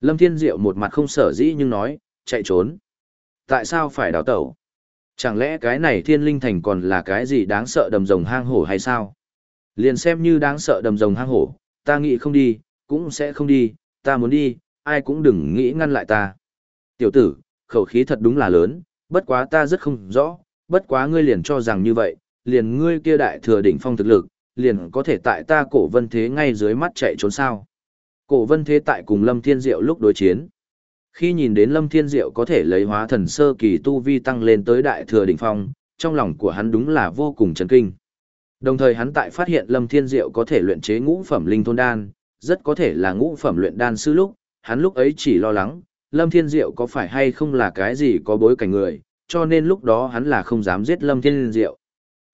Lâm Thiên Diệu một mặt không sở dĩ nhưng nói, chạy trốn. Tại sao phải đào tẩu? Chẳng lẽ cái này thiên linh thành còn là cái gì đáng sợ đầm rồng hang hổ hay sao? Liền xem như đáng sợ đầm rồng hang hổ, ta nghĩ không đi, cũng sẽ không đi, ta muốn đi, ai cũng đừng nghĩ ngăn lại ta. Tiểu tử, khẩu khí thật đúng là lớn, bất quá ta rất không rõ, bất quá ngươi liền cho rằng như vậy, liền ngươi kia đại thừa đỉnh phong thực lực, liền có thể tại ta cổ vân thế ngay dưới mắt chạy trốn sao. Cổ vân thế tại cùng Lâm Thiên Diệu lúc đối chiến. Khi nhìn đến Lâm Thiên Diệu có thể lấy hóa thần sơ kỳ tu vi tăng lên tới đại thừa đỉnh phong, trong lòng của hắn đúng là vô cùng chấn kinh. Đồng thời hắn tại phát hiện Lâm Thiên Diệu có thể luyện chế ngũ phẩm linh thôn đan, rất có thể là ngũ phẩm luyện đan sư lúc, hắn lúc ấy chỉ lo lắng, Lâm Thiên Diệu có phải hay không là cái gì có bối cảnh người, cho nên lúc đó hắn là không dám giết Lâm Thiên Diệu.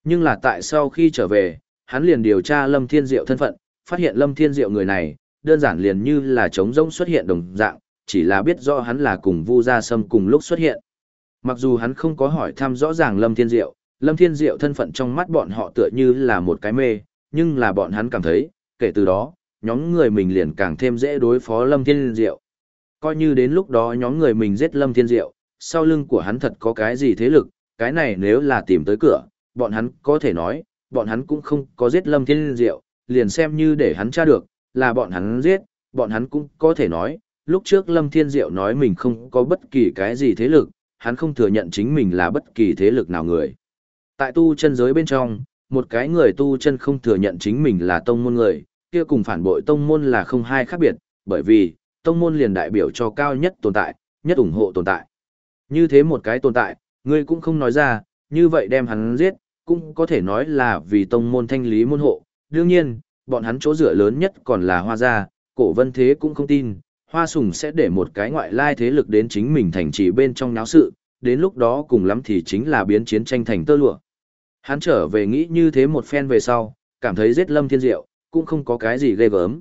Nhưng là tại sau khi trở về, hắn liền điều tra Lâm Thiên Diệu thân phận, phát hiện Lâm Thiên Diệu người này, đơn giản liền như là trống rỗng xuất hiện đồng dạng, chỉ là biết rõ hắn là cùng Vu Gia Sâm cùng lúc xuất hiện. Mặc dù hắn không có hỏi thăm rõ ràng Lâm Thiên Diệu, Lâm Thiên Diệu thân phận trong mắt bọn họ tựa như là một cái mê, nhưng là bọn hắn cảm thấy, kể từ đó, nhóm người mình liền càng thêm dễ đối phó Lâm Thiên Diệu. Coi như đến lúc đó nhóm người mình giết Lâm Thiên Diệu, sau lưng của hắn thật có cái gì thế lực, cái này nếu là tìm tới cửa, bọn hắn có thể nói, bọn hắn cũng không có giết Lâm Thiên Diệu, liền xem như để hắn tra được, là bọn hắn giết, bọn hắn cũng có thể nói, lúc trước Lâm Thiên Diệu nói mình không có bất kỳ cái gì thế lực, hắn không thừa nhận chính mình là bất kỳ thế lực nào người. Tại tu chân giới bên trong, một cái người tu chân không thừa nhận chính mình là tông môn người, kia cùng phản bội tông môn là không hai khác biệt, bởi vì, tông môn liền đại biểu cho cao nhất tồn tại, nhất ủng hộ tồn tại. Như thế một cái tồn tại, ngươi cũng không nói ra, như vậy đem hắn giết, cũng có thể nói là vì tông môn thanh lý môn hộ. Đương nhiên, bọn hắn chỗ dựa lớn nhất còn là hoa gia, cổ vân thế cũng không tin, hoa sùng sẽ để một cái ngoại lai thế lực đến chính mình thành trì bên trong náo sự, đến lúc đó cùng lắm thì chính là biến chiến tranh thành tơ lụa. Hắn trở về nghĩ như thế một phen về sau, cảm thấy giết lâm thiên diệu, cũng không có cái gì ghê gớm.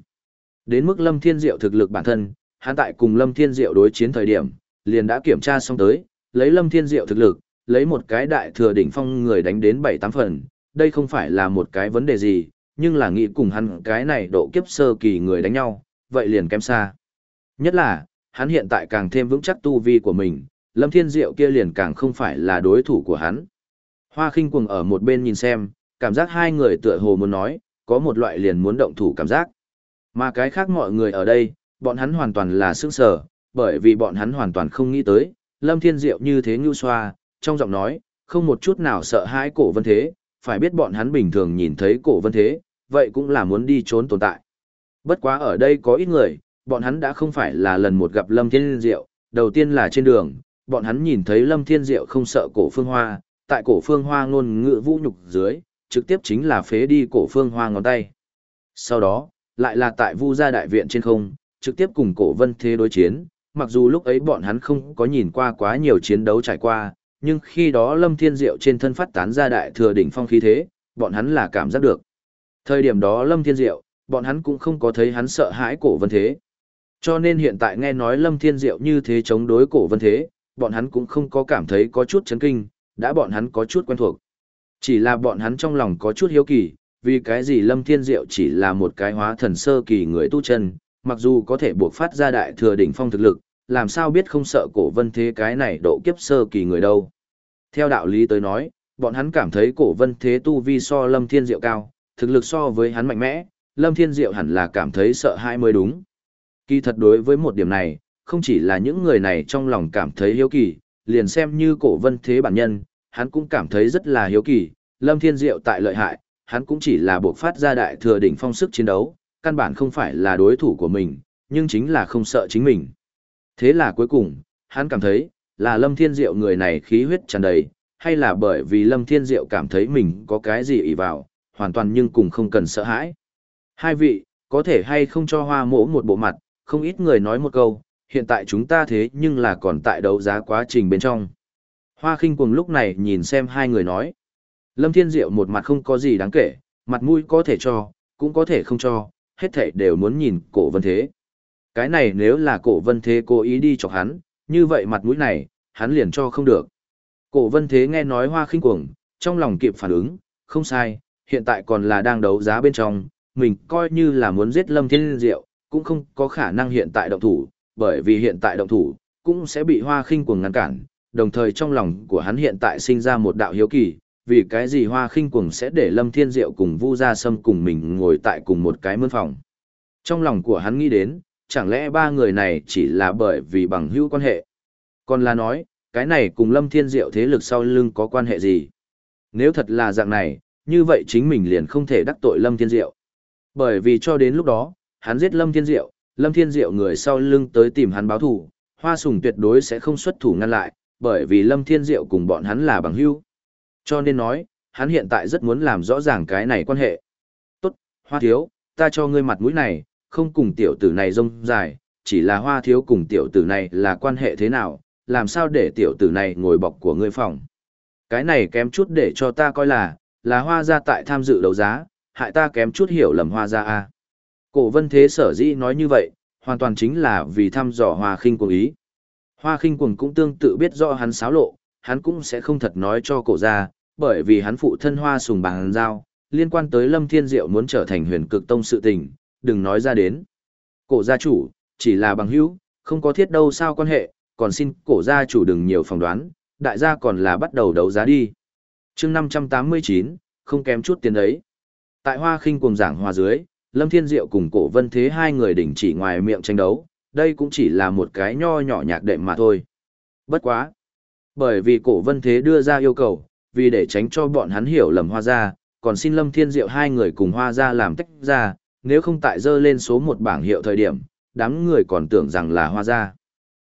Đến mức lâm thiên diệu thực lực bản thân, hắn tại cùng lâm thiên diệu đối chiến thời điểm, liền đã kiểm tra xong tới, lấy lâm thiên diệu thực lực, lấy một cái đại thừa đỉnh phong người đánh đến 7-8 phần, đây không phải là một cái vấn đề gì, nhưng là nghĩ cùng hắn cái này độ kiếp sơ kỳ người đánh nhau, vậy liền kém xa. Nhất là, hắn hiện tại càng thêm vững chắc tu vi của mình, lâm thiên diệu kia liền càng không phải là đối thủ của hắn. Hoa khinh cuồng ở một bên nhìn xem, cảm giác hai người tựa hồ muốn nói, có một loại liền muốn động thủ cảm giác. Mà cái khác mọi người ở đây, bọn hắn hoàn toàn là sức sở bởi vì bọn hắn hoàn toàn không nghĩ tới, Lâm Thiên Diệu như thế ngưu xoa, trong giọng nói, không một chút nào sợ hãi cổ vân thế, phải biết bọn hắn bình thường nhìn thấy cổ vân thế, vậy cũng là muốn đi trốn tồn tại. Bất quá ở đây có ít người, bọn hắn đã không phải là lần một gặp Lâm Thiên Diệu, đầu tiên là trên đường, bọn hắn nhìn thấy Lâm Thiên Diệu không sợ cổ phương hoa, tại cổ phương hoa ngôn ngữ vũ nhục dưới, trực tiếp chính là phế đi cổ phương hoa ngón tay. Sau đó, lại là tại vu gia đại viện trên không, trực tiếp cùng cổ vân thế đối chiến, mặc dù lúc ấy bọn hắn không có nhìn qua quá nhiều chiến đấu trải qua, nhưng khi đó Lâm Thiên Diệu trên thân phát tán ra đại thừa đỉnh phong khí thế, bọn hắn là cảm giác được. Thời điểm đó Lâm Thiên Diệu, bọn hắn cũng không có thấy hắn sợ hãi cổ vân thế. Cho nên hiện tại nghe nói Lâm Thiên Diệu như thế chống đối cổ vân thế, bọn hắn cũng không có cảm thấy có chút chấn kinh, đã bọn hắn có chút quen thuộc. Chỉ là bọn hắn trong lòng có chút hiếu kỳ, vì cái gì Lâm Thiên Diệu chỉ là một cái hóa thần sơ kỳ người tu chân, mặc dù có thể buộc phát ra đại thừa đỉnh phong thực lực, làm sao biết không sợ cổ vân thế cái này độ kiếp sơ kỳ người đâu. Theo đạo lý tới nói, bọn hắn cảm thấy cổ vân thế tu vi so Lâm Thiên Diệu cao, thực lực so với hắn mạnh mẽ, Lâm Thiên Diệu hẳn là cảm thấy sợ hãi mới đúng. Kỳ thật đối với một điểm này, không chỉ là những người này trong lòng cảm thấy hiếu kỳ, liền xem như cổ vân thế bản nhân, hắn cũng cảm thấy rất là hiếu kỳ, Lâm Thiên Diệu tại lợi hại, hắn cũng chỉ là buộc phát ra đại thừa đỉnh phong sức chiến đấu, căn bản không phải là đối thủ của mình, nhưng chính là không sợ chính mình. Thế là cuối cùng, hắn cảm thấy, là Lâm Thiên Diệu người này khí huyết tràn đầy, hay là bởi vì Lâm Thiên Diệu cảm thấy mình có cái gì ỷ vào, hoàn toàn nhưng cùng không cần sợ hãi. Hai vị, có thể hay không cho hoa mỗ một bộ mặt, không ít người nói một câu, hiện tại chúng ta thế nhưng là còn tại đấu giá quá trình bên trong. Hoa khinh cuồng lúc này nhìn xem hai người nói. Lâm Thiên Diệu một mặt không có gì đáng kể, mặt mũi có thể cho, cũng có thể không cho, hết thảy đều muốn nhìn cổ vân thế. Cái này nếu là cổ vân thế cố ý đi chọc hắn, như vậy mặt mũi này, hắn liền cho không được. Cổ vân thế nghe nói hoa khinh cuồng, trong lòng kịp phản ứng, không sai, hiện tại còn là đang đấu giá bên trong, mình coi như là muốn giết Lâm Thiên Diệu, cũng không có khả năng hiện tại động thủ, bởi vì hiện tại động thủ, cũng sẽ bị hoa khinh cuồng ngăn cản, đồng thời trong lòng của hắn hiện tại sinh ra một đạo hiếu kỳ, vì cái gì hoa khinh cuồng sẽ để Lâm Thiên Diệu cùng Vu Gia Sâm cùng mình ngồi tại cùng một cái mươn phòng. Trong lòng của hắn nghĩ đến, chẳng lẽ ba người này chỉ là bởi vì bằng hữu quan hệ. Còn là nói, cái này cùng Lâm Thiên Diệu thế lực sau lưng có quan hệ gì? Nếu thật là dạng này, như vậy chính mình liền không thể đắc tội Lâm Thiên Diệu. Bởi vì cho đến lúc đó, hắn giết Lâm Thiên Diệu, Lâm Thiên Diệu người sau lưng tới tìm hắn báo thù, Hoa Sùng tuyệt đối sẽ không xuất thủ ngăn lại, bởi vì Lâm Thiên Diệu cùng bọn hắn là bằng hữu. Cho nên nói, hắn hiện tại rất muốn làm rõ ràng cái này quan hệ. Tốt, Hoa Thiếu, ta cho ngươi mặt mũi này, không cùng tiểu tử này rông dài, chỉ là Hoa Thiếu cùng tiểu tử này là quan hệ thế nào, làm sao để tiểu tử này ngồi bọc của ngươi phòng. Cái này kém chút để cho ta coi là, là Hoa gia tại tham dự đấu giá, hại ta kém chút hiểu lầm Hoa gia a. Cổ vân thế sở dĩ nói như vậy, hoàn toàn chính là vì thăm dò Hoa khinh cuồng ý. Hoa khinh cuồng cũng tương tự biết rõ hắn xáo lộ, hắn cũng sẽ không thật nói cho cổ gia, bởi vì hắn phụ thân Hoa sùng bằng giao, liên quan tới Lâm Thiên Diệu muốn trở thành huyền cực tông sự tình, đừng nói ra đến. Cổ gia chủ, chỉ là bằng hữu, không có thiết đâu sao quan hệ, còn xin cổ gia chủ đừng nhiều phỏng đoán, đại gia còn là bắt đầu đấu giá đi. chương 589, không kém chút tiền ấy. Tại hoa khinh cùng giảng hòa dưới, Lâm Thiên Diệu cùng cổ vân thế hai người đỉnh chỉ ngoài miệng tranh đấu, đây cũng chỉ là một cái nho nhỏ nhạc đệm mà thôi. Bất quá. Bởi vì cổ vân thế đưa ra yêu cầu, vì để tránh cho bọn hắn hiểu lầm hoa gia, còn xin Lâm Thiên Diệu hai người cùng hoa gia làm tách ra, nếu không tại dơ lên số một bảng hiệu thời điểm, đám người còn tưởng rằng là hoa gia.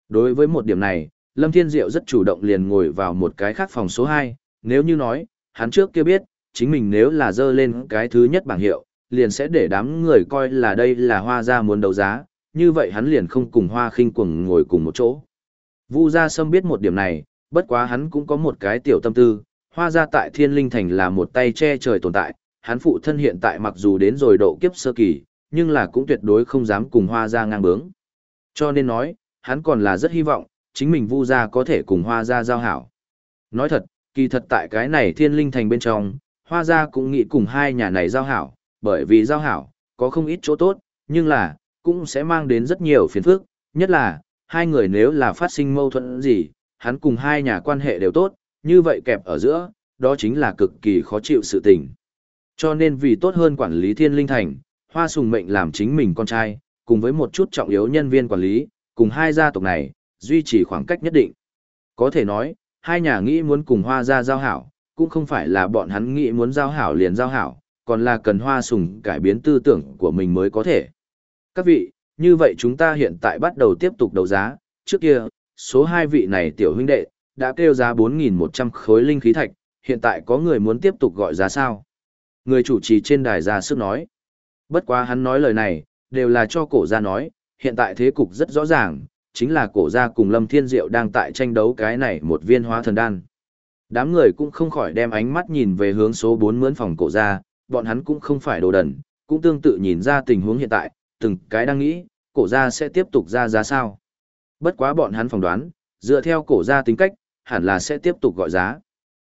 Đối với một điểm này, Lâm Thiên Diệu rất chủ động liền ngồi vào một cái khác phòng số 2, nếu như nói, hắn trước kia biết, chính mình nếu là dơ lên cái thứ nhất bảng hiệu, liền sẽ để đám người coi là đây là hoa gia muốn đấu giá, như vậy hắn liền không cùng hoa khinh cuồng ngồi cùng một chỗ. Vu Gia Sâm biết một điểm này, bất quá hắn cũng có một cái tiểu tâm tư, hoa gia tại thiên linh thành là một tay che trời tồn tại, hắn phụ thân hiện tại mặc dù đến rồi độ kiếp sơ kỳ, nhưng là cũng tuyệt đối không dám cùng hoa gia ngang bướng. Cho nên nói, hắn còn là rất hy vọng, chính mình vu gia có thể cùng hoa gia giao hảo. Nói thật, kỳ thật tại cái này thiên linh thành bên trong, hoa gia cũng nghĩ cùng hai nhà này giao hảo, bởi vì giao hảo, có không ít chỗ tốt, nhưng là, cũng sẽ mang đến rất nhiều phiền phức, nhất là, hai người nếu là phát sinh mâu thuẫn gì, hắn cùng hai nhà quan hệ đều tốt, như vậy kẹp ở giữa, đó chính là cực kỳ khó chịu sự tình. Cho nên vì tốt hơn quản lý thiên linh thành, hoa sùng mệnh làm chính mình con trai, cùng với một chút trọng yếu nhân viên quản lý, cùng hai gia tộc này, duy trì khoảng cách nhất định. Có thể nói, hai nhà nghĩ muốn cùng hoa gia giao hảo, cũng không phải là bọn hắn nghĩ muốn giao hảo liền giao hảo, còn là cần hoa sùng cải biến tư tưởng của mình mới có thể. Các vị, như vậy chúng ta hiện tại bắt đầu tiếp tục đấu giá, trước kia, số hai vị này tiểu huynh đệ, đã kêu giá 4.100 khối linh khí thạch, hiện tại có người muốn tiếp tục gọi giá sao? Người chủ trì trên đài ra sức nói. Bất quá hắn nói lời này, đều là cho cổ gia nói, hiện tại thế cục rất rõ ràng, chính là cổ gia cùng Lâm Thiên Diệu đang tại tranh đấu cái này một viên hóa thần đan. Đám người cũng không khỏi đem ánh mắt nhìn về hướng số 4 mướn phòng cổ gia, bọn hắn cũng không phải đồ đần, cũng tương tự nhìn ra tình huống hiện tại, từng cái đang nghĩ, cổ gia sẽ tiếp tục ra giá sao. Bất quá bọn hắn phỏng đoán, dựa theo cổ gia tính cách, hẳn là sẽ tiếp tục gọi giá.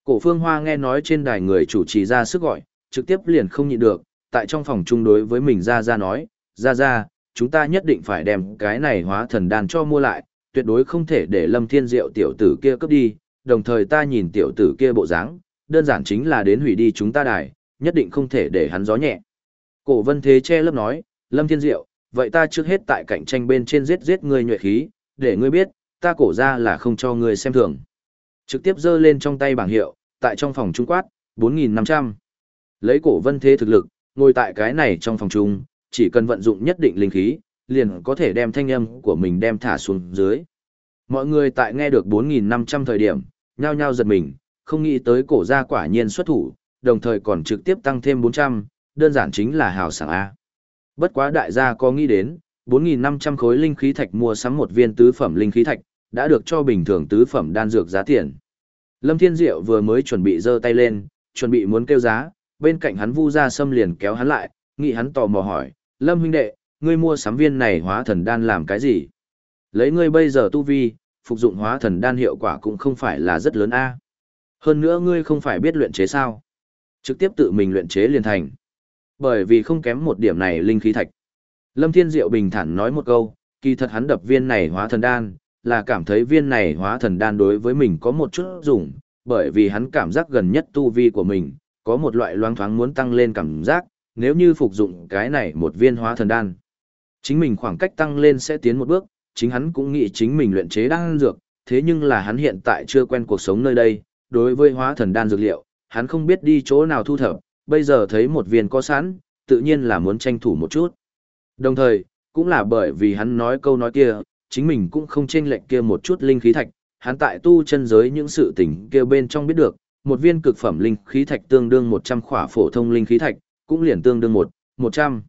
Cổ phương hoa nghe nói trên đài người chủ trì ra sức gọi, trực tiếp liền không nhịn được, tại trong phòng chung đối với mình ra ra nói, ra ra, chúng ta nhất định phải đem cái này hóa thần đan cho mua lại, tuyệt đối không thể để lâm thiên diệu tiểu tử kia cướp đi, đồng thời ta nhìn tiểu tử kia bộ dáng, đơn giản chính là đến hủy đi chúng ta đài, nhất định không thể để hắn gió nhẹ. Cổ vân thế che lớp nói, lâm thiên diệu, vậy ta trước hết tại cạnh tranh bên trên giết giết ngươi nhuệ khí, để ngươi biết, ta cổ ra là không cho ngươi xem thường. Trực tiếp giơ lên trong tay bảng hiệu, tại trong phòng trung quát, 4.500. Lấy cổ vân thế thực lực, ngồi tại cái này trong phòng trung, chỉ cần vận dụng nhất định linh khí, liền có thể đem thanh âm của mình đem thả xuống dưới. Mọi người tại nghe được 4.500 thời điểm, nhao nhao giật mình, không nghĩ tới cổ gia quả nhiên xuất thủ, đồng thời còn trực tiếp tăng thêm 400, đơn giản chính là hào sảng A. Bất quá đại gia có nghĩ đến, 4.500 khối linh khí thạch mua sắm một viên tứ phẩm linh khí thạch, đã được cho bình thường tứ phẩm đan dược giá tiền. Lâm Thiên Diệu vừa mới chuẩn bị giơ tay lên, chuẩn bị muốn kêu giá, bên cạnh hắn Vu Gia Sâm liền kéo hắn lại, nghĩ hắn tò mò hỏi, Lâm huynh đệ, ngươi mua sắm viên này hóa thần đan làm cái gì? Lấy ngươi bây giờ tu vi, phục dụng hóa thần đan hiệu quả cũng không phải là rất lớn a. Hơn nữa ngươi không phải biết luyện chế sao? Trực tiếp tự mình luyện chế liền thành. Bởi vì không kém một điểm này linh khí thạch. Lâm Thiên Diệu bình thản nói một câu, kỳ thật hắn đập viên này hóa thần đan, là cảm thấy viên này hóa thần đan đối với mình có một chút dùng, bởi vì hắn cảm giác gần nhất tu vi của mình, có một loại loang thoáng muốn tăng lên cảm giác, nếu như phục dụng cái này một viên hóa thần đan. Chính mình khoảng cách tăng lên sẽ tiến một bước, chính hắn cũng nghĩ chính mình luyện chế đan dược, thế nhưng là hắn hiện tại chưa quen cuộc sống nơi đây, đối với hóa thần đan dược liệu, hắn không biết đi chỗ nào thu thập, bây giờ thấy một viên có sẵn, tự nhiên là muốn tranh thủ một chút. Đồng thời, cũng là bởi vì hắn nói câu nói kia, chính mình cũng không chênh lệch kia một chút linh khí thạch, hắn tại tu chân giới những sự tình kia bên trong biết được, một viên cực phẩm linh khí thạch tương đương 100 khỏa phổ thông linh khí thạch, cũng liền tương đương một 100.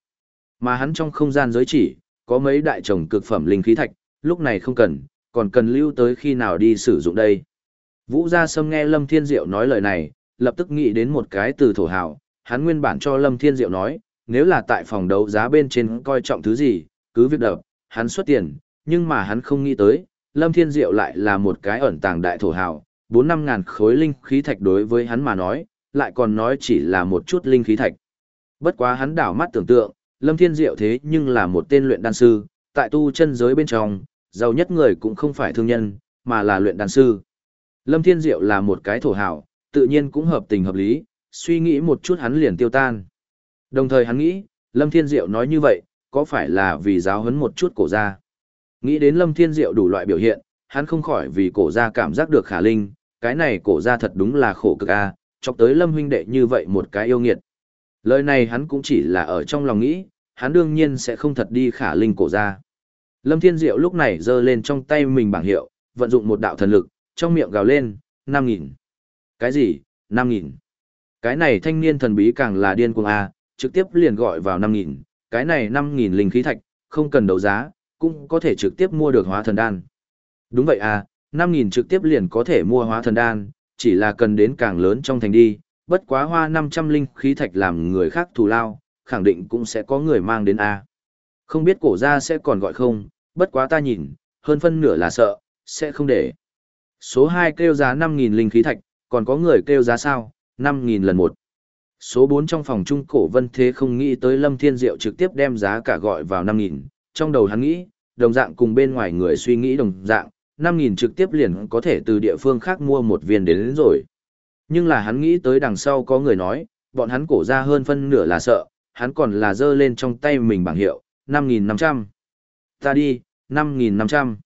Mà hắn trong không gian giới chỉ, có mấy đại chồng cực phẩm linh khí thạch, lúc này không cần, còn cần lưu tới khi nào đi sử dụng đây. Vũ Gia Sâm nghe Lâm Thiên Diệu nói lời này, lập tức nghĩ đến một cái từ thổ hào, hắn nguyên bản cho Lâm Thiên Diệu nói, nếu là tại phòng đấu giá bên trên coi trọng thứ gì, cứ việc đập, hắn xuất tiền, nhưng mà hắn không nghĩ tới, Lâm Thiên Diệu lại là một cái ẩn tàng đại thổ hào, 4-5 ngàn khối linh khí thạch đối với hắn mà nói, lại còn nói chỉ là một chút linh khí thạch. Bất quá hắn đảo mắt tưởng tượng, Lâm Thiên Diệu thế nhưng là một tên luyện đan sư, tại tu chân giới bên trong, giàu nhất người cũng không phải thương nhân, mà là luyện đan sư. Lâm Thiên Diệu là một cái thổ hảo, tự nhiên cũng hợp tình hợp lý, suy nghĩ một chút hắn liền tiêu tan. Đồng thời hắn nghĩ, Lâm Thiên Diệu nói như vậy, có phải là vì giáo huấn một chút cổ gia? Nghĩ đến Lâm Thiên Diệu đủ loại biểu hiện, hắn không khỏi vì cổ gia cảm giác được khả linh, cái này cổ gia thật đúng là khổ cực a, chọc tới Lâm huynh đệ như vậy một cái yêu nghiệt. Lời này hắn cũng chỉ là ở trong lòng nghĩ, hắn đương nhiên sẽ không thật đi khả linh cổ gia. Lâm Thiên Diệu lúc này giơ lên trong tay mình bảng hiệu, vận dụng một đạo thần lực, trong miệng gào lên, 5.000. Cái gì, 5.000? Cái này thanh niên thần bí càng là điên cuồng a, trực tiếp liền gọi vào 5.000, cái này 5.000 linh khí thạch, không cần đấu giá, cũng có thể trực tiếp mua được hóa thần đan. Đúng vậy à, 5.000 trực tiếp liền có thể mua hóa thần đan, chỉ là cần đến càng lớn trong thành đi, bất quá hoa 500 linh khí thạch làm người khác thù lao, khẳng định cũng sẽ có người mang đến A. Không biết cổ ra sẽ còn gọi không, bất quá ta nhìn, hơn phân nửa là sợ, sẽ không để. Số 2 kêu giá 5.000 linh khí thạch, còn có người kêu giá sao, 5.000 lần một. Số 4 trong phòng trung cổ vân thế không nghĩ tới Lâm Thiên Diệu trực tiếp đem giá cả gọi vào 5.000, trong đầu hắn nghĩ, đồng dạng cùng bên ngoài người suy nghĩ đồng dạng, 5.000 trực tiếp liền có thể từ địa phương khác mua một viên đến, đến rồi. Nhưng là hắn nghĩ tới đằng sau có người nói, bọn hắn cổ ra hơn phân nửa là sợ, hắn còn là dơ lên trong tay mình bảng hiệu, 5.500. Ta đi, 5.500.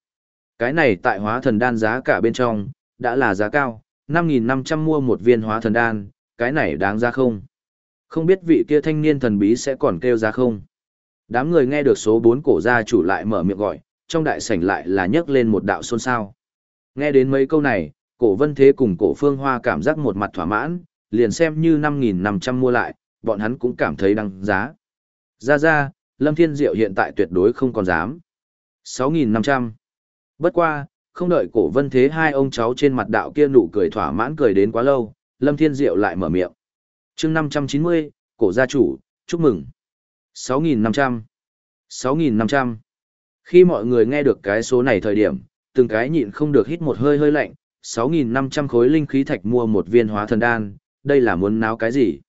Cái này tại hóa thần đan giá cả bên trong, đã là giá cao, 5.500 mua một viên hóa thần đan, cái này đáng ra không? Không biết vị kia thanh niên thần bí sẽ còn kêu giá không? Đám người nghe được số 4 cổ gia chủ lại mở miệng gọi, trong đại sảnh lại là nhấc lên một đạo xôn xao. Nghe đến mấy câu này, cổ vân thế cùng cổ phương hoa cảm giác một mặt thỏa mãn, liền xem như 5.500 mua lại, bọn hắn cũng cảm thấy đăng giá. Ra ra, Lâm Thiên Diệu hiện tại tuyệt đối không còn dám. 6.500. Bất qua, không đợi cổ vân thế hai ông cháu trên mặt đạo kia nụ cười thỏa mãn cười đến quá lâu, Lâm Thiên Diệu lại mở miệng. chương 590, cổ gia chủ, chúc mừng. 6.500. 6.500. Khi mọi người nghe được cái số này thời điểm, từng cái nhịn không được hít một hơi hơi lạnh, 6.500 khối linh khí thạch mua một viên hóa thần đan, đây là muốn náo cái gì?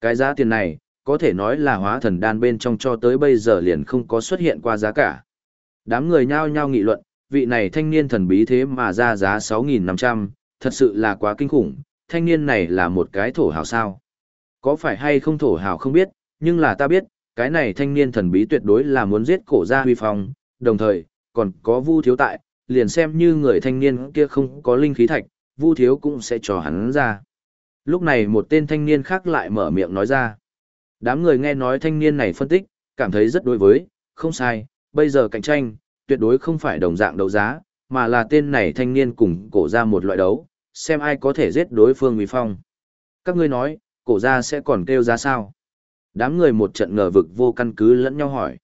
Cái giá tiền này, có thể nói là hóa thần đan bên trong cho tới bây giờ liền không có xuất hiện qua giá cả. Đám người nhao nhao nghị luận, vị này thanh niên thần bí thế mà ra giá 6.500, thật sự là quá kinh khủng, thanh niên này là một cái thổ hào sao. Có phải hay không thổ hào không biết, nhưng là ta biết, cái này thanh niên thần bí tuyệt đối là muốn giết cổ gia huy phong, đồng thời, còn có vu thiếu tại, liền xem như người thanh niên kia không có linh khí thạch, vu thiếu cũng sẽ cho hắn ra. Lúc này một tên thanh niên khác lại mở miệng nói ra. Đám người nghe nói thanh niên này phân tích, cảm thấy rất đối với, không sai, bây giờ cạnh tranh, tuyệt đối không phải đồng dạng đấu giá, mà là tên này thanh niên cùng cổ ra một loại đấu, xem ai có thể giết đối phương uy phong. Các ngươi nói, cổ ra sẽ còn kêu giá sao? Đám người một trận ngờ vực vô căn cứ lẫn nhau hỏi.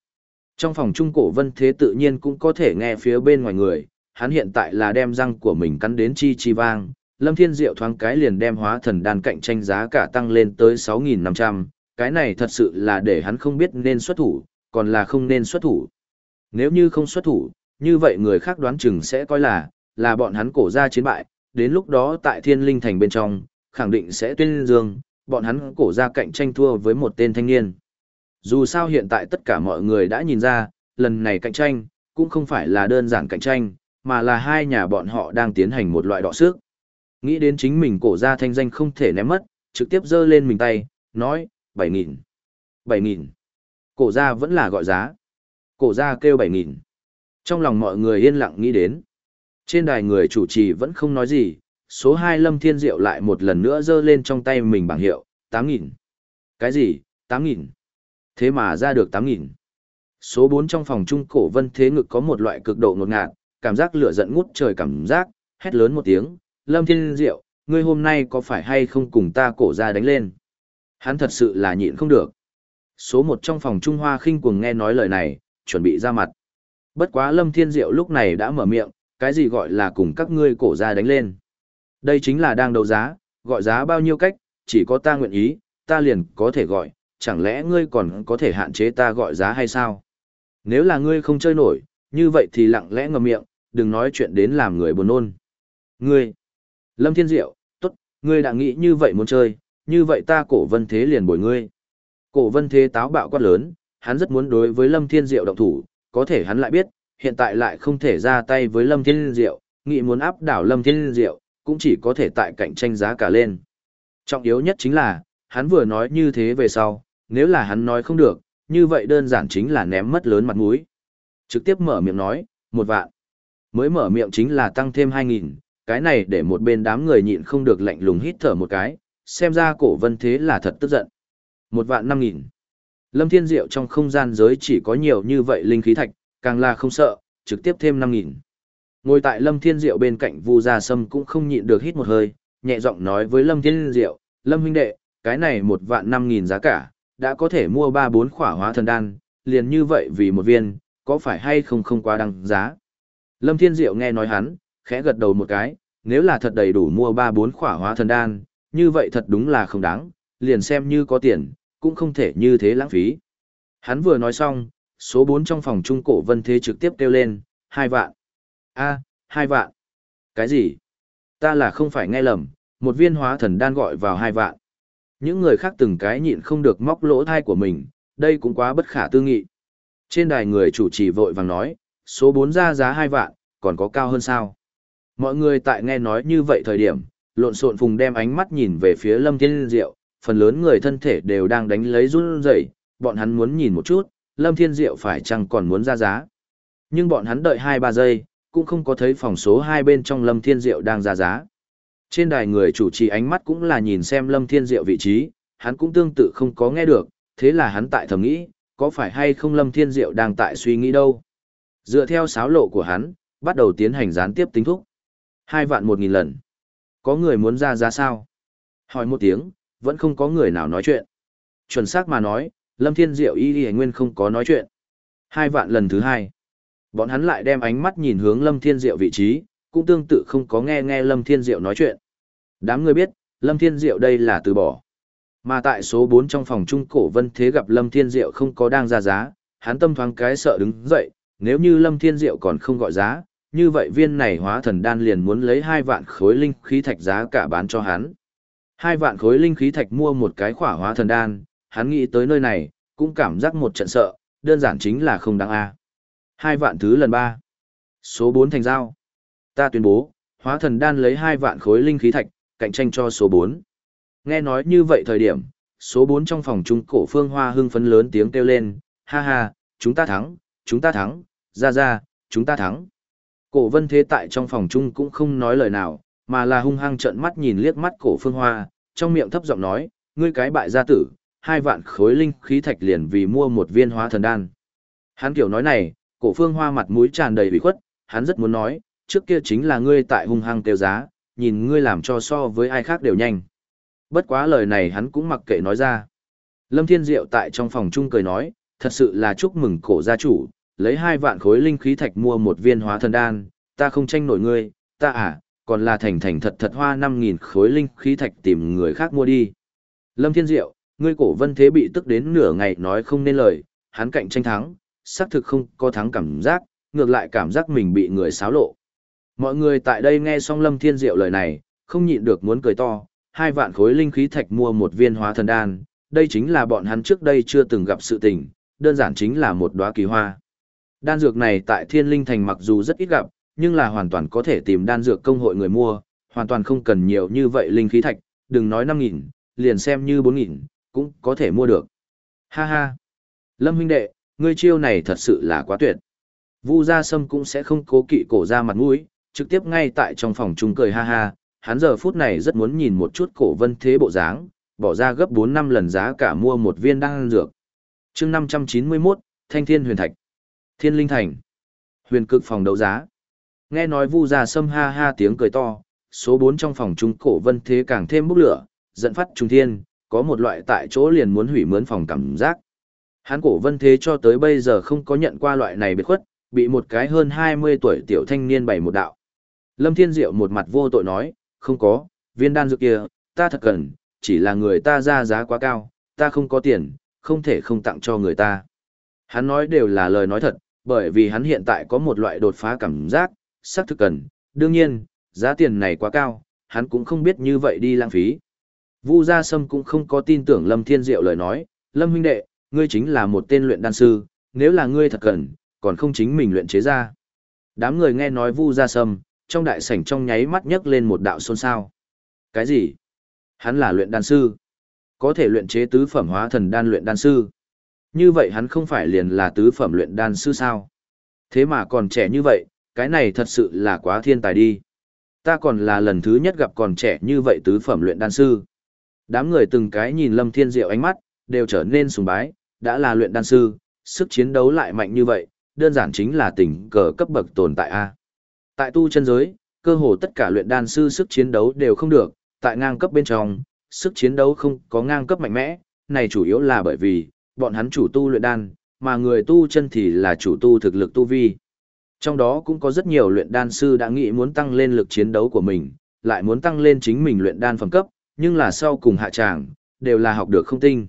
Trong phòng trung cổ vân thế tự nhiên cũng có thể nghe phía bên ngoài người, hắn hiện tại là đem răng của mình cắn đến chi chi vang. Lâm Thiên Diệu thoáng cái liền đem hóa thần đan cạnh tranh giá cả tăng lên tới 6.500, cái này thật sự là để hắn không biết nên xuất thủ, còn là không nên xuất thủ. Nếu như không xuất thủ, như vậy người khác đoán chừng sẽ coi là, là bọn hắn cổ ra chiến bại, đến lúc đó tại thiên linh thành bên trong, khẳng định sẽ tuyên dương, bọn hắn cổ ra cạnh tranh thua với một tên thanh niên. Dù sao hiện tại tất cả mọi người đã nhìn ra, lần này cạnh tranh, cũng không phải là đơn giản cạnh tranh, mà là hai nhà bọn họ đang tiến hành một loại đọ sức. Nghĩ đến chính mình cổ ra thanh danh không thể ném mất, trực tiếp giơ lên mình tay, nói, 7.000. 7.000. Cổ ra vẫn là gọi giá. Cổ ra kêu 7.000. Trong lòng mọi người yên lặng nghĩ đến. Trên đài người chủ trì vẫn không nói gì, số 2 Lâm Thiên Diệu lại một lần nữa giơ lên trong tay mình bảng hiệu, 8.000. Cái gì, 8.000? Thế mà ra được 8.000. Số 4 trong phòng trung cổ vân thế ngực có một loại cực độ ngột ngạt, cảm giác lửa giận ngút trời cảm giác, hét lớn một tiếng, Lâm Thiên Diệu, ngươi hôm nay có phải hay không cùng ta cổ ra đánh lên? Hắn thật sự là nhịn không được. Số 1 trong phòng Trung Hoa khinh cuồng nghe nói lời này, chuẩn bị ra mặt. Bất quá Lâm Thiên Diệu lúc này đã mở miệng, cái gì gọi là cùng các ngươi cổ ra đánh lên. Đây chính là đang đấu giá, gọi giá bao nhiêu cách, chỉ có ta nguyện ý, ta liền có thể gọi, chẳng lẽ ngươi còn có thể hạn chế ta gọi giá hay sao? Nếu là ngươi không chơi nổi, như vậy thì lặng lẽ ngậm miệng, đừng nói chuyện đến làm người buồn nôn. Ngươi, Lâm Thiên Diệu, tốt, ngươi đã nghĩ như vậy muốn chơi, như vậy ta cổ vân thế liền bồi ngươi. Cổ vân thế táo bạo quát lớn, hắn rất muốn đối với Lâm Thiên Diệu động thủ, có thể hắn lại biết, hiện tại lại không thể ra tay với Lâm Thiên Diệu, nghĩ muốn áp đảo Lâm Thiên Diệu, cũng chỉ có thể tại cạnh tranh giá cả lên. Trọng yếu nhất chính là, hắn vừa nói như thế về sau, nếu là hắn nói không được, như vậy đơn giản chính là ném mất lớn mặt mũi. Trực tiếp mở miệng nói, một vạn. Mới mở miệng chính là tăng thêm hai nghìn, cái này để một bên đám người nhịn không được lạnh lùng hít thở một cái, xem ra cổ vân thế là thật tức giận. Một vạn năm nghìn. Lâm Thiên Diệu trong không gian giới chỉ có nhiều như vậy linh khí thạch, càng là không sợ, trực tiếp thêm năm nghìn. Ngồi tại Lâm Thiên Diệu bên cạnh Vu Gia Sâm cũng không nhịn được hít một hơi, nhẹ giọng nói với Lâm Thiên Diệu, Lâm huynh đệ, cái này một vạn năm nghìn giá cả, đã có thể mua ba bốn khỏa hóa thần đan, liền như vậy vì một viên, có phải hay không không quá đăng giá. Lâm Thiên Diệu nghe nói hắn, khẽ gật đầu một cái, nếu là thật đầy đủ mua ba bốn khỏa hóa thần đan, như vậy thật đúng là không đáng, liền xem như có tiền, cũng không thể như thế lãng phí. Hắn vừa nói xong, số 4 trong phòng trung cổ vân thế trực tiếp kêu lên, hai vạn. a hai vạn. Cái gì? Ta là không phải nghe lầm, một viên hóa thần đan gọi vào hai vạn. Những người khác từng cái nhịn không được móc lỗ thai của mình, đây cũng quá bất khả tư nghị. Trên đài người chủ trì vội vàng nói, số 4 ra giá hai vạn, còn có cao hơn sao? Mọi người tại nghe nói như vậy thời điểm, lộn xộn phùng đem ánh mắt nhìn về phía Lâm Thiên Diệu, phần lớn người thân thể đều đang đánh lấy run rẩy, bọn hắn muốn nhìn một chút, Lâm Thiên Diệu phải chăng còn muốn ra giá. Nhưng bọn hắn đợi 2-3 giây, cũng không có thấy phòng số 2 bên trong Lâm Thiên Diệu đang ra giá. Trên đài người chủ trì ánh mắt cũng là nhìn xem Lâm Thiên Diệu vị trí, hắn cũng tương tự không có nghe được, thế là hắn tại thầm nghĩ, có phải hay không Lâm Thiên Diệu đang tại suy nghĩ đâu. Dựa theo sáo lộ của hắn, bắt đầu tiến hành gián tiếp tính thúc. Hai vạn một nghìn lần. Có người muốn ra giá sao? Hỏi một tiếng, vẫn không có người nào nói chuyện. Chuẩn xác mà nói, Lâm Thiên Diệu y y nguyên không có nói chuyện. Hai vạn lần thứ hai. Bọn hắn lại đem ánh mắt nhìn hướng Lâm Thiên Diệu vị trí, cũng tương tự không có nghe nghe Lâm Thiên Diệu nói chuyện. Đám người biết, Lâm Thiên Diệu đây là từ bỏ. Mà tại số 4 trong phòng trung cổ vân thế gặp Lâm Thiên Diệu không có đang ra giá, hắn tâm thoáng cái sợ đứng dậy, nếu như Lâm Thiên Diệu còn không gọi giá, như vậy viên này hóa thần đan liền muốn lấy hai vạn khối linh khí thạch giá cả bán cho hắn. Hai vạn khối linh khí thạch mua một cái khỏa hóa thần đan, hắn nghĩ tới nơi này, cũng cảm giác một trận sợ, đơn giản chính là không đáng a. Hai vạn thứ lần ba. Số 4 thành giao. Ta tuyên bố, hóa thần đan lấy hai vạn khối linh khí thạch, cạnh tranh cho số bốn. Nghe nói như vậy thời điểm, số bốn trong phòng trung cổ phương hoa hưng phấn lớn tiếng kêu lên, ha ha, chúng ta thắng, chúng ta thắng, ra ra, chúng ta thắng. Cổ vân thế tại trong phòng chung cũng không nói lời nào, mà là hung hăng trợn mắt nhìn liếc mắt cổ phương hoa, trong miệng thấp giọng nói, ngươi cái bại gia tử, hai vạn khối linh khí thạch liền vì mua một viên hóa thần đan. Hắn kiểu nói này, cổ phương hoa mặt mũi tràn đầy bị khuất, hắn rất muốn nói, trước kia chính là ngươi tại hung hăng tiêu giá, nhìn ngươi làm cho so với ai khác đều nhanh. Bất quá lời này hắn cũng mặc kệ nói ra. Lâm Thiên Diệu tại trong phòng chung cười nói, thật sự là chúc mừng cổ gia chủ, lấy hai vạn khối linh khí thạch mua một viên hóa thần đan, ta không tranh nổi ngươi, ta à, còn là thành thành thật thật hoa năm nghìn khối linh khí thạch tìm người khác mua đi. Lâm Thiên Diệu, ngươi cổ vân thế bị tức đến nửa ngày nói không nên lời, hắn cạnh tranh thắng, xác thực không có thắng cảm giác, ngược lại cảm giác mình bị người xáo lộ. Mọi người tại đây nghe xong Lâm Thiên Diệu lời này, không nhịn được muốn cười to, hai vạn khối linh khí thạch mua một viên hóa thần đan, đây chính là bọn hắn trước đây chưa từng gặp sự tình, đơn giản chính là một đóa kỳ hoa. Đan dược này tại Thiên Linh Thành mặc dù rất ít gặp, nhưng là hoàn toàn có thể tìm đan dược công hội người mua, hoàn toàn không cần nhiều như vậy linh khí thạch, đừng nói 5.000, liền xem như 4.000, cũng có thể mua được. Ha ha! Lâm huynh đệ, ngươi chiêu này thật sự là quá tuyệt. Vu Gia Sâm cũng sẽ không cố kỵ cổ ra mặt mũi, trực tiếp ngay tại trong phòng chung cười ha ha, hắn giờ phút này rất muốn nhìn một chút cổ vân thế bộ dáng, bỏ ra gấp 4 năm lần giá cả mua một viên đan dược. chương 591, Thanh Thiên Huyền Thạch. Thiên Linh Thành. Huyền cực phòng đấu giá. Nghe nói Vu Gia Sâm ha ha tiếng cười to, số 4 trong phòng chung cổ vân thế càng thêm bốc lửa, dẫn phát trung thiên, có một loại tại chỗ liền muốn hủy mướn phòng cảm giác. Hắn cổ vân thế cho tới bây giờ không có nhận qua loại này biệt khuất, bị một cái hơn 20 tuổi tiểu thanh niên bày một đạo. Lâm Thiên Diệu một mặt vô tội nói, không có, viên đan dược kia, ta thật cần, chỉ là người ta ra giá quá cao, ta không có tiền, không thể không tặng cho người ta. Hắn nói đều là lời nói thật, bởi vì hắn hiện tại có một loại đột phá cảm giác, xác thực cần, đương nhiên, giá tiền này quá cao, hắn cũng không biết như vậy đi lãng phí. Vu Gia Sâm cũng không có tin tưởng Lâm Thiên Diệu lời nói, Lâm huynh đệ, ngươi chính là một tên luyện đan sư, nếu là ngươi thật cần, còn không chính mình luyện chế ra. Đám người nghe nói Vu Gia Sâm, trong đại sảnh trong nháy mắt nhấc lên một đạo xôn xao. Cái gì? Hắn là luyện đan sư. Có thể luyện chế tứ phẩm hóa thần đan luyện đan sư. Như vậy hắn không phải liền là tứ phẩm luyện đan sư sao? Thế mà còn trẻ như vậy, cái này thật sự là quá thiên tài đi. Ta còn là lần thứ nhất gặp còn trẻ như vậy tứ phẩm luyện đan sư. Đám người từng cái nhìn Lâm Thiên Diệu ánh mắt, đều trở nên sùng bái, đã là luyện đan sư, sức chiến đấu lại mạnh như vậy, đơn giản chính là tình cờ cấp bậc tồn tại A. Tại tu chân giới, cơ hồ tất cả luyện đan sư sức chiến đấu đều không được, tại ngang cấp bên trong, sức chiến đấu không có ngang cấp mạnh mẽ, này chủ yếu là bởi vì, bọn hắn chủ tu luyện đan, mà người tu chân thì là chủ tu thực lực tu vi. Trong đó cũng có rất nhiều luyện đan sư đã nghĩ muốn tăng lên lực chiến đấu của mình, lại muốn tăng lên chính mình luyện đan phẩm cấp, nhưng là sau cùng hạ tràng, đều là học được không tinh.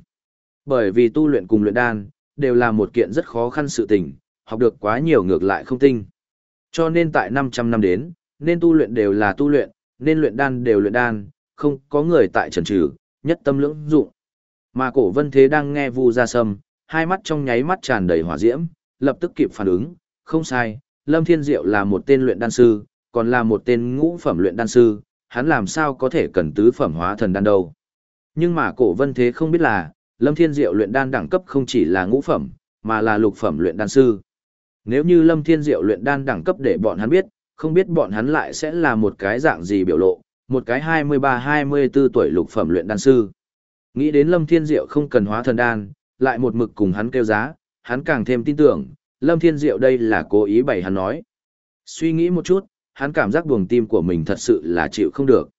Bởi vì tu luyện cùng luyện đan, đều là một kiện rất khó khăn sự tình, học được quá nhiều ngược lại không tinh. Cho nên tại 500 năm đến, nên tu luyện đều là tu luyện, nên luyện đan đều luyện đan, không có người tại trần trừ, nhất tâm lưỡng dụng. Mà cổ vân thế đang nghe vu ra sâm, hai mắt trong nháy mắt tràn đầy hỏa diễm, lập tức kịp phản ứng, không sai, Lâm Thiên Diệu là một tên luyện đan sư, còn là một tên ngũ phẩm luyện đan sư, hắn làm sao có thể cần tứ phẩm hóa thần đan đâu. Nhưng mà cổ vân thế không biết là, Lâm Thiên Diệu luyện đan đẳng cấp không chỉ là ngũ phẩm, mà là lục phẩm luyện đan sư. Nếu như Lâm Thiên Diệu luyện đan đẳng cấp để bọn hắn biết, không biết bọn hắn lại sẽ là một cái dạng gì biểu lộ, một cái 23-24 tuổi lục phẩm luyện đan sư. Nghĩ đến Lâm Thiên Diệu không cần hóa thần đan, lại một mực cùng hắn kêu giá, hắn càng thêm tin tưởng, Lâm Thiên Diệu đây là cố ý bày hắn nói. Suy nghĩ một chút, hắn cảm giác buồng tim của mình thật sự là chịu không được.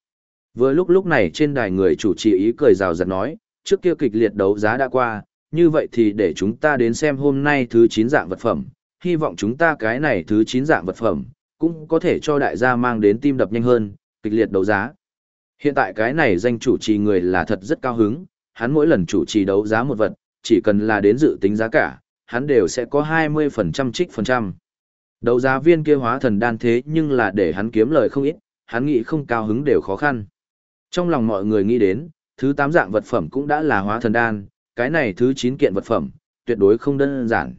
Vừa lúc lúc này trên đài người chủ trì ý cười rào rạt nói, trước kia kịch liệt đấu giá đã qua, như vậy thì để chúng ta đến xem hôm nay thứ 9 dạng vật phẩm, hy vọng chúng ta cái này thứ 9 dạng vật phẩm, cũng có thể cho đại gia mang đến tim đập nhanh hơn, kịch liệt đấu giá. Hiện tại cái này danh chủ trì người là thật rất cao hứng, hắn mỗi lần chủ trì đấu giá một vật, chỉ cần là đến dự tính giá cả, hắn đều sẽ có 20% trích phần trăm. Đấu giá viên kia hóa thần đan thế nhưng là để hắn kiếm lời không ít, hắn nghĩ không cao hứng đều khó khăn. Trong lòng mọi người nghĩ đến, thứ 8 dạng vật phẩm cũng đã là hóa thần đan, cái này thứ 9 kiện vật phẩm, tuyệt đối không đơn giản.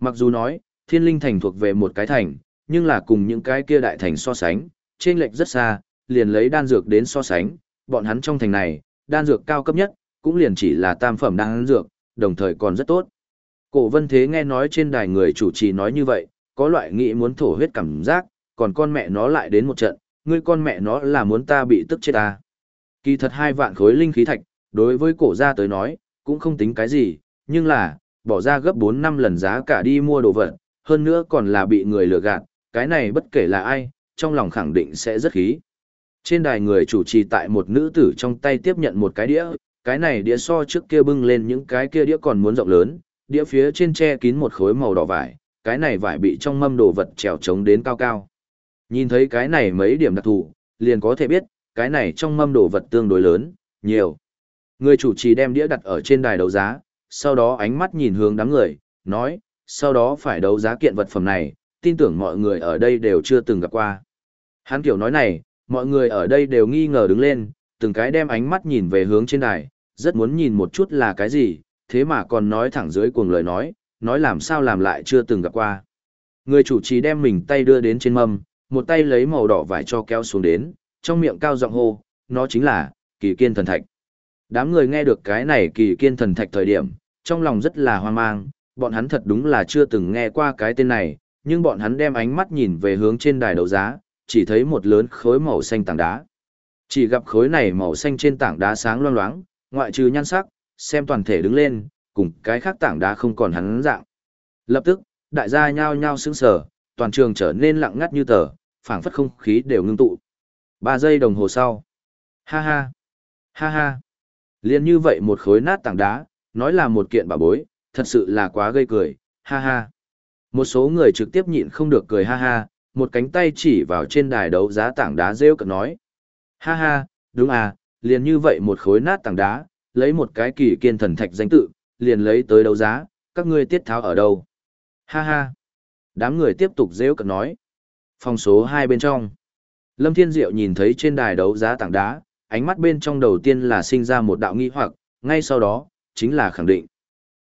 Mặc dù nói, thiên linh thành thuộc về một cái thành, nhưng là cùng những cái kia đại thành so sánh, trên lệch rất xa, liền lấy đan dược đến so sánh, bọn hắn trong thành này, đan dược cao cấp nhất, cũng liền chỉ là tam phẩm đan dược, đồng thời còn rất tốt. Cổ vân thế nghe nói trên đài người chủ trì nói như vậy, có loại nghĩ muốn thổ huyết cảm giác, còn con mẹ nó lại đến một trận, ngươi con mẹ nó là muốn ta bị tức chết ta. Kỳ thật hai vạn khối linh khí thạch, đối với cổ gia tới nói, cũng không tính cái gì, nhưng là, bỏ ra gấp 4 năm lần giá cả đi mua đồ vật, hơn nữa còn là bị người lừa gạt, cái này bất kể là ai, trong lòng khẳng định sẽ rất khí. Trên đài người chủ trì tại một nữ tử trong tay tiếp nhận một cái đĩa, cái này đĩa so trước kia bưng lên những cái kia đĩa còn muốn rộng lớn, đĩa phía trên che kín một khối màu đỏ vải, cái này vải bị trong mâm đồ vật trèo trống đến cao cao. Nhìn thấy cái này mấy điểm đặc thù, liền có thể biết, cái này trong mâm đồ vật tương đối lớn, nhiều. Người chủ trì đem đĩa đặt ở trên đài đấu giá, sau đó ánh mắt nhìn hướng đám người, nói, sau đó phải đấu giá kiện vật phẩm này, tin tưởng mọi người ở đây đều chưa từng gặp qua. Hắn kiểu nói này, mọi người ở đây đều nghi ngờ đứng lên, từng cái đem ánh mắt nhìn về hướng trên đài, rất muốn nhìn một chút là cái gì, thế mà còn nói thẳng dưới cuồng lời nói, nói làm sao làm lại chưa từng gặp qua. Người chủ trì đem mình tay đưa đến trên mâm, một tay lấy màu đỏ vải cho kéo xuống đến, trong miệng cao giọng hô, nó chính là kỳ kiên thần thạch. Đám người nghe được cái này kỳ kiên thần thạch thời điểm, trong lòng rất là hoang mang, bọn hắn thật đúng là chưa từng nghe qua cái tên này, nhưng bọn hắn đem ánh mắt nhìn về hướng trên đài đấu giá, chỉ thấy một lớn khối màu xanh tảng đá. Chỉ gặp khối này màu xanh trên tảng đá sáng loang loáng, ngoại trừ nhan sắc, xem toàn thể đứng lên, cùng cái khác tảng đá không còn hắn dạng. Lập tức, đại gia nhao nhao sững sờ, toàn trường trở nên lặng ngắt như tờ, phảng phất không khí đều ngưng tụ. Ba giây đồng hồ sau. Ha ha. Ha ha. Liên như vậy một khối nát tảng đá, nói là một kiện bà bối, thật sự là quá gây cười, ha ha. Một số người trực tiếp nhịn không được cười ha ha, một cánh tay chỉ vào trên đài đấu giá tảng đá rêu cợt nói. Ha ha, đúng à, liền như vậy một khối nát tảng đá, lấy một cái kỳ kiên thần thạch danh tự, liền lấy tới đấu giá, các ngươi tiết tháo ở đâu? Ha ha. Đám người tiếp tục rêu cợt nói. Phòng số 2 bên trong. Lâm Thiên Diệu nhìn thấy trên đài đấu giá tảng đá, ánh mắt bên trong đầu tiên là sinh ra một đạo nghi hoặc, ngay sau đó, chính là khẳng định.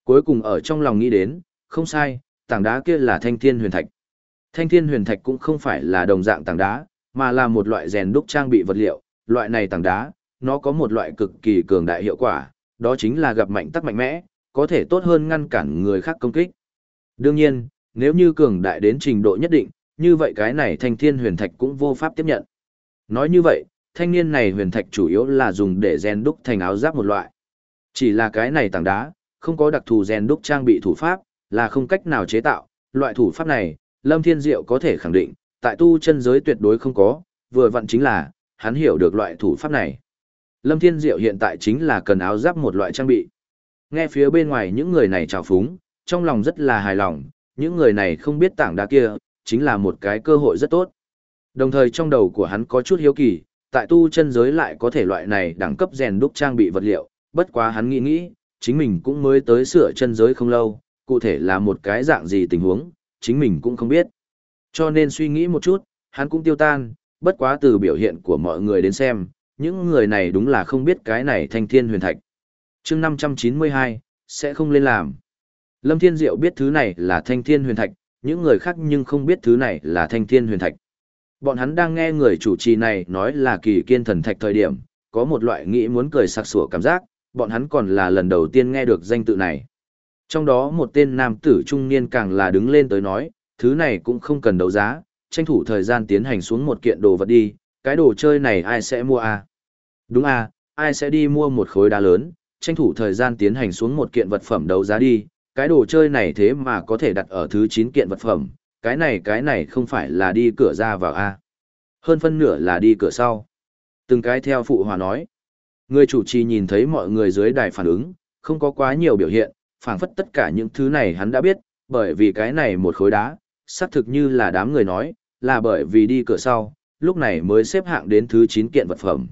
Cuối cùng ở trong lòng nghĩ đến, không sai, tảng đá kia là thanh thiên huyền thạch. Thanh thiên huyền thạch cũng không phải là đồng dạng tảng đá, mà là một loại rèn đúc trang bị vật liệu, loại này tảng đá, nó có một loại cực kỳ cường đại hiệu quả, đó chính là gặp mạnh tắc mạnh mẽ, có thể tốt hơn ngăn cản người khác công kích. Đương nhiên, nếu như cường đại đến trình độ nhất định, như vậy cái này thanh thiên huyền thạch cũng vô pháp tiếp nhận. Nói như vậy, thanh niên này huyền thạch chủ yếu là dùng để rèn đúc thành áo giáp một loại. Chỉ là cái này tảng đá, không có đặc thù rèn đúc trang bị thủ pháp, là không cách nào chế tạo, loại thủ pháp này, Lâm Thiên Diệu có thể khẳng định, tại tu chân giới tuyệt đối không có, vừa vặn chính là, hắn hiểu được loại thủ pháp này. Lâm Thiên Diệu hiện tại chính là cần áo giáp một loại trang bị. Nghe phía bên ngoài những người này trào phúng, trong lòng rất là hài lòng, những người này không biết tảng đá kia, chính là một cái cơ hội rất tốt. Đồng thời trong đầu của hắn có chút hiếu kỳ, tại tu chân giới lại có thể loại này đẳng cấp rèn đúc trang bị vật liệu, bất quá hắn nghĩ nghĩ, chính mình cũng mới tới sửa chân giới không lâu, cụ thể là một cái dạng gì tình huống, chính mình cũng không biết. Cho nên suy nghĩ một chút, hắn cũng tiêu tan, bất quá từ biểu hiện của mọi người đến xem, những người này đúng là không biết cái này thanh thiên huyền thạch. chương 592, sẽ không lên làm. Lâm Thiên Diệu biết thứ này là thanh thiên huyền thạch, những người khác nhưng không biết thứ này là thanh thiên huyền thạch. Bọn hắn đang nghe người chủ trì này nói là kỳ kiên thần thạch thời điểm, có một loại nghĩ muốn cười sặc sủa cảm giác, bọn hắn còn là lần đầu tiên nghe được danh tự này. Trong đó một tên nam tử trung niên càng là đứng lên tới nói, thứ này cũng không cần đấu giá, tranh thủ thời gian tiến hành xuống một kiện đồ vật đi, cái đồ chơi này ai sẽ mua à? Đúng à, ai sẽ đi mua một khối đá lớn, tranh thủ thời gian tiến hành xuống một kiện vật phẩm đấu giá đi, cái đồ chơi này thế mà có thể đặt ở thứ 9 kiện vật phẩm, cái này cái này không phải là đi cửa ra vào a Hơn phân nửa là đi cửa sau. Từng cái theo phụ hòa nói. Người chủ trì nhìn thấy mọi người dưới đài phản ứng, không có quá nhiều biểu hiện, phảng phất tất cả những thứ này hắn đã biết, bởi vì cái này một khối đá, xác thực như là đám người nói, là bởi vì đi cửa sau, lúc này mới xếp hạng đến thứ 9 kiện vật phẩm.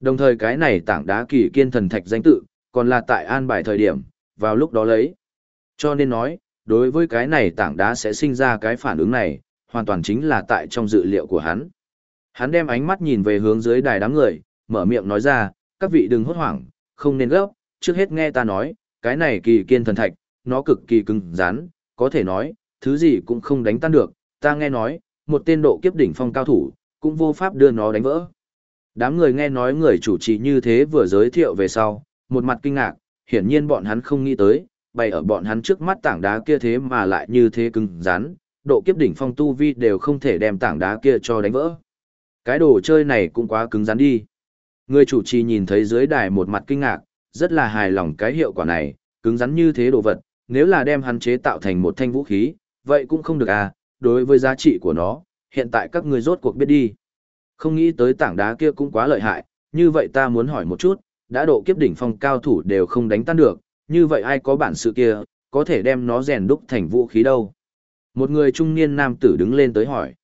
Đồng thời cái này tảng đá kỳ kiên thần thạch danh tự, còn là tại an bài thời điểm, vào lúc đó lấy. Cho nên nói, đối với cái này tảng đá sẽ sinh ra cái phản ứng này, hoàn toàn chính là tại trong dự liệu của hắn. Hắn đem ánh mắt nhìn về hướng dưới đài đám người, mở miệng nói ra, các vị đừng hốt hoảng, không nên gấp, trước hết nghe ta nói, cái này kỳ kiên thần thạch, nó cực kỳ cứng rắn, có thể nói, thứ gì cũng không đánh tan được, ta nghe nói, một tên độ kiếp đỉnh phong cao thủ, cũng vô pháp đưa nó đánh vỡ. Đám người nghe nói người chủ trì như thế vừa giới thiệu về sau, một mặt kinh ngạc, hiển nhiên bọn hắn không nghĩ tới, bày ở bọn hắn trước mắt tảng đá kia thế mà lại như thế cứng rắn, độ kiếp đỉnh phong tu vi đều không thể đem tảng đá kia cho đánh vỡ. Cái đồ chơi này cũng quá cứng rắn đi. Người chủ trì nhìn thấy dưới đài một mặt kinh ngạc, rất là hài lòng cái hiệu quả này, cứng rắn như thế đồ vật, nếu là đem hắn chế tạo thành một thanh vũ khí, vậy cũng không được à, đối với giá trị của nó, hiện tại các người rốt cuộc biết đi. Không nghĩ tới tảng đá kia cũng quá lợi hại, như vậy ta muốn hỏi một chút, đã độ kiếp đỉnh phong cao thủ đều không đánh tan được, như vậy ai có bản sự kia, có thể đem nó rèn đúc thành vũ khí đâu? Một người trung niên nam tử đứng lên tới hỏi.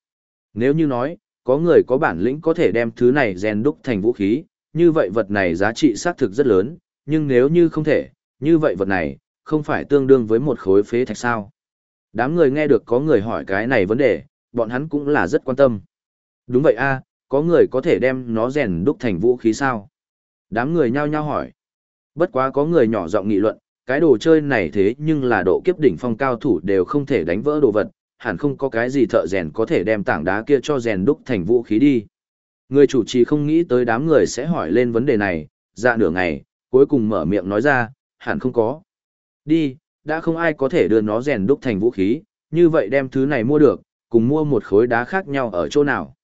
Nếu như nói, có người có bản lĩnh có thể đem thứ này rèn đúc thành vũ khí, như vậy vật này giá trị xác thực rất lớn, nhưng nếu như không thể, như vậy vật này, không phải tương đương với một khối phế thạch sao. Đám người nghe được có người hỏi cái này vấn đề, bọn hắn cũng là rất quan tâm. Đúng vậy a, có người có thể đem nó rèn đúc thành vũ khí sao? Đám người nhao nhao hỏi. Bất quá có người nhỏ giọng nghị luận, cái đồ chơi này thế nhưng là độ kiếp đỉnh phong cao thủ đều không thể đánh vỡ đồ vật, hẳn không có cái gì thợ rèn có thể đem tảng đá kia cho rèn đúc thành vũ khí đi. Người chủ trì không nghĩ tới đám người sẽ hỏi lên vấn đề này, dạ nửa ngày, cuối cùng mở miệng nói ra, hẳn không có. Đi, đã không ai có thể đưa nó rèn đúc thành vũ khí, như vậy đem thứ này mua được, cùng mua một khối đá khác nhau ở chỗ nào.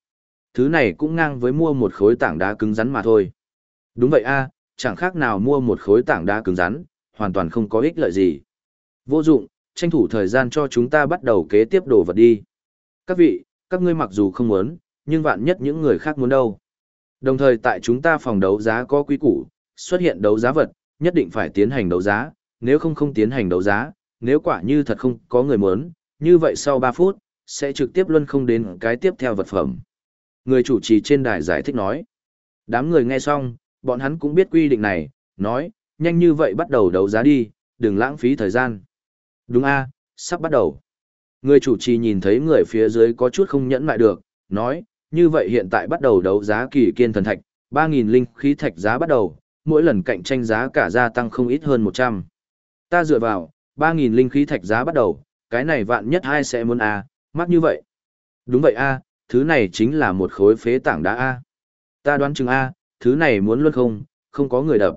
Thứ này cũng ngang với mua một khối tảng đá cứng rắn mà thôi. Đúng vậy a, chẳng khác nào mua một khối tảng đá cứng rắn, hoàn toàn không có ích lợi gì. Vô dụng, tranh thủ thời gian cho chúng ta bắt đầu kế tiếp đồ vật đi. Các vị, các ngươi mặc dù không muốn, nhưng vạn nhất những người khác muốn đâu. Đồng thời tại chúng ta phòng đấu giá có quý củ, xuất hiện đấu giá vật, nhất định phải tiến hành đấu giá, nếu không không tiến hành đấu giá, nếu quả như thật không có người muốn, như vậy sau 3 phút, sẽ trực tiếp luân không đến cái tiếp theo vật phẩm. Người chủ trì trên đài giải thích nói. Đám người nghe xong, bọn hắn cũng biết quy định này, nói, nhanh như vậy bắt đầu đấu giá đi, đừng lãng phí thời gian. Đúng a, sắp bắt đầu. Người chủ trì nhìn thấy người phía dưới có chút không nhẫn lại được, nói, như vậy hiện tại bắt đầu đấu giá kỳ kiên thần thạch, 3.000 linh khí thạch giá bắt đầu, mỗi lần cạnh tranh giá cả gia tăng không ít hơn 100. Ta dựa vào, 3.000 linh khí thạch giá bắt đầu, cái này vạn nhất ai sẽ muốn a mắc như vậy. Đúng vậy a thứ này chính là một khối phế tảng đá a Ta đoán chừng a thứ này muốn luôn không, không có người đập.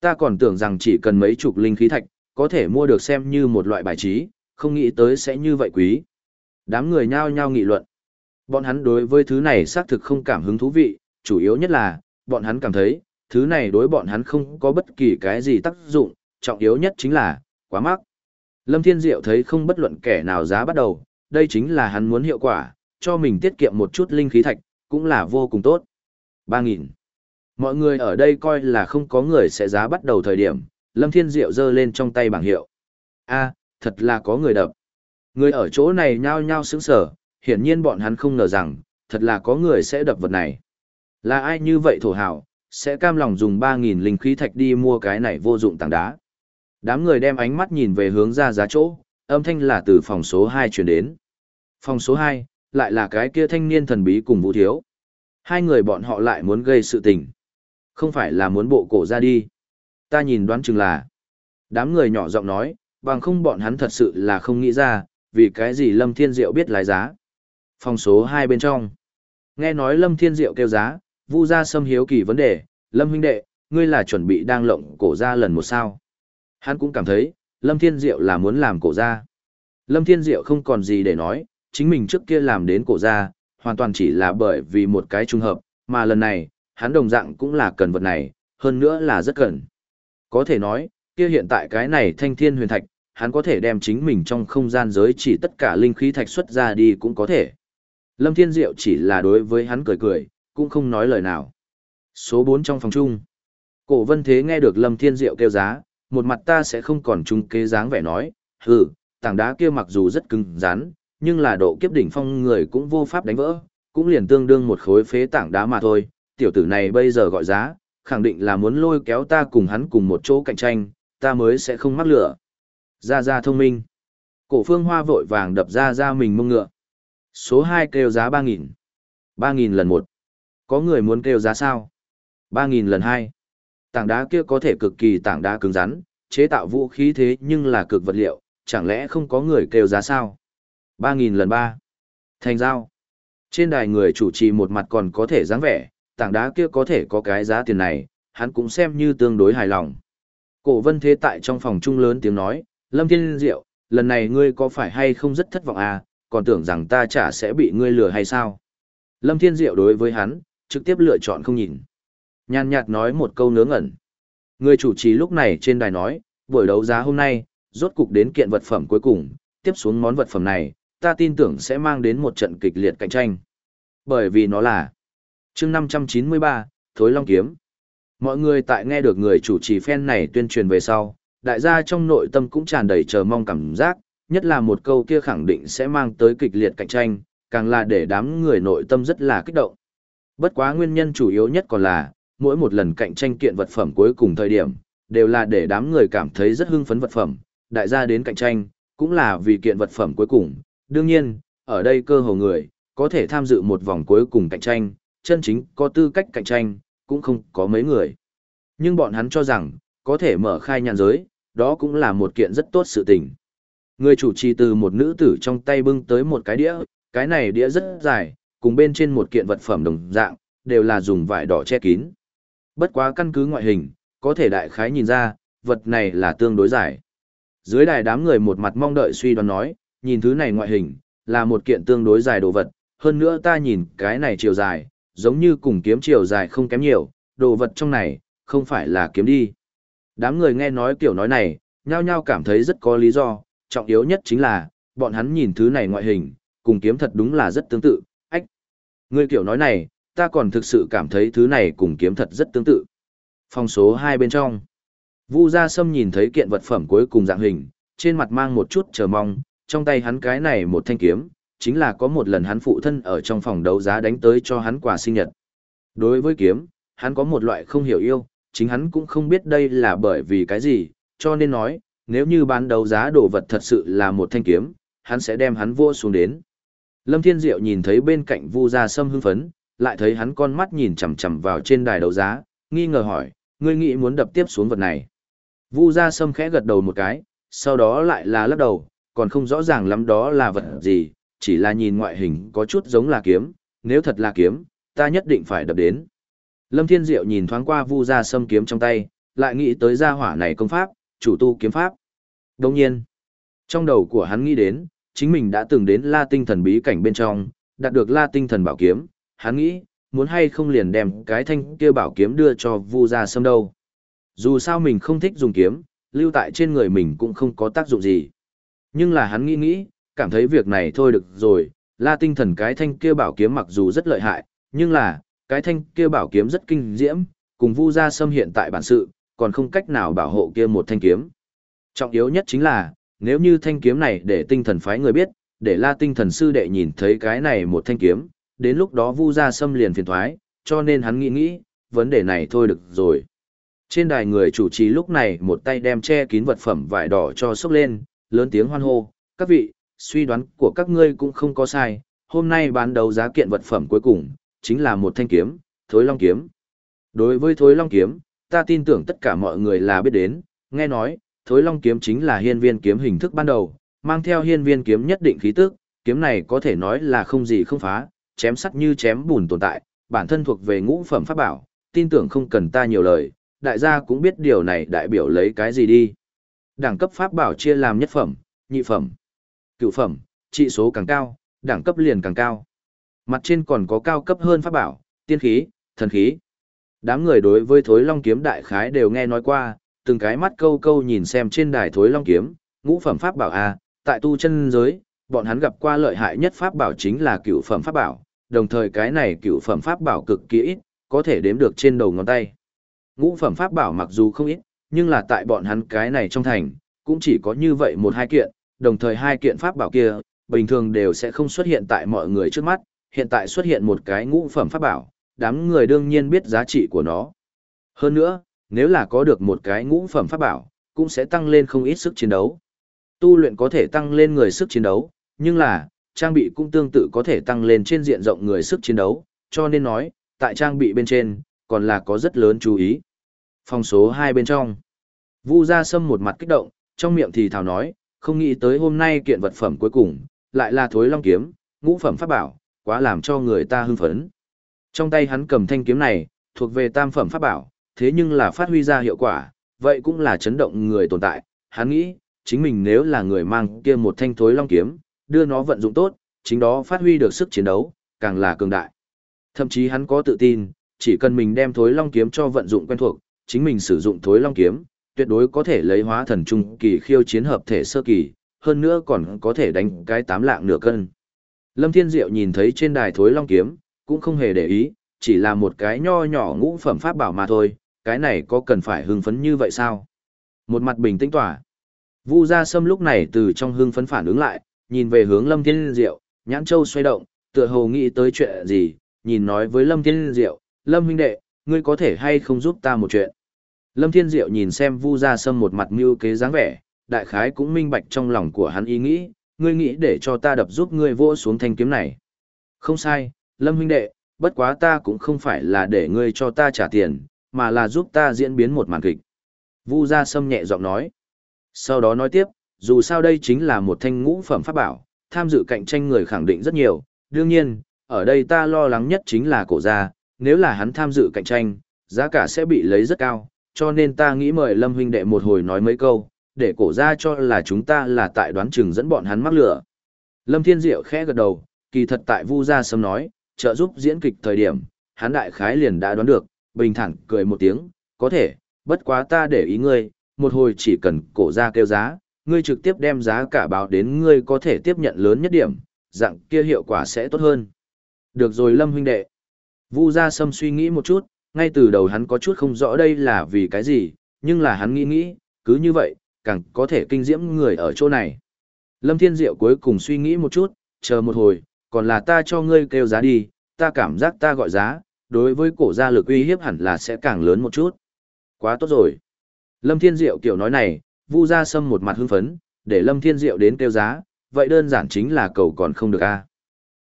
Ta còn tưởng rằng chỉ cần mấy chục linh khí thạch, có thể mua được xem như một loại bài trí, không nghĩ tới sẽ như vậy quý. Đám người nhao nhao nghị luận. Bọn hắn đối với thứ này xác thực không cảm hứng thú vị, chủ yếu nhất là, bọn hắn cảm thấy, thứ này đối bọn hắn không có bất kỳ cái gì tác dụng, trọng yếu nhất chính là, quá mắc. Lâm Thiên Diệu thấy không bất luận kẻ nào giá bắt đầu, đây chính là hắn muốn hiệu quả, cho mình tiết kiệm một chút linh khí thạch, cũng là vô cùng tốt. 3.000. Mọi người ở đây coi là không có người sẽ giá bắt đầu thời điểm, Lâm Thiên Diệu giơ lên trong tay bảng hiệu. a thật là có người đập. Người ở chỗ này nhao nhao sững sở, hiển nhiên bọn hắn không ngờ rằng, thật là có người sẽ đập vật này. Là ai như vậy thổ hào, sẽ cam lòng dùng 3.000 linh khí thạch đi mua cái này vô dụng tảng đá. Đám người đem ánh mắt nhìn về hướng ra giá chỗ, âm thanh là từ phòng số 2 truyền đến. Phòng số 2, lại là cái kia thanh niên thần bí cùng Vũ Thiếu. Hai người bọn họ lại muốn gây sự tình. Không phải là muốn bộ cổ ra đi. Ta nhìn đoán chừng là. Đám người nhỏ giọng nói, bằng không bọn hắn thật sự là không nghĩ ra, vì cái gì Lâm Thiên Diệu biết lái giá. Phòng số 2 bên trong. Nghe nói Lâm Thiên Diệu kêu giá, Vu gia xâm hiếu kỳ vấn đề, Lâm huynh đệ, ngươi là chuẩn bị đang lộng cổ ra lần một sao. Hắn cũng cảm thấy, Lâm Thiên Diệu là muốn làm cổ ra. Lâm Thiên Diệu không còn gì để nói, chính mình trước kia làm đến cổ ra, hoàn toàn chỉ là bởi vì một cái trùng hợp, mà lần này, hắn đồng dạng cũng là cần vật này, hơn nữa là rất cần. Có thể nói, kia hiện tại cái này thanh thiên huyền thạch, hắn có thể đem chính mình trong không gian giới chỉ tất cả linh khí thạch xuất ra đi cũng có thể. Lâm Thiên Diệu chỉ là đối với hắn cười cười, cũng không nói lời nào. Số 4 trong phòng chung. Cổ vân thế nghe được Lâm Thiên Diệu kêu giá, một mặt ta sẽ không còn chung kế dáng vẻ nói, hừ, tảng đá kia mặc dù rất cứng rắn, nhưng là độ kiếp đỉnh phong người cũng vô pháp đánh vỡ, cũng liền tương đương một khối phế tảng đá mà thôi, tiểu tử này bây giờ gọi giá, khẳng định là muốn lôi kéo ta cùng hắn cùng một chỗ cạnh tranh, ta mới sẽ không mắc lửa. Ra ra thông minh. Cổ phương hoa vội vàng đập ra ra mình mông ngựa. Số 2 kêu giá 3.000. 3.000 lần 1. Có người muốn kêu giá sao? 3.000 lần 2. Tảng đá kia có thể cực kỳ tảng đá cứng rắn, chế tạo vũ khí thế nhưng là cực vật liệu, chẳng lẽ không có người kêu giá sao? 3.000 lần 3. Thành giao. Trên đài người chủ trì một mặt còn có thể dáng vẻ, tảng đá kia có thể có cái giá tiền này, hắn cũng xem như tương đối hài lòng. Cổ vân thế tại trong phòng trung lớn tiếng nói, Lâm Thiên Diệu, lần này ngươi có phải hay không rất thất vọng à, còn tưởng rằng ta chả sẽ bị ngươi lừa hay sao? Lâm Thiên Diệu đối với hắn, trực tiếp lựa chọn không nhìn. Nhàn nhạt nói một câu ngớ ngẩn. Người chủ trì lúc này trên đài nói, buổi đấu giá hôm nay, rốt cục đến kiện vật phẩm cuối cùng, tiếp xuống món vật phẩm này, ta tin tưởng sẽ mang đến một trận kịch liệt cạnh tranh. Bởi vì nó là chương 593, Thối Long Kiếm. Mọi người tại nghe được người chủ trì fan này tuyên truyền về sau, đại gia trong nội tâm cũng tràn đầy chờ mong cảm giác, nhất là một câu kia khẳng định sẽ mang tới kịch liệt cạnh tranh, càng là để đám người nội tâm rất là kích động. Bất quá nguyên nhân chủ yếu nhất còn là, mỗi một lần cạnh tranh kiện vật phẩm cuối cùng thời điểm, đều là để đám người cảm thấy rất hưng phấn vật phẩm, đại gia đến cạnh tranh, cũng là vì kiện vật phẩm cuối cùng. Đương nhiên, ở đây cơ hồ người, có thể tham dự một vòng cuối cùng cạnh tranh, chân chính có tư cách cạnh tranh, cũng không có mấy người. Nhưng bọn hắn cho rằng, có thể mở khai nhàn giới, đó cũng là một kiện rất tốt sự tình. Người chủ trì từ một nữ tử trong tay bưng tới một cái đĩa, cái này đĩa rất dài, cùng bên trên một kiện vật phẩm đồng dạng, đều là dùng vải đỏ che kín. Bất quá căn cứ ngoại hình, có thể đại khái nhìn ra, vật này là tương đối dài. Dưới đài đám người một mặt mong đợi suy đoán nói, nhìn thứ này ngoại hình, là một kiện tương đối dài đồ vật, hơn nữa ta nhìn cái này chiều dài, giống như cùng kiếm chiều dài không kém nhiều, đồ vật trong này, không phải là kiếm đi. Đám người nghe nói kiểu nói này, nhao nhao cảm thấy rất có lý do, trọng yếu nhất chính là, bọn hắn nhìn thứ này ngoại hình, cùng kiếm thật đúng là rất tương tự, ách. Người kiểu nói này, ta còn thực sự cảm thấy thứ này cùng kiếm thật rất tương tự. Phòng số 2 bên trong. Vu Gia Sâm nhìn thấy kiện vật phẩm cuối cùng dạng hình, trên mặt mang một chút chờ mong, trong tay hắn cái này một thanh kiếm, chính là có một lần hắn phụ thân ở trong phòng đấu giá đánh tới cho hắn quà sinh nhật. Đối với kiếm, hắn có một loại không hiểu yêu, chính hắn cũng không biết đây là bởi vì cái gì, cho nên nói, nếu như bán đấu giá đồ vật thật sự là một thanh kiếm, hắn sẽ đem hắn vô xuống đến. Lâm Thiên Diệu nhìn thấy bên cạnh Vu Gia Sâm hưng phấn, lại thấy hắn con mắt nhìn chằm chằm vào trên đài đấu giá, nghi ngờ hỏi, ngươi nghĩ muốn đập tiếp xuống vật này. Vu Gia Sâm khẽ gật đầu một cái, sau đó lại là lắc đầu, còn không rõ ràng lắm đó là vật gì, chỉ là nhìn ngoại hình có chút giống là kiếm, nếu thật là kiếm, ta nhất định phải đập đến. Lâm Thiên Diệu nhìn thoáng qua Vu Gia Sâm kiếm trong tay, lại nghĩ tới gia hỏa này công pháp, chủ tu kiếm pháp. Đồng nhiên, trong đầu của hắn nghĩ đến, chính mình đã từng đến La Tinh Thần bí cảnh bên trong, đạt được La Tinh Thần bảo kiếm, hắn nghĩ, muốn hay không liền đem cái thanh kia bảo kiếm đưa cho Vu Gia Sâm đâu. Dù sao mình không thích dùng kiếm, lưu tại trên người mình cũng không có tác dụng gì. Nhưng là hắn nghĩ nghĩ, cảm thấy việc này thôi được rồi, La Tinh Thần cái thanh kia bảo kiếm mặc dù rất lợi hại, nhưng là, cái thanh kia bảo kiếm rất kinh diễm, cùng Vu Gia Sâm hiện tại bản sự, còn không cách nào bảo hộ kia một thanh kiếm. Trọng yếu nhất chính là, nếu như thanh kiếm này để tinh thần phái người biết, để La Tinh Thần sư đệ nhìn thấy cái này một thanh kiếm, đến lúc đó Vu Gia xâm liền phiền thoái, cho nên hắn nghĩ nghĩ, vấn đề này thôi được rồi. Trên đài người chủ trì lúc này một tay đem che kín vật phẩm vải đỏ cho sốc lên, lớn tiếng hoan hô, các vị, suy đoán của các ngươi cũng không có sai, hôm nay bán đấu giá kiện vật phẩm cuối cùng, chính là một thanh kiếm, Thối Long Kiếm. Đối với Thối Long Kiếm, ta tin tưởng tất cả mọi người là biết đến, nghe nói, Thối Long Kiếm chính là hiên viên kiếm hình thức ban đầu, mang theo hiên viên kiếm nhất định khí tức, kiếm này có thể nói là không gì không phá, chém sắt như chém bùn tồn tại, bản thân thuộc về ngũ phẩm pháp bảo, tin tưởng không cần ta nhiều lời, đại gia cũng biết điều này đại biểu lấy cái gì đi. Đẳng cấp pháp bảo chia làm nhất phẩm, nhị phẩm, cựu phẩm, trị số càng cao, đẳng cấp liền càng cao. Mặt trên còn có cao cấp hơn pháp bảo, tiên khí, thần khí. Đám người đối với thối long kiếm đại khái đều nghe nói qua, từng cái mắt câu câu nhìn xem trên đài thối long kiếm, ngũ phẩm pháp bảo A, tại tu chân giới, bọn hắn gặp qua lợi hại nhất pháp bảo chính là cựu phẩm pháp bảo, đồng thời cái này cựu phẩm pháp bảo cực kỳ ít, có thể đếm được trên đầu ngón tay. Ngũ phẩm pháp bảo mặc dù không ít, nhưng là tại bọn hắn cái này trong thành, cũng chỉ có như vậy một hai kiện, đồng thời hai kiện pháp bảo kia, bình thường đều sẽ không xuất hiện tại mọi người trước mắt, hiện tại xuất hiện một cái ngũ phẩm pháp bảo, đám người đương nhiên biết giá trị của nó. Hơn nữa, nếu là có được một cái ngũ phẩm pháp bảo, cũng sẽ tăng lên không ít sức chiến đấu. Tu luyện có thể tăng lên người sức chiến đấu, nhưng là, trang bị cũng tương tự có thể tăng lên trên diện rộng người sức chiến đấu, cho nên nói, tại trang bị bên trên, còn là có rất lớn chú ý. Phòng số 2 bên trong. Vu Gia Sâm một mặt kích động, trong miệng thì thào nói, không nghĩ tới hôm nay kiện vật phẩm cuối cùng, lại là thối long kiếm, ngũ phẩm pháp bảo, quá làm cho người ta hưng phấn. Trong tay hắn cầm thanh kiếm này, thuộc về tam phẩm pháp bảo, thế nhưng là phát huy ra hiệu quả, vậy cũng là chấn động người tồn tại. Hắn nghĩ, chính mình nếu là người mang kia một thanh thối long kiếm, đưa nó vận dụng tốt, chính đó phát huy được sức chiến đấu, càng là cường đại. Thậm chí hắn có tự tin, chỉ cần mình đem thối long kiếm cho vận dụng quen thuộc, chính mình sử dụng thối long kiếm, tuyệt đối có thể lấy hóa thần trung kỳ khiêu chiến hợp thể sơ kỳ, hơn nữa còn có thể đánh cái tám lạng nửa cân. Lâm Thiên Diệu nhìn thấy trên đài thối long kiếm, cũng không hề để ý, chỉ là một cái nho nhỏ ngũ phẩm pháp bảo mà thôi, cái này có cần phải hưng phấn như vậy sao? Một mặt bình tĩnh tỏa. Vu Gia Sâm lúc này từ trong hưng phấn phản ứng lại, nhìn về hướng Lâm Thiên Diệu, nhãn châu xoay động, tựa hồ nghĩ tới chuyện gì, nhìn nói với Lâm Thiên Diệu, Lâm huynh đệ, ngươi có thể hay không giúp ta một chuyện. Lâm Thiên Diệu nhìn xem Vu Gia Sâm một mặt mưu kế dáng vẻ, đại khái cũng minh bạch trong lòng của hắn ý nghĩ, ngươi nghĩ để cho ta đập giúp ngươi vỗ xuống thanh kiếm này. Không sai, Lâm huynh đệ, bất quá ta cũng không phải là để ngươi cho ta trả tiền, mà là giúp ta diễn biến một màn kịch. Vu Gia Sâm nhẹ giọng nói. Sau đó nói tiếp, dù sao đây chính là một thanh ngũ phẩm pháp bảo, tham dự cạnh tranh người khẳng định rất nhiều, đương nhiên, ở đây ta lo lắng nhất chính là cổ gia, nếu là hắn tham dự cạnh tranh, giá cả sẽ bị lấy rất cao, cho nên ta nghĩ mời Lâm huynh đệ một hồi nói mấy câu, để cổ gia cho là chúng ta là tại đoán chừng dẫn bọn hắn mắc lửa. Lâm Thiên Diệu khẽ gật đầu, kỳ thật tại Vu Gia Sâm nói, trợ giúp diễn kịch thời điểm, hắn đại khái liền đã đoán được, bình thản cười một tiếng, có thể, bất quá ta để ý ngươi, một hồi chỉ cần cổ ra kêu giá, ngươi trực tiếp đem giá cả báo đến ngươi có thể tiếp nhận lớn nhất điểm, dạng kia hiệu quả sẽ tốt hơn. Được rồi Lâm huynh đệ. Vu Gia Sâm suy nghĩ một chút, ngay từ đầu hắn có chút không rõ đây là vì cái gì, nhưng là hắn nghĩ nghĩ, cứ như vậy, càng có thể kinh diễm người ở chỗ này. Lâm Thiên Diệu cuối cùng suy nghĩ một chút, chờ một hồi, còn là ta cho ngươi kêu giá đi, ta cảm giác ta gọi giá, đối với cổ gia lực uy hiếp hẳn là sẽ càng lớn một chút. Quá tốt rồi. Lâm Thiên Diệu kiểu nói này, Vu Gia Sâm một mặt hưng phấn, để Lâm Thiên Diệu đến kêu giá, vậy đơn giản chính là cầu còn không được a.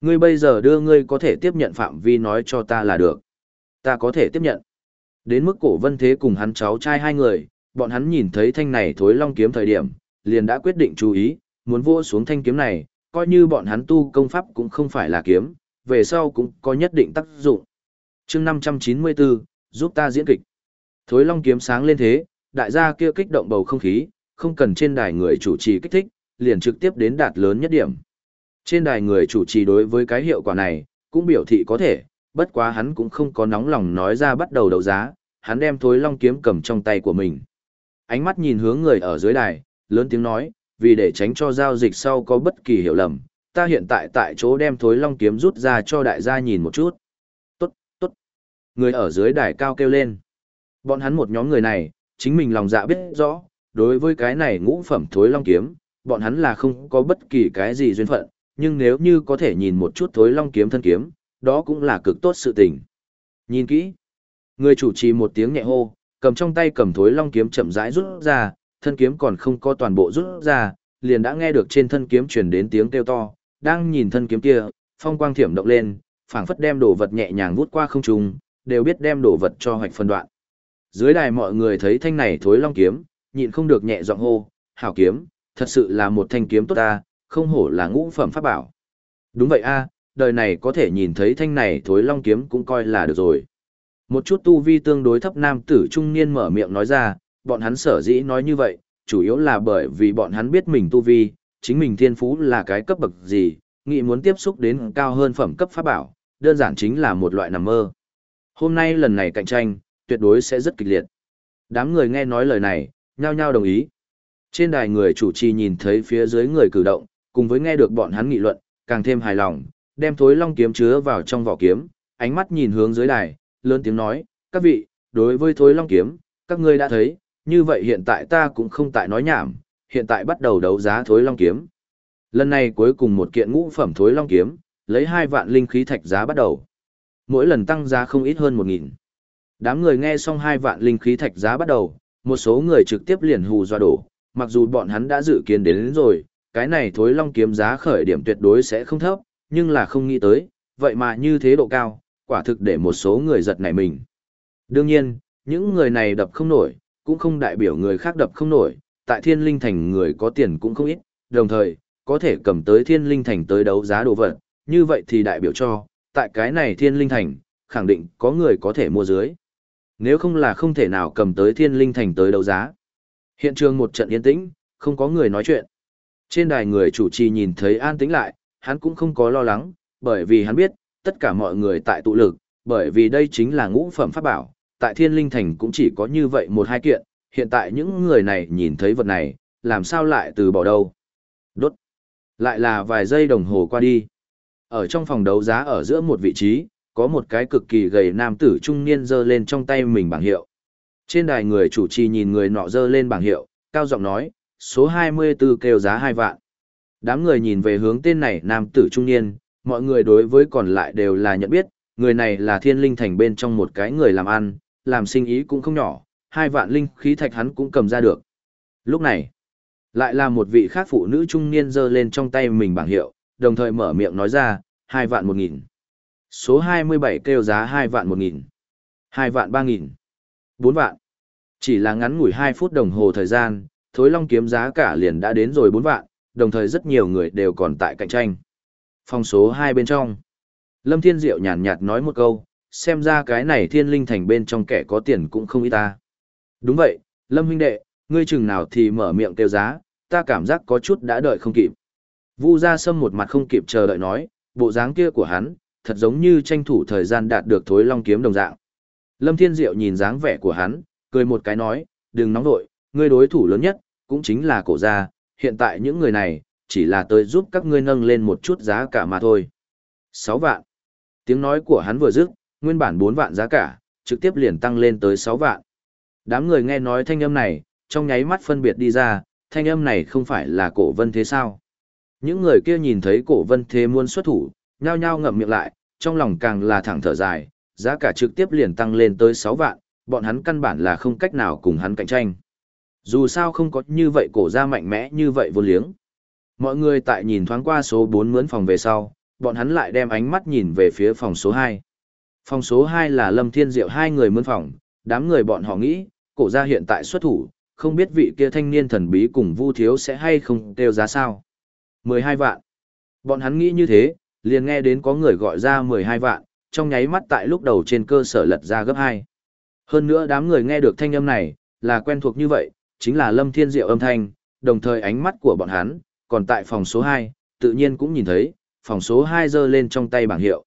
Ngươi bây giờ đưa ngươi có thể tiếp nhận phạm vi nói cho ta là được. Ta có thể tiếp nhận. Đến mức cổ vân thế cùng hắn cháu trai hai người, bọn hắn nhìn thấy thanh này thối long kiếm thời điểm, liền đã quyết định chú ý, muốn vô xuống thanh kiếm này, coi như bọn hắn tu công pháp cũng không phải là kiếm, về sau cũng có nhất định tác dụng. chương 594, giúp ta diễn kịch. Thối long kiếm sáng lên thế, đại gia kia kích động bầu không khí, không cần trên đài người chủ trì kích thích, liền trực tiếp đến đạt lớn nhất điểm. Trên đài người chủ trì đối với cái hiệu quả này, cũng biểu thị có thể, bất quá hắn cũng không có nóng lòng nói ra bắt đầu đấu giá, hắn đem thối long kiếm cầm trong tay của mình. Ánh mắt nhìn hướng người ở dưới đài, lớn tiếng nói, vì để tránh cho giao dịch sau có bất kỳ hiểu lầm, ta hiện tại tại chỗ đem thối long kiếm rút ra cho đại gia nhìn một chút. Tốt, tốt. Người ở dưới đài cao kêu lên. Bọn hắn một nhóm người này, chính mình lòng dạ biết rõ, đối với cái này ngũ phẩm thối long kiếm, bọn hắn là không có bất kỳ cái gì duyên phận, nhưng nếu như có thể nhìn một chút thối long kiếm thân kiếm, đó cũng là cực tốt sự tình. Nhìn kỹ. Người chủ trì một tiếng nhẹ hô, cầm trong tay cầm thối long kiếm chậm rãi rút ra, thân kiếm còn không có toàn bộ rút ra, liền đã nghe được trên thân kiếm truyền đến tiếng kêu to, đang nhìn thân kiếm kia, phong quang thiểm động lên, phảng phất đem đồ vật nhẹ nhàng vút qua không trung, đều biết đem đồ vật cho hoạch phân đoạn. Dưới đài mọi người thấy thanh này thối long kiếm, nhịn không được nhẹ giọng hô, hảo kiếm, thật sự là một thanh kiếm tốt ta, không hổ là ngũ phẩm pháp bảo. Đúng vậy a, đời này có thể nhìn thấy thanh này thối long kiếm cũng coi là được rồi. Một chút tu vi tương đối thấp nam tử trung niên mở miệng nói ra, bọn hắn sở dĩ nói như vậy, chủ yếu là bởi vì bọn hắn biết mình tu vi, chính mình thiên phú là cái cấp bậc gì, nghĩ muốn tiếp xúc đến cao hơn phẩm cấp pháp bảo, đơn giản chính là một loại nằm mơ. Hôm nay lần này cạnh tranh, tuyệt đối sẽ rất kịch liệt. Đám người nghe nói lời này, nhao nhao đồng ý. Trên đài người chủ trì nhìn thấy phía dưới người cử động, cùng với nghe được bọn hắn nghị luận, càng thêm hài lòng, đem thối long kiếm chứa vào trong vỏ kiếm, ánh mắt nhìn hướng dưới đài, lớn tiếng nói, các vị, đối với thối long kiếm, các ngươi đã thấy, như vậy hiện tại ta cũng không tại nói nhảm, hiện tại bắt đầu đấu giá thối long kiếm. Lần này cuối cùng một kiện ngũ phẩm thối long kiếm, lấy hai vạn linh khí thạch giá bắt đầu. Mỗi lần tăng giá không ít hơn một nghìn. Đám người nghe xong hai vạn linh khí thạch giá bắt đầu, một số người trực tiếp liền hù dọa đổ, mặc dù bọn hắn đã dự kiến đến, đến rồi, cái này thối long kiếm giá khởi điểm tuyệt đối sẽ không thấp, nhưng là không nghĩ tới, vậy mà như thế độ cao, quả thực để một số người giật nảy mình. Đương nhiên, những người này đập không nổi, cũng không đại biểu người khác đập không nổi, tại thiên linh thành người có tiền cũng không ít, đồng thời, có thể cầm tới thiên linh thành tới đấu giá đồ vật, như vậy thì đại biểu cho, tại cái này thiên linh thành, khẳng định có người có thể mua dưới. Nếu không là không thể nào cầm tới thiên linh thành tới đấu giá. Hiện trường một trận yên tĩnh, không có người nói chuyện. Trên đài người chủ trì nhìn thấy an tĩnh lại, hắn cũng không có lo lắng, bởi vì hắn biết, tất cả mọi người tại tụ lực, bởi vì đây chính là ngũ phẩm pháp bảo, tại thiên linh thành cũng chỉ có như vậy một hai kiện, hiện tại những người này nhìn thấy vật này, làm sao lại từ bỏ đâu. Đốt. Lại là vài giây đồng hồ qua đi. Ở trong phòng đấu giá ở giữa một vị trí, có một cái cực kỳ gầy nam tử trung niên giơ lên trong tay mình bảng hiệu. Trên đài người chủ trì nhìn người nọ giơ lên bảng hiệu, cao giọng nói, số 24 kêu giá 2 vạn. Đám người nhìn về hướng tên này nam tử trung niên, mọi người đối với còn lại đều là nhận biết, người này là thiên linh thành bên trong một cái người làm ăn, làm sinh ý cũng không nhỏ, hai vạn linh khí thạch hắn cũng cầm ra được. Lúc này, lại là một vị khác phụ nữ trung niên giơ lên trong tay mình bảng hiệu, đồng thời mở miệng nói ra, hai vạn một nghìn. Số 27 kêu giá hai vạn một nghìn. hai vạn ba nghìn. bốn vạn. Chỉ là ngắn ngủi hai phút đồng hồ thời gian, thối long kiếm giá cả liền đã đến rồi bốn vạn, đồng thời rất nhiều người đều còn tại cạnh tranh. Phòng số 2 bên trong. Lâm Thiên Diệu nhàn nhạt nói một câu, xem ra cái này thiên linh thành bên trong kẻ có tiền cũng không ít ta. Đúng vậy, Lâm huynh đệ, ngươi chừng nào thì mở miệng kêu giá, ta cảm giác có chút đã đợi không kịp. Vu Gia Sâm một mặt không kịp chờ đợi nói, bộ dáng kia của hắn, thật giống như tranh thủ thời gian đạt được thối long kiếm đồng dạng. Lâm Thiên Diệu nhìn dáng vẻ của hắn, cười một cái nói, đừng nóng nội, ngươi đối thủ lớn nhất, cũng chính là cổ gia, hiện tại những người này, chỉ là tới giúp các ngươi nâng lên một chút giá cả mà thôi. 6 vạn. Tiếng nói của hắn vừa dứt, nguyên bản 4 vạn giá cả, trực tiếp liền tăng lên tới 6 vạn. Đám người nghe nói thanh âm này, trong nháy mắt phân biệt đi ra, thanh âm này không phải là cổ vân thế sao. Những người kia nhìn thấy cổ vân thế muôn xuất thủ, nhao nhao ngậm miệng lại, trong lòng càng là thẳng thở dài, giá cả trực tiếp liền tăng lên tới 6 vạn, bọn hắn căn bản là không cách nào cùng hắn cạnh tranh. Dù sao không có như vậy cổ ra mạnh mẽ như vậy vô liếng. Mọi người tại nhìn thoáng qua số 4 mướn phòng về sau, bọn hắn lại đem ánh mắt nhìn về phía phòng số 2. Phòng số 2 là Lâm Thiên Diệu hai người mướn phòng, đám người bọn họ nghĩ, cổ gia hiện tại xuất thủ, không biết vị kia thanh niên thần bí cùng Vu Thiếu sẽ hay không tiêu giá sao. 12 vạn. Bọn hắn nghĩ như thế, liền nghe đến có người gọi ra 12 vạn, trong nháy mắt tại lúc đầu trên cơ sở lật ra gấp 2. Hơn nữa đám người nghe được thanh âm này, là quen thuộc như vậy, chính là Lâm Thiên Diệu âm thanh, đồng thời ánh mắt của bọn hắn, còn tại phòng số 2, tự nhiên cũng nhìn thấy, phòng số 2 giơ lên trong tay bảng hiệu.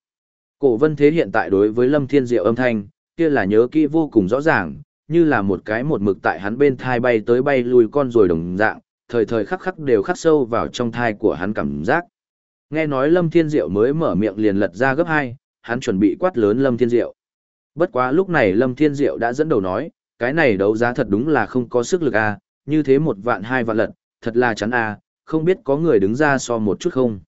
Cổ vân thế hiện tại đối với Lâm Thiên Diệu âm thanh, kia là nhớ kỹ vô cùng rõ ràng, như là một cái một mực tại hắn bên thai bay tới bay lui con rồi đồng dạng, thời thời khắc khắc đều khắc sâu vào trong thai của hắn cảm giác. Nghe nói Lâm Thiên Diệu mới mở miệng liền lật ra gấp hai, hắn chuẩn bị quát lớn Lâm Thiên Diệu. Bất quá lúc này Lâm Thiên Diệu đã dẫn đầu nói, cái này đấu giá thật đúng là không có sức lực a, à, như thế một vạn hai vạn lật, thật là chắn a, à, không biết có người đứng ra so một chút không.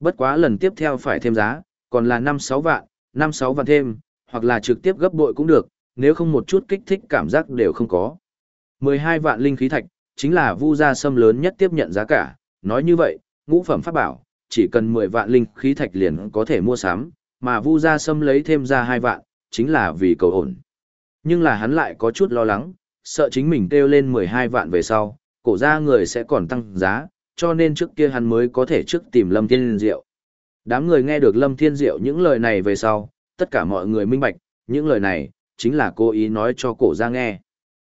Bất quá lần tiếp theo phải thêm giá, còn là 5-6 vạn, 5-6 vạn thêm, hoặc là trực tiếp gấp bội cũng được, nếu không một chút kích thích cảm giác đều không có. 12 vạn linh khí thạch, chính là vu gia sâm lớn nhất tiếp nhận giá cả, nói như vậy, ngũ phẩm pháp bảo, chỉ cần 10 vạn linh khí thạch liền có thể mua sắm, mà vu gia sâm lấy thêm ra 2 vạn, chính là vì cầu ổn. Nhưng là hắn lại có chút lo lắng, sợ chính mình kêu lên 12 vạn về sau, cổ gia người sẽ còn tăng giá, cho nên trước kia hắn mới có thể trước tìm Lâm Thiên Diệu. Đám người nghe được Lâm Thiên Diệu những lời này về sau, tất cả mọi người minh bạch, những lời này, chính là cố ý nói cho cổ ra nghe.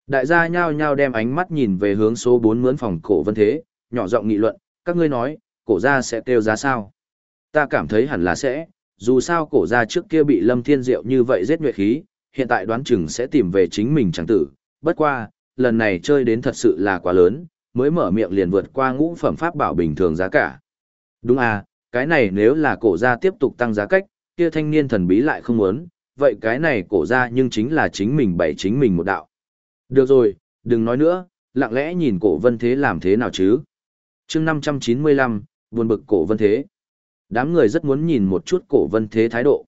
Đại gia nhao nhao đem ánh mắt nhìn về hướng số 4 mướn phòng cổ vân thế, nhỏ giọng nghị luận, các ngươi nói, cổ ra sẽ kêu giá sao? Ta cảm thấy hẳn là sẽ, dù sao cổ ra trước kia bị Lâm Thiên Diệu như vậy giết nguyệt khí, hiện tại đoán chừng sẽ tìm về chính mình chẳng tử, bất qua, lần này chơi đến thật sự là quá lớn, mới mở miệng liền vượt qua ngũ phẩm pháp bảo bình thường giá cả. Đúng à, cái này nếu là cổ gia tiếp tục tăng giá cách, kia thanh niên thần bí lại không muốn, vậy cái này cổ gia nhưng chính là chính mình bày chính mình một đạo. Được rồi, đừng nói nữa, lặng lẽ nhìn cổ vân thế làm thế nào chứ. chương 595, buồn bực cổ vân thế. Đám người rất muốn nhìn một chút cổ vân thế thái độ.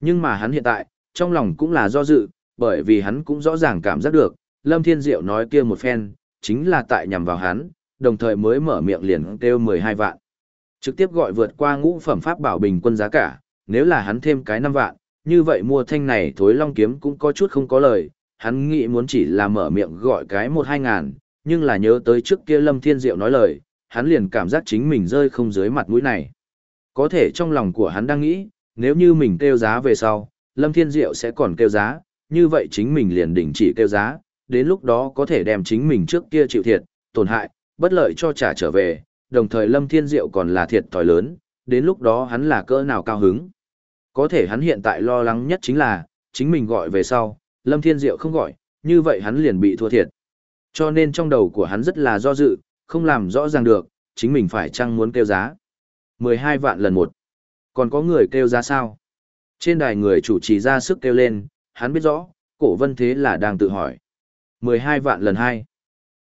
Nhưng mà hắn hiện tại, trong lòng cũng là do dự, bởi vì hắn cũng rõ ràng cảm giác được, Lâm Thiên Diệu nói kia một phen, chính là tại nhằm vào hắn, đồng thời mới mở miệng liền kêu 12 vạn. Trực tiếp gọi vượt qua ngũ phẩm pháp bảo bình quân giá cả, nếu là hắn thêm cái 5 vạn, như vậy mua thanh này thối long kiếm cũng có chút không có lời, hắn nghĩ muốn chỉ là mở miệng gọi cái 1-2 ngàn, nhưng là nhớ tới trước kia Lâm Thiên Diệu nói lời, hắn liền cảm giác chính mình rơi không dưới mặt mũi này. Có thể trong lòng của hắn đang nghĩ, nếu như mình kêu giá về sau, Lâm Thiên Diệu sẽ còn kêu giá, như vậy chính mình liền đình chỉ kêu giá, đến lúc đó có thể đem chính mình trước kia chịu thiệt, tổn hại, bất lợi cho trả trở về, đồng thời Lâm Thiên Diệu còn là thiệt thòi lớn, đến lúc đó hắn là cỡ nào cao hứng. Có thể hắn hiện tại lo lắng nhất chính là, chính mình gọi về sau, Lâm Thiên Diệu không gọi, như vậy hắn liền bị thua thiệt. Cho nên trong đầu của hắn rất là do dự, không làm rõ ràng được, chính mình phải chăng muốn kêu giá. 12 vạn lần một. Còn có người kêu giá sao? Trên đài người chủ trì ra sức kêu lên, hắn biết rõ, cổ vân thế là đang tự hỏi. 12 vạn lần hai.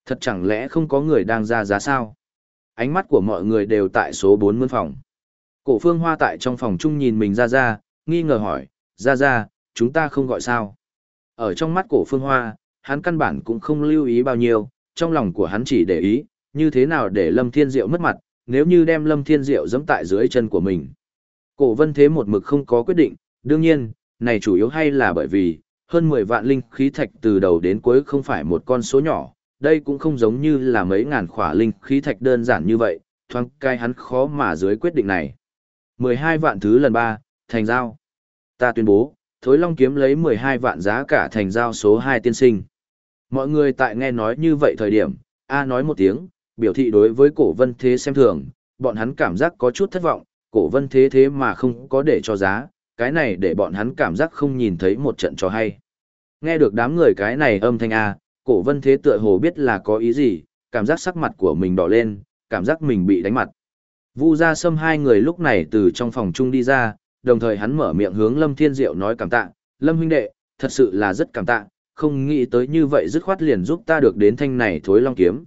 Thật chẳng lẽ không có người đang ra giá sao? Ánh mắt của mọi người đều tại số 4 mươn phòng. Cổ phương hoa tại trong phòng chung nhìn mình ra ra, nghi ngờ hỏi, ra ra, chúng ta không gọi sao? Ở trong mắt cổ phương hoa, hắn căn bản cũng không lưu ý bao nhiêu, trong lòng của hắn chỉ để ý, như thế nào để Lâm Thiên Diệu mất mặt, nếu như đem Lâm Thiên Diệu giẫm tại dưới chân của mình. Cổ vân thế một mực không có quyết định, đương nhiên, này chủ yếu hay là bởi vì, hơn 10 vạn linh khí thạch từ đầu đến cuối không phải một con số nhỏ, đây cũng không giống như là mấy ngàn khỏa linh khí thạch đơn giản như vậy, thoáng cai hắn khó mà dưới quyết định này. 12 vạn thứ lần 3, thành giao. Ta tuyên bố, Thối Long kiếm lấy 12 vạn giá cả thành giao số 2 tiên sinh. Mọi người tại nghe nói như vậy thời điểm, A nói một tiếng, biểu thị đối với cổ vân thế xem thường, bọn hắn cảm giác có chút thất vọng, cổ vân thế thế mà không có để cho giá, cái này để bọn hắn cảm giác không nhìn thấy một trận cho hay. Nghe được đám người cái này âm thanh A, cổ vân thế tựa hồ biết là có ý gì, cảm giác sắc mặt của mình đỏ lên, cảm giác mình bị đánh mặt. Vu Gia sâm hai người lúc này từ trong phòng chung đi ra, đồng thời hắn mở miệng hướng Lâm Thiên Diệu nói cảm tạ, Lâm huynh đệ, thật sự là rất cảm tạ, không nghĩ tới như vậy dứt khoát liền giúp ta được đến thanh này thối long kiếm.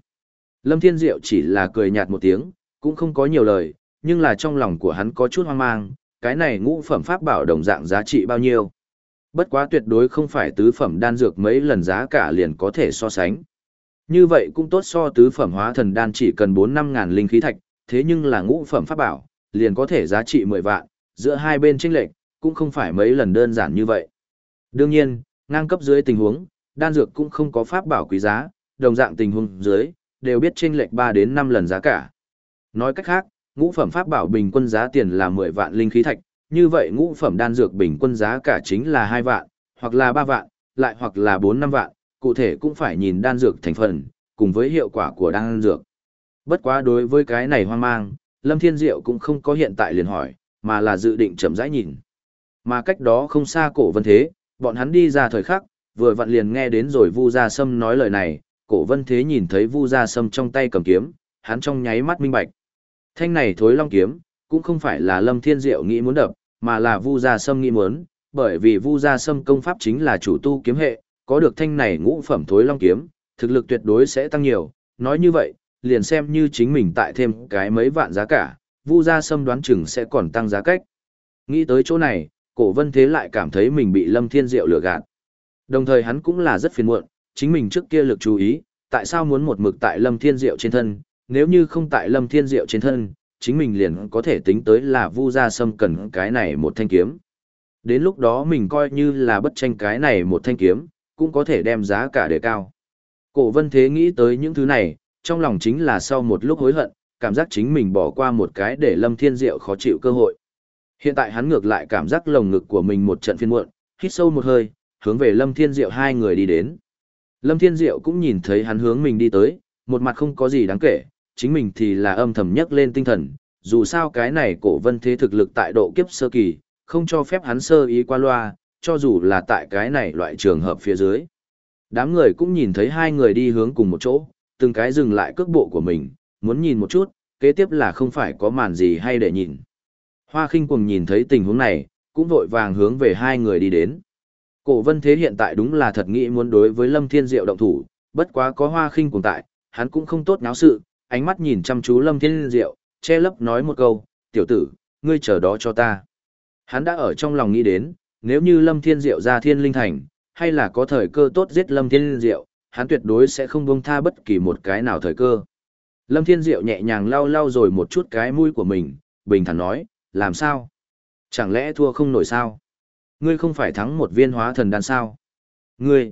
Lâm Thiên Diệu chỉ là cười nhạt một tiếng, cũng không có nhiều lời, nhưng là trong lòng của hắn có chút hoang mang, cái này ngũ phẩm pháp bảo đồng dạng giá trị bao nhiêu. Bất quá tuyệt đối không phải tứ phẩm đan dược mấy lần giá cả liền có thể so sánh. Như vậy cũng tốt so tứ phẩm hóa thần đan chỉ cần 4-5 ngàn linh khí thạch, thế nhưng là ngũ phẩm pháp bảo, liền có thể giá trị 10 vạn, giữa hai bên chênh lệch cũng không phải mấy lần đơn giản như vậy. Đương nhiên, ngang cấp dưới tình huống, đan dược cũng không có pháp bảo quý giá, đồng dạng tình huống dưới, đều biết chênh lệch 3 đến 5 lần giá cả. Nói cách khác, ngũ phẩm pháp bảo bình quân giá tiền là 10 vạn linh khí thạch, như vậy ngũ phẩm đan dược bình quân giá cả chính là 2 vạn, hoặc là 3 vạn, lại hoặc là 4 5 vạn, cụ thể cũng phải nhìn đan dược thành phần, cùng với hiệu quả của đan dược. Bất quá đối với cái này hoang mang, Lâm Thiên Diệu cũng không có hiện tại liền hỏi, mà là dự định chậm rãi nhìn. Mà cách đó không xa cổ vân thế, bọn hắn đi ra thời khắc, vừa vặn liền nghe đến rồi Vu Gia Sâm nói lời này, cổ vân thế nhìn thấy Vu Gia Sâm trong tay cầm kiếm, hắn trong nháy mắt minh bạch. Thanh này thối long kiếm, cũng không phải là Lâm Thiên Diệu nghĩ muốn đập, mà là Vu Gia Sâm nghĩ muốn, bởi vì Vu Gia Sâm công pháp chính là chủ tu kiếm hệ, có được thanh này ngũ phẩm thối long kiếm, thực lực tuyệt đối sẽ tăng nhiều, nói như vậy, liền xem như chính mình tại thêm cái mấy vạn giá cả, Vu Gia Sâm đoán chừng sẽ còn tăng giá cách. Nghĩ tới chỗ này, Cổ Vân Thế lại cảm thấy mình bị Lâm Thiên Diệu lừa gạt. Đồng thời hắn cũng là rất phiền muộn, chính mình trước kia lực chú ý, tại sao muốn một mực tại Lâm Thiên Diệu trên thân, nếu như không tại Lâm Thiên Diệu trên thân, chính mình liền có thể tính tới là Vu Gia Sâm cần cái này một thanh kiếm. Đến lúc đó mình coi như là bất tranh cái này một thanh kiếm, cũng có thể đem giá cả đề cao. Cổ Vân Thế nghĩ tới những thứ này, trong lòng chính là sau một lúc hối hận, cảm giác chính mình bỏ qua một cái để Lâm Thiên Diệu khó chịu cơ hội. Hiện tại hắn ngược lại cảm giác lồng ngực của mình một trận phiên muộn, hít sâu một hơi, hướng về Lâm Thiên Diệu hai người đi đến. Lâm Thiên Diệu cũng nhìn thấy hắn hướng mình đi tới, một mặt không có gì đáng kể, chính mình thì là âm thầm nhấc lên tinh thần, dù sao cái này cổ vân thế thực lực tại độ kiếp sơ kỳ, không cho phép hắn sơ ý qua loa, cho dù là tại cái này loại trường hợp phía dưới. Đám người cũng nhìn thấy hai người đi hướng cùng một chỗ, từng cái dừng lại cước bộ của mình, muốn nhìn một chút, kế tiếp là không phải có màn gì hay để nhìn. Hoa khinh cùng nhìn thấy tình huống này, cũng vội vàng hướng về hai người đi đến. Cổ vân thế hiện tại đúng là thật nghĩ muốn đối với Lâm Thiên Diệu động thủ, bất quá có hoa khinh cùng tại, hắn cũng không tốt náo sự, ánh mắt nhìn chăm chú Lâm Thiên Diệu, che lấp nói một câu, tiểu tử, ngươi chờ đó cho ta. Hắn đã ở trong lòng nghĩ đến, nếu như Lâm Thiên Diệu ra thiên linh thành, hay là có thời cơ tốt giết Lâm Thiên Diệu, hắn tuyệt đối sẽ không buông tha bất kỳ một cái nào thời cơ. Lâm Thiên Diệu nhẹ nhàng lau lau rồi một chút cái mũi của mình, bình thản nói, làm sao? Chẳng lẽ thua không nổi sao? Ngươi không phải thắng một viên hóa thần đan sao? Ngươi!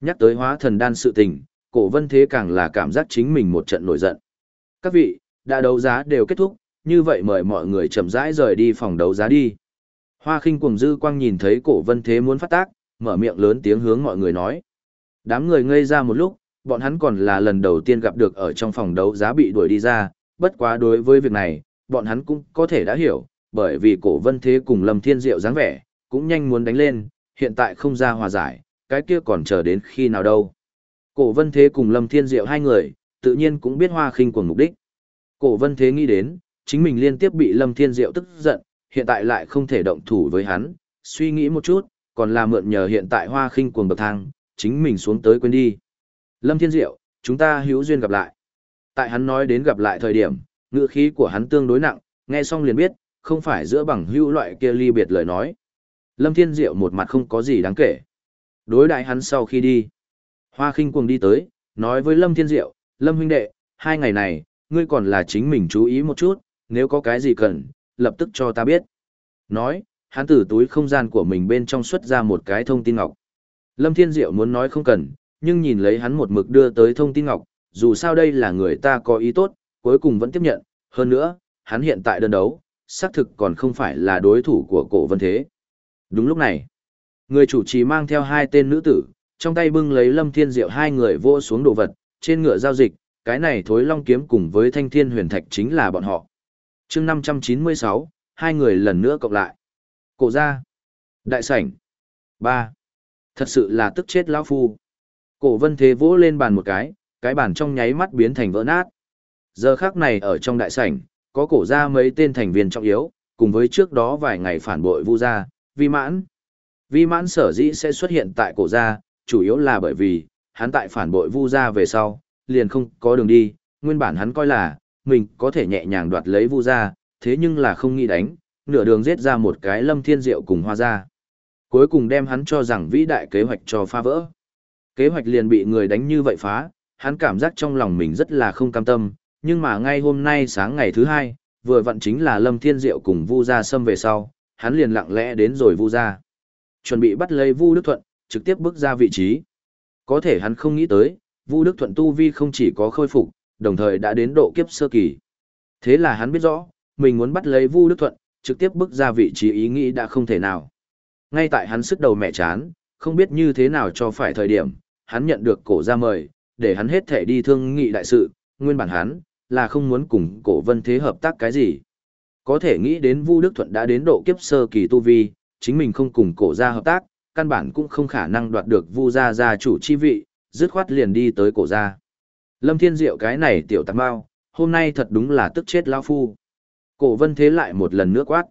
Nhắc tới hóa thần đan sự tình, cổ vân thế càng là cảm giác chính mình một trận nổi giận. Các vị, đã đấu giá đều kết thúc, như vậy mời mọi người chậm rãi rời đi phòng đấu giá đi. Hoa khinh cuồng dư quang nhìn thấy cổ vân thế muốn phát tác, mở miệng lớn tiếng hướng mọi người nói. Đám người ngây ra một lúc, bọn hắn còn là lần đầu tiên gặp được ở trong phòng đấu giá bị đuổi đi ra, bất quá đối với việc này, bọn hắn cũng có thể đã hiểu, bởi vì cổ vân thế cùng Lâm Thiên Diệu dáng vẻ, cũng nhanh muốn đánh lên, hiện tại không ra hòa giải, cái kia còn chờ đến khi nào đâu. Cổ vân thế cùng Lâm Thiên Diệu hai người, tự nhiên cũng biết hoa khinh cuồng mục đích. Cổ vân thế nghĩ đến, chính mình liên tiếp bị Lâm Thiên Diệu tức giận, hiện tại lại không thể động thủ với hắn, suy nghĩ một chút, còn là mượn nhờ hiện tại hoa khinh cuồng bậc thang, chính mình xuống tới quên đi. Lâm Thiên Diệu, chúng ta hữu duyên gặp lại. Tại hắn nói đến gặp lại thời điểm, ngữ khí của hắn tương đối nặng, nghe xong liền biết, không phải giữa bằng hữu loại kia ly biệt lời nói. Lâm Thiên Diệu một mặt không có gì đáng kể. Đối đại hắn sau khi đi. Hoa khinh cuồng đi tới, nói với Lâm Thiên Diệu, Lâm huynh đệ, hai ngày này, ngươi còn là chính mình chú ý một chút, nếu có cái gì cần, lập tức cho ta biết. Nói, hắn từ túi không gian của mình bên trong xuất ra một cái thông tin ngọc. Lâm Thiên Diệu muốn nói không cần, nhưng nhìn lấy hắn một mực đưa tới thông tin ngọc, dù sao đây là người ta có ý tốt, cuối cùng vẫn tiếp nhận, hơn nữa, hắn hiện tại đơn đấu, xác thực còn không phải là đối thủ của cổ vân thế. Đúng lúc này, người chủ trì mang theo hai tên nữ tử, trong tay bưng lấy lâm thiên diệu hai người vô xuống đồ vật, trên ngựa giao dịch, cái này thối long kiếm cùng với thanh thiên huyền thạch chính là bọn họ. chương 596, hai người lần nữa cộng lại. Cổ ra. Đại sảnh. ba Thật sự là tức chết lão phu. Cổ vân thế vỗ lên bàn một cái, cái bàn trong nháy mắt biến thành vỡ nát. Giờ khác này ở trong đại sảnh, có cổ ra mấy tên thành viên trọng yếu, cùng với trước đó vài ngày phản bội vu gia, vi mãn. Vi mãn sở dĩ sẽ xuất hiện tại cổ gia, chủ yếu là bởi vì, hắn tại phản bội vu gia về sau, liền không có đường đi, nguyên bản hắn coi là, mình có thể nhẹ nhàng đoạt lấy vu gia, thế nhưng là không nghĩ đánh, nửa đường giết ra một cái lâm thiên diệu cùng hoa gia. Cuối cùng đem hắn cho rằng vĩ đại kế hoạch cho phá vỡ. Kế hoạch liền bị người đánh như vậy phá, hắn cảm giác trong lòng mình rất là không cam tâm, nhưng mà ngay hôm nay sáng ngày thứ hai, vừa vặn chính là Lâm Thiên Diệu cùng Vu Gia xâm về sau, hắn liền lặng lẽ đến rồi Vu Gia. Chuẩn bị bắt lấy Vu Đức Thuận, trực tiếp bước ra vị trí. Có thể hắn không nghĩ tới, Vu Đức Thuận tu vi không chỉ có khôi phục, đồng thời đã đến độ kiếp sơ kỳ. Thế là hắn biết rõ, mình muốn bắt lấy Vu Đức Thuận, trực tiếp bước ra vị trí ý nghĩ đã không thể nào. Ngay tại hắn sức đầu mẹ chán, không biết như thế nào cho phải thời điểm, hắn nhận được cổ ra mời, để hắn hết thể đi thương nghị đại sự, nguyên bản hắn, là không muốn cùng cổ vân thế hợp tác cái gì. Có thể nghĩ đến Vu Đức Thuận đã đến độ kiếp sơ kỳ tu vi, chính mình không cùng cổ ra hợp tác, căn bản cũng không khả năng đoạt được Vu gia gia chủ chi vị, dứt khoát liền đi tới cổ gia. Lâm Thiên Diệu cái này tiểu tạp bao, hôm nay thật đúng là tức chết lão phu. Cổ vân thế lại một lần nữa quát.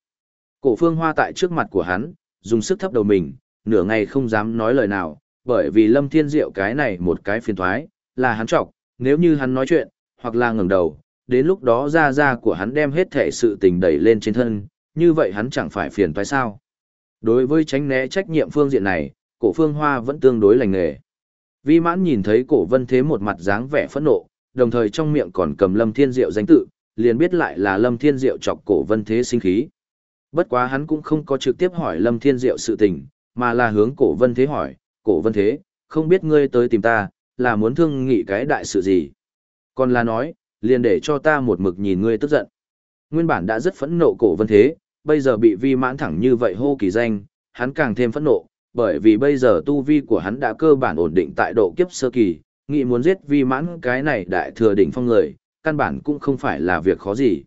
Cổ phương hoa tại trước mặt của hắn, dùng sức thấp đầu mình, nửa ngày không dám nói lời nào, bởi vì Lâm Thiên Diệu cái này một cái phiền toái là hắn trọc, nếu như hắn nói chuyện, hoặc là ngẩng đầu, đến lúc đó ra ra của hắn đem hết thể sự tình đẩy lên trên thân, như vậy hắn chẳng phải phiền toái sao. Đối với tránh né trách nhiệm phương diện này, cổ phương hoa vẫn tương đối lành nghề. Vi mãn nhìn thấy cổ vân thế một mặt dáng vẻ phẫn nộ, đồng thời trong miệng còn cầm lâm thiên diệu danh tự, liền biết lại là lâm thiên diệu chọc cổ vân thế sinh khí. Bất quá hắn cũng không có trực tiếp hỏi lâm thiên diệu sự tình, mà là hướng cổ vân thế hỏi, cổ vân thế, không biết ngươi tới tìm ta, là muốn thương nghị cái đại sự gì. Còn là nói, liền để cho ta một mực nhìn ngươi tức giận. Nguyên bản đã rất phẫn nộ cổ vân thế, bây giờ bị vi mãn thẳng như vậy hô kỳ danh, hắn càng thêm phẫn nộ, bởi vì bây giờ tu vi của hắn đã cơ bản ổn định tại độ kiếp sơ kỳ, nghĩ muốn giết vi mãn cái này đại thừa đỉnh phong người, căn bản cũng không phải là việc khó gì.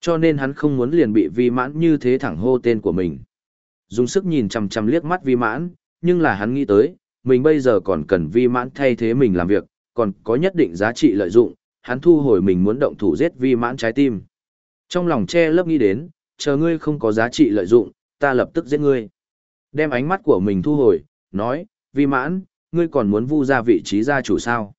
Cho nên hắn không muốn liền bị vi mãn như thế thẳng hô tên của mình. Dùng sức nhìn chằm chằm liếc mắt vi mãn, nhưng là hắn nghĩ tới, mình bây giờ còn cần vi mãn thay thế mình làm việc, còn có nhất định giá trị lợi dụng, hắn thu hồi mình muốn động thủ giết vi mãn trái tim. Trong lòng che lấp nghĩ đến, chờ ngươi không có giá trị lợi dụng, ta lập tức giết ngươi. Đem ánh mắt của mình thu hồi, nói, vi mãn, ngươi còn muốn vu ra vị trí gia chủ sao?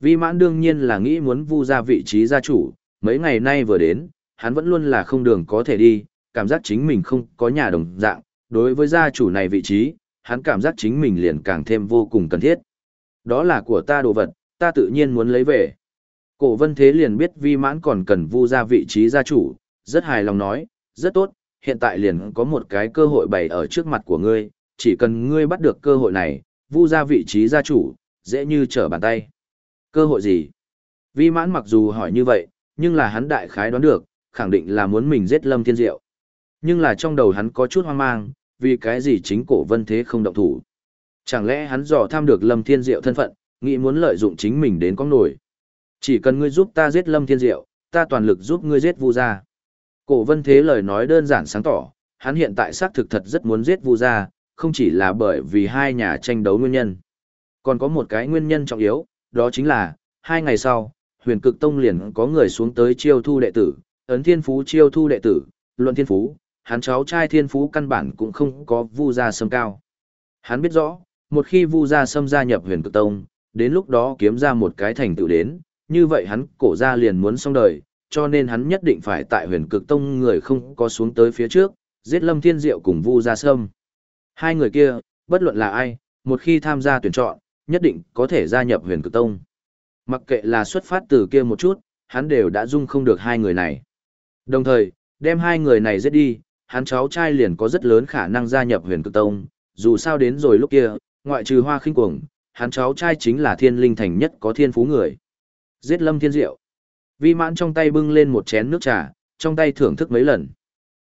Vi mãn đương nhiên là nghĩ muốn vu ra vị trí gia chủ, mấy ngày nay vừa đến, hắn vẫn luôn là không đường có thể đi, cảm giác chính mình không có nhà đồng dạng, đối với gia chủ này vị trí, hắn cảm giác chính mình liền càng thêm vô cùng cần thiết. Đó là của ta đồ vật, ta tự nhiên muốn lấy về. Cổ vân thế liền biết vi mãn còn cần vu ra vị trí gia chủ, rất hài lòng nói, rất tốt, hiện tại liền có một cái cơ hội bày ở trước mặt của ngươi, chỉ cần ngươi bắt được cơ hội này, vu ra vị trí gia chủ, dễ như trở bàn tay. Cơ hội gì? Vi mãn mặc dù hỏi như vậy, nhưng là hắn đại khái đoán được, khẳng định là muốn mình giết Lâm Thiên Diệu. Nhưng là trong đầu hắn có chút hoang mang, vì cái gì chính cổ vân thế không động thủ. Chẳng lẽ hắn dò tham được Lâm Thiên Diệu thân phận, nghĩ muốn lợi dụng chính mình đến con nổi. Chỉ cần ngươi giúp ta giết Lâm Thiên Diệu, ta toàn lực giúp ngươi giết Vu gia. Cổ Vân Thế lời nói đơn giản sáng tỏ, hắn hiện tại xác thực thật rất muốn giết Vu gia, không chỉ là bởi vì hai nhà tranh đấu nguyên nhân. Còn có một cái nguyên nhân trọng yếu, đó chính là, hai ngày sau, huyền cực tông liền có người xuống tới chiêu thu đệ tử, ấn thiên phú chiêu thu đệ tử, luận thiên phú, hắn cháu trai thiên phú căn bản cũng không có vu gia sâm cao. Hắn biết rõ, một khi vu gia sâm gia nhập huyền cực tông, đến lúc đó kiếm ra một cái thành tựu đến, như vậy hắn cổ gia liền muốn xong đời, cho nên hắn nhất định phải tại huyền cực tông người không có xuống tới phía trước, giết Lâm Thiên Diệu cùng Vu Gia Sâm. Hai người kia, bất luận là ai, một khi tham gia tuyển chọn, nhất định có thể gia nhập huyền cực tông. Mặc kệ là xuất phát từ kia một chút, hắn đều đã dung không được hai người này. Đồng thời, đem hai người này giết đi, hắn cháu trai liền có rất lớn khả năng gia nhập huyền cực tông, dù sao đến rồi lúc kia, ngoại trừ hoa khinh cuồng, hắn cháu trai chính là thiên linh thành nhất có thiên phú người. Giết lâm thiên diệu. Vi mãn trong tay bưng lên một chén nước trà, trong tay thưởng thức mấy lần.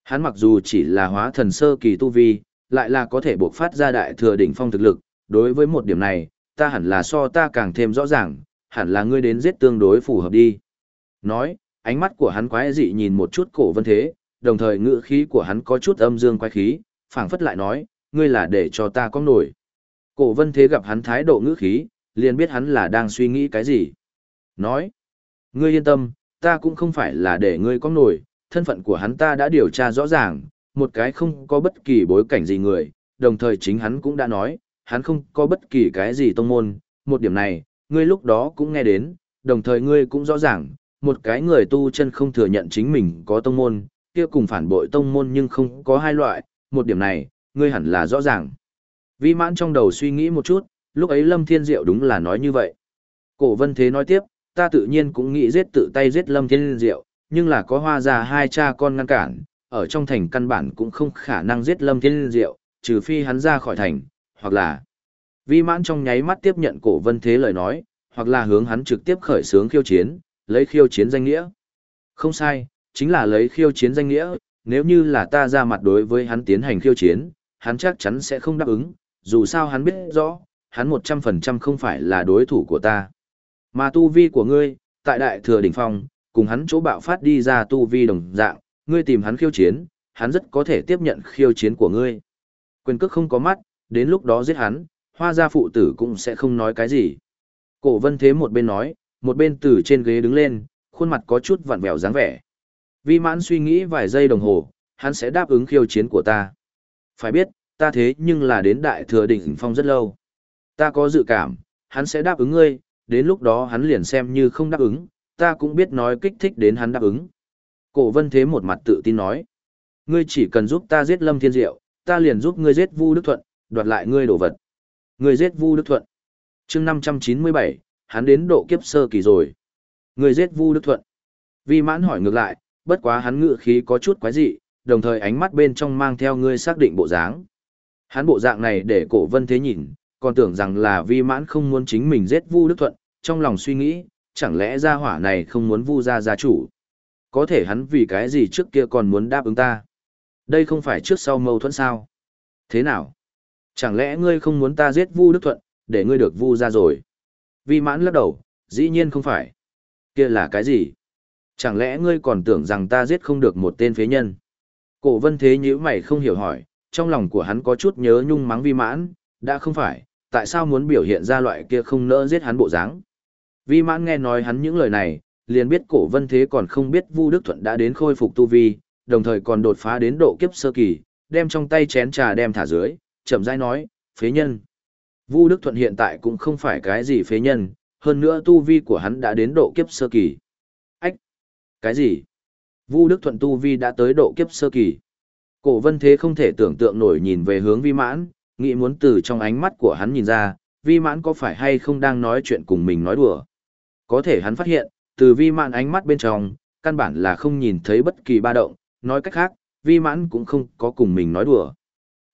Hắn mặc dù chỉ là hóa thần sơ kỳ tu vi, lại là có thể buộc phát ra đại thừa đỉnh phong thực lực. Đối với một điểm này, ta hẳn là so ta càng thêm rõ ràng, hẳn là ngươi đến giết tương đối phù hợp đi. Nói, ánh mắt của hắn quái dị nhìn một chút cổ vân thế, đồng thời ngữ khí của hắn có chút âm dương quái khí, phảng phất lại nói, ngươi là để cho ta có nổi. Cổ vân thế gặp hắn thái độ ngữ khí, liền biết hắn là đang suy nghĩ cái gì. Nói, ngươi yên tâm, ta cũng không phải là để ngươi có nổi, thân phận của hắn ta đã điều tra rõ ràng, một cái không có bất kỳ bối cảnh gì người, đồng thời chính hắn cũng đã nói, hắn không có bất kỳ cái gì tông môn, một điểm này, ngươi lúc đó cũng nghe đến, đồng thời ngươi cũng rõ ràng, một cái người tu chân không thừa nhận chính mình có tông môn, kia cùng phản bội tông môn nhưng không có hai loại, một điểm này, ngươi hẳn là rõ ràng. Vi mãn trong đầu suy nghĩ một chút, lúc ấy Lâm Thiên Diệu đúng là nói như vậy. Cổ vân thế nói tiếp, ta tự nhiên cũng nghĩ giết tự tay giết Lâm Thiên Diệu, nhưng là có hoa ra hai cha con ngăn cản, ở trong thành căn bản cũng không khả năng giết Lâm Thiên Diệu, trừ phi hắn ra khỏi thành, hoặc là Vi mãn trong nháy mắt tiếp nhận cổ vân thế lời nói, hoặc là hướng hắn trực tiếp khởi xướng khiêu chiến, lấy khiêu chiến danh nghĩa. Không sai, chính là lấy khiêu chiến danh nghĩa, nếu như là ta ra mặt đối với hắn tiến hành khiêu chiến, hắn chắc chắn sẽ không đáp ứng, dù sao hắn biết rõ, hắn 100% không phải là đối thủ của ta. Mà tu vi của ngươi, tại đại thừa đỉnh phong, cùng hắn chỗ bạo phát đi ra tu vi đồng dạng, ngươi tìm hắn khiêu chiến, hắn rất có thể tiếp nhận khiêu chiến của ngươi. Quyền cước không có mắt, đến lúc đó giết hắn, hoa gia phụ tử cũng sẽ không nói cái gì. Cổ vân thế một bên nói, một bên từ trên ghế đứng lên, khuôn mặt có chút vặn vẹo dáng vẻ. Vi mãn suy nghĩ vài giây đồng hồ, hắn sẽ đáp ứng khiêu chiến của ta. Phải biết, ta thế nhưng là đến đại thừa đỉnh phong rất lâu. Ta có dự cảm, hắn sẽ đáp ứng ngươi, đến lúc đó hắn liền xem như không đáp ứng, ta cũng biết nói kích thích đến hắn đáp ứng. Cổ vân thế một mặt tự tin nói. Ngươi chỉ cần giúp ta giết lâm thiên diệu, ta liền giúp ngươi giết vu đức thuận, đoạt lại ngươi đồ vật. Ngươi giết vu đức thuận. chương 597, hắn đến độ kiếp sơ kỳ rồi. Ngươi giết vu đức thuận. Vi mãn hỏi ngược lại, bất quá hắn ngự khí có chút quái dị, đồng thời ánh mắt bên trong mang theo ngươi xác định bộ dáng. Hắn bộ dạng này để cổ vân thế nhìn, còn tưởng rằng là vi mãn không muốn chính mình giết vu đức thuận, trong lòng suy nghĩ, chẳng lẽ gia hỏa này không muốn vu gia gia chủ. Có thể hắn vì cái gì trước kia còn muốn đáp ứng ta. Đây không phải trước sau mâu thuẫn sao. Thế nào? Chẳng lẽ ngươi không muốn ta giết vu đức thuận, để ngươi được vu ra rồi? Vi mãn lắc đầu, dĩ nhiên không phải. Kia là cái gì? Chẳng lẽ ngươi còn tưởng rằng ta giết không được một tên phế nhân? Cổ vân thế nhữ mày không hiểu hỏi, trong lòng của hắn có chút nhớ nhung mắng vi mãn, đã không phải, tại sao muốn biểu hiện ra loại kia không nỡ giết hắn bộ dáng? Vi mãn nghe nói hắn những lời này, liền biết cổ vân thế còn không biết Vu Đức Thuận đã đến khôi phục tu vi, đồng thời còn đột phá đến độ kiếp sơ kỳ, đem trong tay chén trà đem thả dưới, chậm rãi nói, phế nhân. Vu Đức Thuận hiện tại cũng không phải cái gì phế nhân, hơn nữa tu vi của hắn đã đến độ kiếp sơ kỳ. Ách! Cái gì? Vu Đức Thuận tu vi đã tới độ kiếp sơ kỳ. Cổ vân thế không thể tưởng tượng nổi nhìn về hướng vi mãn, nghĩ muốn từ trong ánh mắt của hắn nhìn ra, vi mãn có phải hay không đang nói chuyện cùng mình nói đùa. Có thể hắn phát hiện, từ vi mãn ánh mắt bên trong, căn bản là không nhìn thấy bất kỳ ba động, nói cách khác, vi mãn cũng không có cùng mình nói đùa.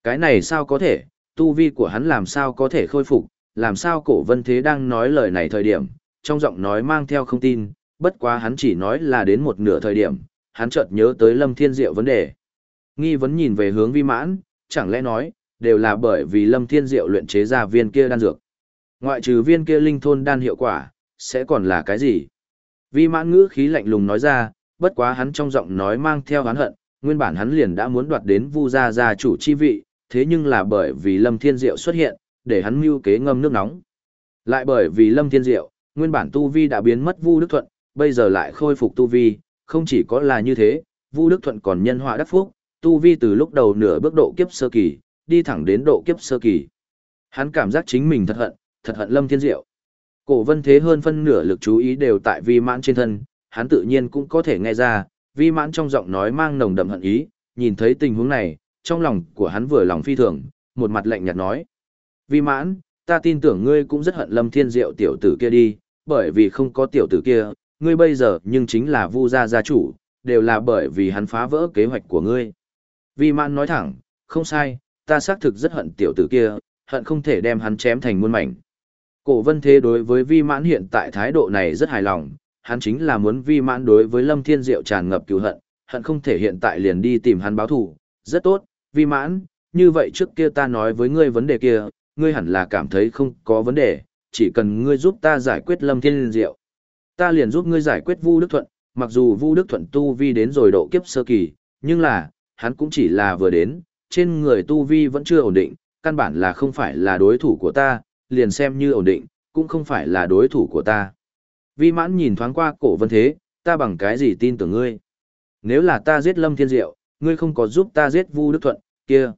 Cái này sao có thể, tu vi của hắn làm sao có thể khôi phục, làm sao cổ vân thế đang nói lời này thời điểm, trong giọng nói mang theo không tin, bất quá hắn chỉ nói là đến một nửa thời điểm, hắn chợt nhớ tới Lâm Thiên Diệu vấn đề. Nghi vấn nhìn về hướng vi mãn, chẳng lẽ nói, đều là bởi vì Lâm Thiên Diệu luyện chế ra viên kia đan dược. Ngoại trừ viên kia linh thôn đan hiệu quả, sẽ còn là cái gì? Vi mãn ngữ khí lạnh lùng nói ra, bất quá hắn trong giọng nói mang theo hắn hận, nguyên bản hắn liền đã muốn đoạt đến Vu gia gia chủ chi vị, thế nhưng là bởi vì Lâm Thiên Diệu xuất hiện, để hắn mưu kế ngâm nước nóng. Lại bởi vì Lâm Thiên Diệu, nguyên bản tu vi đã biến mất Vu Đức Thuận, bây giờ lại khôi phục tu vi, không chỉ có là như thế, Vu Đức Thuận còn nhân họa đắc phúc, tu vi từ lúc đầu nửa bước độ kiếp sơ kỳ, đi thẳng đến độ kiếp sơ kỳ. Hắn cảm giác chính mình thật hận, thật hận Lâm Thiên Diệu. Cổ Vân Thế hơn phân nửa lực chú ý đều tại Vi Mãn trên thân, hắn tự nhiên cũng có thể nghe ra, Vi Mãn trong giọng nói mang nồng đậm hận ý, nhìn thấy tình huống này, trong lòng của hắn vừa lòng phi thường, một mặt lạnh nhạt nói: "Vi Mãn, ta tin tưởng ngươi cũng rất hận Lâm Thiên Diệu tiểu tử kia đi, bởi vì không có tiểu tử kia, ngươi bây giờ nhưng chính là Vu gia gia chủ, đều là bởi vì hắn phá vỡ kế hoạch của ngươi." Vi Mãn nói thẳng, "Không sai, ta xác thực rất hận tiểu tử kia, hận không thể đem hắn chém thành muôn mảnh." Cổ vân thế đối với vi mãn hiện tại thái độ này rất hài lòng, hắn chính là muốn vi mãn đối với lâm thiên diệu tràn ngập cứu hận, hận không thể hiện tại liền đi tìm hắn báo thù. Rất tốt, vi mãn, như vậy trước kia ta nói với ngươi vấn đề kia, ngươi hẳn là cảm thấy không có vấn đề, chỉ cần ngươi giúp ta giải quyết lâm thiên diệu. Ta liền giúp ngươi giải quyết Vu Đức Thuận, mặc dù Vu Đức Thuận tu vi đến rồi độ kiếp sơ kỳ, nhưng là, hắn cũng chỉ là vừa đến, trên người tu vi vẫn chưa ổn định, căn bản là không phải là đối thủ của ta, liền xem như ổn định, cũng không phải là đối thủ của ta. Vi mãn nhìn thoáng qua cổ vân thế, ta bằng cái gì tin tưởng ngươi? Nếu là ta giết Lâm Thiên Diệu, ngươi không có giúp ta giết Vu Đức Thuận, kia.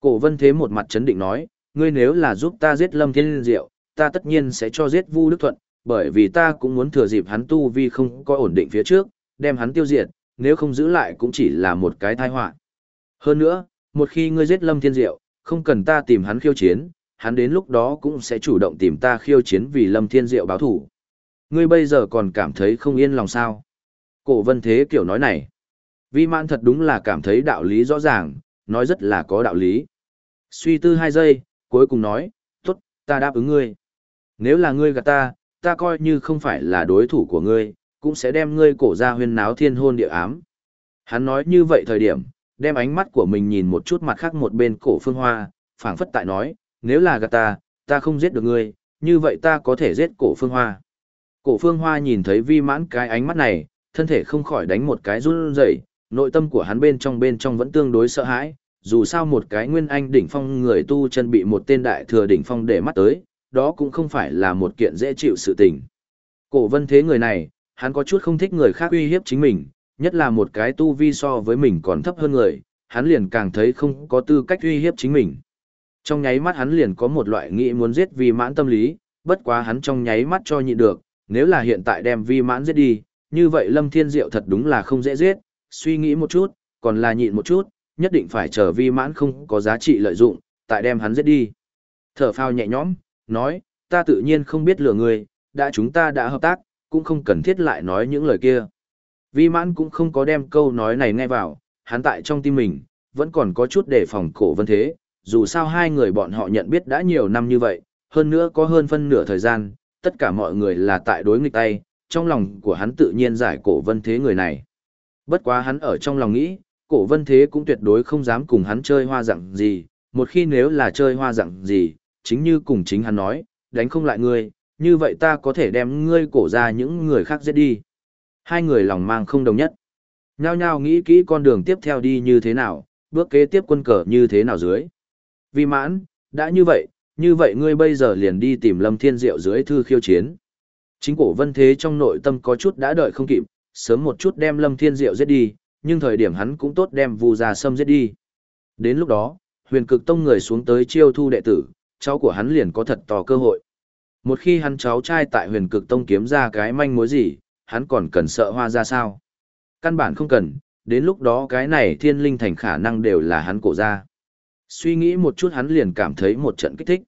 Cổ vân thế một mặt chấn định nói, ngươi nếu là giúp ta giết Lâm Thiên Diệu, ta tất nhiên sẽ cho giết Vu Đức Thuận, bởi vì ta cũng muốn thừa dịp hắn tu vi không có ổn định phía trước, đem hắn tiêu diệt, nếu không giữ lại cũng chỉ là một cái tai họa. Hơn nữa, một khi ngươi giết Lâm Thiên Diệu, không cần ta tìm hắn khiêu chiến, hắn đến lúc đó cũng sẽ chủ động tìm ta khiêu chiến vì Lâm Thiên Diệu báo thủ. Ngươi bây giờ còn cảm thấy không yên lòng sao? Cổ vân thế kiểu nói này. Vi mãn thật đúng là cảm thấy đạo lý rõ ràng, nói rất là có đạo lý. Suy tư hai giây, cuối cùng nói, tốt, ta đáp ứng ngươi. Nếu là ngươi gạt ta, ta coi như không phải là đối thủ của ngươi, cũng sẽ đem ngươi cổ ra huyên náo thiên hôn địa ám. Hắn nói như vậy thời điểm, đem ánh mắt của mình nhìn một chút mặt khác một bên cổ phương hoa, phảng phất tại nói, nếu là gạt ta, ta không giết được ngươi, như vậy ta có thể giết cổ phương hoa. Cổ phương hoa nhìn thấy vi mãn cái ánh mắt này, thân thể không khỏi đánh một cái run rẩy, nội tâm của hắn bên trong bên trong vẫn tương đối sợ hãi, dù sao một cái nguyên anh đỉnh phong người tu chân bị một tên đại thừa đỉnh phong để mắt tới, đó cũng không phải là một kiện dễ chịu sự tình. Cổ vân thế người này, hắn có chút không thích người khác uy hiếp chính mình, nhất là một cái tu vi so với mình còn thấp hơn người, hắn liền càng thấy không có tư cách uy hiếp chính mình. Trong nháy mắt hắn liền có một loại nghĩ muốn giết vi mãn tâm lý, bất quá hắn trong nháy mắt cho nhịn được, nếu là hiện tại đem vi mãn giết đi, như vậy Lâm Thiên Diệu thật đúng là không dễ giết, suy nghĩ một chút, còn là nhịn một chút, nhất định phải chờ vi mãn không có giá trị lợi dụng, tại đem hắn giết đi. Thở phao nhẹ nhõm, nói, ta tự nhiên không biết lừa người, đã chúng ta đã hợp tác, cũng không cần thiết lại nói những lời kia. Vi mãn cũng không có đem câu nói này nghe vào, hắn tại trong tim mình, vẫn còn có chút đề phòng cổ vân thế, dù sao hai người bọn họ nhận biết đã nhiều năm như vậy, hơn nữa có hơn phân nửa thời gian, tất cả mọi người là tại đối nghịch tay, trong lòng của hắn tự nhiên giải cổ vân thế người này. Bất quá hắn ở trong lòng nghĩ, cổ vân thế cũng tuyệt đối không dám cùng hắn chơi hoa dạng gì, một khi nếu là chơi hoa dạng gì, chính như cùng chính hắn nói, đánh không lại ngươi, như vậy ta có thể đem ngươi cổ ra những người khác giết đi. Hai người lòng mang không đồng nhất. Nhao nhao nghĩ kỹ con đường tiếp theo đi như thế nào, bước kế tiếp quân cờ như thế nào dưới. Vì mãn, đã như vậy, như vậy ngươi bây giờ liền đi tìm Lâm Thiên Diệu dưới thư khiêu chiến. Chính cổ vân thế trong nội tâm có chút đã đợi không kịp, sớm một chút đem Lâm Thiên Diệu giết đi, nhưng thời điểm hắn cũng tốt đem Vu Gia Sâm giết đi. Đến lúc đó, huyền cực tông người xuống tới chiêu thu đệ tử, cháu của hắn liền có thật to cơ hội. Một khi hắn cháu trai tại huyền cực tông kiếm ra cái manh mối gì, hắn còn cần sợ hoa ra sao? Căn bản không cần, đến lúc đó cái này thiên linh thành khả năng đều là hắn cổ ra. Suy nghĩ một chút hắn liền cảm thấy một trận kích thích.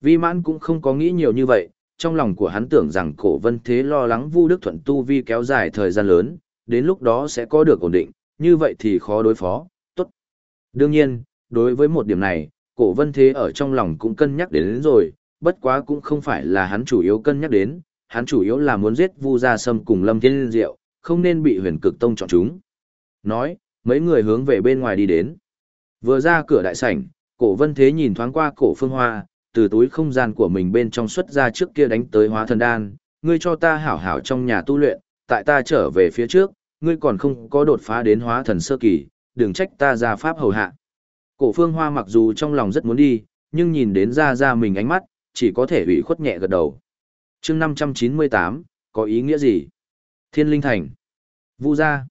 Vi mãn cũng không có nghĩ nhiều như vậy, trong lòng của hắn tưởng rằng cổ vân thế lo lắng vu đức thuận tu vi kéo dài thời gian lớn, đến lúc đó sẽ có được ổn định, như vậy thì khó đối phó, tốt. Đương nhiên, đối với một điểm này, cổ vân thế ở trong lòng cũng cân nhắc đến, đến rồi, bất quá cũng không phải là hắn chủ yếu cân nhắc đến, hắn chủ yếu là muốn giết Vu Gia Sâm cùng Lâm Thiên Diệu, không nên bị huyền cực tông chọn chúng. Nói, mấy người hướng về bên ngoài đi đến. Vừa ra cửa đại sảnh, cổ vân thế nhìn thoáng qua cổ phương hoa, từ túi không gian của mình bên trong xuất ra trước kia đánh tới hóa thần đan, ngươi cho ta hảo hảo trong nhà tu luyện, tại ta trở về phía trước, ngươi còn không có đột phá đến hóa thần sơ kỳ, đừng trách ta ra pháp hầu hạ. Cổ phương hoa mặc dù trong lòng rất muốn đi, nhưng nhìn đến ra ra mình ánh mắt, chỉ có thể ủy khuất nhẹ gật đầu chương 598, có ý nghĩa gì? Thiên Linh Thành. Vu gia.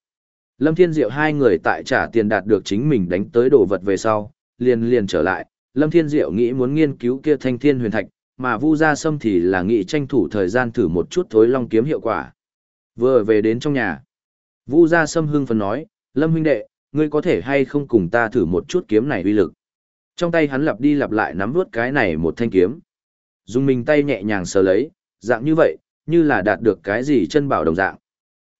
Lâm Thiên Diệu hai người tại trả tiền đạt được chính mình đánh tới đồ vật về sau, liền liền trở lại. Lâm Thiên Diệu nghĩ muốn nghiên cứu kia thanh thiên huyền thạch, mà Vu gia sâm thì là nghĩ tranh thủ thời gian thử một chút thối long kiếm hiệu quả. Vừa về đến trong nhà. Vu gia sâm hưng phấn nói, Lâm huynh đệ, ngươi có thể hay không cùng ta thử một chút kiếm này uy lực. Trong tay hắn lặp đi lặp lại nắm vút cái này một thanh kiếm. Dùng mình tay nhẹ nhàng sờ lấy, dạng như vậy, như là đạt được cái gì chân bảo đồng dạng.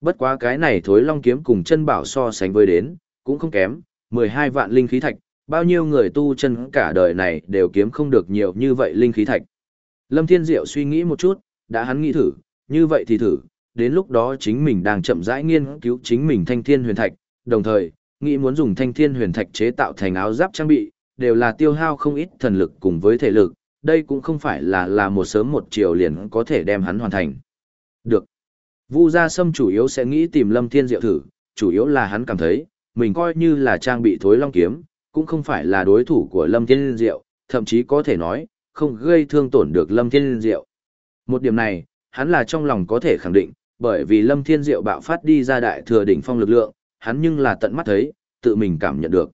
Bất quá cái này thối long kiếm cùng chân bảo so sánh với đến, cũng không kém, 12 vạn linh khí thạch, bao nhiêu người tu chân cả đời này đều kiếm không được nhiều như vậy linh khí thạch. Lâm Thiên Diệu suy nghĩ một chút, đã hắn nghĩ thử, như vậy thì thử, đến lúc đó chính mình đang chậm rãi nghiên cứu chính mình thanh thiên huyền thạch, đồng thời, nghĩ muốn dùng thanh thiên huyền thạch chế tạo thành áo giáp trang bị, đều là tiêu hao không ít thần lực cùng với thể lực, đây cũng không phải là là một sớm một chiều liền có thể đem hắn hoàn thành. Được. Vu Gia Sâm chủ yếu sẽ nghĩ tìm Lâm Thiên Diệu thử, chủ yếu là hắn cảm thấy, mình coi như là trang bị thối long kiếm, cũng không phải là đối thủ của Lâm Thiên Diệu, thậm chí có thể nói, không gây thương tổn được Lâm Thiên Diệu. Một điểm này, hắn là trong lòng có thể khẳng định, bởi vì Lâm Thiên Diệu bạo phát đi ra đại thừa đỉnh phong lực lượng, hắn nhưng là tận mắt thấy, tự mình cảm nhận được.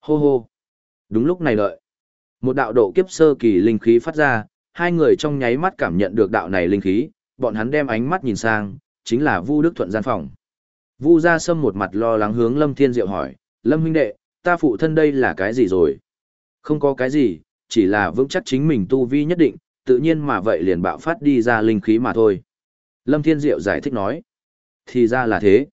Hô hô. Đúng lúc này đợi. Một đạo độ kiếp sơ kỳ linh khí phát ra, hai người trong nháy mắt cảm nhận được đạo này linh khí, bọn hắn đem ánh mắt nhìn sang, chính là Vu Đức Thuận gian phòng. Vu Gia Sâm một mặt lo lắng hướng Lâm Thiên Diệu hỏi, Lâm huynh đệ, ta phụ thân đây là cái gì rồi? Không có cái gì, chỉ là vững chắc chính mình tu vi nhất định, tự nhiên mà vậy liền bạo phát đi ra linh khí mà thôi. Lâm Thiên Diệu giải thích nói, thì ra là thế.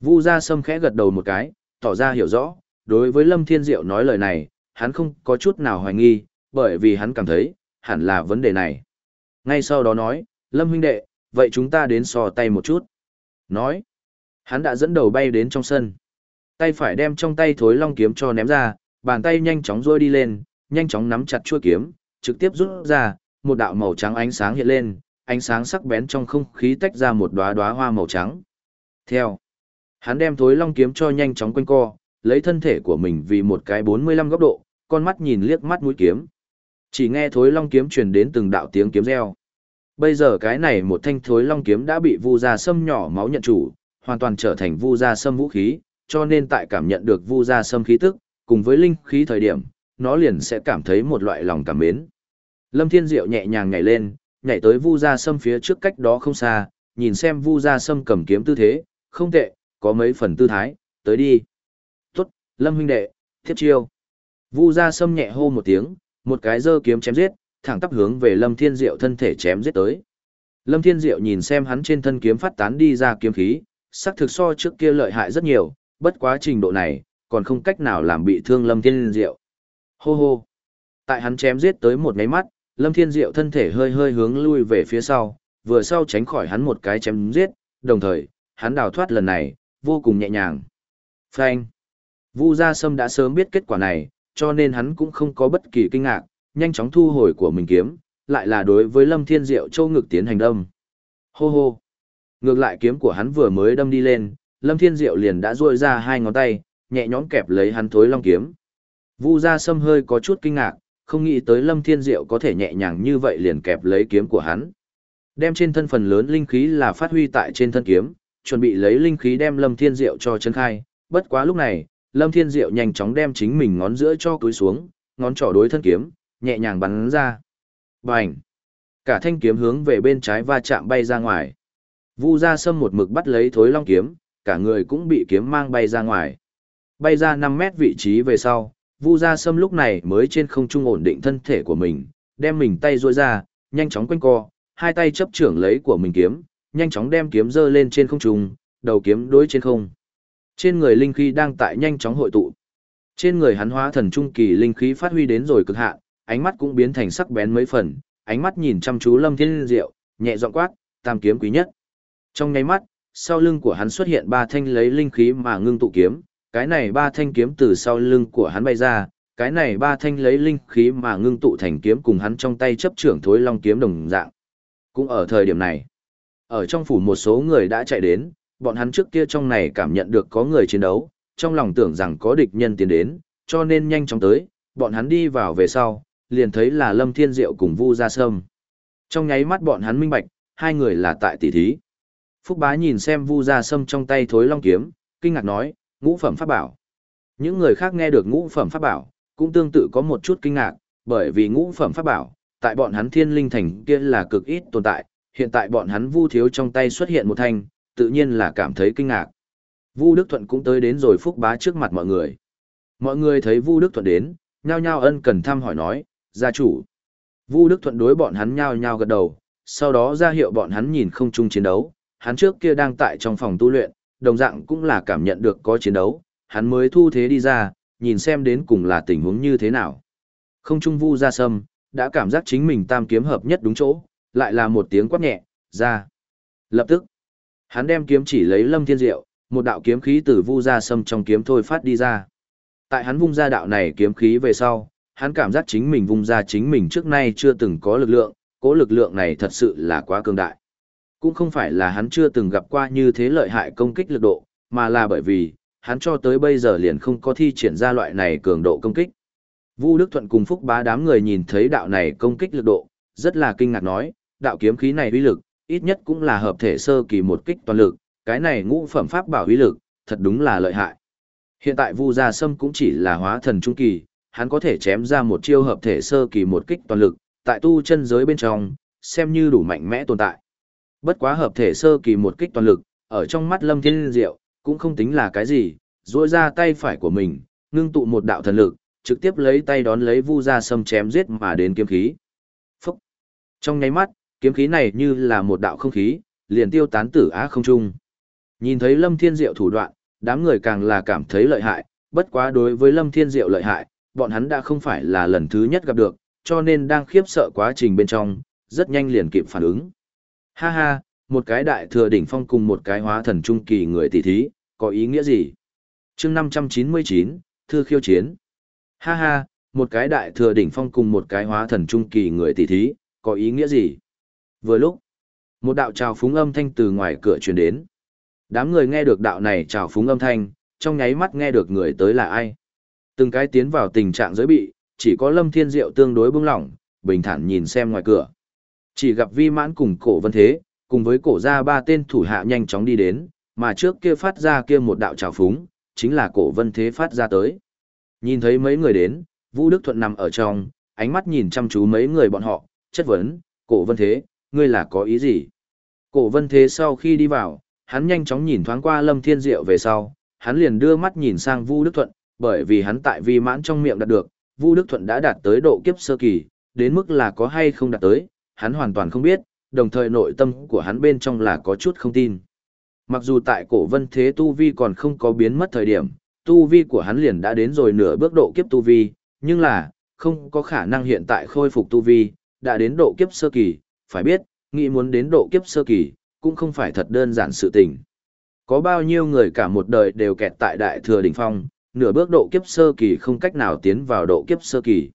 Vu Gia Sâm khẽ gật đầu một cái, tỏ ra hiểu rõ, đối với Lâm Thiên Diệu nói lời này, hắn không có chút nào hoài nghi, bởi vì hắn cảm thấy, hẳn là vấn đề này. Ngay sau đó nói, Lâm huynh đệ, vậy chúng ta đến so tay một chút. Nói, hắn đã dẫn đầu bay đến trong sân. Tay phải đem trong tay thối long kiếm cho ném ra, bàn tay nhanh chóng rôi đi lên, nhanh chóng nắm chặt chuôi kiếm, trực tiếp rút ra, một đạo màu trắng ánh sáng hiện lên, ánh sáng sắc bén trong không khí tách ra một đóa đóa hoa màu trắng. Theo, hắn đem thối long kiếm cho nhanh chóng quanh co, lấy thân thể của mình vì một cái 45 góc độ, con mắt nhìn liếc mắt mũi kiếm. Chỉ nghe thối long kiếm truyền đến từng đạo tiếng kiếm reo. Bây giờ cái này một thanh thối long kiếm đã bị vu gia sâm nhỏ máu nhận chủ, hoàn toàn trở thành vu gia sâm vũ khí, cho nên tại cảm nhận được vu gia sâm khí tức, cùng với linh khí thời điểm, nó liền sẽ cảm thấy một loại lòng cảm mến. Lâm Thiên Diệu nhẹ nhàng nhảy lên, nhảy tới vu gia sâm phía trước cách đó không xa, nhìn xem vu gia sâm cầm kiếm tư thế, không tệ, có mấy phần tư thái, tới đi. Lâm huynh đệ, thiết chiêu. Vu gia sâm nhẹ hô một tiếng, một cái giơ kiếm chém giết, thẳng tắp hướng về Lâm Thiên Diệu thân thể chém giết tới. Lâm Thiên Diệu nhìn xem hắn trên thân kiếm phát tán đi ra kiếm khí, sắc thực so trước kia lợi hại rất nhiều, bất quá trình độ này, còn không cách nào làm bị thương Lâm Thiên Diệu. Hô hô. Tại hắn chém giết tới một ngáy mắt, Lâm Thiên Diệu thân thể hơi hơi hướng lui về phía sau, vừa sau tránh khỏi hắn một cái chém giết, đồng thời, hắn đào thoát lần này, vô cùng nhẹ nhàng. Phanh. Vu Gia Sâm đã sớm biết kết quả này, cho nên hắn cũng không có bất kỳ kinh ngạc, nhanh chóng thu hồi của mình kiếm, lại là đối với Lâm Thiên Diệu châu ngực tiến hành đâm. Hô hô. Ngược lại kiếm của hắn vừa mới đâm đi lên, Lâm Thiên Diệu liền đã duỗi ra hai ngón tay, nhẹ nhõm kẹp lấy hắn thối long kiếm. Vu Gia Sâm hơi có chút kinh ngạc, không nghĩ tới Lâm Thiên Diệu có thể nhẹ nhàng như vậy liền kẹp lấy kiếm của hắn. Đem trên thân phần lớn linh khí là phát huy tại trên thân kiếm, chuẩn bị lấy linh khí đem Lâm Thiên Diệu cho chân khai, bất quá lúc này, Lâm Thiên Diệu nhanh chóng đem chính mình ngón giữa cho túi xuống, ngón trỏ đối thân kiếm, nhẹ nhàng bắn ra. Bành! Cả thanh kiếm hướng về bên trái va chạm bay ra ngoài. Vu Gia Sâm một mực bắt lấy thối long kiếm, cả người cũng bị kiếm mang bay ra ngoài. Bay ra 5 mét vị trí về sau, Vu Gia Sâm lúc này mới trên không trung ổn định thân thể của mình, đem mình tay duỗi ra, nhanh chóng quanh co, hai tay chấp trưởng lấy của mình kiếm, nhanh chóng đem kiếm giơ lên trên không trung, đầu kiếm đối trên không. Trên người linh khí đang tại nhanh chóng hội tụ. Trên người hắn hóa thần trung kỳ linh khí phát huy đến rồi cực hạn, ánh mắt cũng biến thành sắc bén mấy phần, ánh mắt nhìn chăm chú Lâm Thiên Diệu, nhẹ giọng quát, tam kiếm quý nhất. Trong nháy mắt, sau lưng của hắn xuất hiện ba thanh lấy linh khí mà ngưng tụ kiếm, cái này ba thanh kiếm từ sau lưng của hắn bay ra, cái này ba thanh lấy linh khí mà ngưng tụ thành kiếm cùng hắn trong tay chấp trưởng thối long kiếm đồng dạng. Cũng ở thời điểm này, ở trong phủ một số người đã chạy đến, bọn hắn trước kia trong này cảm nhận được có người chiến đấu, trong lòng tưởng rằng có địch nhân tiến đến, cho nên nhanh chóng tới, bọn hắn đi vào về sau, liền thấy là Lâm Thiên Diệu cùng Vu Gia Sâm. Trong nháy mắt bọn hắn minh bạch, hai người là tại tỷ thí. Phúc Bá nhìn xem Vu Gia Sâm trong tay thối long kiếm, kinh ngạc nói, ngũ phẩm pháp bảo. Những người khác nghe được ngũ phẩm pháp bảo, cũng tương tự có một chút kinh ngạc, bởi vì ngũ phẩm pháp bảo, tại bọn hắn thiên linh thành kia là cực ít tồn tại, hiện tại bọn hắn Vu thiếu trong tay xuất hiện một thanh, tự nhiên là cảm thấy kinh ngạc. Vu Đức Thuận cũng tới đến rồi Phúc Bá trước mặt mọi người. Mọi người thấy Vu Đức Thuận đến, nhao nhao ân cần thăm hỏi nói, gia chủ. Vu Đức Thuận đối bọn hắn nhao nhao gật đầu, sau đó ra hiệu bọn hắn nhìn không chung chiến đấu, hắn trước kia đang tại trong phòng tu luyện, đồng dạng cũng là cảm nhận được có chiến đấu, hắn mới thu thế đi ra, nhìn xem đến cùng là tình huống như thế nào. Không trung Vu ra sâm, đã cảm giác chính mình tam kiếm hợp nhất đúng chỗ, lại là một tiếng quát nhẹ, ra. Lập tức, hắn đem kiếm chỉ lấy Lâm Thiên Diệu, một đạo kiếm khí từ vu ra sâm trong kiếm thôi phát đi ra. Tại hắn vung ra đạo này kiếm khí về sau, hắn cảm giác chính mình vung ra chính mình trước nay chưa từng có lực lượng, cố lực lượng này thật sự là quá cường đại. Cũng không phải là hắn chưa từng gặp qua như thế lợi hại công kích lực độ, mà là bởi vì, hắn cho tới bây giờ liền không có thi triển ra loại này cường độ công kích. Vu Đức Thuận cùng Phúc Bá đám người nhìn thấy đạo này công kích lực độ, rất là kinh ngạc nói, đạo kiếm khí này uy lực, ít nhất cũng là hợp thể sơ kỳ một kích toàn lực, cái này ngũ phẩm pháp bảo uy lực, thật đúng là lợi hại. Hiện tại Vu Gia Sâm cũng chỉ là hóa thần trung kỳ, hắn có thể chém ra một chiêu hợp thể sơ kỳ một kích toàn lực, tại tu chân giới bên trong, xem như đủ mạnh mẽ tồn tại. Bất quá hợp thể sơ kỳ một kích toàn lực, ở trong mắt Lâm Thiên Diệu, cũng không tính là cái gì, duỗi ra tay phải của mình, ngưng tụ một đạo thần lực, trực tiếp lấy tay đón lấy Vu Gia Sâm chém giết mà đến kiếm khí. Phúc! Trong nháy mắt, kiếm khí này như là một đạo không khí, liền tiêu tán tử á không trung. Nhìn thấy Lâm Thiên Diệu thủ đoạn, đám người càng là cảm thấy lợi hại, bất quá đối với Lâm Thiên Diệu lợi hại, bọn hắn đã không phải là lần thứ nhất gặp được, cho nên đang khiếp sợ quá trình bên trong, rất nhanh liền kịp phản ứng. Ha ha, một cái đại thừa đỉnh phong cùng một cái hóa thần trung kỳ người tỷ thí, có ý nghĩa gì? chương 599, Thư khiêu chiến. Ha ha, một cái đại thừa đỉnh phong cùng một cái hóa thần trung kỳ người tỷ thí, có ý nghĩa gì? Vừa lúc, một đạo trào phúng âm thanh từ ngoài cửa truyền đến. Đám người nghe được đạo này trào phúng âm thanh, trong nháy mắt nghe được người tới là ai. Từng cái tiến vào tình trạng giới bị, chỉ có Lâm Thiên Diệu tương đối bưng lỏng, bình thản nhìn xem ngoài cửa. Chỉ gặp vi mãn cùng cổ vân thế, cùng với cổ ra ba tên thủ hạ nhanh chóng đi đến, mà trước kia phát ra kia một đạo trào phúng, chính là cổ vân thế phát ra tới. Nhìn thấy mấy người đến, Vũ Đức Thuận nằm ở trong, ánh mắt nhìn chăm chú mấy người bọn họ, chất vấn, cổ vân thế, ngươi là có ý gì? Cổ vân thế sau khi đi vào, hắn nhanh chóng nhìn thoáng qua Lâm Thiên Diệu về sau, hắn liền đưa mắt nhìn sang Vu Đức Thuận, bởi vì hắn tại vi mãn trong miệng đạt được, Vu Đức Thuận đã đạt tới độ kiếp sơ kỳ, đến mức là có hay không đạt tới, hắn hoàn toàn không biết, đồng thời nội tâm của hắn bên trong là có chút không tin. Mặc dù tại cổ vân thế tu vi còn không có biến mất thời điểm, tu vi của hắn liền đã đến rồi nửa bước độ kiếp tu vi, nhưng là, không có khả năng hiện tại khôi phục tu vi, đã đến độ kiếp sơ kỳ, phải biết, nghĩ muốn đến độ kiếp sơ kỳ, cũng không phải thật đơn giản sự tình. Có bao nhiêu người cả một đời đều kẹt tại đại thừa đỉnh phong, nửa bước độ kiếp sơ kỳ không cách nào tiến vào độ kiếp sơ kỳ.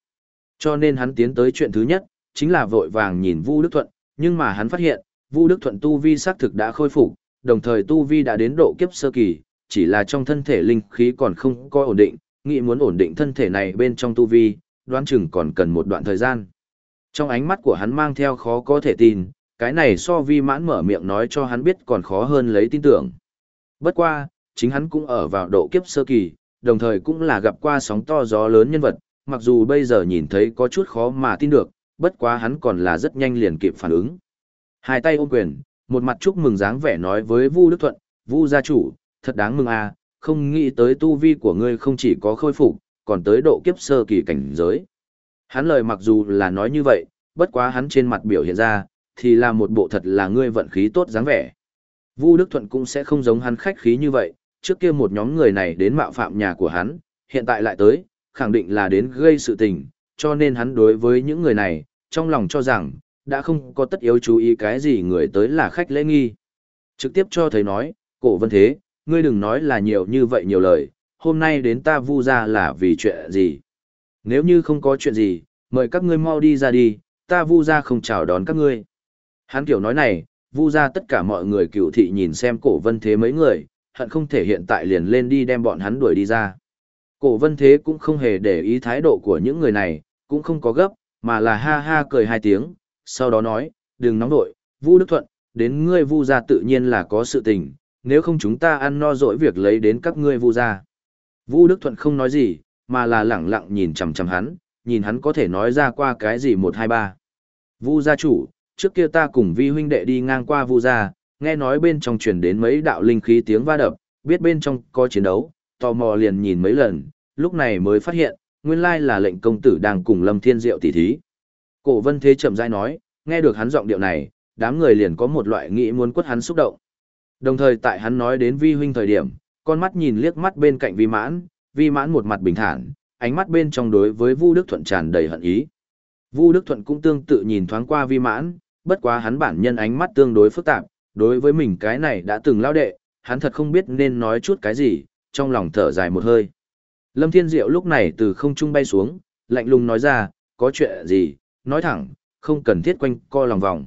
Cho nên hắn tiến tới chuyện thứ nhất, chính là vội vàng nhìn Vu Đức Thuận, nhưng mà hắn phát hiện, Vu Đức Thuận tu vi xác thực đã khôi phục, đồng thời tu vi đã đến độ kiếp sơ kỳ, chỉ là trong thân thể linh khí còn không có ổn định, nghĩ muốn ổn định thân thể này bên trong tu vi, đoán chừng còn cần một đoạn thời gian. Trong ánh mắt của hắn mang theo khó có thể tin, cái này so vi mãn mở miệng nói cho hắn biết còn khó hơn lấy tin tưởng. Bất qua, chính hắn cũng ở vào độ kiếp sơ kỳ, đồng thời cũng là gặp qua sóng to gió lớn nhân vật, mặc dù bây giờ nhìn thấy có chút khó mà tin được, bất quá hắn còn là rất nhanh liền kịp phản ứng. Hai tay ôm quyền, một mặt chúc mừng dáng vẻ nói với Vu Đức Thuận, Vu gia chủ, thật đáng mừng à, không nghĩ tới tu vi của ngươi không chỉ có khôi phục, còn tới độ kiếp sơ kỳ cảnh giới. Hắn lời mặc dù là nói như vậy, bất quá hắn trên mặt biểu hiện ra, thì là một bộ thật là ngươi vận khí tốt dáng vẻ. Vu Đức Thuận cũng sẽ không giống hắn khách khí như vậy, trước kia một nhóm người này đến mạo phạm nhà của hắn, hiện tại lại tới, khẳng định là đến gây sự tình, cho nên hắn đối với những người này, trong lòng cho rằng, đã không có tất yếu chú ý cái gì người tới là khách lễ nghi. Trực tiếp cho thấy nói, cổ vân thế, ngươi đừng nói là nhiều như vậy nhiều lời, hôm nay đến ta vu ra là vì chuyện gì. Nếu như không có chuyện gì, mời các ngươi mau đi ra đi, ta vu ra không chào đón các ngươi. Hắn kiểu nói này, vu ra tất cả mọi người cựu thị nhìn xem cổ vân thế mấy người, hận không thể hiện tại liền lên đi đem bọn hắn đuổi đi ra. Cổ vân thế cũng không hề để ý thái độ của những người này, cũng không có gấp, mà là ha ha cười hai tiếng, sau đó nói, đừng nóng nội, Vu Đức Thuận, đến ngươi Vu gia tự nhiên là có sự tình, nếu không chúng ta ăn no dỗi việc lấy đến các ngươi Vu gia. Vu Đức Thuận không nói gì, mà là lẳng lặng nhìn chằm chằm hắn, nhìn hắn có thể nói ra qua cái gì một hai ba. Vu gia chủ, trước kia ta cùng vi huynh đệ đi ngang qua Vu gia, nghe nói bên trong truyền đến mấy đạo linh khí tiếng va đập, biết bên trong có chiến đấu, tò mò liền nhìn mấy lần, lúc này mới phát hiện, nguyên lai là lệnh công tử đang cùng Lâm Thiên Diệu tỉ thí. Cổ Vân Thế chậm rãi nói, nghe được hắn giọng điệu này, đám người liền có một loại nghĩ muốn quất hắn xúc động. Đồng thời tại hắn nói đến vi huynh thời điểm, con mắt nhìn liếc mắt bên cạnh vi mãn, vi mãn một mặt bình thản, ánh mắt bên trong đối với Vu Đức Thuận tràn đầy hận ý. Vu Đức Thuận cũng tương tự nhìn thoáng qua vi mãn, bất quá hắn bản nhân ánh mắt tương đối phức tạp, đối với mình cái này đã từng lao đệ, hắn thật không biết nên nói chút cái gì, trong lòng thở dài một hơi. Lâm Thiên Diệu lúc này từ không trung bay xuống, lạnh lùng nói ra, có chuyện gì, nói thẳng, không cần thiết quanh co lòng vòng.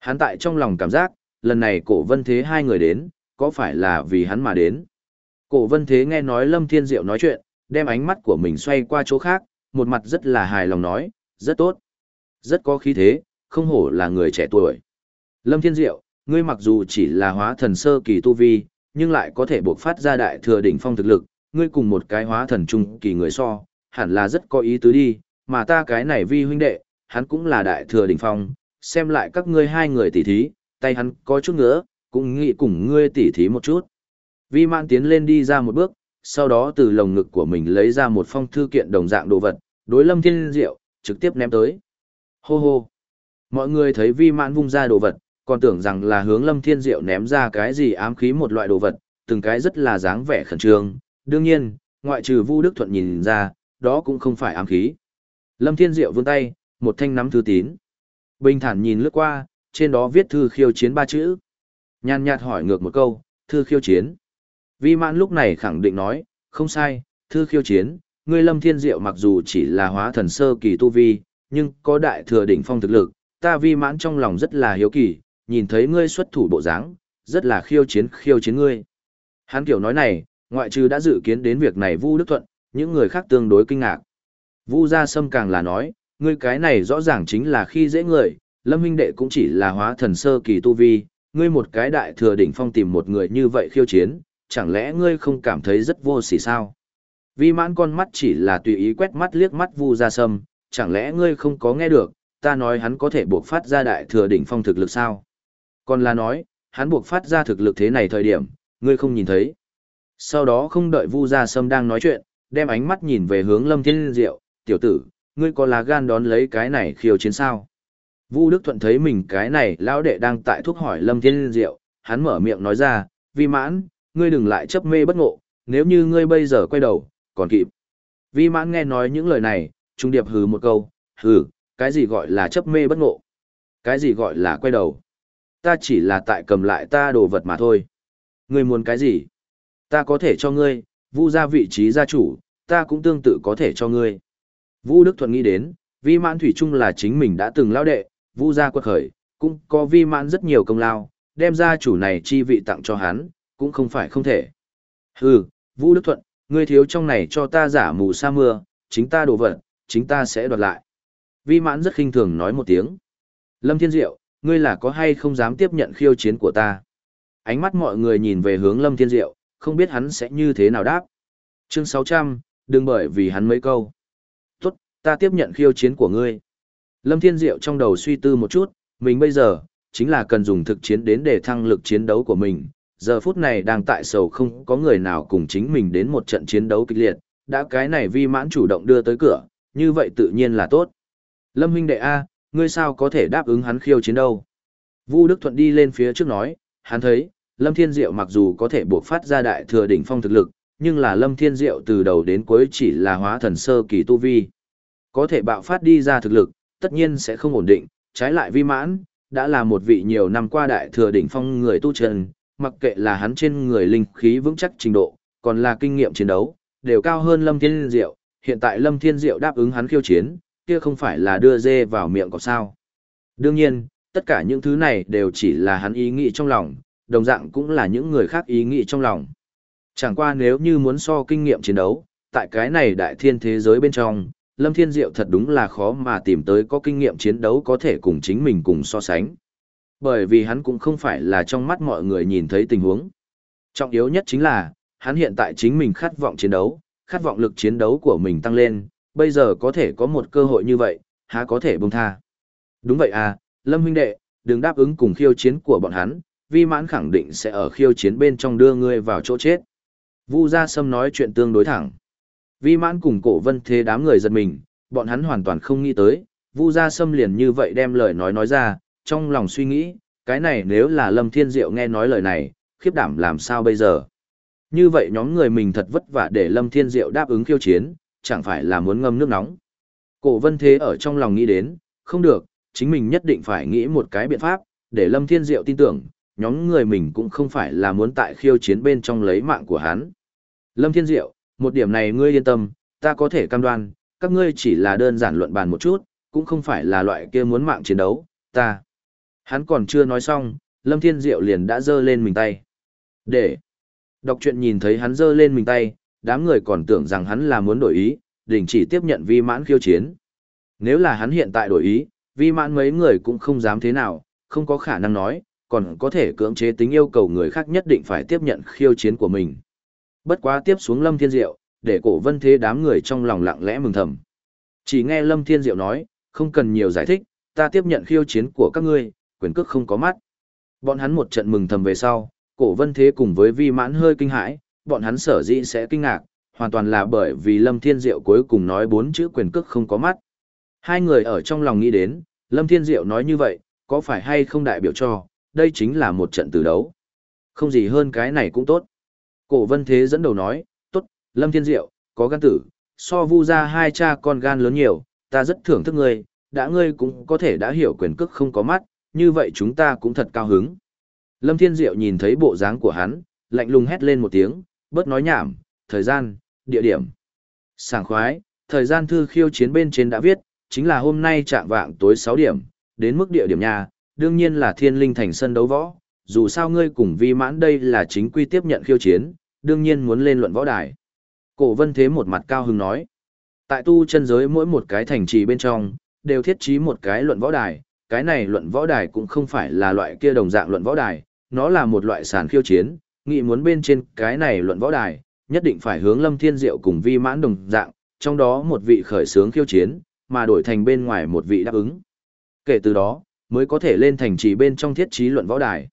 Hắn tại trong lòng cảm giác, lần này cổ vân thế hai người đến, có phải là vì hắn mà đến. Cổ vân thế nghe nói Lâm Thiên Diệu nói chuyện, đem ánh mắt của mình xoay qua chỗ khác, một mặt rất là hài lòng nói, rất tốt. Rất có khí thế, không hổ là người trẻ tuổi. Lâm Thiên Diệu, ngươi mặc dù chỉ là hóa thần sơ kỳ tu vi, nhưng lại có thể buộc phát ra đại thừa đỉnh phong thực lực, ngươi cùng một cái hóa thần trung kỳ người so, hẳn là rất có ý tứ đi, mà ta cái này vi huynh đệ, hắn cũng là đại thừa đỉnh phong, xem lại các ngươi hai người tỉ thí, tay hắn có chút nữa, cũng nghĩ cùng ngươi tỉ thí một chút. Vi mạn tiến lên đi ra một bước, sau đó từ lồng ngực của mình lấy ra một phong thư kiện đồng dạng đồ vật, đối lâm thiên diệu, trực tiếp ném tới. Hô hô! Mọi người thấy vi mạn vung ra đồ vật, còn tưởng rằng là hướng lâm thiên diệu ném ra cái gì ám khí một loại đồ vật, từng cái rất là dáng vẻ khẩn trương. Đương nhiên, ngoại trừ Vu Đức Thuận nhìn ra, đó cũng không phải ám khí. Lâm Thiên Diệu vươn tay, một thanh nắm thư tín. Bình thản nhìn lướt qua, trên đó viết thư khiêu chiến ba chữ. Nhàn nhạt hỏi ngược một câu, thư khiêu chiến. Vi mãn lúc này khẳng định nói, không sai, thư khiêu chiến, ngươi lâm thiên diệu mặc dù chỉ là hóa thần sơ kỳ tu vi, nhưng có đại thừa đỉnh phong thực lực, ta vi mãn trong lòng rất là hiếu kỳ, nhìn thấy ngươi xuất thủ bộ dáng, rất là khiêu chiến khiêu chiến ngươi. Hắn kiểu nói này, ngoại trừ đã dự kiến đến việc này Vu Đức Thuận, những người khác tương đối kinh ngạc. Vu Gia Sâm càng là nói, ngươi cái này rõ ràng chính là khi dễ người, Lâm huynh đệ cũng chỉ là hóa thần sơ kỳ tu vi, ngươi một cái đại thừa đỉnh phong tìm một người như vậy khiêu chiến, chẳng lẽ ngươi không cảm thấy rất vô sỉ sao? Vi mãn con mắt chỉ là tùy ý quét mắt liếc mắt Vu Gia Sâm, chẳng lẽ ngươi không có nghe được, ta nói hắn có thể buộc phát ra đại thừa đỉnh phong thực lực sao? Còn là nói, hắn buộc phát ra thực lực thế này thời điểm, ngươi không nhìn thấy. Sau đó không đợi Vu Gia Sâm đang nói chuyện, đem ánh mắt nhìn về hướng Lâm Thiên Diệu, tiểu tử, ngươi có lá gan đón lấy cái này khiêu chiến sao? Vu Đức Thuận thấy mình cái này lão đệ đang tại thuốc hỏi Lâm Thiên Diệu, hắn mở miệng nói ra, vi mãn, ngươi đừng lại chấp mê bất ngộ, nếu như ngươi bây giờ quay đầu, còn kịp. Vi mãn nghe nói những lời này, trung điệp hừ một câu, hừ, cái gì gọi là chấp mê bất ngộ? Cái gì gọi là quay đầu? Ta chỉ là tại cầm lại ta đồ vật mà thôi. Ngươi muốn cái gì? Ta có thể cho ngươi, vu ra vị trí gia chủ, ta cũng tương tự có thể cho ngươi. Vu Đức Thuận nghĩ đến, vi mãn thủy chung là chính mình đã từng lao đệ, vu gia quật khởi, cũng có vi mãn rất nhiều công lao, đem gia chủ này chi vị tặng cho hắn, cũng không phải không thể. Hừ, Vu Đức Thuận, ngươi thiếu trong này cho ta giả mù sa mưa, chính ta đổ vật, chính ta sẽ đoạt lại. Vi mãn rất khinh thường nói một tiếng. Lâm Thiên Diệu, ngươi là có hay không dám tiếp nhận khiêu chiến của ta? Ánh mắt mọi người nhìn về hướng Lâm Thiên Diệu, không biết hắn sẽ như thế nào đáp. Chương 600, đừng bởi vì hắn mấy câu. Tốt, ta tiếp nhận khiêu chiến của ngươi. Lâm Thiên Diệu trong đầu suy tư một chút, mình bây giờ, chính là cần dùng thực chiến đến để thăng lực chiến đấu của mình. Giờ phút này đang tại sầu không có người nào cùng chính mình đến một trận chiến đấu kịch liệt, đã cái này vi mãn chủ động đưa tới cửa, như vậy tự nhiên là tốt. Lâm huynh đệ A, ngươi sao có thể đáp ứng hắn khiêu chiến đâu? Vu Đức Thuận đi lên phía trước nói, hắn thấy, Lâm Thiên Diệu mặc dù có thể buộc phát ra đại thừa đỉnh phong thực lực, nhưng là Lâm Thiên Diệu từ đầu đến cuối chỉ là hóa thần sơ kỳ tu vi. Có thể bạo phát đi ra thực lực, tất nhiên sẽ không ổn định, trái lại vi mãn, đã là một vị nhiều năm qua đại thừa đỉnh phong người tu chân mặc kệ là hắn trên người linh khí vững chắc trình độ, còn là kinh nghiệm chiến đấu, đều cao hơn Lâm Thiên Diệu, hiện tại Lâm Thiên Diệu đáp ứng hắn khiêu chiến, kia không phải là đưa dê vào miệng có sao. Đương nhiên, tất cả những thứ này đều chỉ là hắn ý nghĩ trong lòng, đồng dạng cũng là những người khác ý nghĩ trong lòng. Chẳng qua nếu như muốn so kinh nghiệm chiến đấu, tại cái này đại thiên thế giới bên trong, Lâm Thiên Diệu thật đúng là khó mà tìm tới có kinh nghiệm chiến đấu có thể cùng chính mình cùng so sánh. Bởi vì hắn cũng không phải là trong mắt mọi người nhìn thấy tình huống. Trọng yếu nhất chính là, hắn hiện tại chính mình khát vọng chiến đấu, khát vọng lực chiến đấu của mình tăng lên, bây giờ có thể có một cơ hội như vậy, há có thể buông tha. Đúng vậy à, Lâm huynh đệ, đừng đáp ứng cùng khiêu chiến của bọn hắn, vi mãn khẳng định sẽ ở khiêu chiến bên trong đưa ngươi vào chỗ chết. Vu Gia Sâm nói chuyện tương đối thẳng. Vi mãn cùng cổ vân thế đám người giật mình, bọn hắn hoàn toàn không nghĩ tới, Vu Gia Sâm liền như vậy đem lời nói nói ra, trong lòng suy nghĩ, cái này nếu là Lâm Thiên Diệu nghe nói lời này, khiếp đảm làm sao bây giờ? Như vậy nhóm người mình thật vất vả để Lâm Thiên Diệu đáp ứng khiêu chiến, chẳng phải là muốn ngâm nước nóng. Cổ vân thế ở trong lòng nghĩ đến, không được, chính mình nhất định phải nghĩ một cái biện pháp, để Lâm Thiên Diệu tin tưởng, nhóm người mình cũng không phải là muốn tại khiêu chiến bên trong lấy mạng của hắn. Lâm Thiên Diệu, một điểm này ngươi yên tâm, ta có thể cam đoan, các ngươi chỉ là đơn giản luận bàn một chút, cũng không phải là loại kia muốn mạng chiến đấu, ta. Hắn còn chưa nói xong, Lâm Thiên Diệu liền đã giơ lên mình tay. Để. Đọc truyện nhìn thấy hắn giơ lên mình tay, đám người còn tưởng rằng hắn là muốn đổi ý, đình chỉ tiếp nhận vi mãn khiêu chiến. Nếu là hắn hiện tại đổi ý, vi mãn mấy người cũng không dám thế nào, không có khả năng nói, còn có thể cưỡng chế tính yêu cầu người khác nhất định phải tiếp nhận khiêu chiến của mình. Bất quá tiếp xuống Lâm Thiên Diệu, để cổ vân thế đám người trong lòng lặng lẽ mừng thầm. Chỉ nghe Lâm Thiên Diệu nói, không cần nhiều giải thích, ta tiếp nhận khiêu chiến của các ngươi, quyền cước không có mắt. Bọn hắn một trận mừng thầm về sau, cổ vân thế cùng với vi mãn hơi kinh hãi, bọn hắn sở dĩ sẽ kinh ngạc, hoàn toàn là bởi vì Lâm Thiên Diệu cuối cùng nói bốn chữ quyền cước không có mắt. Hai người ở trong lòng nghĩ đến, Lâm Thiên Diệu nói như vậy, có phải hay không đại biểu cho, đây chính là một trận tử đấu. Không gì hơn cái này cũng tốt. Cổ vân thế dẫn đầu nói, tốt, Lâm Thiên Diệu, có gan tử, so vu ra hai cha con gan lớn nhiều, ta rất thưởng thức ngươi, đã ngươi cũng có thể đã hiểu quyền cước không có mắt, như vậy chúng ta cũng thật cao hứng. Lâm Thiên Diệu nhìn thấy bộ dáng của hắn, lạnh lùng hét lên một tiếng, bớt nói nhảm, thời gian, địa điểm. Sảng khoái, thời gian thư khiêu chiến bên trên đã viết, chính là hôm nay trạng vạng tối 6 điểm, đến mức địa điểm nhà, đương nhiên là thiên linh thành sân đấu võ, dù sao ngươi cùng vi mãn đây là chính quy tiếp nhận khiêu chiến, đương nhiên muốn lên luận võ đài. Cổ vân thế một mặt cao hứng nói, tại tu chân giới mỗi một cái thành trì bên trong, đều thiết trí một cái luận võ đài, cái này luận võ đài cũng không phải là loại kia đồng dạng luận võ đài, nó là một loại sàn khiêu chiến, nghị muốn bên trên cái này luận võ đài, nhất định phải hướng Lâm Thiên Diệu cùng vi mãn đồng dạng, trong đó một vị khởi sướng khiêu chiến, mà đổi thành bên ngoài một vị đáp ứng. Kể từ đó, mới có thể lên thành trì bên trong thiết trí luận võ đài.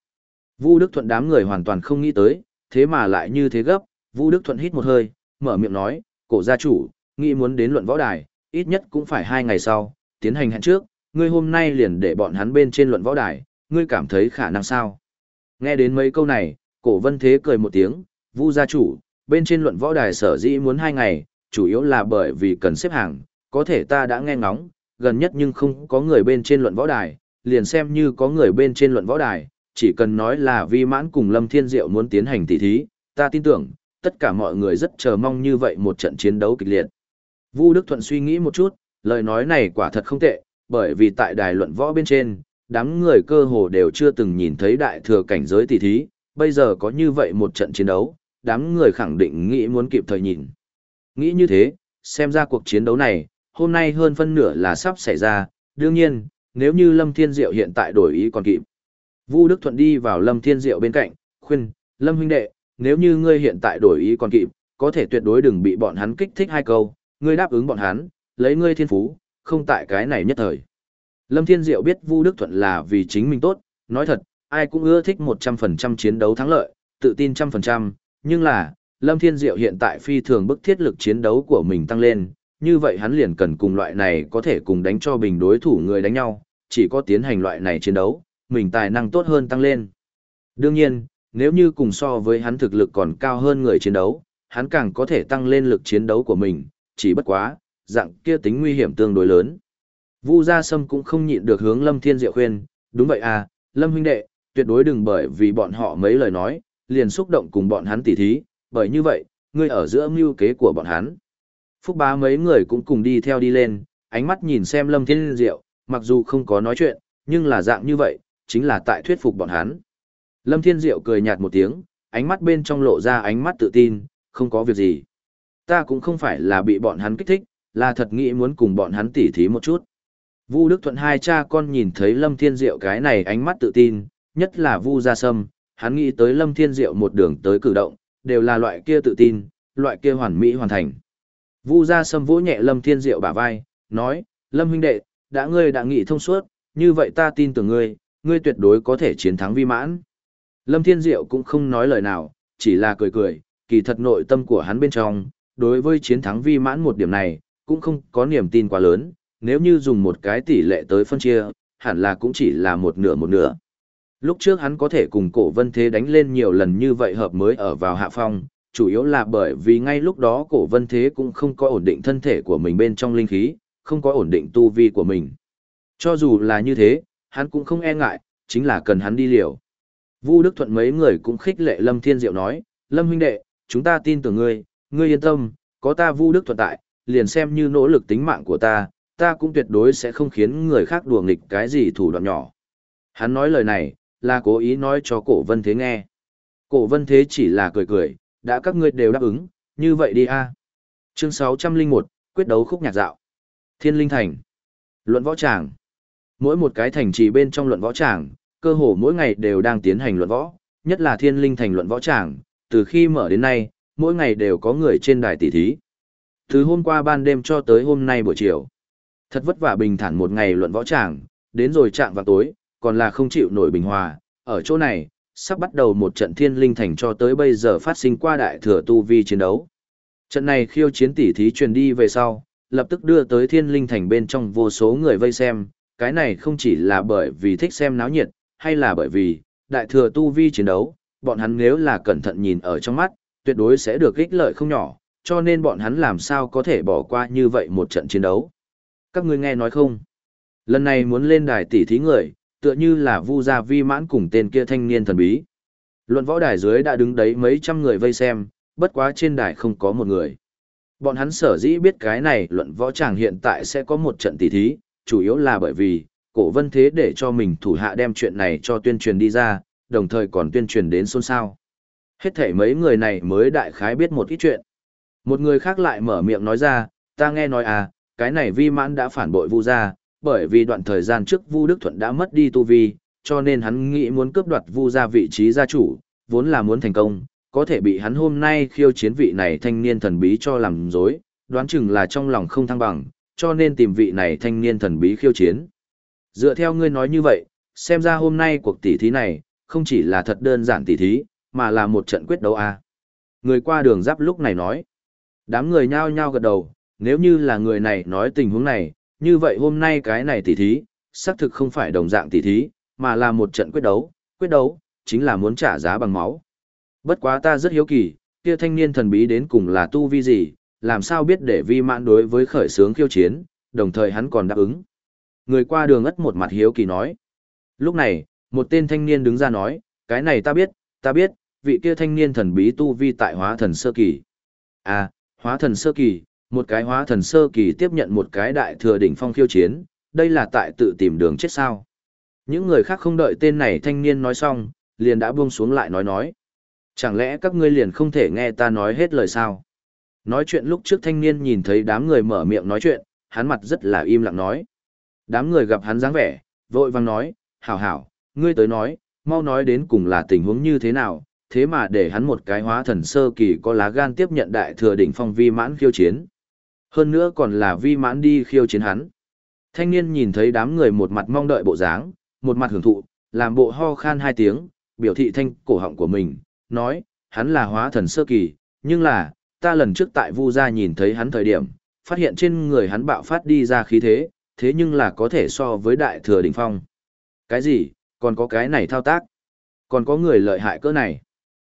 Vu Đức Thuận đám người hoàn toàn không nghĩ tới, thế mà lại như thế gấp, Vu Đức Thuận hít một hơi, mở miệng nói, cổ gia chủ, nghĩ muốn đến luận võ đài, ít nhất cũng phải hai ngày sau, tiến hành hẹn trước, ngươi hôm nay liền để bọn hắn bên trên luận võ đài, ngươi cảm thấy khả năng sao? Nghe đến mấy câu này, cổ vân thế cười một tiếng, Vu gia chủ, bên trên luận võ đài sở dĩ muốn hai ngày, chủ yếu là bởi vì cần xếp hàng, có thể ta đã nghe ngóng, gần nhất nhưng không có người bên trên luận võ đài, liền xem như có người bên trên luận võ đài, chỉ cần nói là vi mãn cùng Lâm Thiên Diệu muốn tiến hành tỷ thí, ta tin tưởng, tất cả mọi người rất chờ mong như vậy một trận chiến đấu kịch liệt. Vu Đức Thuận suy nghĩ một chút, lời nói này quả thật không tệ, bởi vì tại đài luận võ bên trên, đám người cơ hồ đều chưa từng nhìn thấy đại thừa cảnh giới tỷ thí, bây giờ có như vậy một trận chiến đấu, đám người khẳng định nghĩ muốn kịp thời nhìn. Nghĩ như thế, xem ra cuộc chiến đấu này, hôm nay hơn phân nửa là sắp xảy ra, đương nhiên, nếu như Lâm Thiên Diệu hiện tại đổi ý còn kịp. Vu Đức Thuận đi vào Lâm Thiên Diệu bên cạnh, khuyên, Lâm huynh đệ, nếu như ngươi hiện tại đổi ý còn kịp, có thể tuyệt đối đừng bị bọn hắn kích thích hai câu, ngươi đáp ứng bọn hắn, lấy ngươi thiên phú, không tại cái này nhất thời. Lâm Thiên Diệu biết Vu Đức Thuận là vì chính mình tốt, nói thật, ai cũng ưa thích 100% chiến đấu thắng lợi, tự tin trăm phần trăm, nhưng là, Lâm Thiên Diệu hiện tại phi thường bức thiết lực chiến đấu của mình tăng lên, như vậy hắn liền cần cùng loại này có thể cùng đánh cho bình đối thủ người đánh nhau, chỉ có tiến hành loại này chiến đấu, mình tài năng tốt hơn tăng lên. Đương nhiên, nếu như cùng so với hắn thực lực còn cao hơn người chiến đấu, hắn càng có thể tăng lên lực chiến đấu của mình, chỉ bất quá, dạng kia tính nguy hiểm tương đối lớn. Vu Gia Sâm cũng không nhịn được hướng Lâm Thiên Diệu khuyên, đúng vậy à, Lâm huynh đệ, tuyệt đối đừng bởi vì bọn họ mấy lời nói, liền xúc động cùng bọn hắn tỉ thí, bởi như vậy, ngươi ở giữa mưu kế của bọn hắn. Phúc bá mấy người cũng cùng đi theo đi lên, ánh mắt nhìn xem Lâm Thiên Diệu, mặc dù không có nói chuyện, nhưng là dạng như vậy, chính là tại thuyết phục bọn hắn. Lâm Thiên Diệu cười nhạt một tiếng, ánh mắt bên trong lộ ra ánh mắt tự tin, không có việc gì. Ta cũng không phải là bị bọn hắn kích thích, là thật nghĩ muốn cùng bọn hắn tỉ thí một chút. Vu Đức Thuận hai cha con nhìn thấy Lâm Thiên Diệu cái này ánh mắt tự tin, nhất là Vu Gia Sâm, hắn nghĩ tới Lâm Thiên Diệu một đường tới cử động, đều là loại kia tự tin, loại kia hoàn mỹ hoàn thành. Vu Gia Sâm vỗ nhẹ Lâm Thiên Diệu bả vai, nói, Lâm huynh đệ, đã ngươi đã nghĩ thông suốt, như vậy ta tin tưởng ngươi, ngươi tuyệt đối có thể chiến thắng vi mãn. Lâm Thiên Diệu cũng không nói lời nào, chỉ là cười cười, kỳ thật nội tâm của hắn bên trong, đối với chiến thắng vi mãn một điểm này, cũng không có niềm tin quá lớn, nếu như dùng một cái tỷ lệ tới phân chia, hẳn là cũng chỉ là một nửa một nửa. Lúc trước hắn có thể cùng cổ vân thế đánh lên nhiều lần như vậy hợp mới ở vào hạ phong, chủ yếu là bởi vì ngay lúc đó cổ vân thế cũng không có ổn định thân thể của mình bên trong linh khí, không có ổn định tu vi của mình. Cho dù là như thế, hắn cũng không e ngại, chính là cần hắn đi liều. Vu Đức Thuận mấy người cũng khích lệ Lâm Thiên Diệu nói, Lâm huynh đệ, chúng ta tin tưởng ngươi, ngươi yên tâm, có ta Vu Đức Thuận tại, liền xem như nỗ lực tính mạng của ta, ta cũng tuyệt đối sẽ không khiến người khác đùa nghịch cái gì thủ đoạn nhỏ. Hắn nói lời này, là cố ý nói cho cổ vân thế nghe. Cổ vân thế chỉ là cười cười, đã các ngươi đều đáp ứng, như vậy đi a. Chương 601, quyết đấu khúc nhạc dạo. Thiên Linh Thành. Luận võ tràng. Mỗi một cái thành trì bên trong luận võ tràng, cơ hồ mỗi ngày đều đang tiến hành luận võ, nhất là Thiên Linh Thành luận võ tràng, từ khi mở đến nay, mỗi ngày đều có người trên đài tỷ thí. Từ hôm qua ban đêm cho tới hôm nay buổi chiều. Thật vất vả bình thản một ngày luận võ tràng, đến rồi chạm vào tối, còn là không chịu nổi bình hòa. Ở chỗ này, sắp bắt đầu một trận thiên linh thành cho tới bây giờ phát sinh qua đại thừa tu vi chiến đấu. Trận này khiêu chiến tỷ thí truyền đi về sau, lập tức đưa tới thiên linh thành bên trong vô số người vây xem, cái này không chỉ là bởi vì thích xem náo nhiệt, hay là bởi vì, đại thừa tu vi chiến đấu, bọn hắn nếu là cẩn thận nhìn ở trong mắt, tuyệt đối sẽ được ích lợi không nhỏ, cho nên bọn hắn làm sao có thể bỏ qua như vậy một trận chiến đấu. Các ngươi nghe nói không? Lần này muốn lên đài tỷ thí người, tựa như là Vu Gia Vi mãn cùng tên kia thanh niên thần bí. Luận võ đài dưới đã đứng đấy mấy trăm người vây xem, bất quá trên đài không có một người. Bọn hắn sở dĩ biết cái này luận võ tràng hiện tại sẽ có một trận tỷ thí, chủ yếu là bởi vì, cổ vân thế để cho mình thủ hạ đem chuyện này cho tuyên truyền đi ra, đồng thời còn tuyên truyền đến xôn xao. Hết thể mấy người này mới đại khái biết một ít chuyện. Một người khác lại mở miệng nói ra, ta nghe nói à, cái này vi mãn đã phản bội vu gia, bởi vì đoạn thời gian trước vu đức thuận đã mất đi tu vi, cho nên hắn nghĩ muốn cướp đoạt vu gia vị trí gia chủ, vốn là muốn thành công, có thể bị hắn hôm nay khiêu chiến vị này thanh niên thần bí cho làm dối, đoán chừng là trong lòng không thăng bằng, cho nên tìm vị này thanh niên thần bí khiêu chiến. Dựa theo ngươi nói như vậy, xem ra hôm nay cuộc tỷ thí này, không chỉ là thật đơn giản tỷ thí, mà là một trận quyết đấu. À. Người qua đường giáp lúc này nói. Đám người nhao nhao gật đầu, nếu như là người này nói tình huống này, như vậy hôm nay cái này tỷ thí, xác thực không phải đồng dạng tỷ thí, mà là một trận quyết đấu, quyết đấu, chính là muốn trả giá bằng máu. Bất quá ta rất hiếu kỳ, kia thanh niên thần bí đến cùng là tu vi gì, làm sao biết để vi mãn đối với khởi sướng khiêu chiến, đồng thời hắn còn đáp ứng. Người qua đường ất một mặt hiếu kỳ nói. Lúc này, một tên thanh niên đứng ra nói, cái này ta biết, ta biết, vị kia thanh niên thần bí tu vi tại hóa thần sơ kỳ. À, hóa thần sơ kỳ, một cái hóa thần sơ kỳ tiếp nhận một cái đại thừa đỉnh phong khiêu chiến, đây là tại tự tìm đường chết sao. Những người khác không đợi tên này thanh niên nói xong, liền đã buông xuống lại nói nói. Chẳng lẽ các ngươi liền không thể nghe ta nói hết lời sao? Nói chuyện lúc trước thanh niên nhìn thấy đám người mở miệng nói chuyện, hắn mặt rất là im lặng nói. Đám người gặp hắn dáng vẻ, vội vàng nói, hảo hảo, ngươi tới nói, mau nói đến cùng là tình huống như thế nào, thế mà để hắn một cái hóa thần sơ kỳ có lá gan tiếp nhận đại thừa đỉnh phong vi mãn khiêu chiến. Hơn nữa còn là vi mãn đi khiêu chiến hắn. Thanh niên nhìn thấy đám người một mặt mong đợi bộ dáng, một mặt hưởng thụ, làm bộ ho khan hai tiếng, biểu thị thanh cổ họng của mình, nói, hắn là hóa thần sơ kỳ, nhưng là, ta lần trước tại Vu gia nhìn thấy hắn thời điểm, phát hiện trên người hắn bạo phát đi ra khí thế, thế nhưng là có thể so với đại thừa đỉnh phong. Cái gì, còn có cái này thao tác? Còn có người lợi hại cỡ này?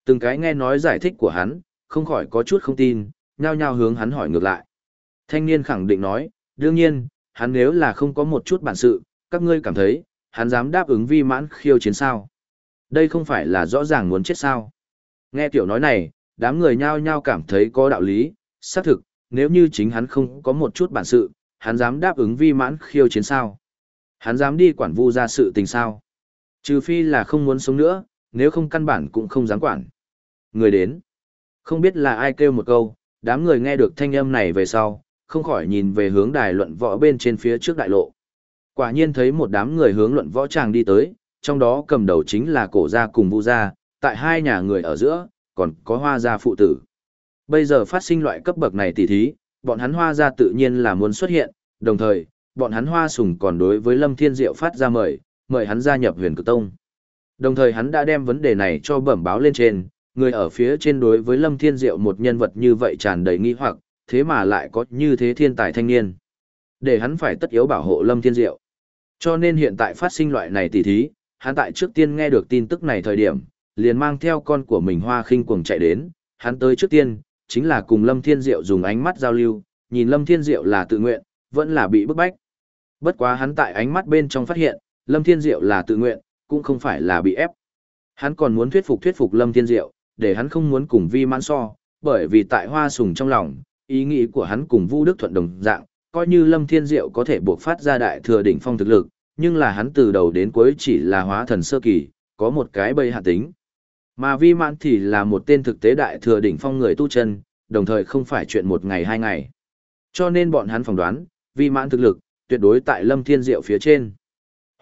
Từng cái nghe nói giải thích của hắn, không khỏi có chút không tin, nhao nhao hướng hắn hỏi ngược lại. Thanh niên khẳng định nói, đương nhiên, hắn nếu là không có một chút bản sự, các ngươi cảm thấy, hắn dám đáp ứng vi mãn khiêu chiến sao. Đây không phải là rõ ràng muốn chết sao. Nghe tiểu nói này, đám người nhao nhao cảm thấy có đạo lý, xác thực, nếu như chính hắn không có một chút bản sự, hắn dám đáp ứng vi mãn khiêu chiến sao. Hắn dám đi quản vu ra sự tình sao. Trừ phi là không muốn sống nữa, nếu không căn bản cũng không dám quản. Người đến. Không biết là ai kêu một câu, đám người nghe được thanh âm này về sau, không khỏi nhìn về hướng đài luận võ bên trên phía trước đại lộ. Quả nhiên thấy một đám người hướng luận võ tràng đi tới, trong đó cầm đầu chính là cổ gia cùng vu gia, tại hai nhà người ở giữa, còn có hoa gia phụ tử. Bây giờ phát sinh loại cấp bậc này tỉ thí, bọn hắn hoa gia tự nhiên là muốn xuất hiện, đồng thời, bọn hắn hoa sùng còn đối với Lâm Thiên Diệu phát ra mời, mời hắn gia nhập huyền cực tông. Đồng thời hắn đã đem vấn đề này cho bẩm báo lên trên, người ở phía trên đối với Lâm Thiên Diệu một nhân vật như vậy tràn đầy nghi hoặc, thế mà lại có như thế thiên tài thanh niên. Để hắn phải tất yếu bảo hộ Lâm Thiên Diệu. Cho nên hiện tại phát sinh loại này tỉ thí, hắn tại trước tiên nghe được tin tức này thời điểm, liền mang theo con của mình hoa khinh cuồng chạy đến, hắn tới trước tiên, chính là cùng Lâm Thiên Diệu dùng ánh mắt giao lưu, nhìn Lâm Thiên Diệu là tự nguyện, vẫn là bị bức bách. Bất quá hắn tại ánh mắt bên trong phát hiện, Lâm Thiên Diệu là tự nguyện, cũng không phải là bị ép. Hắn còn muốn thuyết phục thuyết phục Lâm Thiên Diệu, để hắn không muốn cùng Vi Mãn so, bởi vì tại Hoa Sùng trong lòng, ý nghĩ của hắn cùng Vu Đức Thuận đồng dạng, coi như Lâm Thiên Diệu có thể buộc phát ra đại thừa đỉnh phong thực lực, nhưng là hắn từ đầu đến cuối chỉ là hóa thần sơ kỳ, có một cái bầy hạ tính. Mà Vi Mãn thì là một tên thực tế đại thừa đỉnh phong người tu chân, đồng thời không phải chuyện một ngày hai ngày. Cho nên bọn hắn phỏng đoán, Vi Mãn thực lực, tuyệt đối tại Lâm Thiên Diệu phía trên.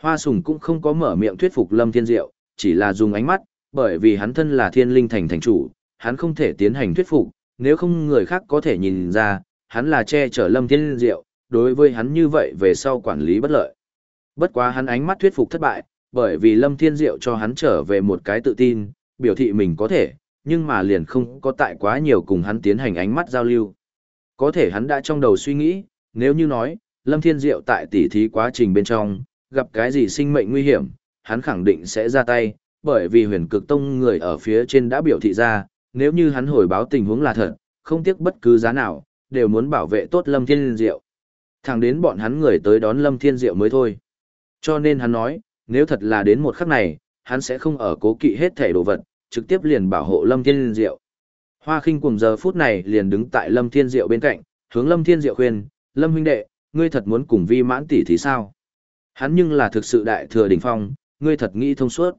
Hoa Sùng cũng không có mở miệng thuyết phục Lâm Thiên Diệu, chỉ là dùng ánh mắt, bởi vì hắn thân là thiên linh thành thành chủ, hắn không thể tiến hành thuyết phục, nếu không người khác có thể nhìn ra, hắn là che chở Lâm Thiên Diệu, đối với hắn như vậy về sau quản lý bất lợi. Bất quá hắn ánh mắt thuyết phục thất bại, bởi vì Lâm Thiên Diệu cho hắn trở về một cái tự tin, biểu thị mình có thể, nhưng mà liền không có tại quá nhiều cùng hắn tiến hành ánh mắt giao lưu. Có thể hắn đã trong đầu suy nghĩ, nếu như nói, Lâm Thiên Diệu tại tỉ thí quá trình bên trong, gặp cái gì sinh mệnh nguy hiểm, hắn khẳng định sẽ ra tay, bởi vì huyền cực tông người ở phía trên đã biểu thị ra, nếu như hắn hồi báo tình huống là thật, không tiếc bất cứ giá nào, đều muốn bảo vệ tốt Lâm Thiên Diệu. Thẳng đến bọn hắn người tới đón Lâm Thiên Diệu mới thôi. Cho nên hắn nói, nếu thật là đến một khắc này, hắn sẽ không ở cố kỵ hết thể đồ vật, trực tiếp liền bảo hộ Lâm Thiên Diệu. Hoa khinh cùng giờ phút này liền đứng tại Lâm Thiên Diệu bên cạnh, hướng Lâm Thiên Diệu khuyên, Lâm huynh đệ, ngươi thật muốn cùng vi mãn tỷ thì sao? Hắn nhưng là thực sự đại thừa đỉnh phong, ngươi thật nghĩ thông suốt.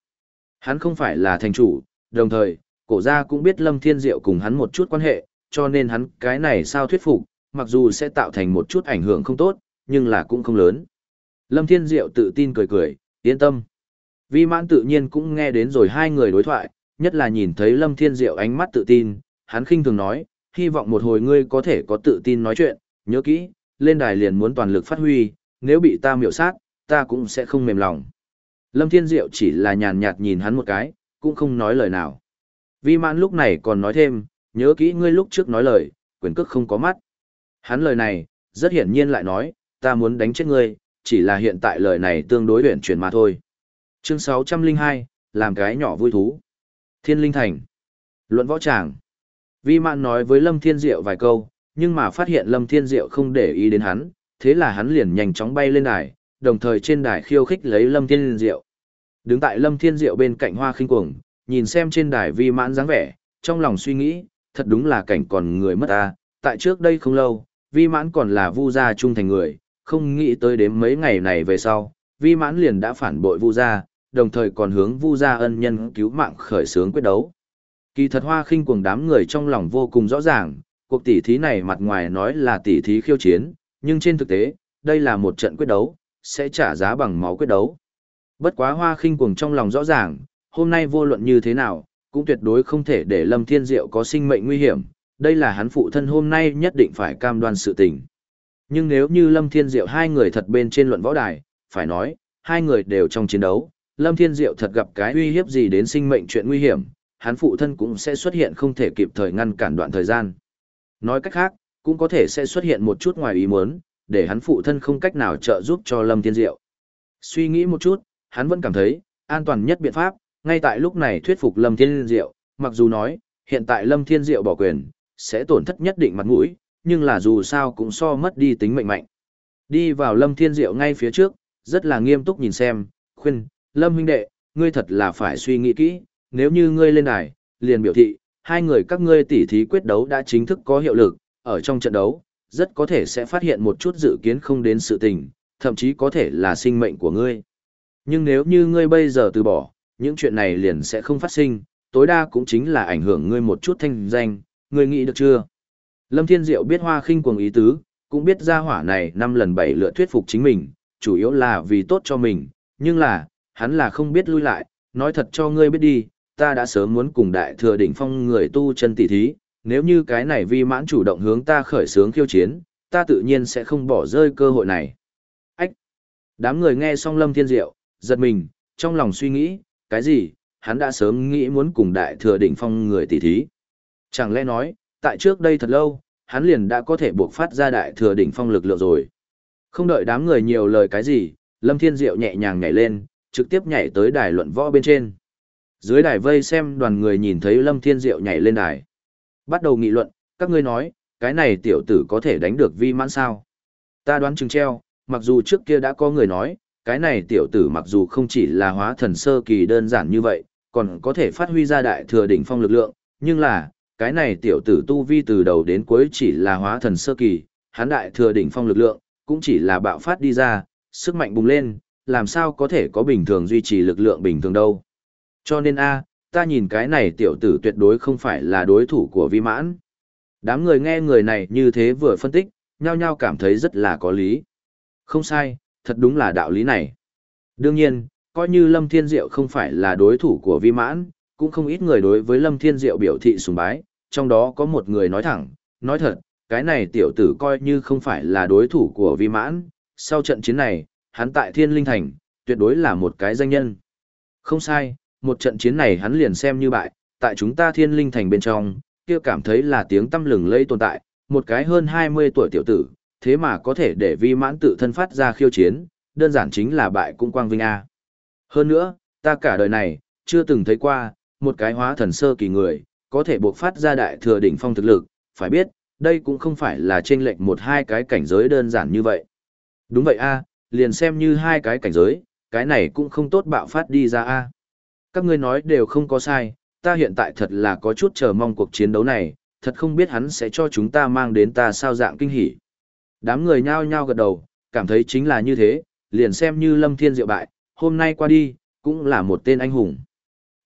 Hắn không phải là thành chủ, đồng thời, cổ gia cũng biết Lâm Thiên Diệu cùng hắn một chút quan hệ, cho nên hắn cái này sao thuyết phục, mặc dù sẽ tạo thành một chút ảnh hưởng không tốt, nhưng là cũng không lớn. Lâm Thiên Diệu tự tin cười cười, yên tâm. Vi mãn tự nhiên cũng nghe đến rồi hai người đối thoại, nhất là nhìn thấy Lâm Thiên Diệu ánh mắt tự tin, hắn khinh thường nói, hy vọng một hồi ngươi có thể có tự tin nói chuyện, nhớ kỹ, lên đài liền muốn toàn lực phát huy, nếu bị ta miệu sát, ta cũng sẽ không mềm lòng. Lâm Thiên Diệu chỉ là nhàn nhạt nhìn hắn một cái, cũng không nói lời nào. Vi mãn lúc này còn nói thêm, nhớ kỹ ngươi lúc trước nói lời, quyền cước không có mắt. Hắn lời này, rất hiển nhiên lại nói, ta muốn đánh chết ngươi, chỉ là hiện tại lời này tương đối huyển chuyển mà thôi. Chương 602, làm cái nhỏ vui thú. Thiên Linh Thành. Luận võ tràng. Vi mạn nói với Lâm Thiên Diệu vài câu, nhưng mà phát hiện Lâm Thiên Diệu không để ý đến hắn, thế là hắn liền nhanh chóng bay lên đài, đồng thời trên đài khiêu khích lấy Lâm Thiên Diệu. Đứng tại Lâm Thiên Diệu bên cạnh Hoa Khinh Cuồng, nhìn xem trên đài Vi mãn dáng vẻ, trong lòng suy nghĩ, thật đúng là cảnh còn người mất ta, tại trước đây không lâu, Vi mãn còn là vu gia trung thành người, không nghĩ tới đến mấy ngày này về sau, Vi mãn liền đã phản bội vu gia, đồng thời còn hướng vu gia ân nhân cứu mạng khởi xướng quyết đấu. Kỳ thật Hoa Khinh Cuồng đám người trong lòng vô cùng rõ ràng, cuộc tỷ thí này mặt ngoài nói là tỷ thí khiêu chiến, nhưng trên thực tế, đây là một trận quyết đấu, sẽ trả giá bằng máu quyết đấu. Bất quá hoa khinh cuồng trong lòng rõ ràng, hôm nay vô luận như thế nào, cũng tuyệt đối không thể để Lâm Thiên Diệu có sinh mệnh nguy hiểm, đây là hắn phụ thân hôm nay nhất định phải cam đoan sự tình. Nhưng nếu như Lâm Thiên Diệu hai người thật bên trên luận võ đài, phải nói, hai người đều trong chiến đấu, Lâm Thiên Diệu thật gặp cái uy hiếp gì đến sinh mệnh chuyện nguy hiểm, hắn phụ thân cũng sẽ xuất hiện không thể kịp thời ngăn cản đoạn thời gian. Nói cách khác, cũng có thể sẽ xuất hiện một chút ngoài ý muốn, để hắn phụ thân không cách nào trợ giúp cho Lâm Thiên Diệu. Suy nghĩ một chút, hắn vẫn cảm thấy, an toàn nhất biện pháp, ngay tại lúc này thuyết phục Lâm Thiên Diệu, mặc dù nói, hiện tại Lâm Thiên Diệu bỏ quyền, sẽ tổn thất nhất định mặt mũi, nhưng là dù sao cũng so mất đi tính mệnh mạnh. Đi vào Lâm Thiên Diệu ngay phía trước, rất là nghiêm túc nhìn xem, khuyên, Lâm huynh đệ, ngươi thật là phải suy nghĩ kỹ, nếu như ngươi lên đài, liền biểu thị, hai người các ngươi tỉ thí quyết đấu đã chính thức có hiệu lực, ở trong trận đấu, rất có thể sẽ phát hiện một chút dự kiến không đến sự tình, thậm chí có thể là sinh mệnh của ngươi. Nhưng nếu như ngươi bây giờ từ bỏ, những chuyện này liền sẽ không phát sinh, tối đa cũng chính là ảnh hưởng ngươi một chút thanh danh, ngươi nghĩ được chưa? Lâm Thiên Diệu biết hoa khinh cuồng ý tứ, cũng biết ra hỏa này năm lần bảy lựa thuyết phục chính mình, chủ yếu là vì tốt cho mình, nhưng là, hắn là không biết lui lại, nói thật cho ngươi biết đi, ta đã sớm muốn cùng đại thừa đỉnh phong người tu chân tỷ thí, nếu như cái này vi mãn chủ động hướng ta khởi sướng khiêu chiến, ta tự nhiên sẽ không bỏ rơi cơ hội này. Ách! Đám người nghe xong Lâm Thiên Diệu, giật mình, trong lòng suy nghĩ, cái gì, hắn đã sớm nghĩ muốn cùng đại thừa đỉnh phong người tỷ thí. Chẳng lẽ nói, tại trước đây thật lâu, hắn liền đã có thể buộc phát ra đại thừa đỉnh phong lực lượng rồi. Không đợi đám người nhiều lời cái gì, Lâm Thiên Diệu nhẹ nhàng nhảy lên, trực tiếp nhảy tới đài luận võ bên trên. Dưới đài vây xem đoàn người nhìn thấy Lâm Thiên Diệu nhảy lên đài. Bắt đầu nghị luận, các ngươi nói, cái này tiểu tử có thể đánh được vi mãn sao? Ta đoán chừng treo, mặc dù trước kia đã có người nói, cái này tiểu tử mặc dù không chỉ là hóa thần sơ kỳ đơn giản như vậy, còn có thể phát huy ra đại thừa đỉnh phong lực lượng, nhưng là, cái này tiểu tử tu vi từ đầu đến cuối chỉ là hóa thần sơ kỳ, hắn đại thừa đỉnh phong lực lượng, cũng chỉ là bạo phát đi ra, sức mạnh bùng lên, làm sao có thể có bình thường duy trì lực lượng bình thường đâu. Cho nên a, ta nhìn cái này tiểu tử tuyệt đối không phải là đối thủ của vi mãn. Đám người nghe người này như thế vừa phân tích, nhao nhao cảm thấy rất là có lý. Không sai, thật đúng là đạo lý này. Đương nhiên, coi như Lâm Thiên Diệu không phải là đối thủ của vi mãn, cũng không ít người đối với Lâm Thiên Diệu biểu thị sùng bái, trong đó có một người nói thẳng, nói thật, cái này tiểu tử coi như không phải là đối thủ của vi mãn, sau trận chiến này, hắn tại Thiên Linh Thành, tuyệt đối là một cái danh nhân. Không sai, một trận chiến này hắn liền xem như bại, tại chúng ta Thiên Linh Thành bên trong, kia cảm thấy là tiếng tâm lừng lây tồn tại, một cái hơn 20 tuổi tiểu tử, thế mà có thể để vi mãn tự thân phát ra khiêu chiến, đơn giản chính là bại cũng quang vinh A. Hơn nữa, ta cả đời này, chưa từng thấy qua, một cái hóa thần sơ kỳ người, có thể buộc phát ra đại thừa đỉnh phong thực lực, phải biết, đây cũng không phải là trên lệnh một hai cái cảnh giới đơn giản như vậy. Đúng vậy a, liền xem như hai cái cảnh giới, cái này cũng không tốt bạo phát đi ra a. Các ngươi nói đều không có sai, ta hiện tại thật là có chút chờ mong cuộc chiến đấu này, thật không biết hắn sẽ cho chúng ta mang đến ta sao dạng kinh hỉ. Đám người nhao nhao gật đầu, cảm thấy chính là như thế, liền xem như Lâm Thiên diệu bại, hôm nay qua đi, cũng là một tên anh hùng.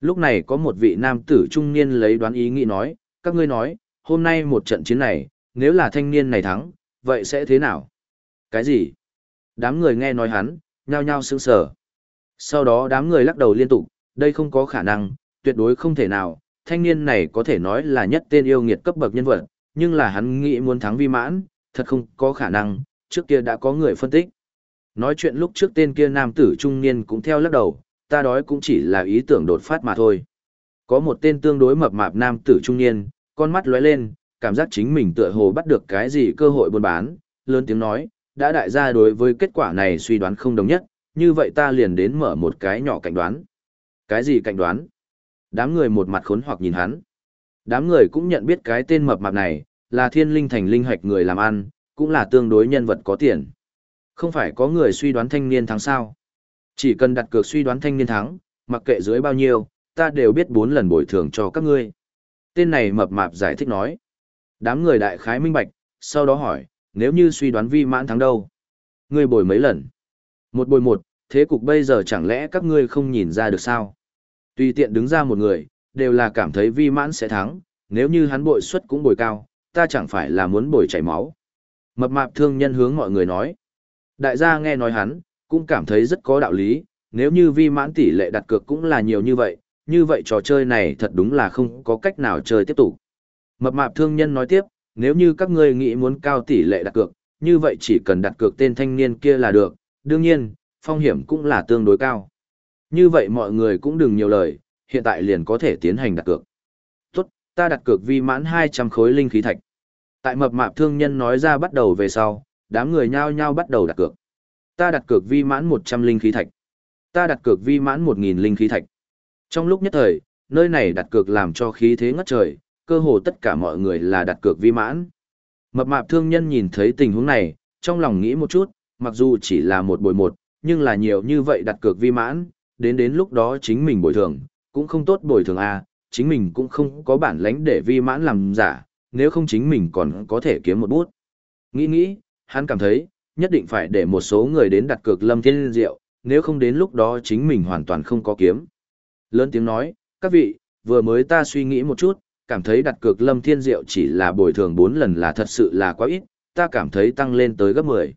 Lúc này có một vị nam tử trung niên lấy đoán ý nghĩ nói, các ngươi nói, hôm nay một trận chiến này, nếu là thanh niên này thắng, vậy sẽ thế nào? Cái gì? Đám người nghe nói hắn, nhao nhao sững sờ. Sau đó đám người lắc đầu liên tục, đây không có khả năng, tuyệt đối không thể nào, thanh niên này có thể nói là nhất tên yêu nghiệt cấp bậc nhân vật, nhưng là hắn nghĩ muốn thắng vi mãn, thật không có khả năng, trước kia đã có người phân tích. Nói chuyện lúc trước tên kia nam tử trung niên cũng theo lắc đầu, ta đói cũng chỉ là ý tưởng đột phát mà thôi. Có một tên tương đối mập mạp nam tử trung niên, con mắt lóe lên, cảm giác chính mình tựa hồ bắt được cái gì cơ hội buôn bán, lớn tiếng nói, đã đại gia đối với kết quả này suy đoán không đồng nhất, như vậy ta liền đến mở một cái nhỏ cảnh đoán. Cái gì cảnh đoán? Đám người một mặt khốn hoặc nhìn hắn. Đám người cũng nhận biết cái tên mập mạp này, là thiên linh thành linh hoạch người làm ăn, cũng là tương đối nhân vật có tiền. Không phải có người suy đoán thanh niên thắng sao. Chỉ cần đặt cược suy đoán thanh niên thắng, mặc kệ dưới bao nhiêu, ta đều biết bốn lần bồi thường cho các ngươi. Tên này mập mạp giải thích nói. Đám người đại khái minh bạch, sau đó hỏi, nếu như suy đoán vi mãn thắng đâu? Ngươi bồi mấy lần? Một bồi một, thế cục bây giờ chẳng lẽ các ngươi không nhìn ra được sao? Tùy tiện đứng ra một người, đều là cảm thấy vi mãn sẽ thắng, nếu như hắn bội suất cũng bồi cao, ta chẳng phải là muốn bồi chảy máu. Mập mạp thương nhân hướng mọi người nói. Đại gia nghe nói hắn, cũng cảm thấy rất có đạo lý, nếu như vi mãn tỷ lệ đặt cược cũng là nhiều như vậy, như vậy trò chơi này thật đúng là không có cách nào chơi tiếp tục. Mập mạp thương nhân nói tiếp, nếu như các ngươi nghĩ muốn cao tỷ lệ đặt cược, như vậy chỉ cần đặt cược tên thanh niên kia là được, đương nhiên, phong hiểm cũng là tương đối cao. Như vậy mọi người cũng đừng nhiều lời, hiện tại liền có thể tiến hành đặt cược. Tốt, ta đặt cược vi mãn 200 khối linh khí thạch. Tại mập mạp thương nhân nói ra bắt đầu về sau, đám người nhao nhao bắt đầu đặt cược. Ta đặt cược vi mãn 100 linh khí thạch. Ta đặt cược vi mãn 1000 linh khí thạch. Trong lúc nhất thời, nơi này đặt cược làm cho khí thế ngất trời, cơ hồ tất cả mọi người là đặt cược vi mãn. Mập mạp thương nhân nhìn thấy tình huống này, trong lòng nghĩ một chút, mặc dù chỉ là một buổi một, nhưng là nhiều như vậy đặt cược vi mãn, đến đến lúc đó chính mình bồi thường, cũng không tốt bồi thường à, chính mình cũng không có bản lãnh để vi mãn làm giả, nếu không chính mình còn có thể kiếm một bút. Nghĩ nghĩ, hắn cảm thấy, nhất định phải để một số người đến đặt cược lâm thiên diệu, nếu không đến lúc đó chính mình hoàn toàn không có kiếm. Lớn tiếng nói, các vị, vừa mới ta suy nghĩ một chút, cảm thấy đặt cược lâm thiên diệu chỉ là bồi thường 4 lần là thật sự là quá ít, ta cảm thấy tăng lên tới gấp 10.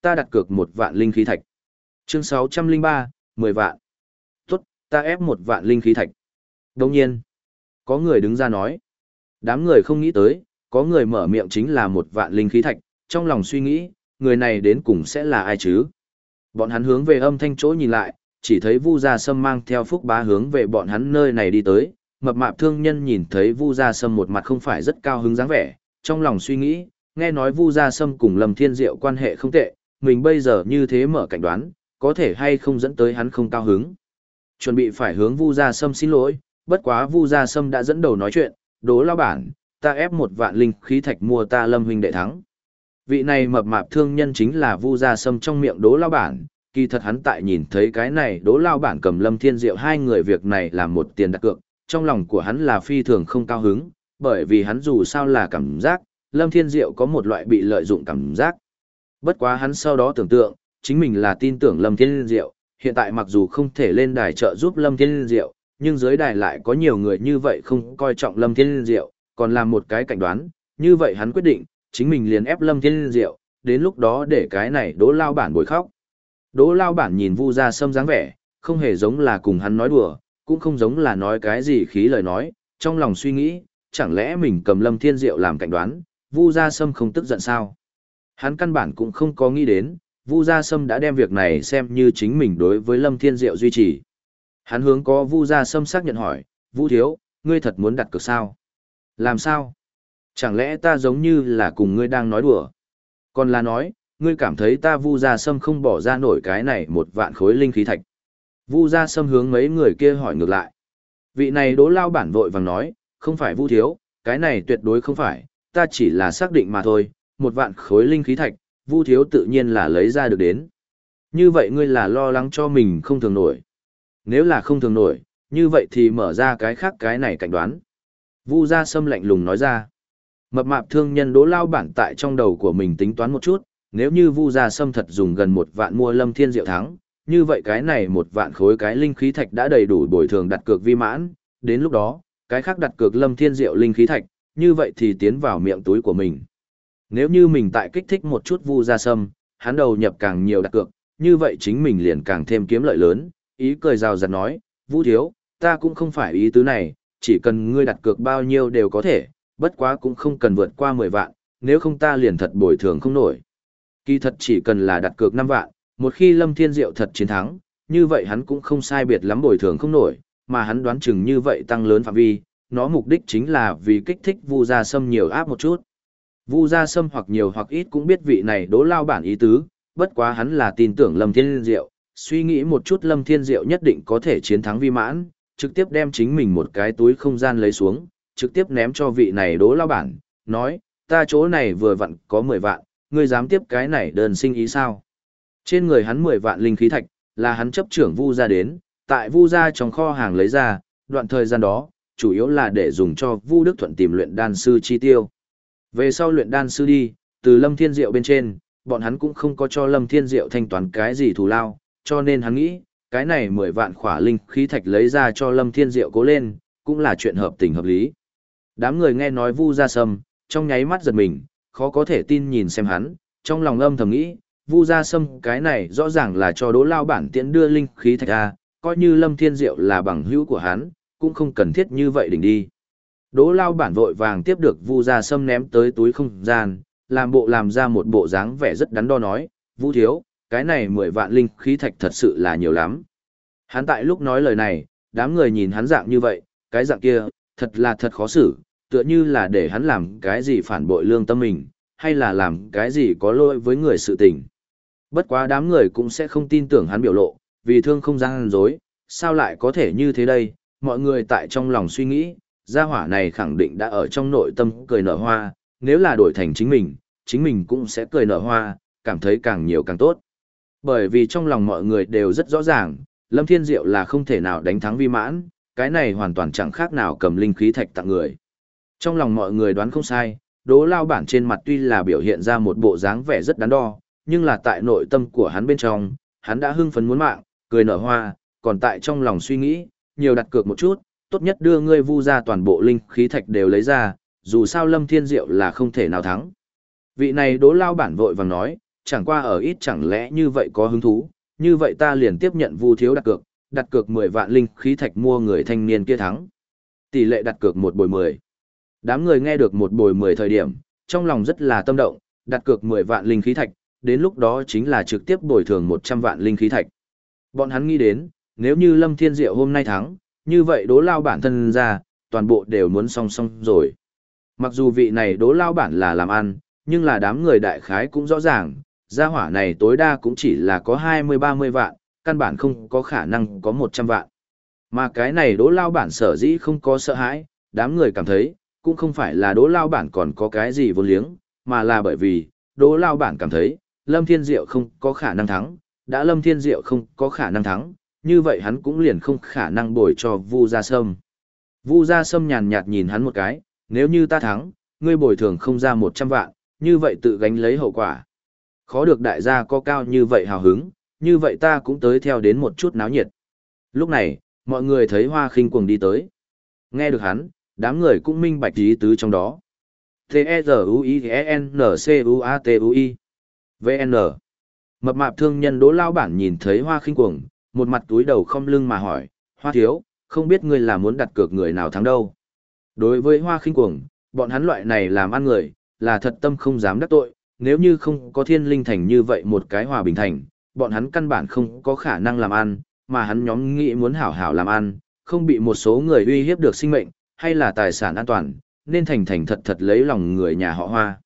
Ta đặt cược một vạn linh khí thạch. Chương 603, 10 vạn. Tốt, ta ép một vạn linh khí thạch. Đồng nhiên, có người đứng ra nói. Đám người không nghĩ tới, có người mở miệng chính là một vạn linh khí thạch, trong lòng suy nghĩ, người này đến cùng sẽ là ai chứ? Bọn hắn hướng về âm thanh chỗ nhìn lại, chỉ thấy Vu Gia Sâm mang theo phúc bá hướng về bọn hắn nơi này đi tới, mập mạp thương nhân nhìn thấy Vu Gia Sâm một mặt không phải rất cao hứng dáng vẻ, trong lòng suy nghĩ, nghe nói Vu Gia Sâm cùng Lâm Thiên Diệu quan hệ không tệ, mình bây giờ như thế mở cảnh đoán, có thể hay không dẫn tới hắn không cao hứng. Chuẩn bị phải hướng Vu Gia Sâm xin lỗi, bất quá Vu Gia Sâm đã dẫn đầu nói chuyện, đố lao bản, ta ép một vạn linh khí thạch mua ta Lâm huynh đệ thắng. Vị này mập mạp thương nhân chính là Vu Gia Sâm trong miệng Đỗ Lao Bản, kỳ thật hắn tại nhìn thấy cái này Đỗ Lao Bản cầm Lâm Thiên Diệu hai người việc này làm một tiền đặt cược, trong lòng của hắn là phi thường không cao hứng, bởi vì hắn dù sao là cảm giác, Lâm Thiên Diệu có một loại bị lợi dụng cảm giác. Bất quá hắn sau đó tưởng tượng, chính mình là tin tưởng Lâm Thiên Diệu, hiện tại mặc dù không thể lên đài trợ giúp Lâm Thiên Diệu, nhưng dưới đài lại có nhiều người như vậy không coi trọng Lâm Thiên Diệu, còn làm một cái cảnh đoán, như vậy hắn quyết định, chính mình liền ép Lâm Thiên Diệu, đến lúc đó để cái này đỗ lao bản bồi khóc. Đỗ lao bản nhìn Vu Gia Sâm dáng vẻ, không hề giống là cùng hắn nói đùa, cũng không giống là nói cái gì khí lời nói, trong lòng suy nghĩ, chẳng lẽ mình cầm Lâm Thiên Diệu làm cảnh đoán, Vu Gia Sâm không tức giận sao? Hắn căn bản cũng không có nghĩ đến, Vu Gia Sâm đã đem việc này xem như chính mình đối với Lâm Thiên Diệu duy trì. Hắn hướng có Vu Gia Sâm xác nhận hỏi, Vu Thiếu, ngươi thật muốn đặt cược sao? Làm sao? Chẳng lẽ ta giống như là cùng ngươi đang nói đùa? Còn là nói, ngươi cảm thấy ta Vu Gia Sâm không bỏ ra nổi cái này một vạn khối linh khí thạch. Vu Gia Sâm hướng mấy người kia hỏi ngược lại. Vị này đố lao bản vội vàng nói, không phải Vu Thiếu, cái này tuyệt đối không phải, ta chỉ là xác định mà thôi, một vạn khối linh khí thạch, Vu Thiếu tự nhiên là lấy ra được đến. Như vậy ngươi là lo lắng cho mình không thường nổi. Nếu là không thường nổi, như vậy thì mở ra cái khác cái này cảnh đoán. Vu Gia Sâm lạnh lùng nói ra. Mập mạp thương nhân đố lao bản tại trong đầu của mình tính toán một chút, nếu như Vu Gia Sâm thật dùng gần một vạn mua lâm thiên diệu thắng, như vậy cái này một vạn khối cái linh khí thạch đã đầy đủ bồi thường đặt cược vi mãn, đến lúc đó, cái khác đặt cược lâm thiên diệu linh khí thạch, như vậy thì tiến vào miệng túi của mình. Nếu như mình tại kích thích một chút Vu Gia Sâm, hắn đầu nhập càng nhiều đặt cược, như vậy chính mình liền càng thêm kiếm lợi lớn, ý cười rào rạt nói, Vu Thiếu, ta cũng không phải ý tứ này, chỉ cần ngươi đặt cược bao nhiêu đều có thể, bất quá cũng không cần vượt qua 10 vạn, nếu không ta liền thật bồi thường không nổi. Kỳ thật chỉ cần là đặt cược 5 vạn, một khi Lâm Thiên Diệu thật chiến thắng, như vậy hắn cũng không sai biệt lắm bồi thường không nổi, mà hắn đoán chừng như vậy tăng lớn phạm vi, nó mục đích chính là vì kích thích Vu Gia Sâm nhiều áp một chút. Vu Gia Sâm hoặc nhiều hoặc ít cũng biết vị này đố lao bản ý tứ, bất quá hắn là tin tưởng Lâm Thiên Diệu, suy nghĩ một chút Lâm Thiên Diệu nhất định có thể chiến thắng vi mãn, trực tiếp đem chính mình một cái túi không gian lấy xuống, trực tiếp ném cho vị này đố lao bản, nói, ta chỗ này vừa vặn có 10 vạn, ngươi dám tiếp cái này đơn sinh ý sao? Trên người hắn 10 vạn linh khí thạch, là hắn chấp trưởng Vu gia đến, tại Vu gia trong kho hàng lấy ra, đoạn thời gian đó, chủ yếu là để dùng cho Vu Đức Thuận tìm luyện đan sư chi tiêu. Về sau luyện đan sư đi, từ Lâm Thiên Diệu bên trên, bọn hắn cũng không có cho Lâm Thiên Diệu thanh toán cái gì thù lao, cho nên hắn nghĩ, cái này 10 vạn khỏa linh khí thạch lấy ra cho Lâm Thiên Diệu cố lên, cũng là chuyện hợp tình hợp lý. Đám người nghe nói Vu Gia Sâm, trong nháy mắt giật mình, khó có thể tin nhìn xem hắn, trong lòng âm thầm nghĩ, Vu Gia Sâm cái này rõ ràng là cho Đỗ Lao bản tiễn đưa linh khí thạch ra, coi như Lâm Thiên Diệu là bằng hữu của hắn, cũng không cần thiết như vậy đỉnh đi. Đỗ Lao bản vội vàng tiếp được Vu Gia Sâm ném tới túi không gian, làm bộ làm ra một bộ dáng vẻ rất đắn đo nói, Vu thiếu, cái này mười vạn linh khí thạch thật sự là nhiều lắm. Hắn tại lúc nói lời này, đám người nhìn hắn dạng như vậy, cái dạng kia, thật là thật khó xử, tựa như là để hắn làm cái gì phản bội lương tâm mình, hay là làm cái gì có lỗi với người sự tình. Bất quá đám người cũng sẽ không tin tưởng hắn biểu lộ, vì thương không gian dối, sao lại có thể như thế đây, mọi người tại trong lòng suy nghĩ, gia hỏa này khẳng định đã ở trong nội tâm cười nở hoa, nếu là đổi thành chính mình, chính mình cũng sẽ cười nở hoa, cảm thấy càng nhiều càng tốt. Bởi vì trong lòng mọi người đều rất rõ ràng, Lâm Thiên Diệu là không thể nào đánh thắng vi mãn, cái này hoàn toàn chẳng khác nào cầm linh khí thạch tặng người. Trong lòng mọi người đoán không sai, đố lao bản trên mặt tuy là biểu hiện ra một bộ dáng vẻ rất đắn đo, nhưng là tại nội tâm của hắn bên trong, hắn đã hưng phấn muốn mạng, cười nở hoa, còn tại trong lòng suy nghĩ, nhiều đặt cược một chút, tốt nhất đưa ngươi vu ra toàn bộ linh khí thạch đều lấy ra, dù sao Lâm Thiên Diệu là không thể nào thắng. Vị này đố lao bản vội vàng nói, chẳng qua ở ít chẳng lẽ như vậy có hứng thú, như vậy ta liền tiếp nhận vu thiếu đặt cược, đặt cược 10 vạn linh khí thạch mua người thanh niên kia thắng. Tỷ lệ đặt cược một bồi 10. Đám người nghe được một bồi 10 thời điểm, trong lòng rất là tâm động, đặt cược 10 vạn linh khí thạch, đến lúc đó chính là trực tiếp bồi thường 100 vạn linh khí thạch. Bọn hắn nghĩ đến, nếu như Lâm Thiên Diệu hôm nay thắng, như vậy đố lao bản thân ra, toàn bộ đều muốn song song rồi. Mặc dù vị này đố lao bản là làm ăn, nhưng là đám người đại khái cũng rõ ràng, gia hỏa này tối đa cũng chỉ là có 20-30 vạn, căn bản không có khả năng có 100 vạn. Mà cái này đố lao bản sở dĩ không có sợ hãi, đám người cảm thấy, cũng không phải là đố lao bản còn có cái gì vô liếng, mà là bởi vì, đố Lao Bản cảm thấy, Lâm Thiên Diệu không có khả năng thắng, đã Lâm Thiên Diệu không có khả năng thắng, như vậy hắn cũng liền không khả năng bồi cho Vu Gia Sâm. Vu Gia Sâm nhàn nhạt nhìn hắn một cái, nếu như ta thắng, ngươi bồi thường không ra 100 vạn, như vậy tự gánh lấy hậu quả. Khó được đại gia có cao như vậy hào hứng, như vậy ta cũng tới theo đến một chút náo nhiệt. Lúc này, mọi người thấy hoa khinh cuồng đi tới. Nghe được hắn, đám người cũng minh bạch ý tứ trong đó. T-E-Z-U-I-N-C-U-A-T-U-I VN Mập mạp thương nhân đỗ lao bản nhìn thấy hoa khinh cuồng, một mặt túi đầu không lưng mà hỏi, hoa thiếu, không biết ngươi là muốn đặt cược người nào thắng đâu. Đối với hoa khinh cuồng, bọn hắn loại này làm ăn người, là thật tâm không dám đắc tội, nếu như không có thiên linh thành như vậy một cái hòa bình thành, bọn hắn căn bản không có khả năng làm ăn, mà hắn nhóm nghĩ muốn hảo hảo làm ăn, không bị một số người uy hiếp được sinh mệnh, hay là tài sản an toàn, nên thành thành thật thật lấy lòng người nhà họ hoa.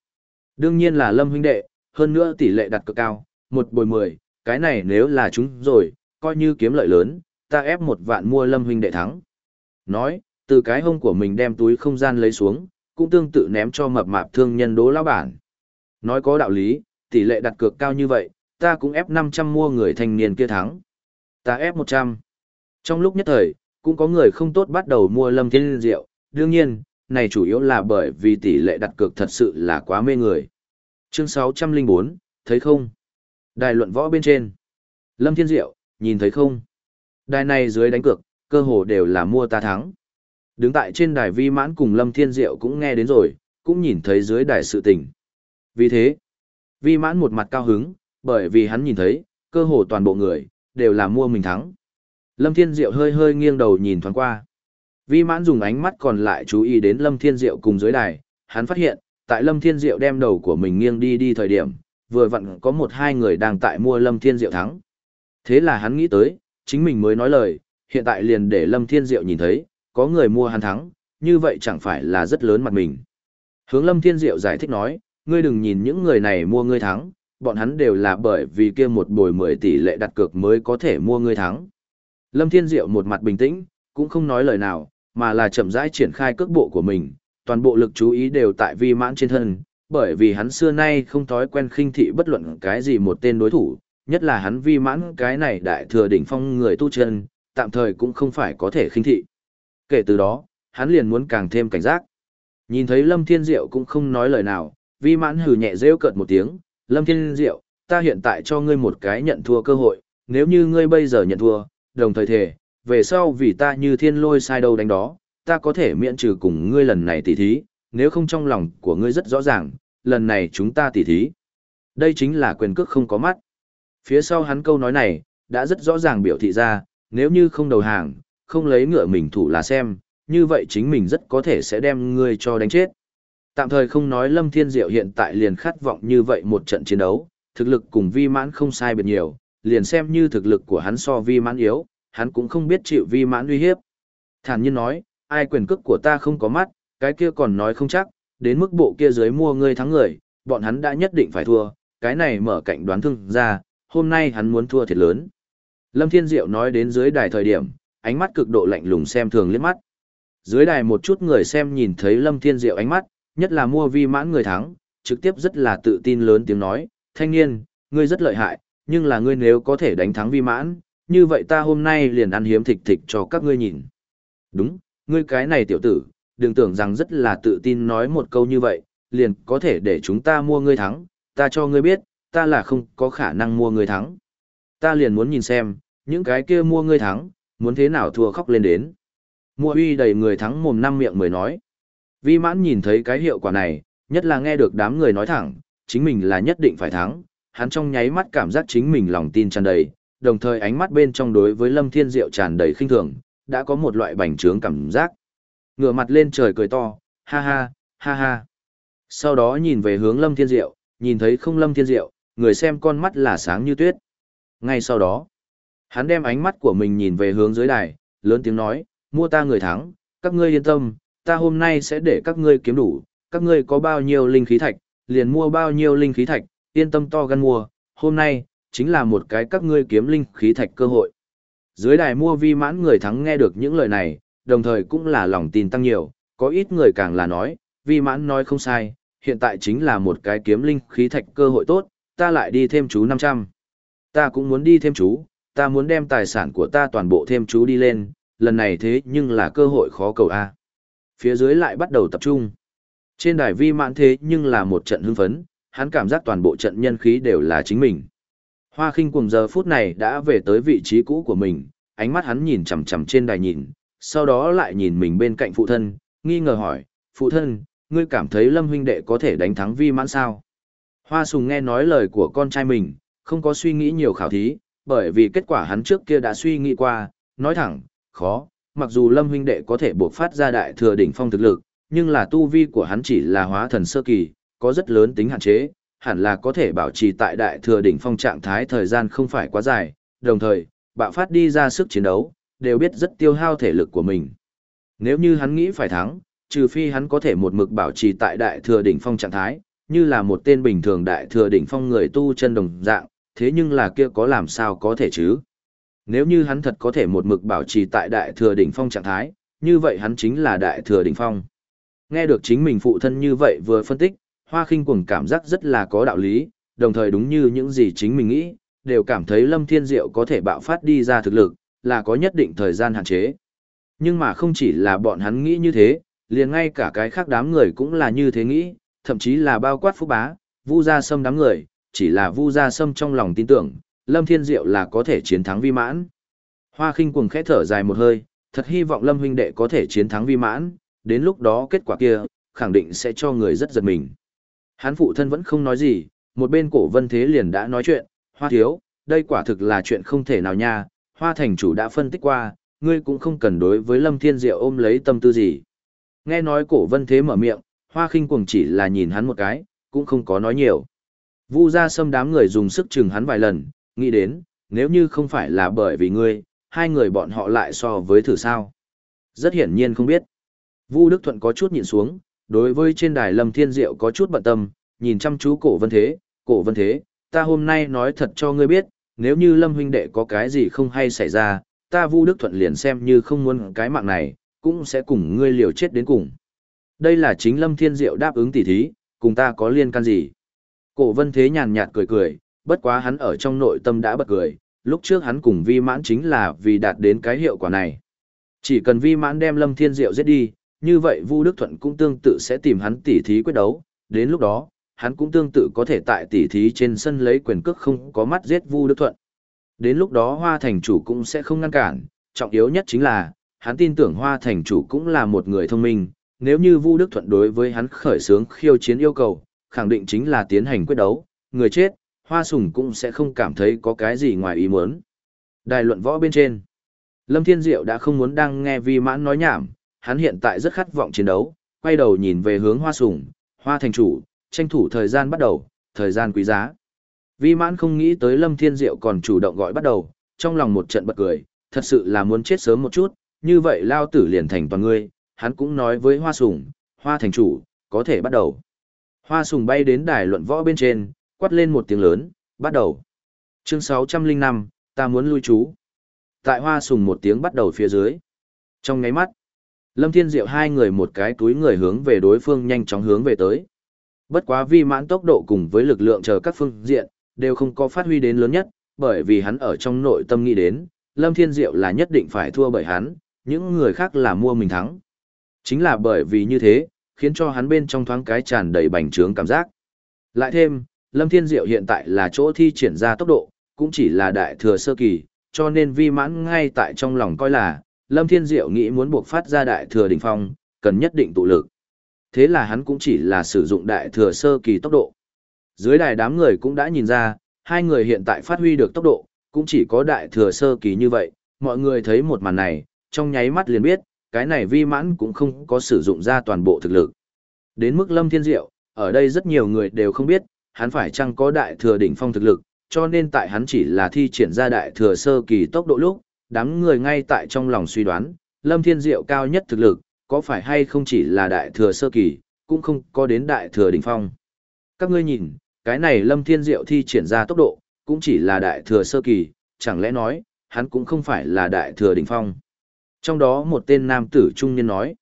Đương nhiên là lâm huynh đệ, hơn nữa tỷ lệ đặt cực cao, một bồi mười, cái này nếu là chúng rồi, coi như kiếm lợi lớn, ta ép một vạn mua lâm huynh đệ thắng. Nói, từ cái hông của mình đem túi không gian lấy xuống, cũng tương tự ném cho mập mạp thương nhân đố lão bản. Nói có đạo lý, tỷ lệ đặt cược cao như vậy, ta cũng ép 500 mua người thanh niên kia thắng. Ta ép 100. Trong lúc nhất thời, cũng có người không tốt bắt đầu mua lâm thiên rượu, đương nhiên, này chủ yếu là bởi vì tỷ lệ đặt cược thật sự là quá mê người. Chương 604, thấy không? Đài luận võ bên trên. Lâm Thiên Diệu, nhìn thấy không? Đài này dưới đánh cược, cơ hồ đều là mua ta thắng. Đứng tại trên đài vi mãn cùng Lâm Thiên Diệu cũng nghe đến rồi, cũng nhìn thấy dưới đài sự tình. Vì thế, vi mãn một mặt cao hứng, bởi vì hắn nhìn thấy, cơ hồ toàn bộ người, đều là mua mình thắng. Lâm Thiên Diệu hơi hơi nghiêng đầu nhìn thoáng qua. Vi mãn dùng ánh mắt còn lại chú ý đến Lâm Thiên Diệu cùng dưới đài, hắn phát hiện, tại Lâm Thiên Diệu đem đầu của mình nghiêng đi đi thời điểm, vừa vặn có một hai người đang tại mua Lâm Thiên Diệu thắng. Thế là hắn nghĩ tới, chính mình mới nói lời, hiện tại liền để Lâm Thiên Diệu nhìn thấy, có người mua hắn thắng, như vậy chẳng phải là rất lớn mặt mình. Hướng Lâm Thiên Diệu giải thích nói, ngươi đừng nhìn những người này mua ngươi thắng, bọn hắn đều là bởi vì kia một bồi 10 tỷ lệ đặt cược mới có thể mua ngươi thắng. Lâm Thiên Diệu một mặt bình tĩnh, cũng không nói lời nào, mà là chậm rãi triển khai cước bộ của mình, toàn bộ lực chú ý đều tại vi mãn trên thân, bởi vì hắn xưa nay không thói quen khinh thị bất luận cái gì một tên đối thủ, nhất là hắn vi mãn cái này đại thừa đỉnh phong người tu chân, tạm thời cũng không phải có thể khinh thị. Kể từ đó, hắn liền muốn càng thêm cảnh giác. Nhìn thấy Lâm Thiên Diệu cũng không nói lời nào, vi mãn hừ nhẹ rêu cợt một tiếng, Lâm Thiên Diệu, ta hiện tại cho ngươi một cái nhận thua cơ hội, nếu như ngươi bây giờ nhận thua, đồng thời thể, về sau vì ta như thiên lôi sai đâu đánh đó, ta có thể miễn trừ cùng ngươi lần này tỉ thí, nếu không trong lòng của ngươi rất rõ ràng, lần này chúng ta tỉ thí. Đây chính là quyền cước không có mắt. Phía sau hắn câu nói này, đã rất rõ ràng biểu thị ra, nếu như không đầu hàng, không lấy ngựa mình thủ là xem, như vậy chính mình rất có thể sẽ đem ngươi cho đánh chết. Tạm thời không nói Lâm Thiên Diệu hiện tại liền khát vọng như vậy một trận chiến đấu, thực lực cùng vi mãn không sai biệt nhiều, liền xem như thực lực của hắn so vi mãn yếu, hắn cũng không biết chịu vi mãn uy hiếp. Thản nhiên nói, ai quyền cước của ta không có mắt, cái kia còn nói không chắc, đến mức bộ kia dưới mua ngươi thắng người, bọn hắn đã nhất định phải thua, cái này mở cạnh đoán thương ra, hôm nay hắn muốn thua thiệt lớn. Lâm Thiên Diệu nói đến dưới đài thời điểm, ánh mắt cực độ lạnh lùng xem thường liếc mắt. Dưới đài một chút người xem nhìn thấy Lâm Thiên Diệu ánh mắt, nhất là mua vi mãn người thắng, trực tiếp rất là tự tin lớn tiếng nói, thanh niên, ngươi rất lợi hại, nhưng là ngươi nếu có thể đánh thắng vi mãn, như vậy ta hôm nay liền ăn hiếm thịt thịt cho các ngươi nhìn. Đúng, ngươi cái này tiểu tử, đừng tưởng rằng rất là tự tin nói một câu như vậy, liền có thể để chúng ta mua ngươi thắng, ta cho ngươi biết, ta là không có khả năng mua ngươi thắng. Ta liền muốn nhìn xem, những cái kia mua ngươi thắng, muốn thế nào thua khóc lên đến. Mua uy đầy người thắng mồm năm miệng mới nói. Vi mãn nhìn thấy cái hiệu quả này, nhất là nghe được đám người nói thẳng, chính mình là nhất định phải thắng, hắn trong nháy mắt cảm giác chính mình lòng tin tràn đầy, đồng thời ánh mắt bên trong đối với Lâm Thiên Diệu tràn đầy khinh thường, đã có một loại bành trướng cảm giác. Ngửa mặt lên trời cười to, ha ha, ha ha. Sau đó nhìn về hướng Lâm Thiên Diệu, nhìn thấy không Lâm Thiên Diệu, người xem con mắt là sáng như tuyết. Ngay sau đó, hắn đem ánh mắt của mình nhìn về hướng dưới đài, lớn tiếng nói, mua ta người thắng, các ngươi yên tâm, ta hôm nay sẽ để các ngươi kiếm đủ, các ngươi có bao nhiêu linh khí thạch, liền mua bao nhiêu linh khí thạch, yên tâm to gan mua, hôm nay, chính là một cái các ngươi kiếm linh khí thạch cơ hội. Dưới đài mua vi mãn người thắng nghe được những lời này, đồng thời cũng là lòng tin tăng nhiều, có ít người càng là nói, vi mãn nói không sai, hiện tại chính là một cái kiếm linh khí thạch cơ hội tốt, ta lại đi thêm chú 500. Ta cũng muốn đi thêm chú, ta muốn đem tài sản của ta toàn bộ thêm chú đi lên, lần này thế nhưng là cơ hội khó cầu A. Phía dưới lại bắt đầu tập trung. Trên đài vi mãn thế nhưng là một trận hưng phấn, hắn cảm giác toàn bộ trận nhân khí đều là chính mình. Hoa khinh cùng giờ phút này đã về tới vị trí cũ của mình, ánh mắt hắn nhìn chằm chằm trên đài nhìn, sau đó lại nhìn mình bên cạnh phụ thân, nghi ngờ hỏi, phụ thân, ngươi cảm thấy lâm huynh đệ có thể đánh thắng vi mãn sao? Hoa sùng nghe nói lời của con trai mình, không có suy nghĩ nhiều khảo thí, bởi vì kết quả hắn trước kia đã suy nghĩ qua, nói thẳng, khó, mặc dù lâm huynh đệ có thể buộc phát ra đại thừa đỉnh phong thực lực, nhưng là tu vi của hắn chỉ là hóa thần sơ kỳ, có rất lớn tính hạn chế, hẳn là có thể bảo trì tại đại thừa đỉnh phong trạng thái thời gian không phải quá dài, đồng thời, bạo phát đi ra sức chiến đấu, đều biết rất tiêu hao thể lực của mình. Nếu như hắn nghĩ phải thắng, trừ phi hắn có thể một mực bảo trì tại đại thừa đỉnh phong trạng thái, như là một tên bình thường đại thừa đỉnh phong người tu chân đồng dạng, thế nhưng là kia có làm sao có thể chứ? Nếu như hắn thật có thể một mực bảo trì tại đại thừa đỉnh phong trạng thái, như vậy hắn chính là đại thừa đỉnh phong. Nghe được chính mình phụ thân như vậy vừa phân tích, Hoa Khinh cuồng cảm giác rất là có đạo lý, đồng thời đúng như những gì chính mình nghĩ, đều cảm thấy Lâm Thiên Diệu có thể bạo phát đi ra thực lực, là có nhất định thời gian hạn chế. Nhưng mà không chỉ là bọn hắn nghĩ như thế, liền ngay cả cái khác đám người cũng là như thế nghĩ, thậm chí là bao quát phúc bá, vu gia sâm đám người, chỉ là vu gia sâm trong lòng tin tưởng, Lâm Thiên Diệu là có thể chiến thắng vi mãn. Hoa khinh cuồng khẽ thở dài một hơi, thật hy vọng Lâm huynh đệ có thể chiến thắng vi mãn, đến lúc đó kết quả kia, khẳng định sẽ cho người rất giật mình. Hán phụ thân vẫn không nói gì, một bên cổ vân thế liền đã nói chuyện, hoa thiếu, đây quả thực là chuyện không thể nào nha, hoa thành chủ đã phân tích qua, ngươi cũng không cần đối với Lâm Thiên Diệu ôm lấy tâm tư gì. Nghe nói cổ vân thế mở miệng, hoa khinh cuồng chỉ là nhìn hắn một cái, cũng không có nói nhiều. Vu ra xâm đám người dùng sức chừng hắn vài lần, nghĩ đến, nếu như không phải là bởi vì ngươi, hai người bọn họ lại so với thử sao. Rất hiển nhiên không biết. Vu Đức Thuận có chút nhìn xuống, đối với trên đài Lâm Thiên Diệu có chút bận tâm, nhìn chăm chú cổ vân thế, cổ vân thế, ta hôm nay nói thật cho ngươi biết, nếu như Lâm huynh đệ có cái gì không hay xảy ra, ta Vu Đức Thuận liền xem như không muốn cái mạng này, cũng sẽ cùng ngươi liều chết đến cùng. Đây là chính Lâm Thiên Diệu đáp ứng tỉ thí, cùng ta có liên can gì. Cổ vân thế nhàn nhạt cười cười, bất quá hắn ở trong nội tâm đã bật cười, lúc trước hắn cùng vi mãn chính là vì đạt đến cái hiệu quả này. Chỉ cần vi mãn đem Lâm Thiên Diệu giết đi, như vậy Vu Đức Thuận cũng tương tự sẽ tìm hắn tỉ thí quyết đấu, đến lúc đó, hắn cũng tương tự có thể tại tỉ thí trên sân lấy quyền cước không có mắt giết Vu Đức Thuận. Đến lúc đó Hoa Thành chủ cũng sẽ không ngăn cản, trọng yếu nhất chính là, hắn tin tưởng Hoa Thành chủ cũng là một người thông minh, nếu như Vu Đức Thuận đối với hắn khởi xướng khiêu chiến yêu cầu, khẳng định chính là tiến hành quyết đấu, người chết, Hoa Sùng cũng sẽ không cảm thấy có cái gì ngoài ý muốn. Đài luận võ bên trên, Lâm Thiên Diệu đã không muốn đang nghe Vi Mãn nói nhảm, hắn hiện tại rất khát vọng chiến đấu, quay đầu nhìn về hướng Hoa Sùng, Hoa Thành chủ, tranh thủ thời gian bắt đầu, thời gian quý giá. Vi Mãn không nghĩ tới Lâm Thiên Diệu còn chủ động gọi bắt đầu, trong lòng một trận bật cười, thật sự là muốn chết sớm một chút, như vậy lao tử liền thành toàn ngươi, hắn cũng nói với Hoa Sùng, Hoa Thành chủ, có thể bắt đầu. Hoa Sùng bay đến đài luận võ bên trên, quát lên một tiếng lớn, bắt đầu. Chương 605, ta muốn lui chú. Tại Hoa Sùng một tiếng bắt đầu phía dưới. Trong ngáy mắt, Lâm Thiên Diệu hai người một cái túi người hướng về đối phương nhanh chóng hướng về tới. Bất quá vi mãn tốc độ cùng với lực lượng chờ các phương diện, đều không có phát huy đến lớn nhất, bởi vì hắn ở trong nội tâm nghĩ đến, Lâm Thiên Diệu là nhất định phải thua bởi hắn, những người khác là mua mình thắng. Chính là bởi vì như thế, khiến cho hắn bên trong thoáng cái tràn đầy bành trướng cảm giác. Lại thêm, Lâm Thiên Diệu hiện tại là chỗ thi triển ra tốc độ, cũng chỉ là đại thừa sơ kỳ, cho nên vi mãn ngay tại trong lòng coi là, Lâm Thiên Diệu nghĩ muốn buộc phát ra đại thừa đỉnh phong, cần nhất định tụ lực. Thế là hắn cũng chỉ là sử dụng đại thừa sơ kỳ tốc độ. Dưới đài đám người cũng đã nhìn ra, hai người hiện tại phát huy được tốc độ, cũng chỉ có đại thừa sơ kỳ như vậy, mọi người thấy một màn này, trong nháy mắt liền biết, cái này vi mãn cũng không có sử dụng ra toàn bộ thực lực. Đến mức Lâm Thiên Diệu, ở đây rất nhiều người đều không biết, hắn phải chăng có đại thừa đỉnh phong thực lực, cho nên tại hắn chỉ là thi triển ra đại thừa sơ kỳ tốc độ lúc, đám người ngay tại trong lòng suy đoán, Lâm Thiên Diệu cao nhất thực lực, có phải hay không chỉ là đại thừa sơ kỳ, cũng không có đến đại thừa đỉnh phong. Các ngươi nhìn, cái này Lâm Thiên Diệu thi triển ra tốc độ, cũng chỉ là đại thừa sơ kỳ, chẳng lẽ nói, hắn cũng không phải là đại thừa đỉnh phong. Trong đó một tên nam tử trung niên nói,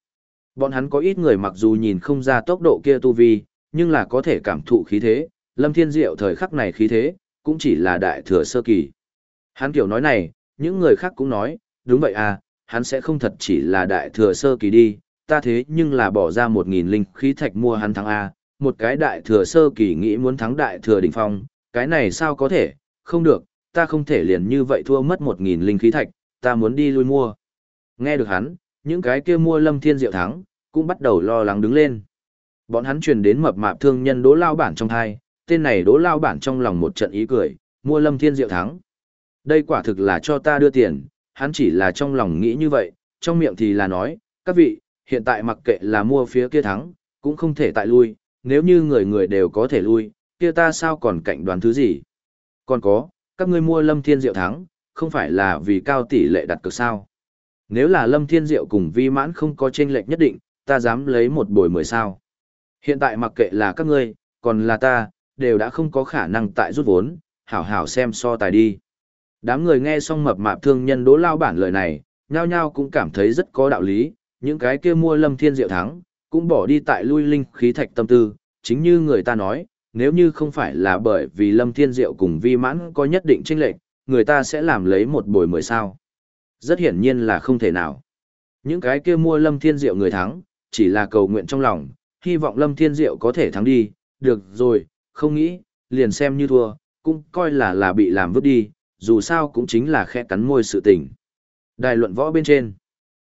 bọn hắn có ít người mặc dù nhìn không ra tốc độ kia tu vi, nhưng là có thể cảm thụ khí thế, Lâm Thiên Diệu thời khắc này khí thế, cũng chỉ là đại thừa sơ kỳ. Hắn kiểu nói này, những người khác cũng nói, đúng vậy à, hắn sẽ không thật chỉ là đại thừa sơ kỳ đi, ta thế nhưng là bỏ ra một nghìn linh khí thạch mua hắn thắng A, một cái đại thừa sơ kỳ nghĩ muốn thắng đại thừa đỉnh phong, cái này sao có thể, không được, ta không thể liền như vậy thua mất một nghìn linh khí thạch, ta muốn đi lui mua. Nghe được hắn, những cái kia mua lâm thiên diệu thắng, cũng bắt đầu lo lắng đứng lên. Bọn hắn truyền đến mập mạp thương nhân đỗ lao bản trong thai, tên này đỗ lao bản trong lòng một trận ý cười, mua lâm thiên diệu thắng. Đây quả thực là cho ta đưa tiền, hắn chỉ là trong lòng nghĩ như vậy, trong miệng thì là nói, các vị, hiện tại mặc kệ là mua phía kia thắng, cũng không thể tại lui, nếu như người người đều có thể lui, kia ta sao còn cạnh đoán thứ gì. Còn có, các ngươi mua lâm thiên diệu thắng, không phải là vì cao tỷ lệ đặt cược sao. Nếu là lâm thiên diệu cùng vi mãn không có chênh lệch nhất định, ta dám lấy một bồi mười sao. Hiện tại mặc kệ là các ngươi, còn là ta, đều đã không có khả năng tại rút vốn, hảo hảo xem so tài đi. Đám người nghe xong mập mạp thương nhân đỗ lao bản lời này, nhao nhao cũng cảm thấy rất có đạo lý, những cái kia mua lâm thiên diệu thắng, cũng bỏ đi tại lui linh khí thạch tâm tư, chính như người ta nói, nếu như không phải là bởi vì lâm thiên diệu cùng vi mãn có nhất định tranh lệch, người ta sẽ làm lấy một bồi mười sao. Rất hiển nhiên là không thể nào. Những cái kia mua lâm thiên diệu người thắng, chỉ là cầu nguyện trong lòng, hy vọng lâm thiên diệu có thể thắng đi, được rồi, không nghĩ, liền xem như thua, cũng coi là là bị làm vứt đi, dù sao cũng chính là khẽ cắn môi sự tình. Đài luận võ bên trên.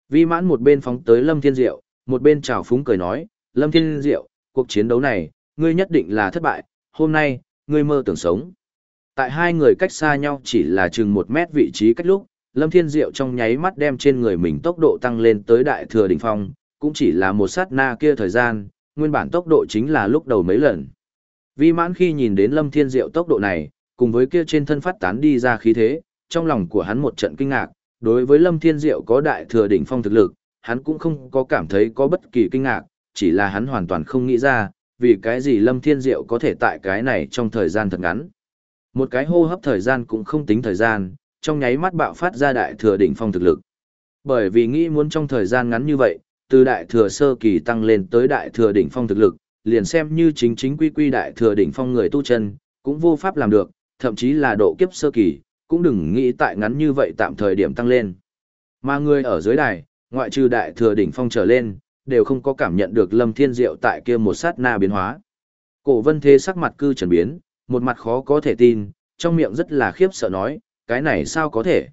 Vi mãn một bên phóng tới Lâm Thiên Diệu, một bên chào phúng cười nói, Lâm Thiên Diệu, cuộc chiến đấu này, ngươi nhất định là thất bại, hôm nay, ngươi mơ tưởng sống. Tại hai người cách xa nhau chỉ là chừng một mét vị trí cách lúc, Lâm Thiên Diệu trong nháy mắt đem trên người mình tốc độ tăng lên tới đại thừa đỉnh phong, cũng chỉ là một sát na kia thời gian, nguyên bản tốc độ chính là lúc đầu mấy lần. Vi mãn khi nhìn đến Lâm Thiên Diệu tốc độ này, cùng với kia trên thân phát tán đi ra khí thế, trong lòng của hắn một trận kinh ngạc, đối với Lâm Thiên Diệu có đại thừa đỉnh phong thực lực, hắn cũng không có cảm thấy có bất kỳ kinh ngạc, chỉ là hắn hoàn toàn không nghĩ ra, vì cái gì Lâm Thiên Diệu có thể tại cái này trong thời gian thật ngắn. Một cái hô hấp thời gian cũng không tính thời gian, trong nháy mắt bạo phát ra đại thừa đỉnh phong thực lực. Bởi vì nghĩ muốn trong thời gian ngắn như vậy, từ đại thừa sơ kỳ tăng lên tới đại thừa đỉnh phong thực lực, liền xem như chính chính quy quy đại thừa đỉnh phong người tu chân, cũng vô pháp làm được, thậm chí là độ kiếp sơ kỳ, cũng đừng nghĩ tại ngắn như vậy tạm thời điểm tăng lên. Mà người ở dưới đài, ngoại trừ đại thừa đỉnh phong trở lên, đều không có cảm nhận được lâm thiên diệu tại kia một sát na biến hóa. Cổ vân thế sắc mặt cư trần biến, một mặt khó có thể tin, trong miệng rất là khiếp sợ nói, cái này sao có thể.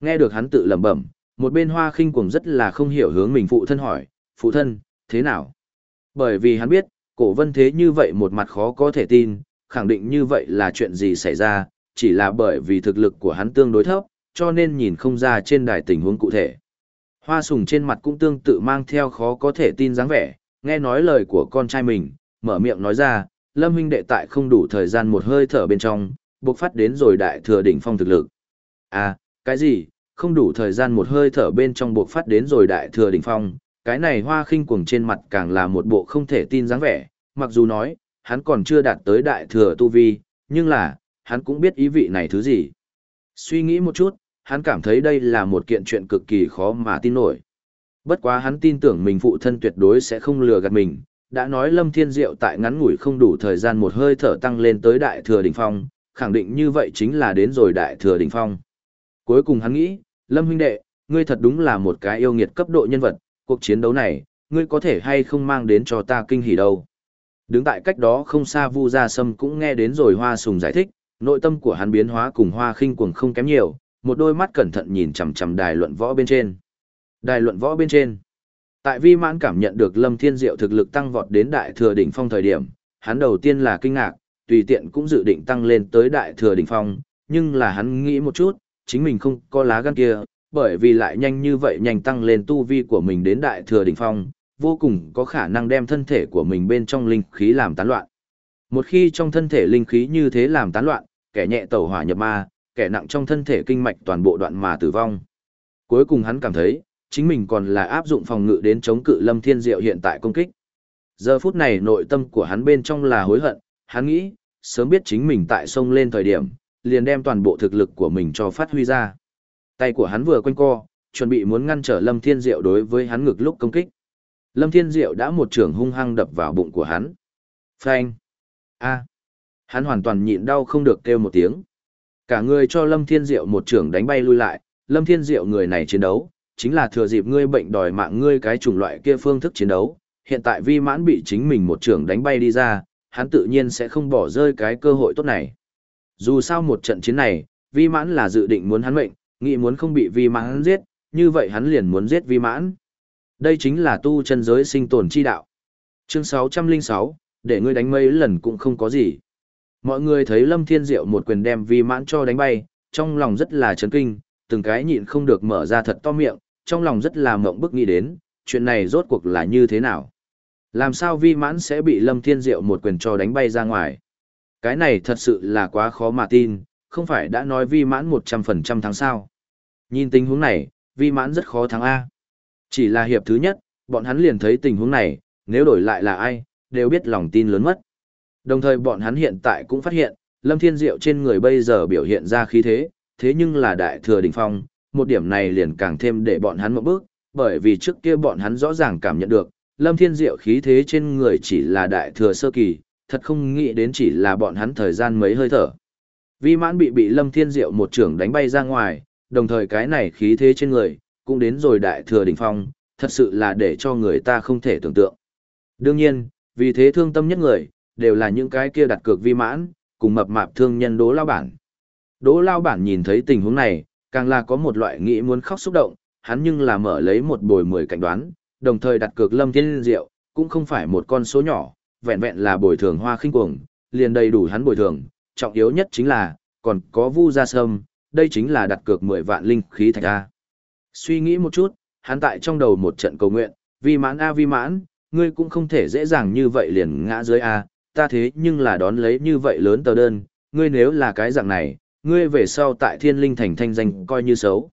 Nghe được hắn tự lẩm bẩm, một bên hoa khinh cuồng rất là không hiểu hướng mình phụ thân hỏi, phụ thân, thế nào? Bởi vì hắn biết, cổ vân thế như vậy một mặt khó có thể tin, khẳng định như vậy là chuyện gì xảy ra, chỉ là bởi vì thực lực của hắn tương đối thấp, cho nên nhìn không ra trên đài tình huống cụ thể. Hoa sùng trên mặt cũng tương tự mang theo khó có thể tin dáng vẻ, nghe nói lời của con trai mình, mở miệng nói ra, Lâm huynh đệ tại không đủ thời gian một hơi thở bên trong, bộc phát đến rồi đại thừa đỉnh phong thực lực. À, cái gì? Không đủ thời gian một hơi thở bên trong bộc phát đến rồi đại thừa đỉnh phong, cái này hoa khinh cuồng trên mặt càng là một bộ không thể tin dáng vẻ, mặc dù nói, hắn còn chưa đạt tới đại thừa tu vi, nhưng là, hắn cũng biết ý vị này thứ gì. Suy nghĩ một chút, hắn cảm thấy đây là một kiện chuyện cực kỳ khó mà tin nổi. Bất quá hắn tin tưởng mình phụ thân tuyệt đối sẽ không lừa gạt mình, đã nói Lâm Thiên Diệu tại ngắn ngủi không đủ thời gian một hơi thở tăng lên tới đại thừa đỉnh phong, khẳng định như vậy chính là đến rồi đại thừa đỉnh phong. Cuối cùng hắn nghĩ, Lâm huynh đệ, ngươi thật đúng là một cái yêu nghiệt cấp độ nhân vật, cuộc chiến đấu này, ngươi có thể hay không mang đến cho ta kinh hỉ đâu. Đứng tại cách đó không xa Vu Gia Sâm cũng nghe đến rồi Hoa Sùng giải thích, nội tâm của hắn biến hóa cùng Hoa Khinh cuồng không kém nhiều, một đôi mắt cẩn thận nhìn chằm chằm đài luận võ bên trên. Đài luận võ bên trên. Tại Vi Mãn cảm nhận được Lâm Thiên Diệu thực lực tăng vọt đến đại thừa đỉnh phong thời điểm, hắn đầu tiên là kinh ngạc, tùy tiện cũng dự định tăng lên tới đại thừa đỉnh phong, nhưng là hắn nghĩ một chút, chính mình không có lá gan kia, bởi vì lại nhanh như vậy nhanh tăng lên tu vi của mình đến đại thừa đỉnh phong, vô cùng có khả năng đem thân thể của mình bên trong linh khí làm tán loạn. Một khi trong thân thể linh khí như thế làm tán loạn, kẻ nhẹ tẩu hỏa nhập ma, kẻ nặng trong thân thể kinh mạch toàn bộ đoạn mà tử vong. Cuối cùng hắn cảm thấy, chính mình còn là áp dụng phòng ngự đến chống cự Lâm Thiên Diệu hiện tại công kích. Giờ phút này nội tâm của hắn bên trong là hối hận, hắn nghĩ, sớm biết chính mình tại sông lên thời điểm, liền đem toàn bộ thực lực của mình cho phát huy ra. Tay của hắn vừa quanh co, chuẩn bị muốn ngăn trở Lâm Thiên Diệu đối với hắn ngực lúc công kích. Lâm Thiên Diệu đã một trường hung hăng đập vào bụng của hắn. Phanh. A. Hắn hoàn toàn nhịn đau không được kêu một tiếng. Cả người cho Lâm Thiên Diệu một trưởng đánh bay lui lại, Lâm Thiên Diệu người này chiến đấu, chính là thừa dịp ngươi bệnh đòi mạng ngươi cái chủng loại kia phương thức chiến đấu. Hiện tại vi mãn bị chính mình một trưởng đánh bay đi ra, hắn tự nhiên sẽ không bỏ rơi cái cơ hội tốt này. Dù sao một trận chiến này, vi mãn là dự định muốn hắn mệnh, nghĩ muốn không bị vi mãn giết, như vậy hắn liền muốn giết vi mãn. Đây chính là tu chân giới sinh tồn chi đạo. Chương 606, để ngươi đánh mấy lần cũng không có gì. Mọi người thấy Lâm Thiên Diệu một quyền đem vi mãn cho đánh bay, trong lòng rất là chấn kinh, từng cái nhịn không được mở ra thật to miệng, trong lòng rất là mộng bức nghĩ đến, chuyện này rốt cuộc là như thế nào. Làm sao vi mãn sẽ bị Lâm Thiên Diệu một quyền cho đánh bay ra ngoài. Cái này thật sự là quá khó mà tin, không phải đã nói vi mãn 100% thắng sao. Nhìn tình huống này, vi mãn rất khó thắng A. Chỉ là hiệp thứ nhất, bọn hắn liền thấy tình huống này, nếu đổi lại là ai, đều biết lòng tin lớn mất. Đồng thời bọn hắn hiện tại cũng phát hiện, Lâm Thiên Diệu trên người bây giờ biểu hiện ra khí thế, thế nhưng là đại thừa đỉnh phong, một điểm này liền càng thêm để bọn hắn một bước, bởi vì trước kia bọn hắn rõ ràng cảm nhận được, Lâm Thiên Diệu khí thế trên người chỉ là đại thừa sơ kỳ, thật không nghĩ đến chỉ là bọn hắn thời gian mấy hơi thở. Vi mãn bị bị Lâm Thiên Diệu một trưởng đánh bay ra ngoài, đồng thời cái này khí thế trên người, cũng đến rồi đại thừa đỉnh phong, thật sự là để cho người ta không thể tưởng tượng. Đương nhiên, vì thế thương tâm nhất người, đều là những cái kia đặt cược vi mãn, cùng mập mạp thương nhân đố lao bản. Đố lao bản nhìn thấy tình huống này, càng là có một loại nghĩ muốn khóc xúc động, hắn nhưng là mở lấy một bồi mười cảnh đoán, đồng thời đặt cược lâm thiên diệu, cũng không phải một con số nhỏ, vẹn vẹn là bồi thường hoa khinh cuồng, liền đầy đủ hắn bồi thường, trọng yếu nhất chính là, còn có vu gia sâm, đây chính là đặt cược 10 vạn linh khí thạch A. Suy nghĩ một chút, hắn tại trong đầu một trận cầu nguyện, vi mãn A vi mãn, ngươi cũng không thể dễ dàng như vậy liền ngã dưới A, ta thế nhưng là đón lấy như vậy lớn tờ đơn, ngươi nếu là cái dạng này, ngươi về sau tại thiên linh thành thanh danh coi như xấu.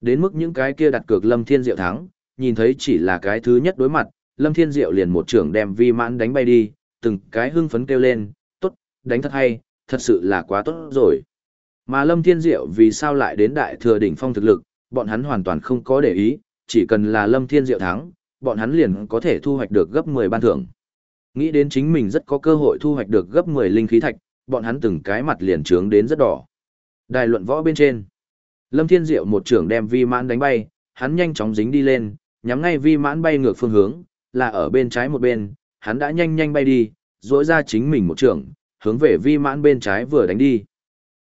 Đến mức những cái kia đặt cược lâm thiên diệu thắng, nhìn thấy chỉ là cái thứ nhất đối mặt, lâm thiên diệu liền một trưởng đem vi mãn đánh bay đi, từng cái hưng phấn kêu lên, tốt, đánh thật hay, thật sự là quá tốt rồi. Mà lâm thiên diệu vì sao lại đến đại thừa đỉnh phong thực lực, bọn hắn hoàn toàn không có để ý, chỉ cần là lâm thiên diệu thắng, bọn hắn liền có thể thu hoạch được gấp 10 ban thưởng. Nghĩ đến chính mình rất có cơ hội thu hoạch được gấp 10 linh khí thạch, bọn hắn từng cái mặt liền trướng đến rất đỏ. Đài luận võ bên trên. Lâm Thiên Diệu một trưởng đem vi mãn đánh bay, hắn nhanh chóng dính đi lên, nhắm ngay vi mãn bay ngược phương hướng, là ở bên trái một bên, hắn đã nhanh nhanh bay đi, dỗi ra chính mình một trường, hướng về vi mãn bên trái vừa đánh đi.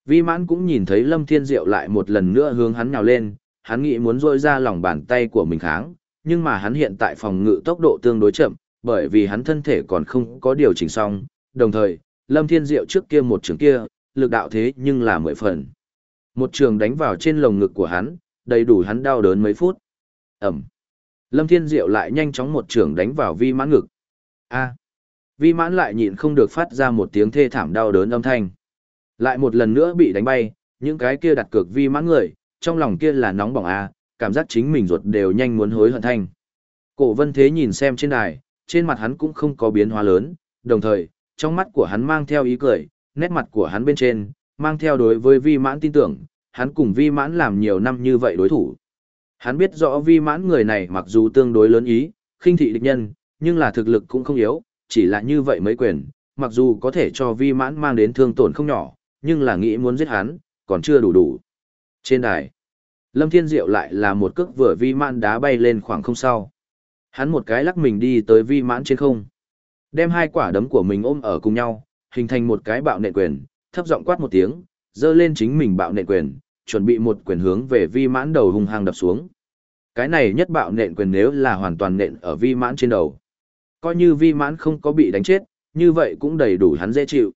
Vi mãn cũng nhìn thấy Lâm Thiên Diệu lại một lần nữa hướng hắn nhào lên, hắn nghĩ muốn dỗi ra lòng bàn tay của mình kháng, nhưng mà hắn hiện tại phòng ngự tốc độ tương đối chậm, bởi vì hắn thân thể còn không có điều chỉnh xong, đồng thời, Lâm Thiên Diệu trước kia một trường kia, lực đạo thế nhưng là mười phần. Một trường đánh vào trên lồng ngực của hắn, đầy đủ hắn đau đớn mấy phút. Ẩm. Lâm Thiên Diệu lại nhanh chóng một trường đánh vào vi mãn ngực. A. Vi mãn lại nhịn không được phát ra một tiếng thê thảm đau đớn âm thanh. Lại một lần nữa bị đánh bay, những cái kia đặt cược vi mãn người, trong lòng kia là nóng bỏng A, cảm giác chính mình ruột đều nhanh muốn hối hận thanh. Cổ vân thế nhìn xem trên đài, trên mặt hắn cũng không có biến hóa lớn, đồng thời, trong mắt của hắn mang theo ý cười, nét mặt của hắn bên trên, mang theo đối với vi mãn tin tưởng, hắn cùng vi mãn làm nhiều năm như vậy đối thủ. Hắn biết rõ vi mãn người này mặc dù tương đối lớn ý, khinh thị địch nhân, nhưng là thực lực cũng không yếu, chỉ là như vậy mấy quyền, mặc dù có thể cho vi mãn mang đến thương tổn không nhỏ, nhưng là nghĩ muốn giết hắn, còn chưa đủ đủ. Trên đài, Lâm Thiên Diệu lại là một cước vừa vi mãn đá bay lên khoảng không sau. Hắn một cái lắc mình đi tới vi mãn trên không. Đem hai quả đấm của mình ôm ở cùng nhau, hình thành một cái bạo nện quyền, thấp giọng quát một tiếng, dơ lên chính mình bạo nện quyền, chuẩn bị một quyền hướng về vi mãn đầu hung hăng đập xuống. Cái này nhất bạo nện quyền nếu là hoàn toàn nện ở vi mãn trên đầu. Coi như vi mãn không có bị đánh chết, như vậy cũng đầy đủ hắn dễ chịu.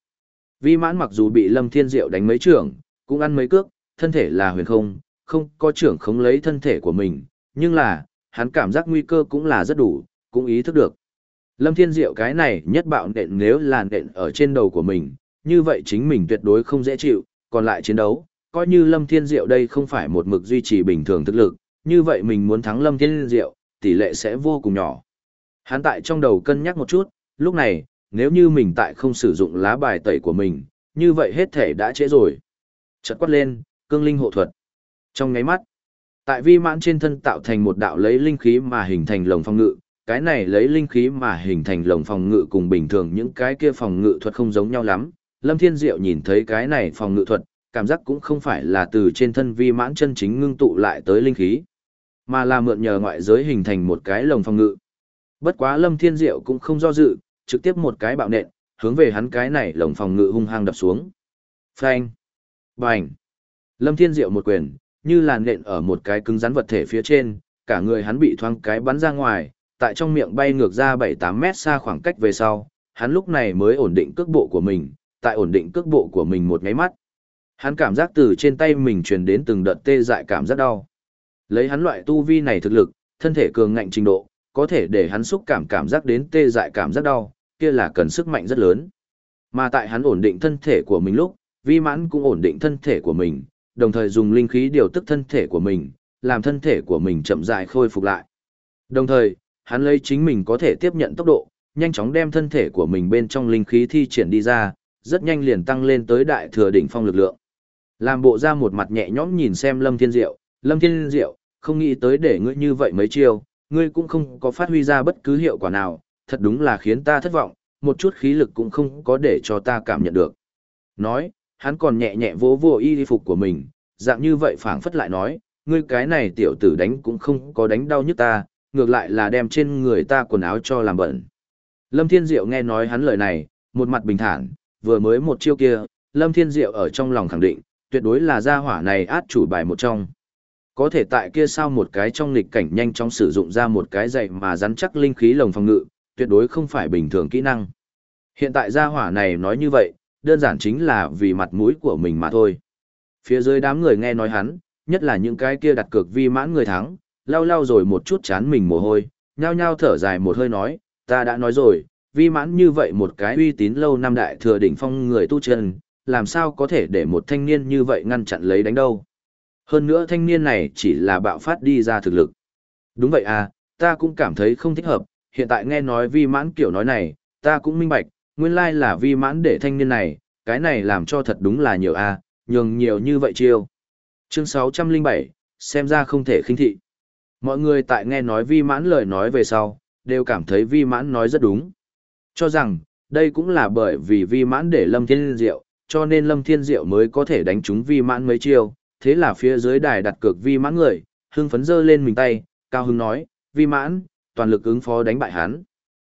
Vi mãn mặc dù bị Lâm Thiên Diệu đánh mấy trưởng, cũng ăn mấy cước, thân thể là huyền không, không có trưởng không lấy thân thể của mình, nhưng là, hắn cảm giác nguy cơ cũng là rất đủ, cũng ý thức được. Lâm Thiên Diệu cái này nhất bạo nện nếu là nện ở trên đầu của mình, như vậy chính mình tuyệt đối không dễ chịu, còn lại chiến đấu, coi như Lâm Thiên Diệu đây không phải một mực duy trì bình thường thực lực, như vậy mình muốn thắng Lâm Thiên Diệu, tỷ lệ sẽ vô cùng nhỏ. Hắn tại trong đầu cân nhắc một chút, lúc này, nếu như mình tại không sử dụng lá bài tẩy của mình, như vậy hết thể đã trễ rồi. Chợt quát lên, cương linh hộ thuật. Trong ngáy mắt, tại vi mãn trên thân tạo thành một đạo lấy linh khí mà hình thành lồng phòng ngự, cái này lấy linh khí mà hình thành lồng phòng ngự cùng bình thường những cái kia phòng ngự thuật không giống nhau lắm. Lâm Thiên Diệu nhìn thấy cái này phòng ngự thuật, cảm giác cũng không phải là từ trên thân vi mãn chân chính ngưng tụ lại tới linh khí, mà là mượn nhờ ngoại giới hình thành một cái lồng phòng ngự. Bất quá Lâm Thiên Diệu cũng không do dự, trực tiếp một cái bạo nện, hướng về hắn cái này lồng phòng ngự hung hăng đập xuống. Phanh! Bành! Lâm Thiên Diệu một quyền, như là nện ở một cái cứng rắn vật thể phía trên, cả người hắn bị thoáng cái bắn ra ngoài, tại trong miệng bay ngược ra 7-8 mét xa khoảng cách về sau, hắn lúc này mới ổn định cước bộ của mình, tại ổn định cước bộ của mình một ngáy mắt. Hắn cảm giác từ trên tay mình truyền đến từng đợt tê dại cảm giác đau. Lấy hắn loại tu vi này thực lực, thân thể cường ngạnh trình độ, có thể để hắn xúc cảm cảm giác đến tê dại cảm giác đau, kia là cần sức mạnh rất lớn. Mà tại hắn ổn định thân thể của mình lúc, vi mãn cũng ổn định thân thể của mình, đồng thời dùng linh khí điều tức thân thể của mình, làm thân thể của mình chậm rãi khôi phục lại. Đồng thời, hắn lấy chính mình có thể tiếp nhận tốc độ, nhanh chóng đem thân thể của mình bên trong linh khí thi triển đi ra, rất nhanh liền tăng lên tới đại thừa đỉnh phong lực lượng. Làm bộ ra một mặt nhẹ nhõm nhìn xem Lâm Thiên Diệu, Lâm Thiên Diệu, không nghĩ tới để ngươi như vậy mấy chiêu, ngươi cũng không có phát huy ra bất cứ hiệu quả nào, thật đúng là khiến ta thất vọng, một chút khí lực cũng không có để cho ta cảm nhận được. Nói, hắn còn nhẹ nhẹ vỗ vỗ y phục của mình, dạng như vậy phảng phất lại nói, ngươi cái này tiểu tử đánh cũng không có đánh đau nhức ta, ngược lại là đem trên người ta quần áo cho làm bẩn. Lâm Thiên Diệu nghe nói hắn lời này, một mặt bình thản, vừa mới một chiêu kia, Lâm Thiên Diệu ở trong lòng khẳng định, tuyệt đối là gia hỏa này át chủ bài một trong. Có thể tại kia sao một cái trong lịch cảnh nhanh chóng sử dụng ra một cái dạy mà rắn chắc linh khí lồng phòng ngự, tuyệt đối không phải bình thường kỹ năng. Hiện tại gia hỏa này nói như vậy, đơn giản chính là vì mặt mũi của mình mà thôi. Phía dưới đám người nghe nói hắn, nhất là những cái kia đặt cược vi mãn người thắng, lau lau rồi một chút chán mình mồ hôi, nhao nhao thở dài một hơi nói, ta đã nói rồi, vi mãn như vậy một cái uy tín lâu năm đại thừa đỉnh phong người tu chân, làm sao có thể để một thanh niên như vậy ngăn chặn lấy đánh đâu. Hơn nữa thanh niên này chỉ là bạo phát đi ra thực lực. Đúng vậy à, ta cũng cảm thấy không thích hợp, hiện tại nghe nói vi mãn kiểu nói này, ta cũng minh bạch, nguyên lai là vi mãn để thanh niên này, cái này làm cho thật đúng là nhiều à, nhường nhiều như vậy chiêu. Chương 607, xem ra không thể khinh thị. Mọi người tại nghe nói vi mãn lời nói về sau, đều cảm thấy vi mãn nói rất đúng. Cho rằng, đây cũng là bởi vì vi mãn để Lâm Thiên Diệu, cho nên Lâm Thiên Diệu mới có thể đánh trúng vi mãn mấy chiêu, thế là phía dưới đài đặt cược vi mãn người, hưng phấn dơ lên mình tay, cao hưng nói, vi mãn, toàn lực ứng phó đánh bại hắn.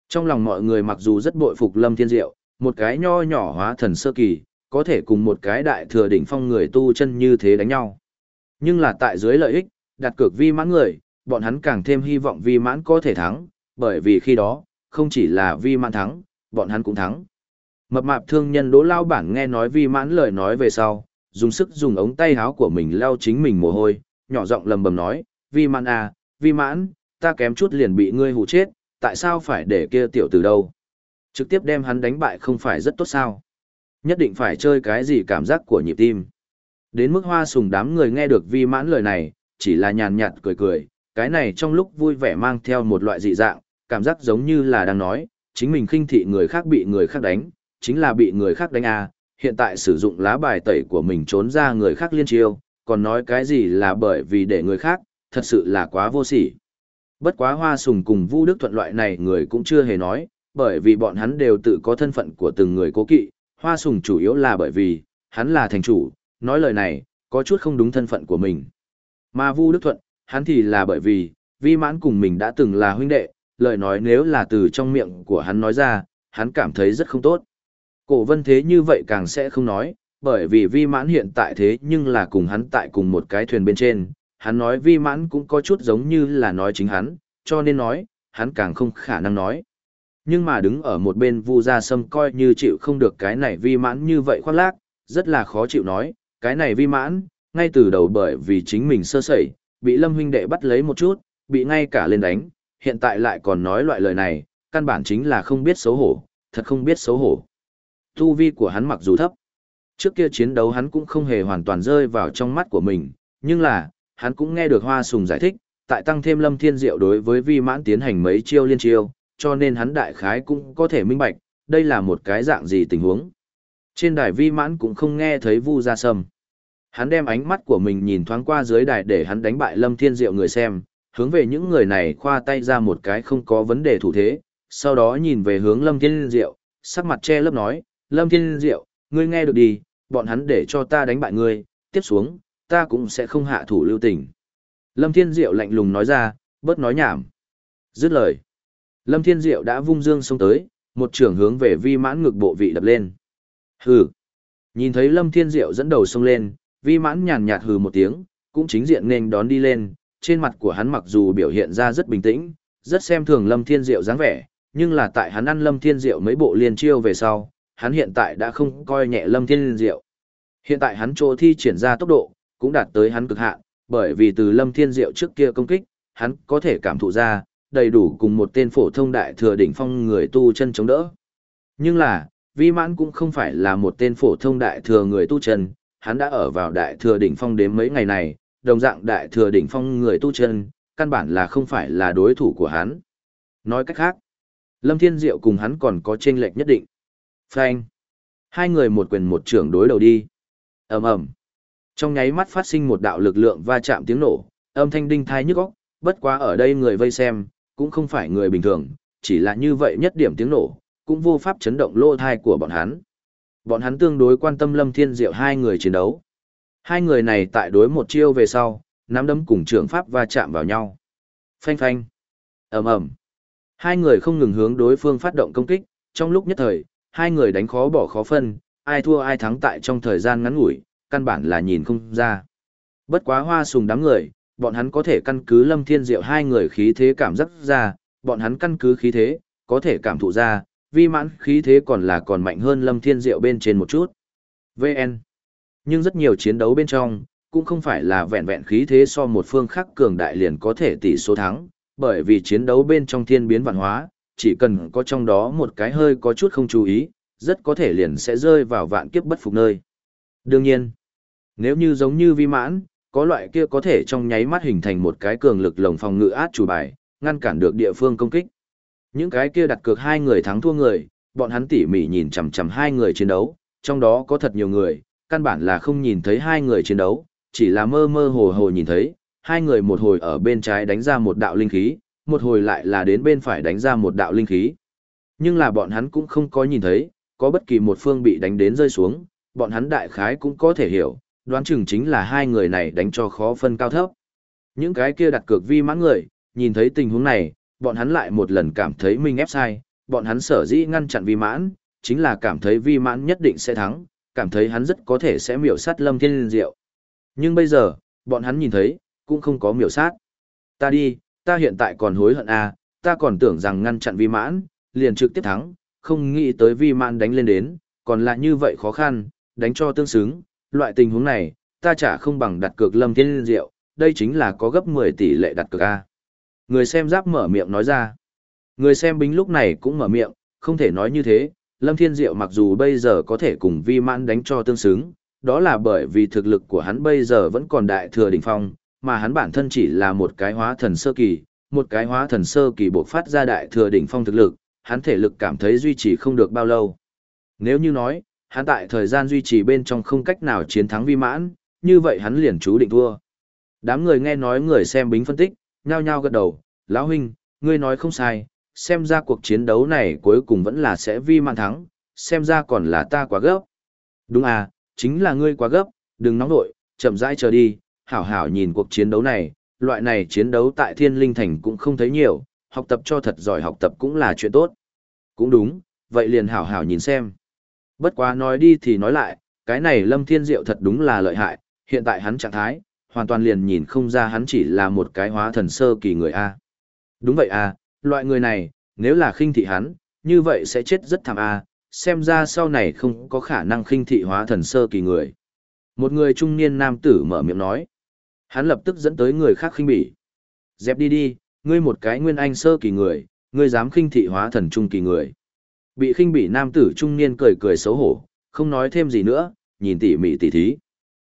Trong lòng mọi người mặc dù rất bội phục Lâm Thiên Diệu, một cái nho nhỏ hóa thần sơ kỳ, có thể cùng một cái đại thừa đỉnh phong người tu chân như thế đánh nhau. Nhưng là tại dưới lợi ích, đặt cược vi mãn người, bọn hắn càng thêm hy vọng vi mãn có thể thắng, bởi vì khi đó, không chỉ là vi mãn thắng, bọn hắn cũng thắng. Mập mạp thương nhân đỗ lao bản nghe nói vi mãn lời nói về sau, dùng sức dùng ống tay háo của mình lao chính mình mồ hôi, nhỏ giọng lầm bầm nói, vi mãn à, vi mãn, ta kém chút liền bị ngươi hù chết, tại sao phải để kia tiểu từ đâu? Trực tiếp đem hắn đánh bại không phải rất tốt sao? Nhất định phải chơi cái gì cảm giác của nhịp tim. Đến mức hoa sùng đám người nghe được vi mãn lời này, chỉ là nhàn nhạt cười cười, cái này trong lúc vui vẻ mang theo một loại dị dạng, cảm giác giống như là đang nói, chính mình khinh thị người khác bị người khác đánh, chính là bị người khác đánh à, hiện tại sử dụng lá bài tẩy của mình trốn ra người khác liên chiêu, còn nói cái gì là bởi vì để người khác, thật sự là quá vô sỉ. Bất quá hoa sùng cùng Vu Đức Thuận loại này người cũng chưa hề nói, bởi vì bọn hắn đều tự có thân phận của từng người cố kỵ, hoa sùng chủ yếu là bởi vì, hắn là thành chủ, nói lời này, có chút không đúng thân phận của mình. Mà Vu Đức Thuận, hắn thì là bởi vì, vi mãn cùng mình đã từng là huynh đệ, lời nói nếu là từ trong miệng của hắn nói ra, hắn cảm thấy rất không tốt. Cổ vân thế như vậy càng sẽ không nói, bởi vì vi mãn hiện tại thế nhưng là cùng hắn tại cùng một cái thuyền bên trên, hắn nói vi mãn cũng có chút giống như là nói chính hắn, cho nên nói, hắn càng không khả năng nói. Nhưng mà đứng ở một bên vu gia sâm coi như chịu không được cái này vi mãn như vậy khoác lác, rất là khó chịu nói, cái này vi mãn, ngay từ đầu bởi vì chính mình sơ sẩy, bị lâm huynh đệ bắt lấy một chút, bị ngay cả lên đánh, hiện tại lại còn nói loại lời này, căn bản chính là không biết xấu hổ, thật không biết xấu hổ. Tu vi của hắn mặc dù thấp, trước kia chiến đấu hắn cũng không hề hoàn toàn rơi vào trong mắt của mình, nhưng là, hắn cũng nghe được Hoa Sùng giải thích, tại tăng thêm Lâm Thiên Diệu đối với Vi Mãn tiến hành mấy chiêu liên chiêu, cho nên hắn đại khái cũng có thể minh bạch, đây là một cái dạng gì tình huống. Trên đài Vi Mãn cũng không nghe thấy Vu Gia Sâm. Hắn đem ánh mắt của mình nhìn thoáng qua dưới đài để hắn đánh bại Lâm Thiên Diệu người xem, hướng về những người này khoa tay ra một cái không có vấn đề thủ thế, sau đó nhìn về hướng Lâm Thiên Diệu, sắc mặt che lấp nói, Lâm Thiên Diệu, ngươi nghe được đi, bọn hắn để cho ta đánh bại ngươi, tiếp xuống, ta cũng sẽ không hạ thủ lưu tình. Lâm Thiên Diệu lạnh lùng nói ra, bớt nói nhảm. Dứt lời. Lâm Thiên Diệu đã vung dương xông tới, một trường hướng về vi mãn ngực bộ vị đập lên. Hừ. Nhìn thấy Lâm Thiên Diệu dẫn đầu xông lên, vi mãn nhàn nhạt hừ một tiếng, cũng chính diện nên đón đi lên, trên mặt của hắn mặc dù biểu hiện ra rất bình tĩnh, rất xem thường Lâm Thiên Diệu dáng vẻ, nhưng là tại hắn ăn Lâm Thiên Diệu mấy bộ liên chiêu về sau, hắn hiện tại đã không coi nhẹ Lâm Thiên Diệu. Hiện tại hắn chỗ thi triển ra tốc độ, cũng đạt tới hắn cực hạn, bởi vì từ Lâm Thiên Diệu trước kia công kích, hắn có thể cảm thụ ra, đầy đủ cùng một tên phổ thông đại thừa đỉnh phong người tu chân chống đỡ. Nhưng là, Vi Mãn cũng không phải là một tên phổ thông đại thừa người tu chân, hắn đã ở vào đại thừa đỉnh phong đến mấy ngày này, đồng dạng đại thừa đỉnh phong người tu chân, căn bản là không phải là đối thủ của hắn. Nói cách khác, Lâm Thiên Diệu cùng hắn còn có chênh lệch nhất định. Phanh. Hai người một quyền một trưởng đối đầu đi. ầm ầm. Trong nháy mắt phát sinh một đạo lực lượng va chạm tiếng nổ, âm thanh đinh thai nhức óc, bất quá ở đây người vây xem, cũng không phải người bình thường, chỉ là như vậy nhất điểm tiếng nổ, cũng vô pháp chấn động lô thai của bọn hắn. Bọn hắn tương đối quan tâm Lâm Thiên Diệu hai người chiến đấu. Hai người này tại đối một chiêu về sau, nắm đấm cùng trưởng pháp va chạm vào nhau. Phanh phanh. ầm ầm. Hai người không ngừng hướng đối phương phát động công kích, trong lúc nhất thời, hai người đánh khó bỏ khó phân, ai thua ai thắng tại trong thời gian ngắn ngủi, căn bản là nhìn không ra. Bất quá hoa sùng đám người, bọn hắn có thể căn cứ lâm thiên diệu hai người khí thế cảm giác ra, bọn hắn căn cứ khí thế, có thể cảm thụ ra, vi mãn khí thế còn là còn mạnh hơn lâm thiên diệu bên trên một chút. VN. Nhưng rất nhiều chiến đấu bên trong, cũng không phải là vẹn vẹn khí thế so một phương khác cường đại liền có thể tỷ số thắng, bởi vì chiến đấu bên trong thiên biến vạn hóa, chỉ cần có trong đó một cái hơi có chút không chú ý, rất có thể liền sẽ rơi vào vạn kiếp bất phục nơi. Đương nhiên, nếu như giống như vi mãn, có loại kia có thể trong nháy mắt hình thành một cái cường lực lồng phòng ngự át chủ bài, ngăn cản được địa phương công kích. Những cái kia đặt cược hai người thắng thua người, bọn hắn tỉ mỉ nhìn chằm chằm hai người chiến đấu, trong đó có thật nhiều người, căn bản là không nhìn thấy hai người chiến đấu, chỉ là mơ mơ hồ hồ nhìn thấy, hai người một hồi ở bên trái đánh ra một đạo linh khí, một hồi lại là đến bên phải đánh ra một đạo linh khí. Nhưng là bọn hắn cũng không có nhìn thấy, có bất kỳ một phương bị đánh đến rơi xuống, bọn hắn đại khái cũng có thể hiểu, đoán chừng chính là hai người này đánh cho khó phân cao thấp. Những cái kia đặt cược vi mãn người, nhìn thấy tình huống này, bọn hắn lại một lần cảm thấy mình ép sai, bọn hắn sở dĩ ngăn chặn vi mãn, chính là cảm thấy vi mãn nhất định sẽ thắng, cảm thấy hắn rất có thể sẽ miểu sát lâm thiên diệu. Nhưng bây giờ, bọn hắn nhìn thấy, cũng không có miểu sát. Ta đi, ta hiện tại còn hối hận à, ta còn tưởng rằng ngăn chặn vi mãn, liền trực tiếp thắng, không nghĩ tới vi mãn đánh lên đến, còn lại như vậy khó khăn, đánh cho tương xứng, loại tình huống này, ta chả không bằng đặt cược lâm thiên diệu, đây chính là có gấp 10 tỷ lệ đặt cược A. Người xem giáp mở miệng nói ra. Người xem bính lúc này cũng mở miệng, không thể nói như thế, lâm thiên diệu mặc dù bây giờ có thể cùng vi mãn đánh cho tương xứng, đó là bởi vì thực lực của hắn bây giờ vẫn còn đại thừa đỉnh phong, mà hắn bản thân chỉ là một cái hóa thần sơ kỳ, một cái hóa thần sơ kỳ bộc phát ra đại thừa đỉnh phong thực lực, hắn thể lực cảm thấy duy trì không được bao lâu. Nếu như nói, hắn tại thời gian duy trì bên trong không cách nào chiến thắng vi mãn, như vậy hắn liền chú định thua. Đám người nghe nói người xem bính phân tích, nhao nhao gật đầu, lão huynh, ngươi nói không sai, xem ra cuộc chiến đấu này cuối cùng vẫn là sẽ vi mãn thắng, xem ra còn là ta quá gấp. Đúng à, chính là ngươi quá gấp, đừng nóng nội, chậm rãi chờ đi, hảo hảo nhìn cuộc chiến đấu này, loại này chiến đấu tại thiên linh thành cũng không thấy nhiều, học tập cho thật giỏi học tập cũng là chuyện tốt. Cũng đúng, vậy liền hảo hảo nhìn xem. Bất quá nói đi thì nói lại, cái này Lâm Thiên Diệu thật đúng là lợi hại, hiện tại hắn trạng thái, hoàn toàn liền nhìn không ra hắn chỉ là một cái hóa thần sơ kỳ người A. Đúng vậy A, loại người này, nếu là khinh thị hắn, như vậy sẽ chết rất thảm A, xem ra sau này không có khả năng khinh thị hóa thần sơ kỳ người. Một người trung niên nam tử mở miệng nói. Hắn lập tức dẫn tới người khác khinh bỉ. Dẹp đi đi, ngươi một cái nguyên anh sơ kỳ người, ngươi dám khinh thị hóa thần trung kỳ người. Bị khinh bỉ nam tử trung niên cười cười xấu hổ, không nói thêm gì nữa, nhìn tỉ mỉ tỉ thí.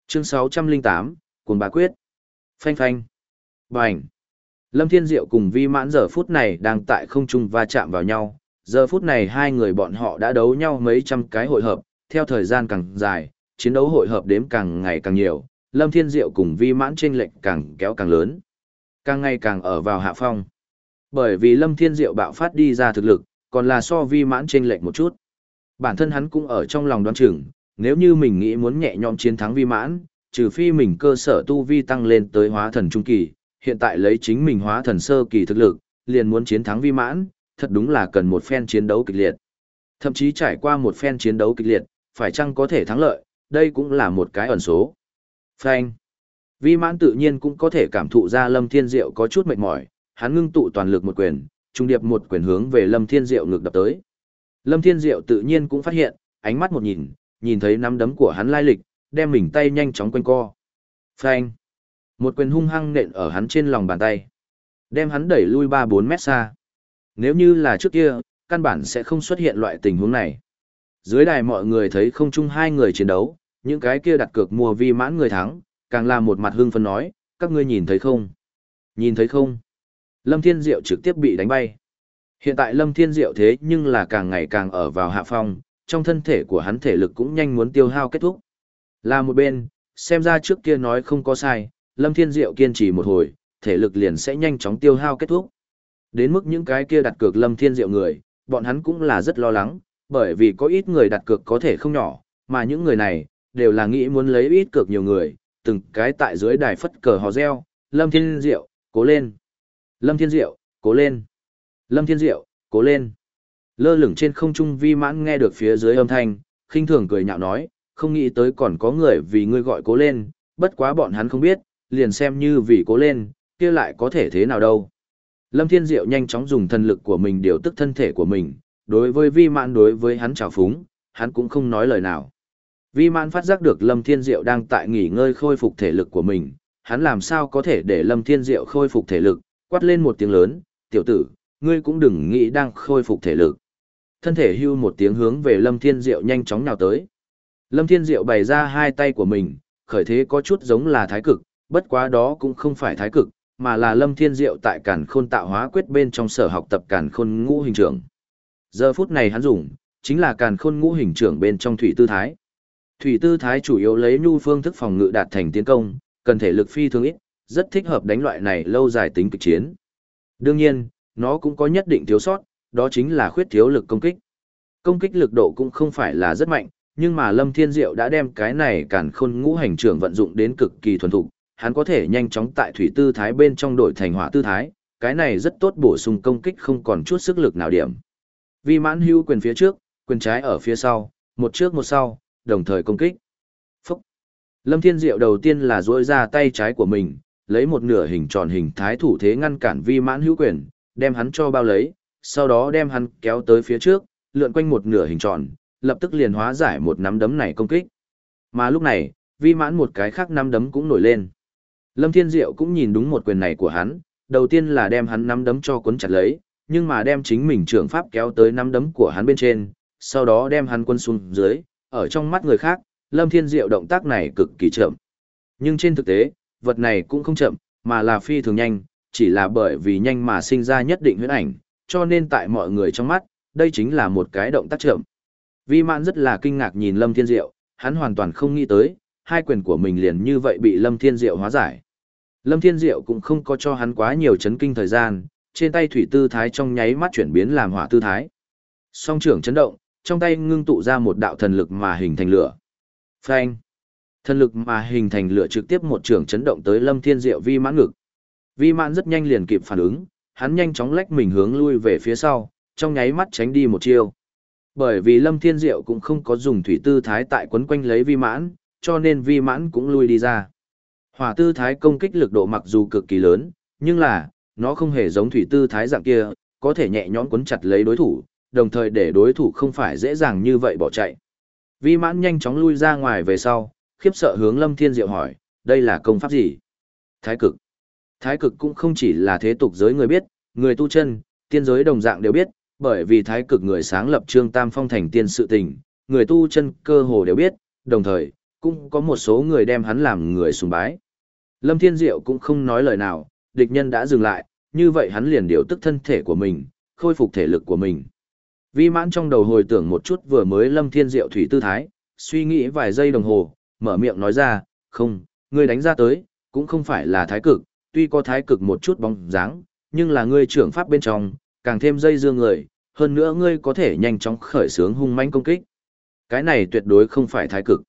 Chương 608, cuồng bà quyết. Phanh phanh. Bành. Lâm Thiên Diệu cùng Vi Mãn giờ phút này đang tại không trung va chạm vào nhau. Giờ phút này hai người bọn họ đã đấu nhau mấy trăm cái hội hợp, theo thời gian càng dài, chiến đấu hội hợp đếm càng ngày càng nhiều, Lâm Thiên Diệu cùng Vi Mãn chênh lệch càng kéo càng lớn. càng ngày càng ở vào hạ phong. Bởi vì Lâm Thiên Diệu bạo phát đi ra thực lực, còn là so vi mãn chênh lệch một chút. Bản thân hắn cũng ở trong lòng đoán chừng, nếu như mình nghĩ muốn nhẹ nhõm chiến thắng vi mãn, trừ phi mình cơ sở tu vi tăng lên tới hóa thần trung kỳ, hiện tại lấy chính mình hóa thần sơ kỳ thực lực, liền muốn chiến thắng vi mãn, thật đúng là cần một phen chiến đấu kịch liệt. Thậm chí trải qua một phen chiến đấu kịch liệt, phải chăng có thể thắng lợi, đây cũng là một cái ẩn số. Phanh. Vi mãn tự nhiên cũng có thể cảm thụ ra Lâm Thiên Diệu có chút mệt mỏi, hắn ngưng tụ toàn lực một quyền, trung điệp một quyền hướng về Lâm Thiên Diệu ngược đập tới. Lâm Thiên Diệu tự nhiên cũng phát hiện, ánh mắt một nhìn, nhìn thấy nắm đấm của hắn lai lịch, đem mình tay nhanh chóng quanh co. Phanh. Một quyền hung hăng nện ở hắn trên lòng bàn tay. Đem hắn đẩy lui 3-4 mét xa. Nếu như là trước kia, căn bản sẽ không xuất hiện loại tình huống này. Dưới đài mọi người thấy không chung hai người chiến đấu, những cái kia đặt cược mua vi mãn người thắng, càng là một mặt hưng phấn nói, các ngươi nhìn thấy không? Nhìn thấy không? Lâm Thiên Diệu trực tiếp bị đánh bay. Hiện tại Lâm Thiên Diệu thế nhưng là càng ngày càng ở vào hạ phong, trong thân thể của hắn thể lực cũng nhanh muốn tiêu hao kết thúc. Là một bên, xem ra trước kia nói không có sai, Lâm Thiên Diệu kiên trì một hồi, thể lực liền sẽ nhanh chóng tiêu hao kết thúc. Đến mức những cái kia đặt cược Lâm Thiên Diệu người, bọn hắn cũng là rất lo lắng, bởi vì có ít người đặt cược có thể không nhỏ, mà những người này, đều là nghĩ muốn lấy ít cược nhiều người, từng cái tại dưới đài phất cờ hò reo, Lâm Thiên Diệu, cố lên. Lâm Thiên Diệu, cố lên. Lâm Thiên Diệu, cố lên. Lơ lửng trên không trung vi mãn nghe được phía dưới âm thanh, khinh thường cười nhạo nói, không nghĩ tới còn có người vì ngươi gọi cố lên, bất quá bọn hắn không biết, liền xem như vì cố lên, kia lại có thể thế nào đâu. Lâm Thiên Diệu nhanh chóng dùng thần lực của mình điều tức thân thể của mình, đối với vi mãn đối với hắn trào phúng, hắn cũng không nói lời nào. Vi mãn phát giác được Lâm Thiên Diệu đang tại nghỉ ngơi khôi phục thể lực của mình, hắn làm sao có thể để Lâm Thiên Diệu khôi phục thể lực, quát lên một tiếng lớn, tiểu tử, ngươi cũng đừng nghĩ đang khôi phục thể lực. Thân thể hưu một tiếng hướng về Lâm Thiên Diệu nhanh chóng nào tới. Lâm Thiên Diệu bày ra hai tay của mình, khởi thế có chút giống là thái cực, bất quá đó cũng không phải thái cực, mà là Lâm Thiên Diệu tại cản khôn tạo hóa quyết bên trong sở học tập cản khôn ngũ hình trưởng. Giờ phút này hắn dùng, chính là càn khôn ngũ hình trưởng bên trong thủy tư thái. Thủy tư thái chủ yếu lấy nhu phương thức phòng ngự đạt thành tiến công, cần thể lực phi thường ít, rất thích hợp đánh loại này lâu dài tính kịch chiến. Đương nhiên, nó cũng có nhất định thiếu sót, đó chính là khuyết thiếu lực công kích. Công kích lực độ cũng không phải là rất mạnh, nhưng mà Lâm Thiên Diệu đã đem cái này càn khôn ngũ hành trưởng vận dụng đến cực kỳ thuần thục, hắn có thể nhanh chóng tại thủy tư thái bên trong đổi thành hỏa tư thái, cái này rất tốt bổ sung công kích không còn chút sức lực nào điểm. Vi mãn hưu quyền phía trước, quyền trái ở phía sau, một trước một sau, đồng thời công kích. Phúc! Lâm Thiên Diệu đầu tiên là duỗi ra tay trái của mình, lấy một nửa hình tròn hình thái thủ thế ngăn cản vi mãn hữu quyền, đem hắn cho bao lấy, sau đó đem hắn kéo tới phía trước, lượn quanh một nửa hình tròn, lập tức liền hóa giải một nắm đấm này công kích. Mà lúc này, vi mãn một cái khác nắm đấm cũng nổi lên. Lâm Thiên Diệu cũng nhìn đúng một quyền này của hắn, đầu tiên là đem hắn nắm đấm cho cuốn chặt lấy, nhưng mà đem chính mình trưởng pháp kéo tới nắm đấm của hắn bên trên, sau đó đem hắn quân xuống dưới, ở trong mắt người khác, Lâm Thiên Diệu động tác này cực kỳ chậm. Nhưng trên thực tế, vật này cũng không chậm, mà là phi thường nhanh, chỉ là bởi vì nhanh mà sinh ra nhất định huyễn ảnh, cho nên tại mọi người trong mắt, đây chính là một cái động tác chậm. Vi Mạn rất là kinh ngạc nhìn Lâm Thiên Diệu, hắn hoàn toàn không nghĩ tới, hai quyền của mình liền như vậy bị Lâm Thiên Diệu hóa giải. Lâm Thiên Diệu cũng không có cho hắn quá nhiều chấn kinh thời gian, trên tay thủy tư thái trong nháy mắt chuyển biến làm hỏa tư thái. Song trưởng chấn động, trong tay ngưng tụ ra một đạo thần lực mà hình thành lửa. Phanh! Thần lực mà hình thành lửa trực tiếp một trường chấn động tới Lâm Thiên Diệu vi mãn ngực. Vi mãn rất nhanh liền kịp phản ứng, hắn nhanh chóng lách mình hướng lui về phía sau, trong nháy mắt tránh đi một chiêu. Bởi vì Lâm Thiên Diệu cũng không có dùng thủy tư thái tại quấn quanh lấy vi mãn, cho nên vi mãn cũng lui đi ra. Hỏa tư thái công kích lực độ mặc dù cực kỳ lớn, nhưng là, nó không hề giống thủy tư thái dạng kia, có thể nhẹ nhõm quấn chặt lấy đối thủ, đồng thời để đối thủ không phải dễ dàng như vậy bỏ chạy. Vi mãn nhanh chóng lui ra ngoài về sau, khiếp sợ hướng Lâm Thiên Diệu hỏi, đây là công pháp gì? Thái cực. Thái cực cũng không chỉ là thế tục giới người biết, người tu chân, tiên giới đồng dạng đều biết, bởi vì thái cực người sáng lập trương tam phong thành tiên sự tình, người tu chân cơ hồ đều biết, đồng thời, cũng có một số người đem hắn làm người sùng bái. Lâm Thiên Diệu cũng không nói lời nào, địch nhân đã dừng lại, như vậy hắn liền điều tức thân thể của mình, khôi phục thể lực của mình. Vi mãn trong đầu hồi tưởng một chút vừa mới lâm thiên diệu thủy tư thái, suy nghĩ vài giây đồng hồ, mở miệng nói ra, không, ngươi đánh ra tới, cũng không phải là thái cực, tuy có thái cực một chút bóng dáng, nhưng là ngươi trưởng pháp bên trong, càng thêm dây dưa người, hơn nữa ngươi có thể nhanh chóng khởi sướng hung manh công kích. Cái này tuyệt đối không phải thái cực.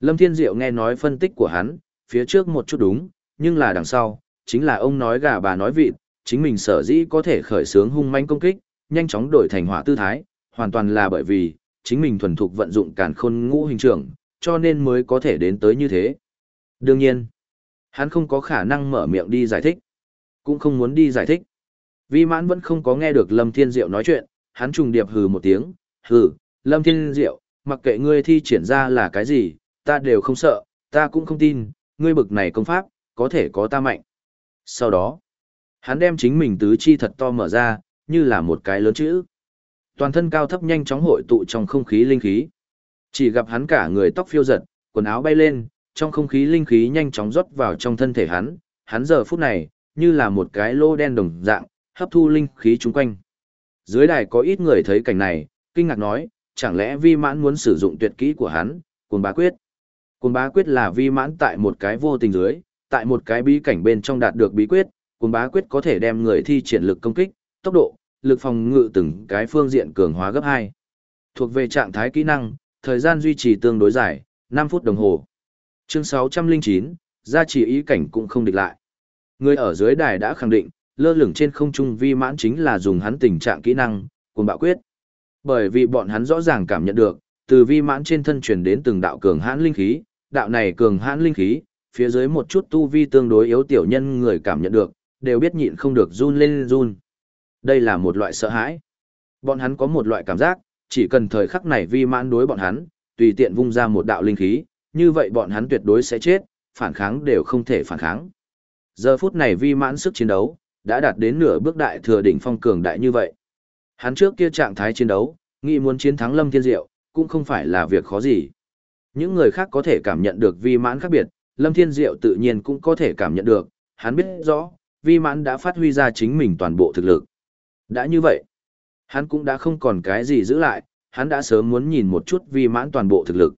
Lâm Thiên Diệu nghe nói phân tích của hắn, phía trước một chút đúng, nhưng là đằng sau, chính là ông nói gà bà nói vịt, chính mình sở dĩ có thể khởi sướng hung manh công kích, nhanh chóng đổi thành hỏa tư thái, hoàn toàn là bởi vì, chính mình thuần thục vận dụng càn khôn ngũ hình trưởng, cho nên mới có thể đến tới như thế. Đương nhiên, hắn không có khả năng mở miệng đi giải thích, cũng không muốn đi giải thích. Vi mãn vẫn không có nghe được Lâm Thiên Diệu nói chuyện, hắn trùng điệp hừ một tiếng, hừ, Lâm Thiên Diệu, mặc kệ ngươi thi triển ra là cái gì, ta đều không sợ, ta cũng không tin, ngươi bực này công pháp, có thể có ta mạnh. Sau đó, hắn đem chính mình tứ chi thật to mở ra, như là một cái lớn chữ. Toàn thân cao thấp nhanh chóng hội tụ trong không khí linh khí. Chỉ gặp hắn cả người tóc phiêu giật, quần áo bay lên, trong không khí linh khí nhanh chóng rót vào trong thân thể hắn, hắn giờ phút này, như là một cái lô đen đồng dạng, hấp thu linh khí chung quanh. Dưới đài có ít người thấy cảnh này, kinh ngạc nói, chẳng lẽ vi mãn muốn sử dụng tuyệt kỹ của hắn, cuồng bá quyết. Cuồng bá quyết là vi mãn tại một cái vô tình dưới, tại một cái bí cảnh bên trong đạt được bí quyết, cuồng bá quyết có thể đem người thi triển lực công kích, tốc độ, lực phòng ngự từng cái phương diện cường hóa gấp 2. Thuộc về trạng thái kỹ năng, thời gian duy trì tương đối dài, 5 phút đồng hồ. Chương 609, gia trì ý cảnh cũng không địch lại. Người ở dưới đài đã khẳng định, lơ lửng trên không trung vi mãn chính là dùng hắn tình trạng kỹ năng, cùng bạo quyết. Bởi vì bọn hắn rõ ràng cảm nhận được, từ vi mãn trên thân truyền đến từng đạo cường hãn linh khí, đạo này cường hãn linh khí, phía dưới một chút tu vi tương đối yếu tiểu nhân người cảm nhận được, đều biết nhịn không được run lên run. Đây là một loại sợ hãi. Bọn hắn có một loại cảm giác, chỉ cần thời khắc này vi mãn đối bọn hắn, tùy tiện vung ra một đạo linh khí, như vậy bọn hắn tuyệt đối sẽ chết, phản kháng đều không thể phản kháng. Giờ phút này vi mãn sức chiến đấu, đã đạt đến nửa bước đại thừa đỉnh phong cường đại như vậy. Hắn trước kia trạng thái chiến đấu, nghĩ muốn chiến thắng Lâm Thiên Diệu, cũng không phải là việc khó gì. Những người khác có thể cảm nhận được vi mãn khác biệt, Lâm Thiên Diệu tự nhiên cũng có thể cảm nhận được, hắn biết rõ, vi mãn đã phát huy ra chính mình toàn bộ thực lực. Đã như vậy, hắn cũng đã không còn cái gì giữ lại, hắn đã sớm muốn nhìn một chút vi mãn toàn bộ thực lực.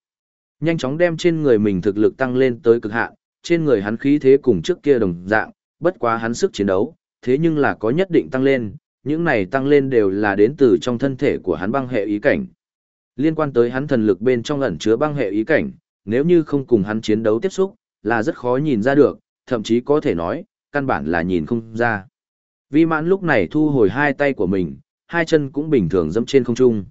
Nhanh chóng đem trên người mình thực lực tăng lên tới cực hạn, trên người hắn khí thế cùng trước kia đồng dạng, bất quá hắn sức chiến đấu, thế nhưng là có nhất định tăng lên, những này tăng lên đều là đến từ trong thân thể của hắn băng hệ ý cảnh. Liên quan tới hắn thần lực bên trong ẩn chứa băng hệ ý cảnh, nếu như không cùng hắn chiến đấu tiếp xúc, là rất khó nhìn ra được, thậm chí có thể nói, căn bản là nhìn không ra. Vi mãn lúc này thu hồi hai tay của mình, hai chân cũng bình thường dẫm trên không trung.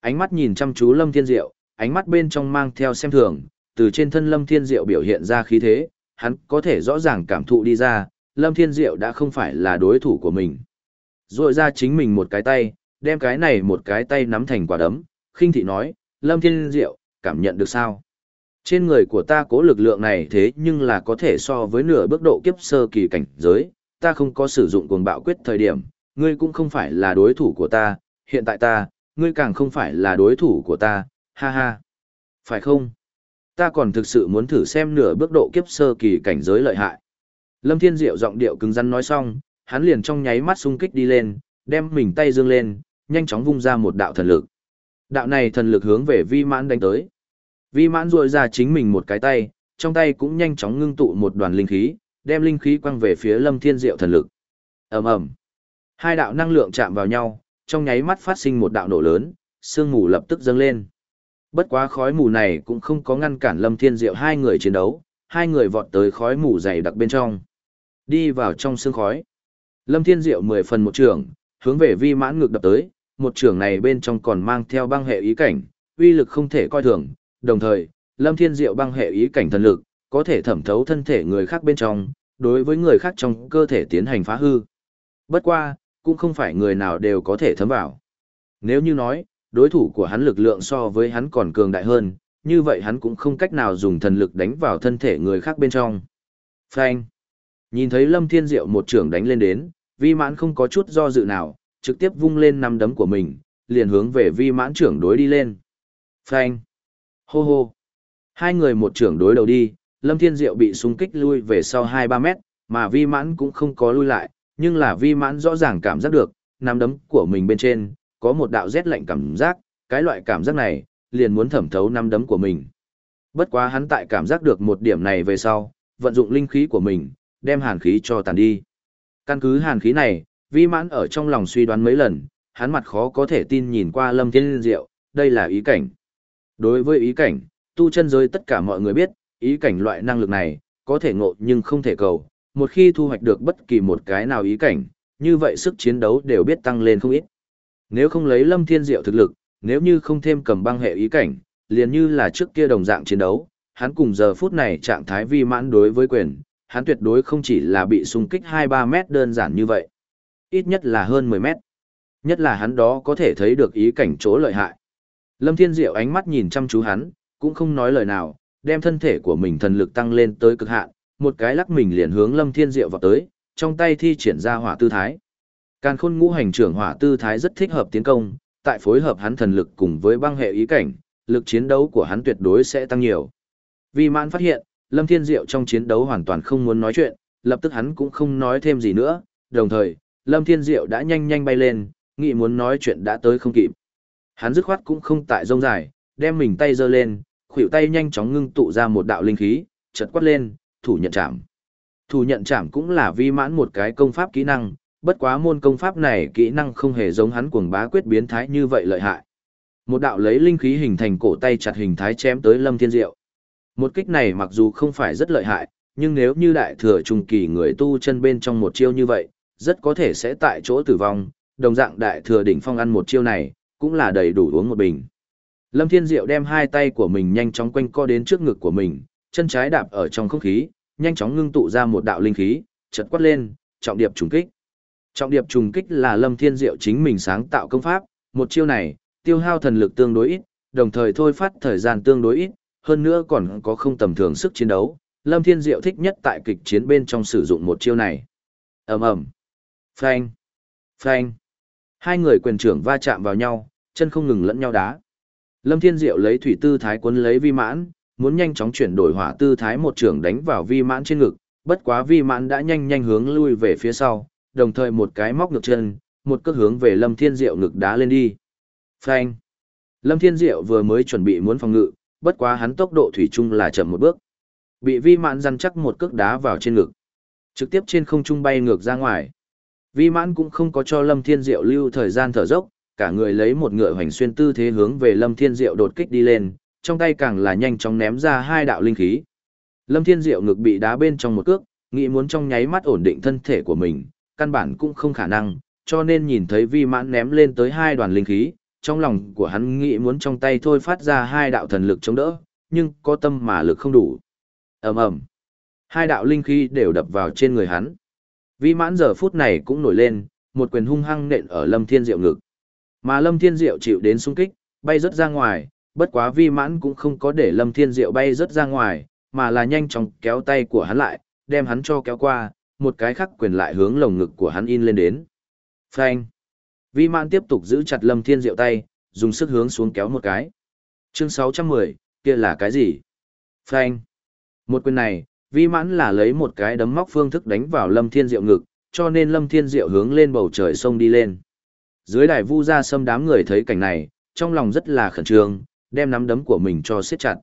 Ánh mắt nhìn chăm chú Lâm Thiên Diệu, ánh mắt bên trong mang theo xem thường, từ trên thân Lâm Thiên Diệu biểu hiện ra khí thế, hắn có thể rõ ràng cảm thụ đi ra, Lâm Thiên Diệu đã không phải là đối thủ của mình. Rồi ra chính mình một cái tay, đem cái này một cái tay nắm thành quả đấm, khinh thị nói, Lâm Thiên Diệu, cảm nhận được sao? Trên người của ta cố lực lượng này thế nhưng là có thể so với nửa bước độ kiếp sơ kỳ cảnh giới, ta không có sử dụng cuồng bạo quyết thời điểm, ngươi cũng không phải là đối thủ của ta, hiện tại ta, ngươi càng không phải là đối thủ của ta, ha ha. Phải không? Ta còn thực sự muốn thử xem nửa bước độ kiếp sơ kỳ cảnh giới lợi hại. Lâm Thiên Diệu giọng điệu cứng rắn nói xong, hắn liền trong nháy mắt xung kích đi lên, đem mình tay dương lên, nhanh chóng vung ra một đạo thần lực. Đạo này thần lực hướng về Vi Mãn đánh tới. Vi Mãn duỗi ra chính mình một cái tay, trong tay cũng nhanh chóng ngưng tụ một đoàn linh khí, đem linh khí quăng về phía Lâm Thiên Diệu thần lực. Ầm ầm. Hai đạo năng lượng chạm vào nhau, trong nháy mắt phát sinh một đạo nổ lớn, sương mù lập tức dâng lên. Bất quá khói mù này cũng không có ngăn cản Lâm Thiên Diệu hai người chiến đấu, hai người vọt tới khói mù dày đặc bên trong. Đi vào trong sương khói. Lâm Thiên Diệu mười phần một trường, hướng về vi mãn ngược đập tới, một trường này bên trong còn mang theo băng hệ ý cảnh, uy lực không thể coi thường, đồng thời, Lâm Thiên Diệu băng hệ ý cảnh thần lực, có thể thẩm thấu thân thể người khác bên trong, đối với người khác trong cơ thể tiến hành phá hư. Bất qua, cũng không phải người nào đều có thể thấm vào. Nếu như nói, đối thủ của hắn lực lượng so với hắn còn cường đại hơn, như vậy hắn cũng không cách nào dùng thần lực đánh vào thân thể người khác bên trong. Phanh. Nhìn thấy Lâm Thiên Diệu một trưởng đánh lên đến, vi mãn không có chút do dự nào, trực tiếp vung lên năm đấm của mình, liền hướng về vi mãn trưởng đối đi lên. Phanh. Hô hô. Hai người một trưởng đối đầu đi, Lâm Thiên Diệu bị xung kích lui về sau 2-3 mét, mà vi mãn cũng không có lui lại, nhưng là vi mãn rõ ràng cảm giác được, năm đấm của mình bên trên, có một đạo rét lạnh cảm giác, cái loại cảm giác này, liền muốn thẩm thấu năm đấm của mình. Bất quá hắn tại cảm giác được một điểm này về sau, vận dụng linh khí của mình, đem hàn khí cho tàn đi. Căn cứ hàn khí này, vi mãn ở trong lòng suy đoán mấy lần, hắn mặt khó có thể tin nhìn qua lâm thiên diệu, đây là ý cảnh. Đối với ý cảnh, tu chân giới tất cả mọi người biết, ý cảnh loại năng lực này, có thể ngộ nhưng không thể cầu, một khi thu hoạch được bất kỳ một cái nào ý cảnh, như vậy sức chiến đấu đều biết tăng lên không ít. Nếu không lấy lâm thiên diệu thực lực, nếu như không thêm cầm băng hệ ý cảnh, liền như là trước kia đồng dạng chiến đấu, hắn cùng giờ phút này trạng thái vi mãn đối với quyền, hắn tuyệt đối không chỉ là bị xung kích 2-3 mét đơn giản như vậy. Ít nhất là hơn 10 mét. Nhất là hắn đó có thể thấy được ý cảnh chỗ lợi hại. Lâm Thiên Diệu ánh mắt nhìn chăm chú hắn, cũng không nói lời nào, đem thân thể của mình thần lực tăng lên tới cực hạn, một cái lắc mình liền hướng Lâm Thiên Diệu vào tới, trong tay thi triển ra hỏa tư thái. Càn khôn ngũ hành trưởng hỏa tư thái rất thích hợp tiến công, tại phối hợp hắn thần lực cùng với băng hệ ý cảnh, lực chiến đấu của hắn tuyệt đối sẽ tăng nhiều. Vì mãn phát hiện, Lâm Thiên Diệu trong chiến đấu hoàn toàn không muốn nói chuyện, lập tức hắn cũng không nói thêm gì nữa, đồng thời, Lâm Thiên Diệu đã nhanh nhanh bay lên, nghĩ muốn nói chuyện đã tới không kịp. Hắn dứt khoát cũng không tại rông dài, đem mình tay giơ lên, khuỷu tay nhanh chóng ngưng tụ ra một đạo linh khí, chợt quát lên, thủ nhận chạm. Thủ nhận chạm cũng là vi mãn một cái công pháp kỹ năng, bất quá môn công pháp này kỹ năng không hề giống hắn cuồng bá quyết biến thái như vậy lợi hại. Một đạo lấy linh khí hình thành cổ tay chặt hình thái chém tới Lâm Thiên Diệu. Một kích này mặc dù không phải rất lợi hại, nhưng nếu như đại thừa trung kỳ người tu chân bên trong một chiêu như vậy, rất có thể sẽ tại chỗ tử vong, đồng dạng đại thừa đỉnh phong ăn một chiêu này, cũng là đầy đủ uống một bình. Lâm Thiên Diệu đem hai tay của mình nhanh chóng quanh co đến trước ngực của mình, chân trái đạp ở trong không khí, nhanh chóng ngưng tụ ra một đạo linh khí, chợt quát lên, trọng điệp trùng kích. Trọng điệp trùng kích là Lâm Thiên Diệu chính mình sáng tạo công pháp, một chiêu này, tiêu hao thần lực tương đối ít, đồng thời thôi phát thời gian tương đối ít, hơn nữa còn có không tầm thường sức chiến đấu. Lâm Thiên Diệu thích nhất tại kịch chiến bên trong sử dụng một chiêu này. ầm ầm, phanh, phanh. Hai người quyền trưởng va chạm vào nhau, chân không ngừng lẫn nhau đá. Lâm Thiên Diệu lấy thủy tư thái cuốn lấy vi mãn, muốn nhanh chóng chuyển đổi hỏa tư thái một trường đánh vào vi mãn trên ngực, bất quá vi mãn đã nhanh nhanh hướng lui về phía sau, đồng thời một cái móc ngược chân, một cước hướng về Lâm Thiên Diệu ngực đá lên đi. Phanh. Lâm Thiên Diệu vừa mới chuẩn bị muốn phòng ngự, bất quá hắn tốc độ thủy chung là chậm một bước. Bị vi mãn răn chắc một cước đá vào trên ngực. Trực tiếp trên không trung bay ngược ra ngoài. Vi mãn cũng không có cho Lâm Thiên Diệu lưu thời gian thở dốc, cả người lấy một ngựa hoành xuyên tư thế hướng về Lâm Thiên Diệu đột kích đi lên, trong tay càng là nhanh chóng ném ra hai đạo linh khí. Lâm Thiên Diệu ngực bị đá bên trong một cước, nghĩ muốn trong nháy mắt ổn định thân thể của mình, căn bản cũng không khả năng, cho nên nhìn thấy vi mãn ném lên tới hai đoàn linh khí, trong lòng của hắn nghĩ muốn trong tay thôi phát ra hai đạo thần lực chống đỡ, nhưng có tâm mà lực không đủ. ầm ầm, hai đạo linh khí đều đập vào trên người hắn. Vi mãn giờ phút này cũng nổi lên, một quyền hung hăng nện ở Lâm Thiên Diệu ngực. Mà Lâm Thiên Diệu chịu đến xung kích, bay rất ra ngoài, bất quá vi mãn cũng không có để Lâm Thiên Diệu bay rất ra ngoài, mà là nhanh chóng kéo tay của hắn lại, đem hắn cho kéo qua, một cái khắc quyền lại hướng lồng ngực của hắn in lên đến. Phanh. Vi mãn tiếp tục giữ chặt Lâm Thiên Diệu tay, dùng sức hướng xuống kéo một cái. Chương 610, kia là cái gì? Phanh. Một quyền này, vi mãn là lấy một cái đấm móc phương thức đánh vào Lâm Thiên Diệu ngực, cho nên Lâm Thiên Diệu hướng lên bầu trời sông đi lên. Dưới đài vu ra sâm đám người thấy cảnh này, trong lòng rất là khẩn trương, đem nắm đấm của mình cho siết chặt.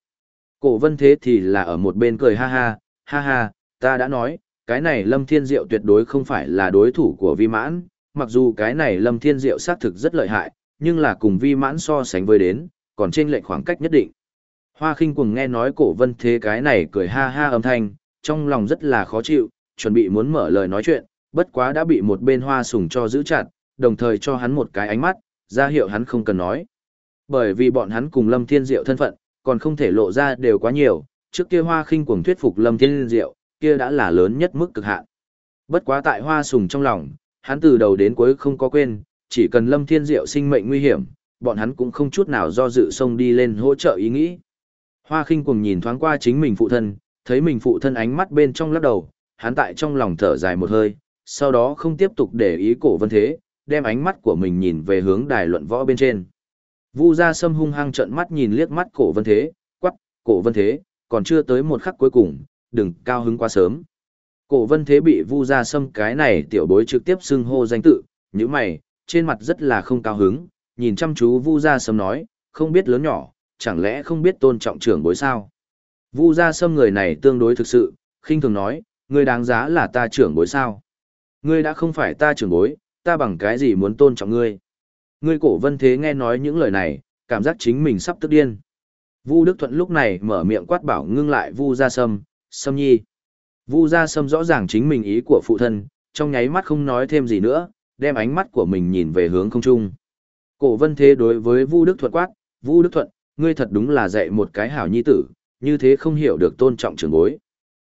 Cổ vân thế thì là ở một bên cười ha ha, ha ha, ta đã nói, cái này Lâm Thiên Diệu tuyệt đối không phải là đối thủ của vi mãn, mặc dù cái này Lâm Thiên Diệu xác thực rất lợi hại, nhưng là cùng vi mãn so sánh với đến, còn trên lệnh khoảng cách nhất định. Hoa khinh cùng nghe nói cổ vân thế cái này cười ha ha âm thanh, trong lòng rất là khó chịu, chuẩn bị muốn mở lời nói chuyện, bất quá đã bị một bên hoa sùng cho giữ chặt, đồng thời cho hắn một cái ánh mắt, ra hiệu hắn không cần nói. Bởi vì bọn hắn cùng Lâm Thiên Diệu thân phận, còn không thể lộ ra đều quá nhiều, trước kia hoa khinh cuồng thuyết phục Lâm Thiên Diệu, kia đã là lớn nhất mức cực hạn. Bất quá tại hoa sùng trong lòng, hắn từ đầu đến cuối không có quên, chỉ cần Lâm Thiên Diệu sinh mệnh nguy hiểm, bọn hắn cũng không chút nào do dự xông đi lên hỗ trợ ý nghĩ. Hoa khinh cuồng nhìn thoáng qua chính mình phụ thân, thấy mình phụ thân ánh mắt bên trong lắc đầu, hắn tại trong lòng thở dài một hơi, sau đó không tiếp tục để ý cổ vân thế, đem ánh mắt của mình nhìn về hướng đài luận võ bên trên. Vu Gia Sâm hung hăng trợn mắt nhìn liếc mắt cổ vân thế, quắc, cổ vân thế, còn chưa tới một khắc cuối cùng, đừng cao hứng quá sớm. Cổ vân thế bị Vu Gia Sâm cái này tiểu bối trực tiếp xưng hô danh tự, như mày, trên mặt rất là không cao hứng, nhìn chăm chú Vu Gia Sâm nói, không biết lớn nhỏ, chẳng lẽ không biết tôn trọng trưởng bối sao. Vu Gia Sâm người này tương đối thực sự, khinh thường nói, ngươi đáng giá là ta trưởng bối sao? Ngươi đã không phải ta trưởng bối, ta bằng cái gì muốn tôn trọng ngươi? Ngươi cổ vân thế nghe nói những lời này, cảm giác chính mình sắp tức điên. Vu Đức Thuận lúc này mở miệng quát bảo ngưng lại Vu Gia Sâm, Sâm Nhi. Vu Gia Sâm rõ ràng chính mình ý của phụ thân, trong nháy mắt không nói thêm gì nữa, đem ánh mắt của mình nhìn về hướng không trung. Cổ vân thế đối với Vu Đức Thuận quát, Vu Đức Thuận, ngươi thật đúng là dạy một cái hảo nhi tử, như thế không hiểu được tôn trọng trưởng bối.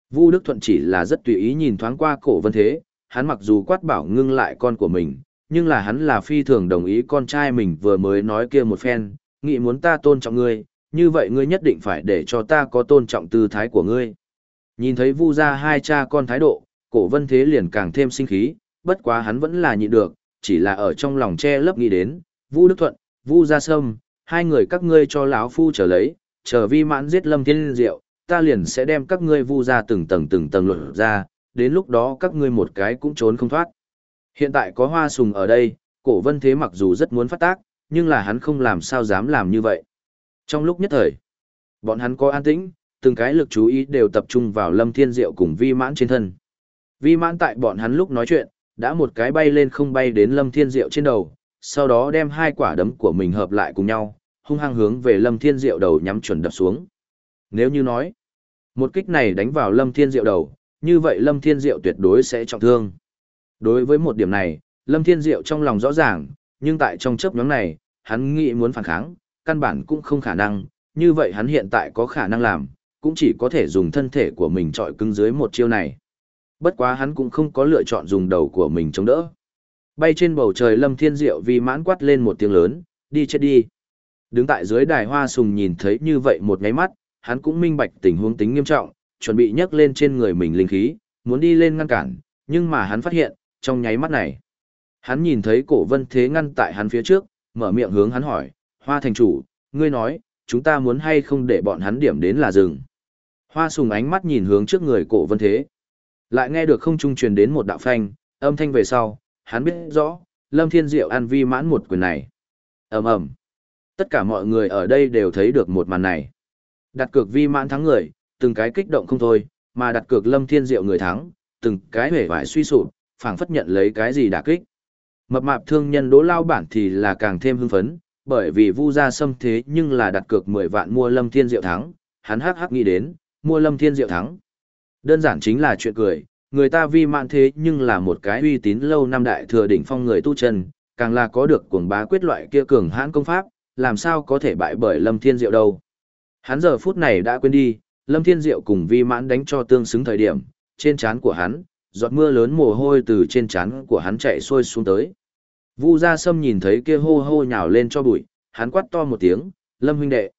Vu Đức Thuận chỉ là rất tùy ý nhìn thoáng qua cổ vân thế, hắn mặc dù quát bảo ngưng lại con của mình, nhưng là hắn là phi thường đồng ý con trai mình vừa mới nói kia một phen, nghĩ muốn ta tôn trọng ngươi, như vậy ngươi nhất định phải để cho ta có tôn trọng tư thái của ngươi. Nhìn thấy vu ra hai cha con thái độ, cổ vân thế liền càng thêm sinh khí, bất quá hắn vẫn là nhịn được, chỉ là ở trong lòng che lấp nghĩ đến, vu đức thuận, vu gia sâm, hai người các ngươi cho lão phu trở lấy, chờ vi mãn giết lâm thiên diệu, ta liền sẽ đem các ngươi vu ra từng tầng từng tầng luận ra, đến lúc đó các ngươi một cái cũng trốn không thoát. Hiện tại có hoa sùng ở đây, cổ vân thế mặc dù rất muốn phát tác, nhưng là hắn không làm sao dám làm như vậy. Trong lúc nhất thời, bọn hắn có an tĩnh, từng cái lực chú ý đều tập trung vào lâm thiên diệu cùng vi mãn trên thân. Vi mãn tại bọn hắn lúc nói chuyện, đã một cái bay lên không bay đến lâm thiên diệu trên đầu, sau đó đem hai quả đấm của mình hợp lại cùng nhau, hung hăng hướng về lâm thiên diệu đầu nhắm chuẩn đập xuống. Nếu như nói, một kích này đánh vào lâm thiên diệu đầu, như vậy lâm thiên diệu tuyệt đối sẽ trọng thương. Đối với một điểm này, lâm thiên diệu trong lòng rõ ràng, nhưng tại trong chấp nhóm này, hắn nghĩ muốn phản kháng, căn bản cũng không khả năng, như vậy hắn hiện tại có khả năng làm, cũng chỉ có thể dùng thân thể của mình trọi cứng dưới một chiêu này. Bất quá hắn cũng không có lựa chọn dùng đầu của mình chống đỡ. Bay trên bầu trời Lâm Thiên Diệu vì mãn quát lên một tiếng lớn, đi chết đi. Đứng tại dưới đài hoa sùng nhìn thấy như vậy một ngáy mắt, hắn cũng minh bạch tình huống tính nghiêm trọng, chuẩn bị nhấc lên trên người mình linh khí, muốn đi lên ngăn cản, nhưng mà hắn phát hiện, trong nháy mắt này, hắn nhìn thấy cổ vân thế ngăn tại hắn phía trước, mở miệng hướng hắn hỏi, hoa thành chủ, ngươi nói, chúng ta muốn hay không để bọn hắn điểm đến là rừng. Hoa sùng ánh mắt nhìn hướng trước người cổ vân thế. Lại nghe được không trung truyền đến một đạo phanh, âm thanh về sau, hắn biết rõ, Lâm Thiên Diệu ăn vi mãn một quyền này. ầm ầm Tất cả mọi người ở đây đều thấy được một màn này. Đặt cược vi mãn thắng người, từng cái kích động không thôi, mà đặt cược Lâm Thiên Diệu người thắng, từng cái hề vải suy sụp, phảng phất nhận lấy cái gì đả kích. Mập mạp thương nhân đỗ lao bản thì là càng thêm hưng phấn, bởi vì vu gia xâm thế nhưng là đặt cược 10 vạn mua Lâm Thiên Diệu thắng, hắn hắc hắc nghĩ đến, mua Lâm Thiên Diệu thắng. Đơn giản chính là chuyện cười, người ta vi mạn thế nhưng là một cái uy tín lâu năm đại thừa đỉnh phong người tu chân, càng là có được cuồng bá quyết loại kia cường hãn công pháp, làm sao có thể bại bởi Lâm Thiên Diệu đâu. Hắn giờ phút này đã quên đi, Lâm Thiên Diệu cùng vi mãn đánh cho tương xứng thời điểm, trên trán của hắn, giọt mưa lớn mồ hôi từ trên trán của hắn chạy xuôi xuống tới. Vu Gia Sâm nhìn thấy kia hô hô nhào lên cho bụi, hắn quát to một tiếng, Lâm huynh đệ.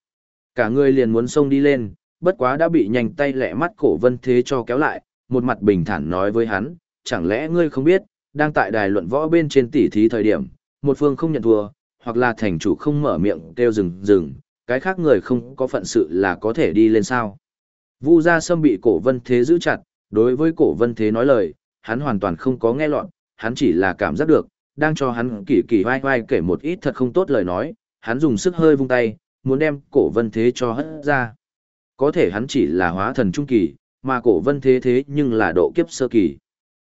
Cả người liền muốn xông đi lên, bất quá đã bị nhanh tay lẹ mắt cổ vân thế cho kéo lại, một mặt bình thản nói với hắn, chẳng lẽ ngươi không biết, đang tại đài luận võ bên trên tỉ thí thời điểm, một phương không nhận thua, hoặc là thành chủ không mở miệng kêu dừng dừng, cái khác người không có phận sự là có thể đi lên sao. Vu Gia Sâm bị cổ vân thế giữ chặt, đối với cổ vân thế nói lời, hắn hoàn toàn không có nghe lọt, hắn chỉ là cảm giác được, đang cho hắn kỳ kỳ vai vai kể một ít thật không tốt lời nói, hắn dùng sức hơi vung tay, muốn đem cổ vân thế cho hất ra. Có thể hắn chỉ là hóa thần trung kỳ, mà cổ vân thế thế nhưng là độ kiếp sơ kỳ.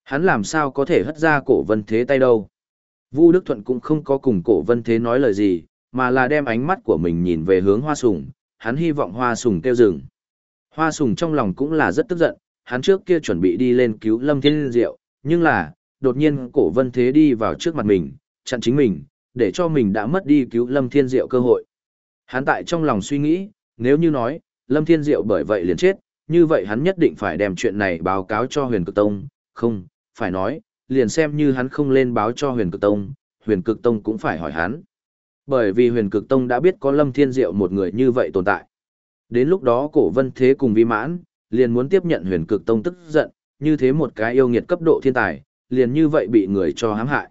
Hắn làm sao có thể hất ra cổ vân thế tay đâu. Vu Đức Thuận cũng không có cùng cổ vân thế nói lời gì, mà là đem ánh mắt của mình nhìn về hướng hoa sùng, hắn hy vọng hoa sùng kêu rừng. Hoa sùng trong lòng cũng là rất tức giận, hắn trước kia chuẩn bị đi lên cứu Lâm Thiên Diệu, nhưng là, đột nhiên cổ vân thế đi vào trước mặt mình, chặn chính mình, để cho mình đã mất đi cứu Lâm Thiên Diệu cơ hội. Hắn tại trong lòng suy nghĩ, nếu như nói, Lâm Thiên Diệu bởi vậy liền chết, như vậy hắn nhất định phải đem chuyện này báo cáo cho huyền cực tông, không, phải nói, liền xem như hắn không lên báo cho huyền cực tông, huyền cực tông cũng phải hỏi hắn. Bởi vì huyền cực tông đã biết có Lâm Thiên Diệu một người như vậy tồn tại. Đến lúc đó cổ vân thế cùng vi mãn, liền muốn tiếp nhận huyền cực tông tức giận, như thế một cái yêu nghiệt cấp độ thiên tài, liền như vậy bị người cho hãm hại.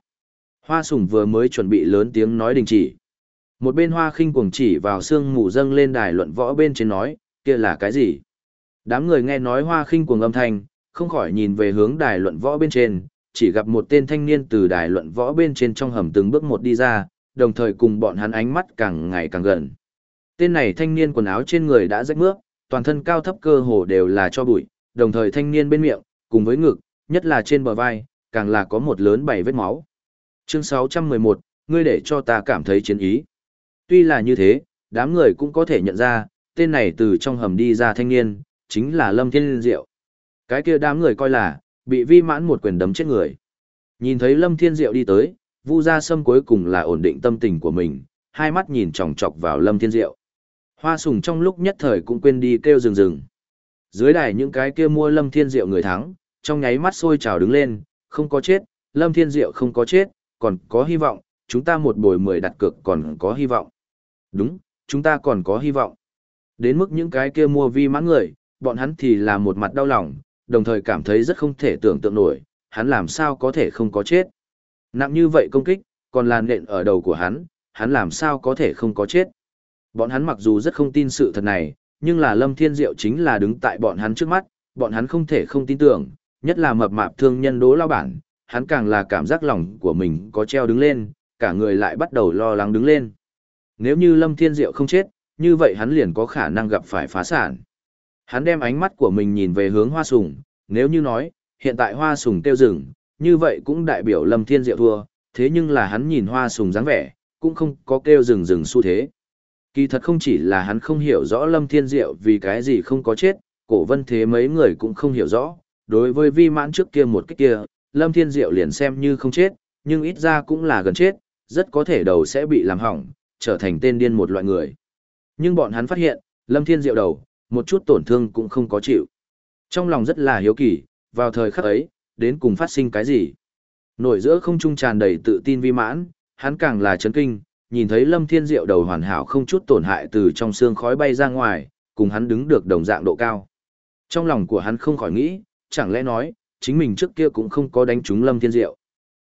Hoa sùng vừa mới chuẩn bị lớn tiếng nói đình chỉ. Một bên hoa khinh cuồng chỉ vào xương mù dâng lên đài luận võ bên trên nói, kia là cái gì? Đám người nghe nói hoa khinh cuồng âm thanh, không khỏi nhìn về hướng đài luận võ bên trên, chỉ gặp một tên thanh niên từ đài luận võ bên trên trong hầm từng bước một đi ra, đồng thời cùng bọn hắn ánh mắt càng ngày càng gần. Tên này thanh niên quần áo trên người đã rách mướp, toàn thân cao thấp cơ hồ đều là cho bụi, đồng thời thanh niên bên miệng, cùng với ngực, nhất là trên bờ vai, càng là có một lớn bảy vết máu. Chương 611, ngươi để cho ta cảm thấy chiến ý. Tuy là như thế, đám người cũng có thể nhận ra, tên này từ trong hầm đi ra thanh niên, chính là Lâm Thiên Diệu. Cái kia đám người coi là, bị vi mãn một quyền đấm chết người. Nhìn thấy Lâm Thiên Diệu đi tới, Vu Gia Sâm cuối cùng là ổn định tâm tình của mình, hai mắt nhìn chòng chọc vào Lâm Thiên Diệu. Hoa sùng trong lúc nhất thời cũng quên đi kêu rừng rừng. Dưới đài những cái kia mua Lâm Thiên Diệu người thắng, trong nháy mắt sôi trào đứng lên, không có chết, Lâm Thiên Diệu không có chết, còn có hy vọng, chúng ta một bồi mười đặt cược còn có hy vọng. Đúng, chúng ta còn có hy vọng. Đến mức những cái kia mua vi mãn người, bọn hắn thì là một mặt đau lòng, đồng thời cảm thấy rất không thể tưởng tượng nổi, hắn làm sao có thể không có chết. Nặng như vậy công kích, còn làn nện ở đầu của hắn, hắn làm sao có thể không có chết. Bọn hắn mặc dù rất không tin sự thật này, nhưng là Lâm Thiên Diệu chính là đứng tại bọn hắn trước mắt, bọn hắn không thể không tin tưởng, nhất là mập mạp thương nhân đố lao bản, hắn càng là cảm giác lòng của mình có treo đứng lên, cả người lại bắt đầu lo lắng đứng lên. Nếu như Lâm Thiên Diệu không chết, như vậy hắn liền có khả năng gặp phải phá sản. Hắn đem ánh mắt của mình nhìn về hướng hoa sùng, nếu như nói, hiện tại hoa sùng tiêu rừng, như vậy cũng đại biểu Lâm Thiên Diệu thua, thế nhưng là hắn nhìn hoa sùng dáng vẻ, cũng không có kêu rừng rừng xu thế. Kỳ thật không chỉ là hắn không hiểu rõ Lâm Thiên Diệu vì cái gì không có chết, cổ vân thế mấy người cũng không hiểu rõ, đối với vi mãn trước kia một cái kia, Lâm Thiên Diệu liền xem như không chết, nhưng ít ra cũng là gần chết, rất có thể đầu sẽ bị làm hỏng, trở thành tên điên một loại người. Nhưng bọn hắn phát hiện, Lâm Thiên Diệu đầu, một chút tổn thương cũng không có chịu. Trong lòng rất là hiếu kỳ, vào thời khắc ấy, đến cùng phát sinh cái gì? Nổi giữa không trung tràn đầy tự tin vi mãn, hắn càng là chấn kinh, nhìn thấy Lâm Thiên Diệu đầu hoàn hảo không chút tổn hại từ trong xương khói bay ra ngoài, cùng hắn đứng được đồng dạng độ cao. Trong lòng của hắn không khỏi nghĩ, chẳng lẽ nói, chính mình trước kia cũng không có đánh trúng Lâm Thiên Diệu.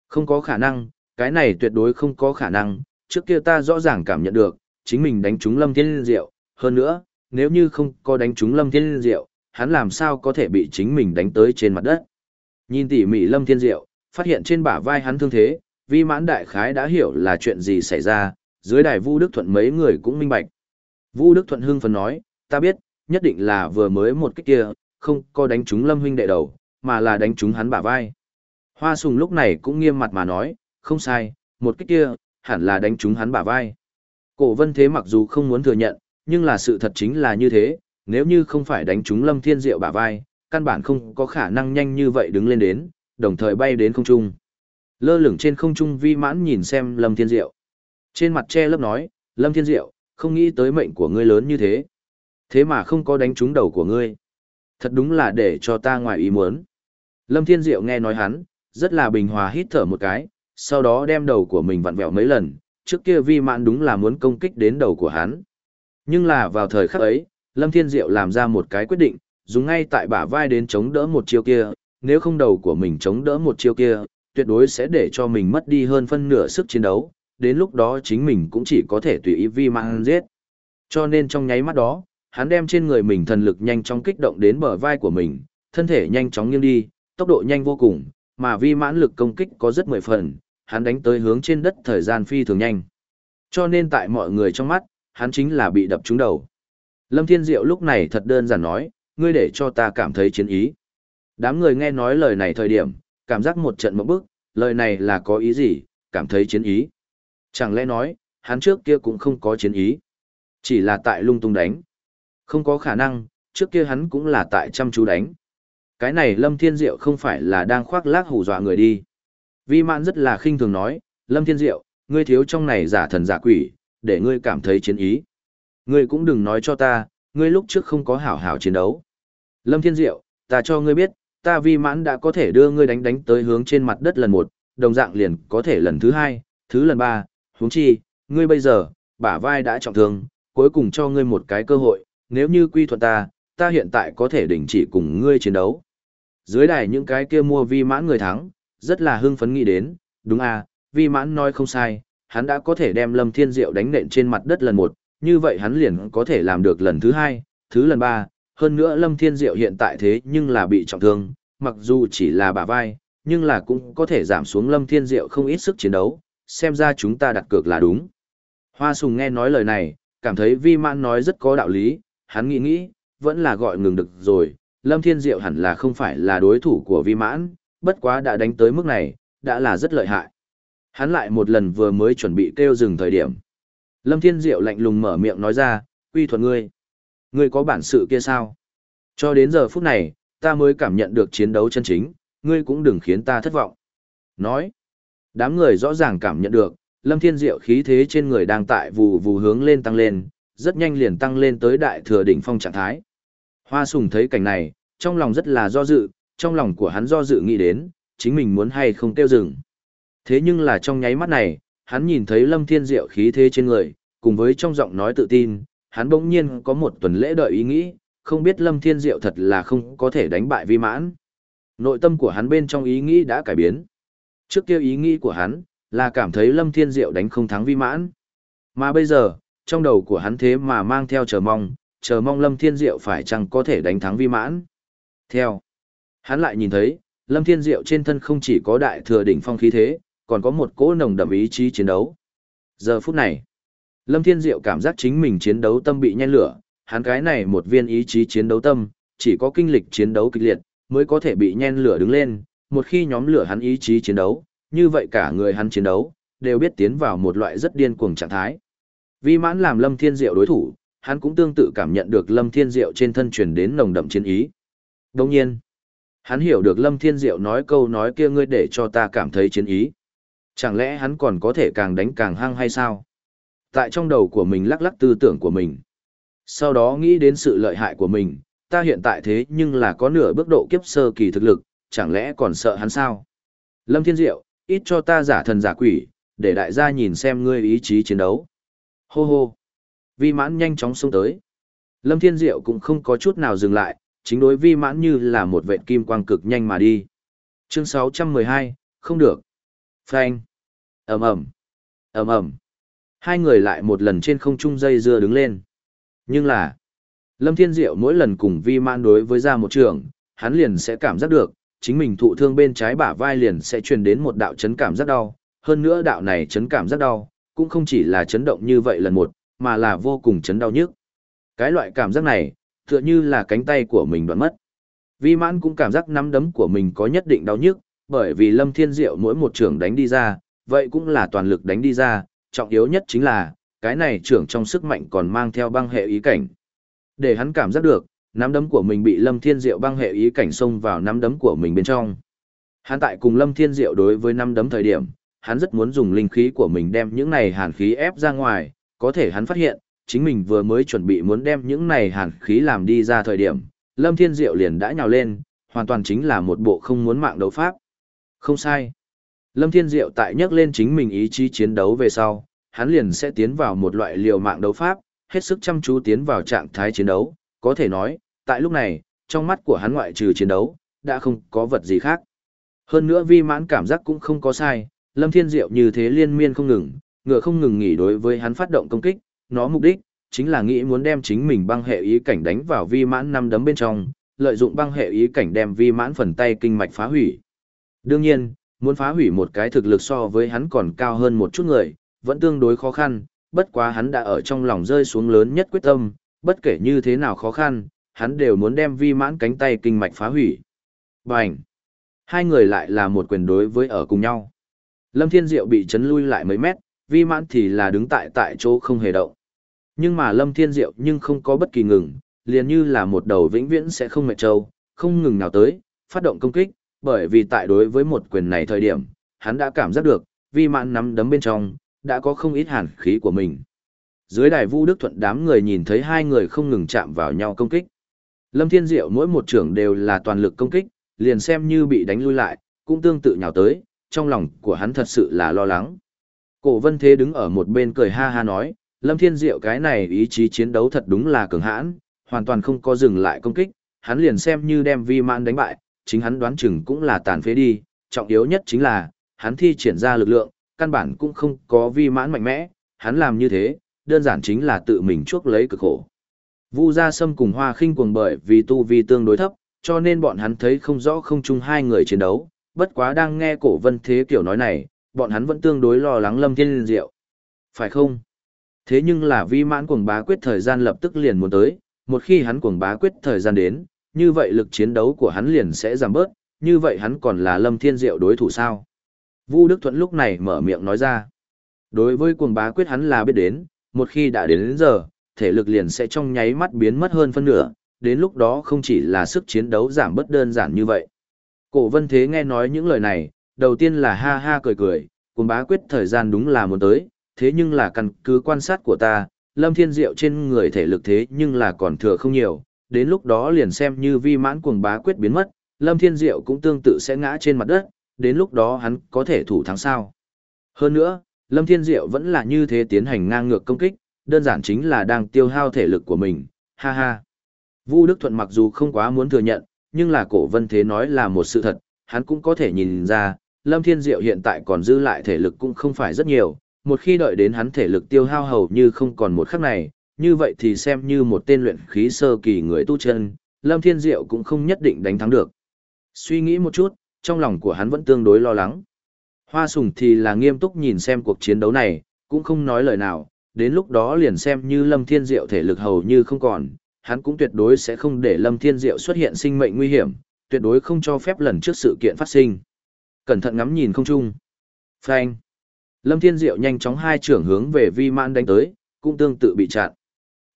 Không có khả năng, cái này tuyệt đối không có khả năng, trước kia ta rõ ràng cảm nhận được, chính mình đánh trúng Lâm Thiên Diệu, hơn nữa, nếu như không có đánh trúng Lâm Thiên Diệu, hắn làm sao có thể bị chính mình đánh tới trên mặt đất. Nhìn tỉ mỉ Lâm Thiên Diệu, phát hiện trên bả vai hắn thương thế, vi mãn đại khái đã hiểu là chuyện gì xảy ra, dưới đài Vu Đức Thuận mấy người cũng minh bạch. Vu Đức Thuận hưng phấn nói, ta biết, nhất định là vừa mới một kích kia, không có đánh trúng Lâm huynh đệ đầu, mà là đánh trúng hắn bả vai. Hoa Sùng lúc này cũng nghiêm mặt mà nói, không sai, một kích kia, hẳn là đánh trúng hắn bả vai. Cổ vân thế mặc dù không muốn thừa nhận, nhưng là sự thật chính là như thế, nếu như không phải đánh trúng Lâm Thiên Diệu bả vai, căn bản không có khả năng nhanh như vậy đứng lên đến, đồng thời bay đến không trung. Lơ lửng trên không trung vi mãn nhìn xem Lâm Thiên Diệu. Trên mặt che lớp nói, Lâm Thiên Diệu, không nghĩ tới mệnh của ngươi lớn như thế. Thế mà không có đánh trúng đầu của ngươi. Thật đúng là để cho ta ngoài ý muốn. Lâm Thiên Diệu nghe nói hắn, rất là bình hòa hít thở một cái, sau đó đem đầu của mình vặn vẹo mấy lần, trước kia vi mãn đúng là muốn công kích đến đầu của hắn. Nhưng là vào thời khắc ấy, Lâm Thiên Diệu làm ra một cái quyết định, dùng ngay tại bả vai đến chống đỡ một chiêu kia, nếu không đầu của mình chống đỡ một chiêu kia, tuyệt đối sẽ để cho mình mất đi hơn phân nửa sức chiến đấu, đến lúc đó chính mình cũng chỉ có thể tùy ý vi mang giết. Cho nên trong nháy mắt đó, hắn đem trên người mình thần lực nhanh chóng kích động đến bờ vai của mình, thân thể nhanh chóng nghiêng đi, tốc độ nhanh vô cùng, mà vi mãn lực công kích có rất mười phần, hắn đánh tới hướng trên đất thời gian phi thường nhanh. Cho nên tại mọi người trong mắt, hắn chính là bị đập trúng đầu. Lâm Thiên Diệu lúc này thật đơn giản nói, ngươi để cho ta cảm thấy chiến ý. Đám người nghe nói lời này thời điểm, cảm giác một trận mẫu bức, lời này là có ý gì, cảm thấy chiến ý. Chẳng lẽ nói, hắn trước kia cũng không có chiến ý. Chỉ là tại lung tung đánh. Không có khả năng, trước kia hắn cũng là tại chăm chú đánh. Cái này Lâm Thiên Diệu không phải là đang khoác lác hù dọa người đi. Vi mạn rất là khinh thường nói, Lâm Thiên Diệu, ngươi thiếu trong này giả thần giả quỷ, để ngươi cảm thấy chiến ý. Ngươi cũng đừng nói cho ta, ngươi lúc trước không có hảo hảo chiến đấu. Lâm Thiên Diệu, ta cho ngươi biết, ta vi mãn đã có thể đưa ngươi đánh đánh tới hướng trên mặt đất lần một, đồng dạng liền có thể lần thứ hai, thứ lần ba, huống chi, ngươi bây giờ, bả vai đã trọng thương, cuối cùng cho ngươi một cái cơ hội, nếu như quy thuận ta, ta hiện tại có thể đình chỉ cùng ngươi chiến đấu. Dưới đài những cái kia mua vi mãn người thắng, rất là hưng phấn nghĩ đến, đúng à, vi mãn nói không sai, hắn đã có thể đem Lâm Thiên Diệu đánh nện trên mặt đất lần một, như vậy hắn liền có thể làm được lần thứ hai, thứ lần ba, hơn nữa Lâm Thiên Diệu hiện tại thế nhưng là bị trọng thương, mặc dù chỉ là bả vai, nhưng là cũng có thể giảm xuống Lâm Thiên Diệu không ít sức chiến đấu, xem ra chúng ta đặt cược là đúng. Hoa Sùng nghe nói lời này, cảm thấy Vi Mãn nói rất có đạo lý, hắn nghĩ nghĩ, vẫn là gọi ngừng được rồi, Lâm Thiên Diệu hẳn là không phải là đối thủ của vi mãn, bất quá đã đánh tới mức này, đã là rất lợi hại. Hắn lại một lần vừa mới chuẩn bị kêu dừng thời điểm. Lâm Thiên Diệu lạnh lùng mở miệng nói ra, quy thuận ngươi. Ngươi có bản sự kia sao? Cho đến giờ phút này, ta mới cảm nhận được chiến đấu chân chính, ngươi cũng đừng khiến ta thất vọng. Nói, đám người rõ ràng cảm nhận được, Lâm Thiên Diệu khí thế trên người đang tại vù vù hướng lên tăng lên, rất nhanh liền tăng lên tới đại thừa đỉnh phong trạng thái. Hoa Sùng thấy cảnh này, trong lòng rất là do dự, trong lòng của hắn do dự nghĩ đến, chính mình muốn hay không tiêu dừng. Thế nhưng là trong nháy mắt này, hắn nhìn thấy Lâm Thiên Diệu khí thế trên người, cùng với trong giọng nói tự tin, hắn bỗng nhiên có một tuần lễ đợi ý nghĩ, không biết Lâm Thiên Diệu thật là không có thể đánh bại vi mãn. Nội tâm của hắn bên trong ý nghĩ đã cải biến. Trước kia ý nghĩ của hắn, là cảm thấy Lâm Thiên Diệu đánh không thắng vi mãn. Mà bây giờ, trong đầu của hắn thế mà mang theo chờ mong, chờ mong Lâm Thiên Diệu phải chăng có thể đánh thắng vi mãn. Theo, hắn lại nhìn thấy, Lâm Thiên Diệu trên thân không chỉ có đại thừa đỉnh phong khí thế, còn có một cỗ nồng đậm ý chí chiến đấu. Giờ phút này, Lâm Thiên Diệu cảm giác chính mình chiến đấu tâm bị nhen lửa, hắn cái này một viên ý chí chiến đấu tâm, chỉ có kinh lịch chiến đấu kịch liệt, mới có thể bị nhen lửa đứng lên, một khi nhóm lửa hắn ý chí chiến đấu, như vậy cả người hắn chiến đấu, đều biết tiến vào một loại rất điên cuồng trạng thái. Vi mãn làm Lâm Thiên Diệu đối thủ, hắn cũng tương tự cảm nhận được Lâm Thiên Diệu trên thân truyền đến nồng đậm chiến ý. Đồng nhiên, hắn hiểu được Lâm Thiên Diệu nói câu nói kia ngươi để cho ta cảm thấy chiến ý. Chẳng lẽ hắn còn có thể càng đánh càng hăng hay sao? Tại trong đầu của mình lắc lắc tư tưởng của mình. Sau đó nghĩ đến sự lợi hại của mình, ta hiện tại thế nhưng là có nửa bước độ kiếp sơ kỳ thực lực, chẳng lẽ còn sợ hắn sao? Lâm Thiên Diệu, ít cho ta giả thần giả quỷ, để đại gia nhìn xem ngươi ý chí chiến đấu. Hô hô. Vi mãn nhanh chóng xông tới. Lâm Thiên Diệu cũng không có chút nào dừng lại, chính đối vi mãn như là một vệ kim quang cực nhanh mà đi. Chương 612, không được. Phanh. ầm ầm, ầm ầm. Hai người lại một lần trên không trung dây dưa đứng lên. Nhưng là, Lâm Thiên Diệu mỗi lần cùng vi man đối với ra một trường, hắn liền sẽ cảm giác được, chính mình thụ thương bên trái bả vai liền sẽ truyền đến một đạo chấn cảm rất đau. Hơn nữa đạo này chấn cảm rất đau, cũng không chỉ là chấn động như vậy lần một, mà là vô cùng chấn đau nhức. Cái loại cảm giác này, tựa như là cánh tay của mình đoạn mất. Vi mãn cũng cảm giác nắm đấm của mình có nhất định đau nhức, bởi vì Lâm Thiên Diệu mỗi một trường đánh đi ra, vậy cũng là toàn lực đánh đi ra, trọng yếu nhất chính là, cái này trưởng trong sức mạnh còn mang theo băng hệ ý cảnh. Để hắn cảm giác được, nắm đấm của mình bị Lâm Thiên Diệu băng hệ ý cảnh xông vào nắm đấm của mình bên trong. Hắn tại cùng Lâm Thiên Diệu đối với nắm đấm thời điểm, hắn rất muốn dùng linh khí của mình đem những này hàn khí ép ra ngoài, có thể hắn phát hiện, chính mình vừa mới chuẩn bị muốn đem những này hàn khí làm đi ra thời điểm, Lâm Thiên Diệu liền đã nhào lên, hoàn toàn chính là một bộ không muốn mạng đấu pháp. Không sai. Lâm Thiên Diệu tại nhắc lên chính mình ý chí chiến đấu về sau, hắn liền sẽ tiến vào một loại liều mạng đấu pháp, hết sức chăm chú tiến vào trạng thái chiến đấu, có thể nói, tại lúc này, trong mắt của hắn ngoại trừ chiến đấu, đã không có vật gì khác. Hơn nữa vi mãn cảm giác cũng không có sai, Lâm Thiên Diệu như thế liên miên không ngừng, ngựa không ngừng nghỉ đối với hắn phát động công kích, nó mục đích, chính là nghĩ muốn đem chính mình băng hệ ý cảnh đánh vào vi mãn năm đấm bên trong, lợi dụng băng hệ ý cảnh đem vi mãn phần tay kinh mạch phá hủy. Đương nhiên, muốn phá hủy một cái thực lực so với hắn còn cao hơn một chút người, vẫn tương đối khó khăn, bất quá hắn đã ở trong lòng rơi xuống lớn nhất quyết tâm, bất kể như thế nào khó khăn, hắn đều muốn đem vi mãn cánh tay kinh mạch phá hủy. Bành! Hai người lại là một quyền đối với ở cùng nhau. Lâm Thiên Diệu bị chấn lui lại mấy mét, vi mãn thì là đứng tại tại chỗ không hề động. Nhưng mà Lâm Thiên Diệu nhưng không có bất kỳ ngừng, liền như là một đầu vĩnh viễn sẽ không mệt trâu, không ngừng nào tới, phát động công kích, bởi vì tại đối với một quyền này thời điểm, hắn đã cảm giác được, vi mạn nắm đấm bên trong, đã có không ít hàn khí của mình. Dưới đài Vu Đức Thuận đám người nhìn thấy hai người không ngừng chạm vào nhau công kích. Lâm Thiên Diệu mỗi một trưởng đều là toàn lực công kích, liền xem như bị đánh lui lại, cũng tương tự nhào tới, trong lòng của hắn thật sự là lo lắng. Cổ Vân Thế đứng ở một bên cười ha ha nói, Lâm Thiên Diệu cái này ý chí chiến đấu thật đúng là cường hãn, hoàn toàn không có dừng lại công kích, hắn liền xem như đem vi mạn đánh bại, chính hắn đoán chừng cũng là tàn phế đi, trọng yếu nhất chính là, hắn thi triển ra lực lượng, căn bản cũng không có vi mãn mạnh mẽ, hắn làm như thế, đơn giản chính là tự mình chuốc lấy cực khổ. Vu Gia Sâm cùng Hoa Khinh cuồng bởi vì tu vi tương đối thấp, cho nên bọn hắn thấy không rõ không chung hai người chiến đấu, bất quá đang nghe cổ vân thế kiểu nói này, bọn hắn vẫn tương đối lo lắng Lâm Thiên Diệu. Phải không? Thế nhưng là vi mãn cuồng bá quyết thời gian lập tức liền muốn tới, một khi hắn cuồng bá quyết thời gian đến, như vậy lực chiến đấu của hắn liền sẽ giảm bớt, như vậy hắn còn là Lâm Thiên Diệu đối thủ sao? Vu Đức Thuận lúc này mở miệng nói ra. Đối với cuồng bá quyết hắn là biết đến, một khi đã đến, đến giờ, thể lực liền sẽ trong nháy mắt biến mất hơn phân nửa, đến lúc đó không chỉ là sức chiến đấu giảm bất đơn giản như vậy. Cổ vân thế nghe nói những lời này, đầu tiên là ha ha cười cười, cuồng bá quyết thời gian đúng là muốn tới, thế nhưng là căn cứ quan sát của ta, lâm thiên diệu trên người thể lực thế nhưng là còn thừa không nhiều, đến lúc đó liền xem như vi mãn cuồng bá quyết biến mất, lâm thiên diệu cũng tương tự sẽ ngã trên mặt đất, đến lúc đó hắn có thể thủ thắng sao. Hơn nữa, lâm thiên diệu vẫn là như thế tiến hành ngang ngược công kích, đơn giản chính là đang tiêu hao thể lực của mình, ha ha. Vu Đức Thuận mặc dù không quá muốn thừa nhận, nhưng là cổ vân thế nói là một sự thật, hắn cũng có thể nhìn ra, Lâm Thiên Diệu hiện tại còn dư lại thể lực cũng không phải rất nhiều, một khi đợi đến hắn thể lực tiêu hao hầu như không còn một khắc này, như vậy thì xem như một tên luyện khí sơ kỳ người tu chân, Lâm Thiên Diệu cũng không nhất định đánh thắng được. Suy nghĩ một chút, trong lòng của hắn vẫn tương đối lo lắng. Hoa Sùng thì là nghiêm túc nhìn xem cuộc chiến đấu này, cũng không nói lời nào, đến lúc đó liền xem như Lâm Thiên Diệu thể lực hầu như không còn, hắn cũng tuyệt đối sẽ không để Lâm Thiên Diệu xuất hiện sinh mệnh nguy hiểm, tuyệt đối không cho phép lần trước sự kiện phát sinh. Cẩn thận ngắm nhìn không trung. Phanh. Lâm Thiên Diệu nhanh chóng hai trưởng hướng về Vi Mãn đánh tới, cũng tương tự bị chặn.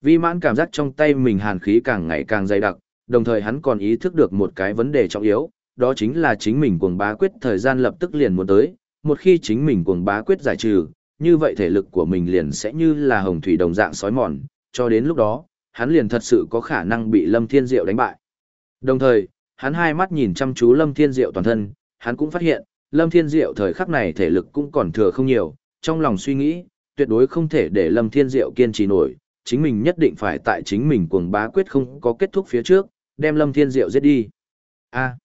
Vi Mãn cảm giác trong tay mình hàn khí càng ngày càng dày đặc, đồng thời hắn còn ý thức được một cái vấn đề trọng yếu, đó chính là chính mình cuồng bá quyết thời gian lập tức liền muốn tới, một khi chính mình cuồng bá quyết giải trừ, như vậy thể lực của mình liền sẽ như là hồng thủy đồng dạng sói mòn, cho đến lúc đó, hắn liền thật sự có khả năng bị Lâm Thiên Diệu đánh bại. Đồng thời, hắn hai mắt nhìn chăm chú Lâm Thiên Diệu toàn thân, hắn cũng phát hiện, Lâm Thiên Diệu thời khắc này thể lực cũng còn thừa không nhiều, trong lòng suy nghĩ, tuyệt đối không thể để Lâm Thiên Diệu kiên trì nổi, chính mình nhất định phải tại chính mình cuồng bá quyết không có kết thúc phía trước, đem Lâm Thiên Diệu giết đi. A.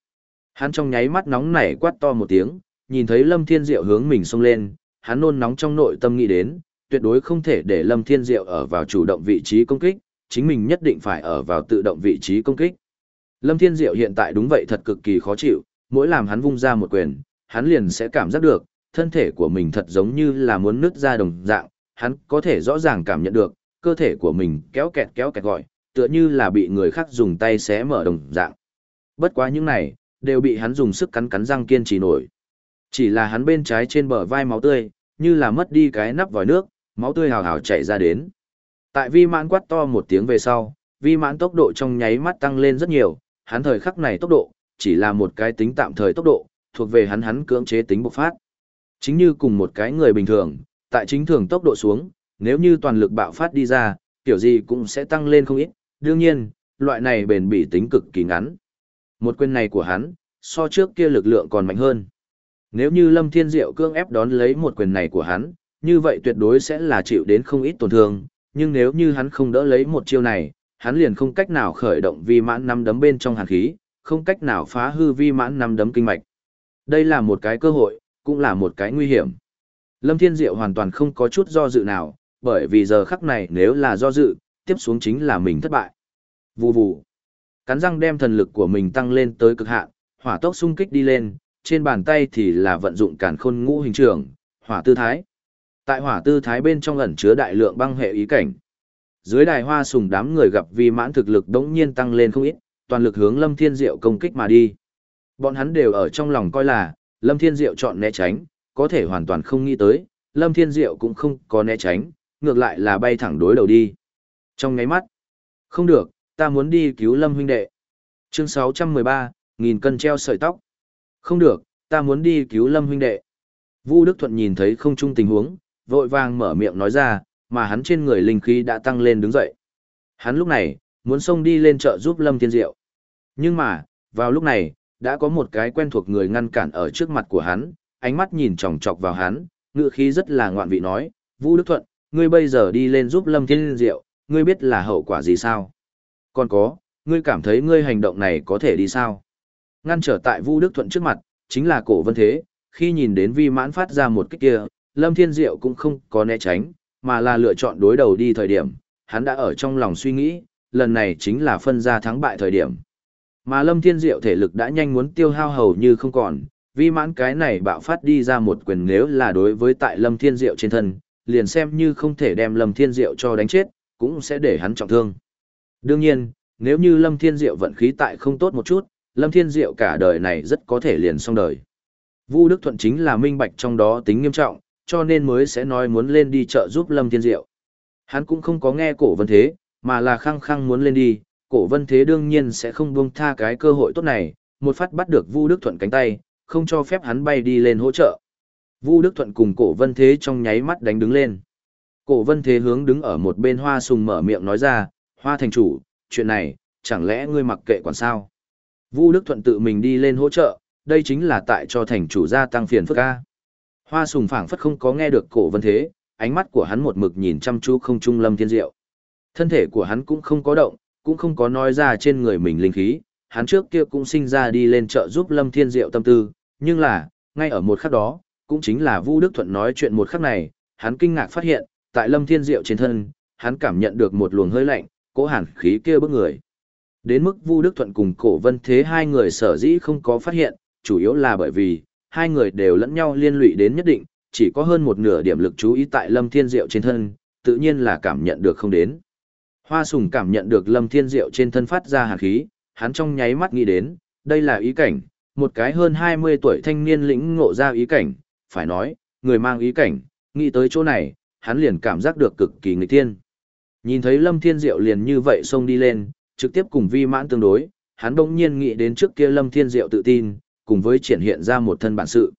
hắn trong nháy mắt nóng nảy quát to một tiếng, nhìn thấy Lâm Thiên Diệu hướng mình xông lên, hắn nôn nóng trong nội tâm nghĩ đến, tuyệt đối không thể để Lâm Thiên Diệu ở vào chủ động vị trí công kích, chính mình nhất định phải ở vào tự động vị trí công kích. Lâm Thiên Diệu hiện tại đúng vậy thật cực kỳ khó chịu, mỗi làm hắn vung ra một quyền, hắn liền sẽ cảm giác được, thân thể của mình thật giống như là muốn nứt ra đồng dạng, hắn có thể rõ ràng cảm nhận được, cơ thể của mình kéo kẹt kéo kẹt gọi, tựa như là bị người khác dùng tay xé mở đồng dạng. Bất quá những này, đều bị hắn dùng sức cắn cắn răng kiên trì nổi. Chỉ là hắn bên trái trên bờ vai máu tươi, như là mất đi cái nắp vòi nước, máu tươi hào hào chảy ra đến. Tại vi mãn quát to một tiếng về sau, vi mãn tốc độ trong nháy mắt tăng lên rất nhiều, hắn thời khắc này tốc độ, chỉ là một cái tính tạm thời tốc độ, thuộc về hắn hắn cưỡng chế tính bộc phát. Chính như cùng một cái người bình thường, tại chính thường tốc độ xuống, nếu như toàn lực bạo phát đi ra, kiểu gì cũng sẽ tăng lên không ít, đương nhiên, loại này bền bỉ tính cực kỳ ngắn. Một quyền này của hắn, so trước kia lực lượng còn mạnh hơn. Nếu như Lâm Thiên Diệu cương ép đón lấy một quyền này của hắn, như vậy tuyệt đối sẽ là chịu đến không ít tổn thương, nhưng nếu như hắn không đỡ lấy một chiêu này, hắn liền không cách nào khởi động vi mãn năm đấm bên trong hàn khí, không cách nào phá hư vi mãn năm đấm kinh mạch. Đây là một cái cơ hội, cũng là một cái nguy hiểm. Lâm Thiên Diệu hoàn toàn không có chút do dự nào, bởi vì giờ khắc này nếu là do dự, tiếp xuống chính là mình thất bại. Vù vù. Cắn răng đem thần lực của mình tăng lên tới cực hạn, hỏa tốc xung kích đi lên, trên bàn tay thì là vận dụng càn khôn ngũ hình trường, hỏa tư thái. Tại hỏa tư thái bên trong ẩn chứa đại lượng băng hệ ý cảnh. Dưới đài hoa sùng đám người gặp vi mãn thực lực đống nhiên tăng lên không ít, toàn lực hướng Lâm Thiên Diệu công kích mà đi. Bọn hắn đều ở trong lòng coi là, Lâm Thiên Diệu chọn né tránh, có thể hoàn toàn không nghĩ tới, Lâm Thiên Diệu cũng không có né tránh, ngược lại là bay thẳng đối đầu đi. Trong ngáy mắt, không được, ta muốn đi cứu Lâm huynh đệ. Chương 613, nghìn cân treo sợi tóc. Không được, ta muốn đi cứu Lâm huynh đệ. Vu Đức Thuận nhìn thấy không chung tình huống, vội vàng mở miệng nói ra, mà hắn trên người linh khí đã tăng lên đứng dậy. Hắn lúc này, muốn xông đi lên chợ giúp Lâm Thiên Diệu. Nhưng mà, vào lúc này, đã có một cái quen thuộc người ngăn cản ở trước mặt của hắn, ánh mắt nhìn chòng chọc vào hắn, ngựa khí rất là ngoạn vị nói, Vu Đức Thuận, ngươi bây giờ đi lên giúp Lâm Thiên Diệu, ngươi biết là hậu quả gì sao? Còn có, ngươi cảm thấy ngươi hành động này có thể đi sao? Ngăn trở tại Vu Đức Thuận trước mặt, chính là cổ vân thế, khi nhìn đến vi mãn phát ra một kích kia, Lâm Thiên Diệu cũng không có né tránh, mà là lựa chọn đối đầu đi thời điểm, hắn đã ở trong lòng suy nghĩ, lần này chính là phân ra thắng bại thời điểm. Mà Lâm Thiên Diệu thể lực đã nhanh muốn tiêu hao hầu như không còn, vi mãn cái này bạo phát đi ra một quyền nếu là đối với tại Lâm Thiên Diệu trên thân, liền xem như không thể đem Lâm Thiên Diệu cho đánh chết, cũng sẽ để hắn trọng thương. Đương nhiên, nếu như Lâm Thiên Diệu vận khí tại không tốt một chút, Lâm Thiên Diệu cả đời này rất có thể liền xong đời. Vu Đức Thuận chính là minh bạch trong đó tính nghiêm trọng, cho nên mới sẽ nói muốn lên đi chợ giúp Lâm Thiên Diệu. Hắn cũng không có nghe cổ vân thế, mà là khăng khăng muốn lên đi, cổ vân thế đương nhiên sẽ không buông tha cái cơ hội tốt này, một phát bắt được Vu Đức Thuận cánh tay, không cho phép hắn bay đi lên hỗ trợ. Vu Đức Thuận cùng cổ vân thế trong nháy mắt đánh đứng lên. Cổ vân thế hướng đứng ở một bên hoa sùng mở miệng nói ra, hoa thành chủ, chuyện này, chẳng lẽ ngươi mặc kệ quản sao? Vu Đức Thuận tự mình đi lên hỗ trợ, đây chính là tại cho thành chủ gia tăng phiền phức ca. Hoa sùng phảng phất không có nghe được cổ vân thế, ánh mắt của hắn một mực nhìn chăm chú không trung lâm thiên diệu. Thân thể của hắn cũng không có động, cũng không có nói ra trên người mình linh khí, hắn trước kia cũng sinh ra đi lên chợ giúp lâm thiên diệu tâm tư, nhưng là, ngay ở một khắc đó, cũng chính là Vu Đức Thuận nói chuyện một khắc này, hắn kinh ngạc phát hiện, tại lâm thiên diệu trên thân, hắn cảm nhận được một luồng hơi lạnh, cỗ hàn khí kia bức người. Đến mức Vu Đức Thuận cùng Cổ Vân Thế hai người sở dĩ không có phát hiện, chủ yếu là bởi vì, hai người đều lẫn nhau liên lụy đến nhất định, chỉ có hơn một nửa điểm lực chú ý tại Lâm Thiên Diệu trên thân, tự nhiên là cảm nhận được không đến. Hoa Sùng cảm nhận được Lâm Thiên Diệu trên thân phát ra hàn khí, hắn trong nháy mắt nghĩ đến, đây là ý cảnh, một cái hơn 20 tuổi thanh niên lĩnh ngộ ra ý cảnh, phải nói, người mang ý cảnh, nghĩ tới chỗ này, hắn liền cảm giác được cực kỳ nghịch thiên. Nhìn thấy Lâm Thiên Diệu liền như vậy xông đi lên, trực tiếp cùng vi mãn tương đối, hắn bỗng nhiên nghĩ đến trước kia Lâm Thiên Diệu tự tin, cùng với triển hiện ra một thân bản sự.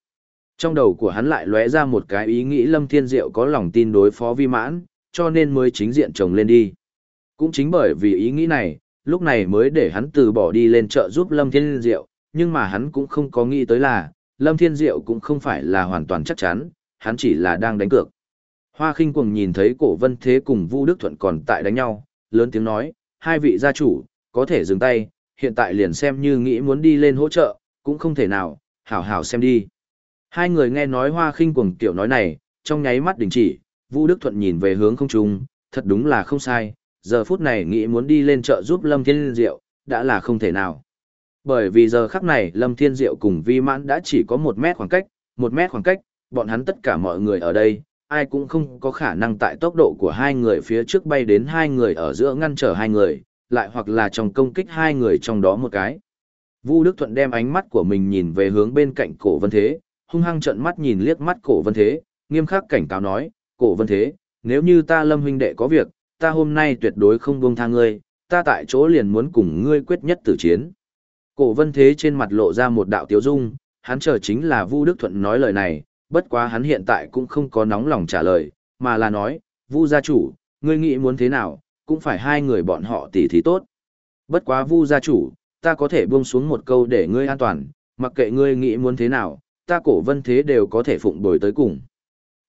Trong đầu của hắn lại lóe ra một cái ý nghĩ Lâm Thiên Diệu có lòng tin đối phó vi mãn, cho nên mới chính diện chồng lên đi. Cũng chính bởi vì ý nghĩ này, lúc này mới để hắn từ bỏ đi lên chợ giúp Lâm Thiên Diệu, nhưng mà hắn cũng không có nghĩ tới là, Lâm Thiên Diệu cũng không phải là hoàn toàn chắc chắn, hắn chỉ là đang đánh cược. Hoa khinh cuồng nhìn thấy cổ vân thế cùng Vu Đức Thuận còn tại đánh nhau, lớn tiếng nói, hai vị gia chủ, có thể dừng tay, hiện tại liền xem như nghĩ muốn đi lên hỗ trợ, cũng không thể nào, hảo hảo xem đi. Hai người nghe nói hoa khinh cuồng tiểu nói này, trong nháy mắt đình chỉ, Vu Đức Thuận nhìn về hướng không trung, thật đúng là không sai, giờ phút này nghĩ muốn đi lên chợ giúp Lâm Thiên Diệu, đã là không thể nào. Bởi vì giờ khắc này Lâm Thiên Diệu cùng Vi Mãn đã chỉ có một mét khoảng cách, một mét khoảng cách, bọn hắn tất cả mọi người ở đây, ai cũng không có khả năng tại tốc độ của hai người phía trước bay đến hai người ở giữa ngăn trở hai người, lại hoặc là trong công kích hai người trong đó một cái. Vu Đức Thuận đem ánh mắt của mình nhìn về hướng bên cạnh cổ vân thế, hung hăng trợn mắt nhìn liếc mắt cổ vân thế, nghiêm khắc cảnh cáo nói, cổ vân thế, nếu như ta lâm huynh đệ có việc, ta hôm nay tuyệt đối không buông tha ngươi, ta tại chỗ liền muốn cùng ngươi quyết nhất tử chiến. Cổ vân thế trên mặt lộ ra một đạo tiếu dung, hắn chờ chính là Vu Đức Thuận nói lời này, bất quá hắn hiện tại cũng không có nóng lòng trả lời, mà là nói, Vu gia chủ, ngươi nghĩ muốn thế nào, cũng phải hai người bọn họ tỉ thí tốt. Bất quá Vu gia chủ, ta có thể buông xuống một câu để ngươi an toàn, mặc kệ ngươi nghĩ muốn thế nào, ta cổ vân thế đều có thể phụng bồi tới cùng.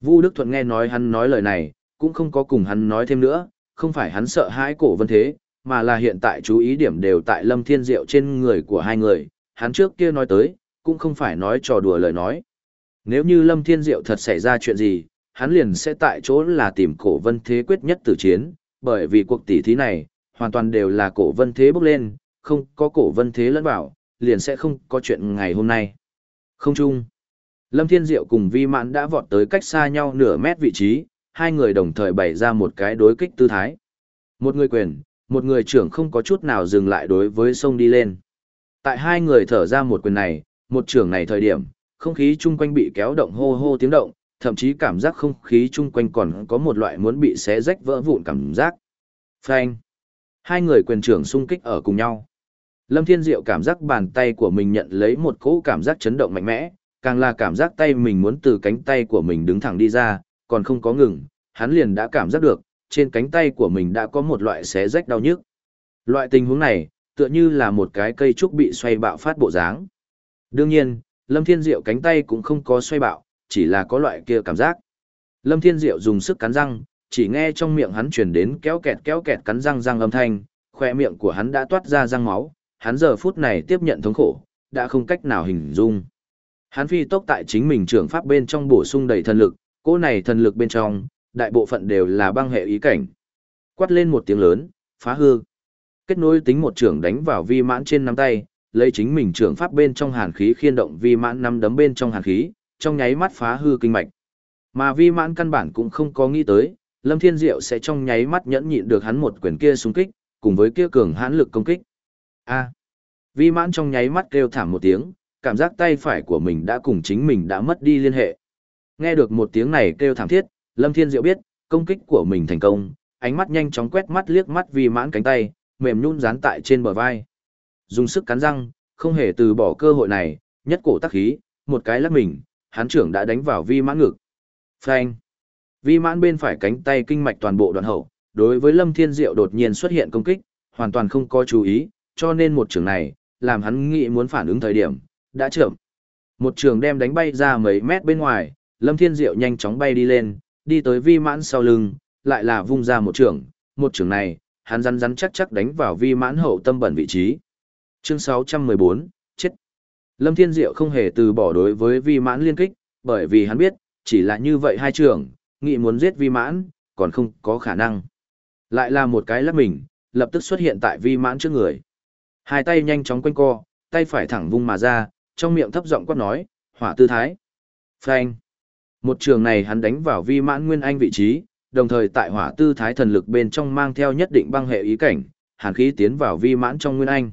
Vu Đức Thuận nghe nói hắn nói lời này, cũng không có cùng hắn nói thêm nữa, không phải hắn sợ hãi cổ vân thế, mà là hiện tại chú ý điểm đều tại Lâm Thiên Diệu trên người của hai người, hắn trước kia nói tới, cũng không phải nói trò đùa lời nói. Nếu như Lâm Thiên Diệu thật xảy ra chuyện gì, hắn liền sẽ tại chỗ là tìm cổ vân thế quyết nhất tử chiến, bởi vì cuộc tỷ thí này, hoàn toàn đều là cổ vân thế bốc lên, không có cổ vân thế lẫn bảo, liền sẽ không có chuyện ngày hôm nay. Không chung. Lâm Thiên Diệu cùng Vi Mãn đã vọt tới cách xa nhau nửa mét vị trí, hai người đồng thời bày ra một cái đối kích tư thái. Một người quyền, một người trưởng không có chút nào dừng lại đối với sông đi lên. Tại hai người thở ra một quyền này, một trưởng này thời điểm, không khí chung quanh bị kéo động hô hô tiếng động, thậm chí cảm giác không khí chung quanh còn có một loại muốn bị xé rách vỡ vụn cảm giác. Phanh. Hai người quyền trưởng xung kích ở cùng nhau. Lâm Thiên Diệu cảm giác bàn tay của mình nhận lấy một cỗ cảm giác chấn động mạnh mẽ, càng là cảm giác tay mình muốn từ cánh tay của mình đứng thẳng đi ra, còn không có ngừng, hắn liền đã cảm giác được, trên cánh tay của mình đã có một loại xé rách đau nhức. Loại tình huống này, tựa như là một cái cây trúc bị xoay bạo phát bộ dáng. Đương nhiên, Lâm Thiên Diệu cánh tay cũng không có xoay bạo, chỉ là có loại kia cảm giác. Lâm Thiên Diệu dùng sức cắn răng, chỉ nghe trong miệng hắn truyền đến kéo kẹt kéo kẹt cắn răng răng âm thanh, khoe miệng của hắn đã toát ra răng máu, hắn giờ phút này tiếp nhận thống khổ, đã không cách nào hình dung. Hắn phi tốc tại chính mình trưởng pháp bên trong bổ sung đầy thần lực, cỗ này thần lực bên trong, đại bộ phận đều là băng hệ ý cảnh. Quát lên một tiếng lớn, phá hư. Kết nối tính một trưởng đánh vào vi mãn trên nắm tay, lấy chính mình trưởng pháp bên trong hàn khí khiên động vi mãn nắm đấm bên trong hàn khí, trong nháy mắt phá hư kinh mạch. Mà vi mãn căn bản cũng không có nghĩ tới, Lâm Thiên Diệu sẽ trong nháy mắt nhẫn nhịn được hắn một quyền kia xung kích, cùng với kia cường hãn lực công kích. A. Vi mãn trong nháy mắt kêu thảm một tiếng, cảm giác tay phải của mình đã cùng chính mình đã mất đi liên hệ. Nghe được một tiếng này kêu thảm thiết, Lâm Thiên Diệu biết, công kích của mình thành công, ánh mắt nhanh chóng quét mắt liếc mắt vi mãn cánh tay, mềm nhún dán tại trên bờ vai. Dùng sức cắn răng, không hề từ bỏ cơ hội này, nhất cổ tắc khí, một cái lắc mình, hắn trưởng đã đánh vào vi mãn ngực. Phanh. Vi mãn bên phải cánh tay kinh mạch toàn bộ đoạn hậu, đối với Lâm Thiên Diệu đột nhiên xuất hiện công kích, hoàn toàn không có chú ý, cho nên một trường này, làm hắn nghĩ muốn phản ứng thời điểm, đã chậm. Một trường đem đánh bay ra mấy mét bên ngoài, Lâm Thiên Diệu nhanh chóng bay đi lên, đi tới vi mãn sau lưng, lại là vung ra một trường, một trường này, hắn rắn rắn chắc chắc đánh vào vi mãn hậu tâm bẩn vị trí. Chương 614, chết. Lâm Thiên Diệu không hề từ bỏ đối với vi mãn liên kích, bởi vì hắn biết, chỉ là như vậy hai trường, nghị muốn giết vi mãn, còn không có khả năng. Lại là một cái lắp mình, lập tức xuất hiện tại vi mãn trước người. Hai tay nhanh chóng quanh co, tay phải thẳng vung mà ra, trong miệng thấp giọng quát nói, hỏa tư thái. Phanh. Một trường này hắn đánh vào vi mãn nguyên anh vị trí, đồng thời tại hỏa tư thái thần lực bên trong mang theo nhất định băng hệ ý cảnh, hàn khí tiến vào vi mãn trong nguyên anh.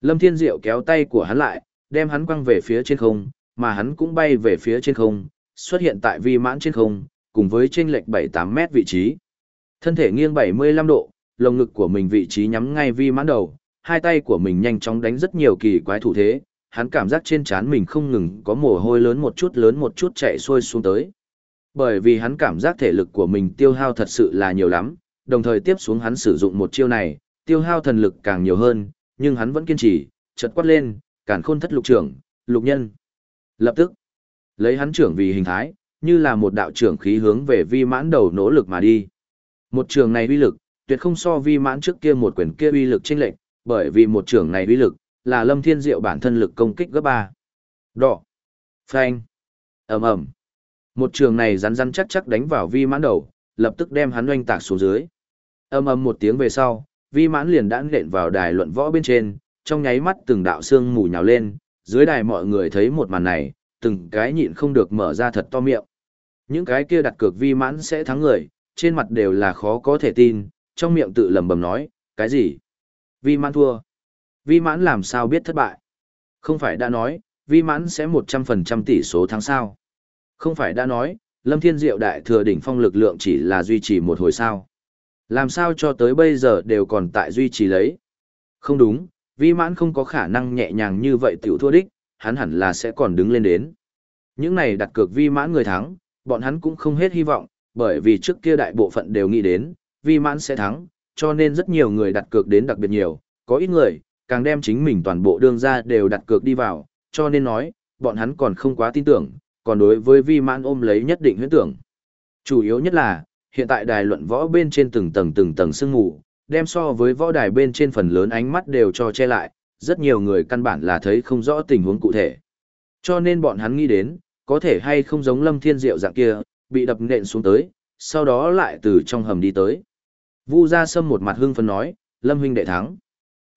Lâm Thiên Diệu kéo tay của hắn lại, đem hắn quăng về phía trên không, mà hắn cũng bay về phía trên không, xuất hiện tại vi mãn trên không, cùng với trên lệch 7-8 mét vị trí. Thân thể nghiêng 75 độ, lồng ngực của mình vị trí nhắm ngay vi mãn đầu, hai tay của mình nhanh chóng đánh rất nhiều kỳ quái thủ thế, hắn cảm giác trên trán mình không ngừng có mồ hôi lớn một chút lớn một chút chạy xuôi xuống tới. Bởi vì hắn cảm giác thể lực của mình tiêu hao thật sự là nhiều lắm, đồng thời tiếp xuống hắn sử dụng một chiêu này, tiêu hao thần lực càng nhiều hơn, nhưng hắn vẫn kiên trì, chợt quát lên, cản khôn thất lục trưởng, lục nhân. Lập tức, lấy hắn trưởng vì hình thái, như là một đạo trưởng khí hướng về vi mãn đầu nỗ lực mà đi. Một trường này uy lực, tuyệt không so vi mãn trước kia một quyền kia uy lực chênh lệch, bởi vì một trường này uy lực là Lâm Thiên Diệu bản thân lực công kích gấp ba. Đỏ, phanh, ầm ầm. Một trường này rắn rắn chắc chắc đánh vào vi mãn đầu, lập tức đem hắn oanh tạc xuống dưới. Ầm ầm một tiếng về sau, vi mãn liền đã nện vào đài luận võ bên trên, trong nháy mắt từng đạo xương mù nhào lên, dưới đài mọi người thấy một màn này, từng cái nhịn không được mở ra thật to miệng. Những cái kia đặt cược vi mãn sẽ thắng người, trên mặt đều là khó có thể tin, trong miệng tự lẩm bẩm nói, cái gì? Vi mãn thua. Vi mãn làm sao biết thất bại? Không phải đã nói, vi mãn sẽ 100% tỷ số thắng sao? Không phải đã nói, Lâm Thiên Diệu đại thừa đỉnh phong lực lượng chỉ là duy trì một hồi sao? Làm sao cho tới bây giờ đều còn tại duy trì lấy? Không đúng, vi mãn không có khả năng nhẹ nhàng như vậy tiểu thua đích, hắn hẳn là sẽ còn đứng lên đến. Những này đặt cược vi mãn người thắng, bọn hắn cũng không hết hy vọng, bởi vì trước kia đại bộ phận đều nghĩ đến, vi mãn sẽ thắng, cho nên rất nhiều người đặt cược đến đặc biệt nhiều, có ít người, càng đem chính mình toàn bộ đương ra đều đặt cược đi vào, cho nên nói, bọn hắn còn không quá tin tưởng, còn đối với vi mãn ôm lấy nhất định huyễn tưởng. Chủ yếu nhất là, hiện tại đài luận võ bên trên từng tầng từng tầng sương mù, đem so với võ đài bên trên phần lớn ánh mắt đều cho che lại, rất nhiều người căn bản là thấy không rõ tình huống cụ thể. Cho nên bọn hắn nghĩ đến, có thể hay không giống Lâm Thiên Diệu dạng kia, bị đập nện xuống tới, sau đó lại từ trong hầm đi tới. Vu Gia Sâm một mặt hưng phấn nói, Lâm huynh đệ thắng.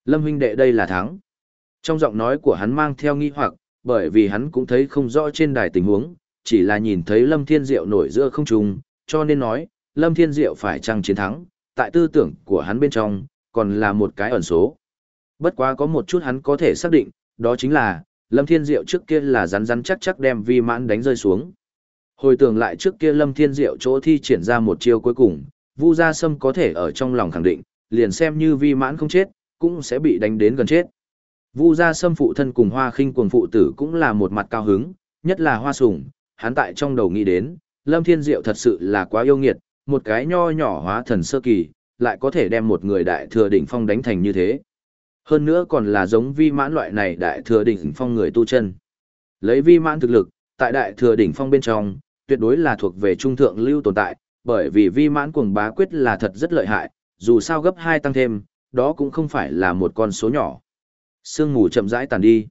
Lâm huynh đệ đây là thắng. Trong giọng nói của hắn mang theo nghi hoặc, bởi vì hắn cũng thấy không rõ trên đài tình huống, chỉ là nhìn thấy Lâm Thiên Diệu nổi giữa không trung, cho nên nói, Lâm Thiên Diệu phải chăng chiến thắng, tại tư tưởng của hắn bên trong, còn là một cái ẩn số. Bất quá có một chút hắn có thể xác định, đó chính là, Lâm Thiên Diệu trước kia là rắn rắn chắc chắc đem vi mãn đánh rơi xuống. Hồi tưởng lại trước kia Lâm Thiên Diệu chỗ thi triển ra một chiêu cuối cùng, Vu Gia Sâm có thể ở trong lòng khẳng định, liền xem như vi mãn không chết, cũng sẽ bị đánh đến gần chết. Vu Gia xâm phụ thân cùng Hoa Khinh cuồng phụ tử cũng là một mặt cao hứng, nhất là Hoa Sủng, hắn tại trong đầu nghĩ đến, Lâm Thiên Diệu thật sự là quá yêu nghiệt, một cái nho nhỏ hóa thần sơ kỳ, lại có thể đem một người đại thừa đỉnh phong đánh thành như thế. Hơn nữa còn là giống vi mãn loại này đại thừa đỉnh phong người tu chân. Lấy vi mãn thực lực, tại đại thừa đỉnh phong bên trong, tuyệt đối là thuộc về trung thượng lưu tồn tại, bởi vì vi mãn cuồng bá quyết là thật rất lợi hại, dù sao gấp 2 tăng thêm, đó cũng không phải là một con số nhỏ. Sương mù chậm rãi tàn đi.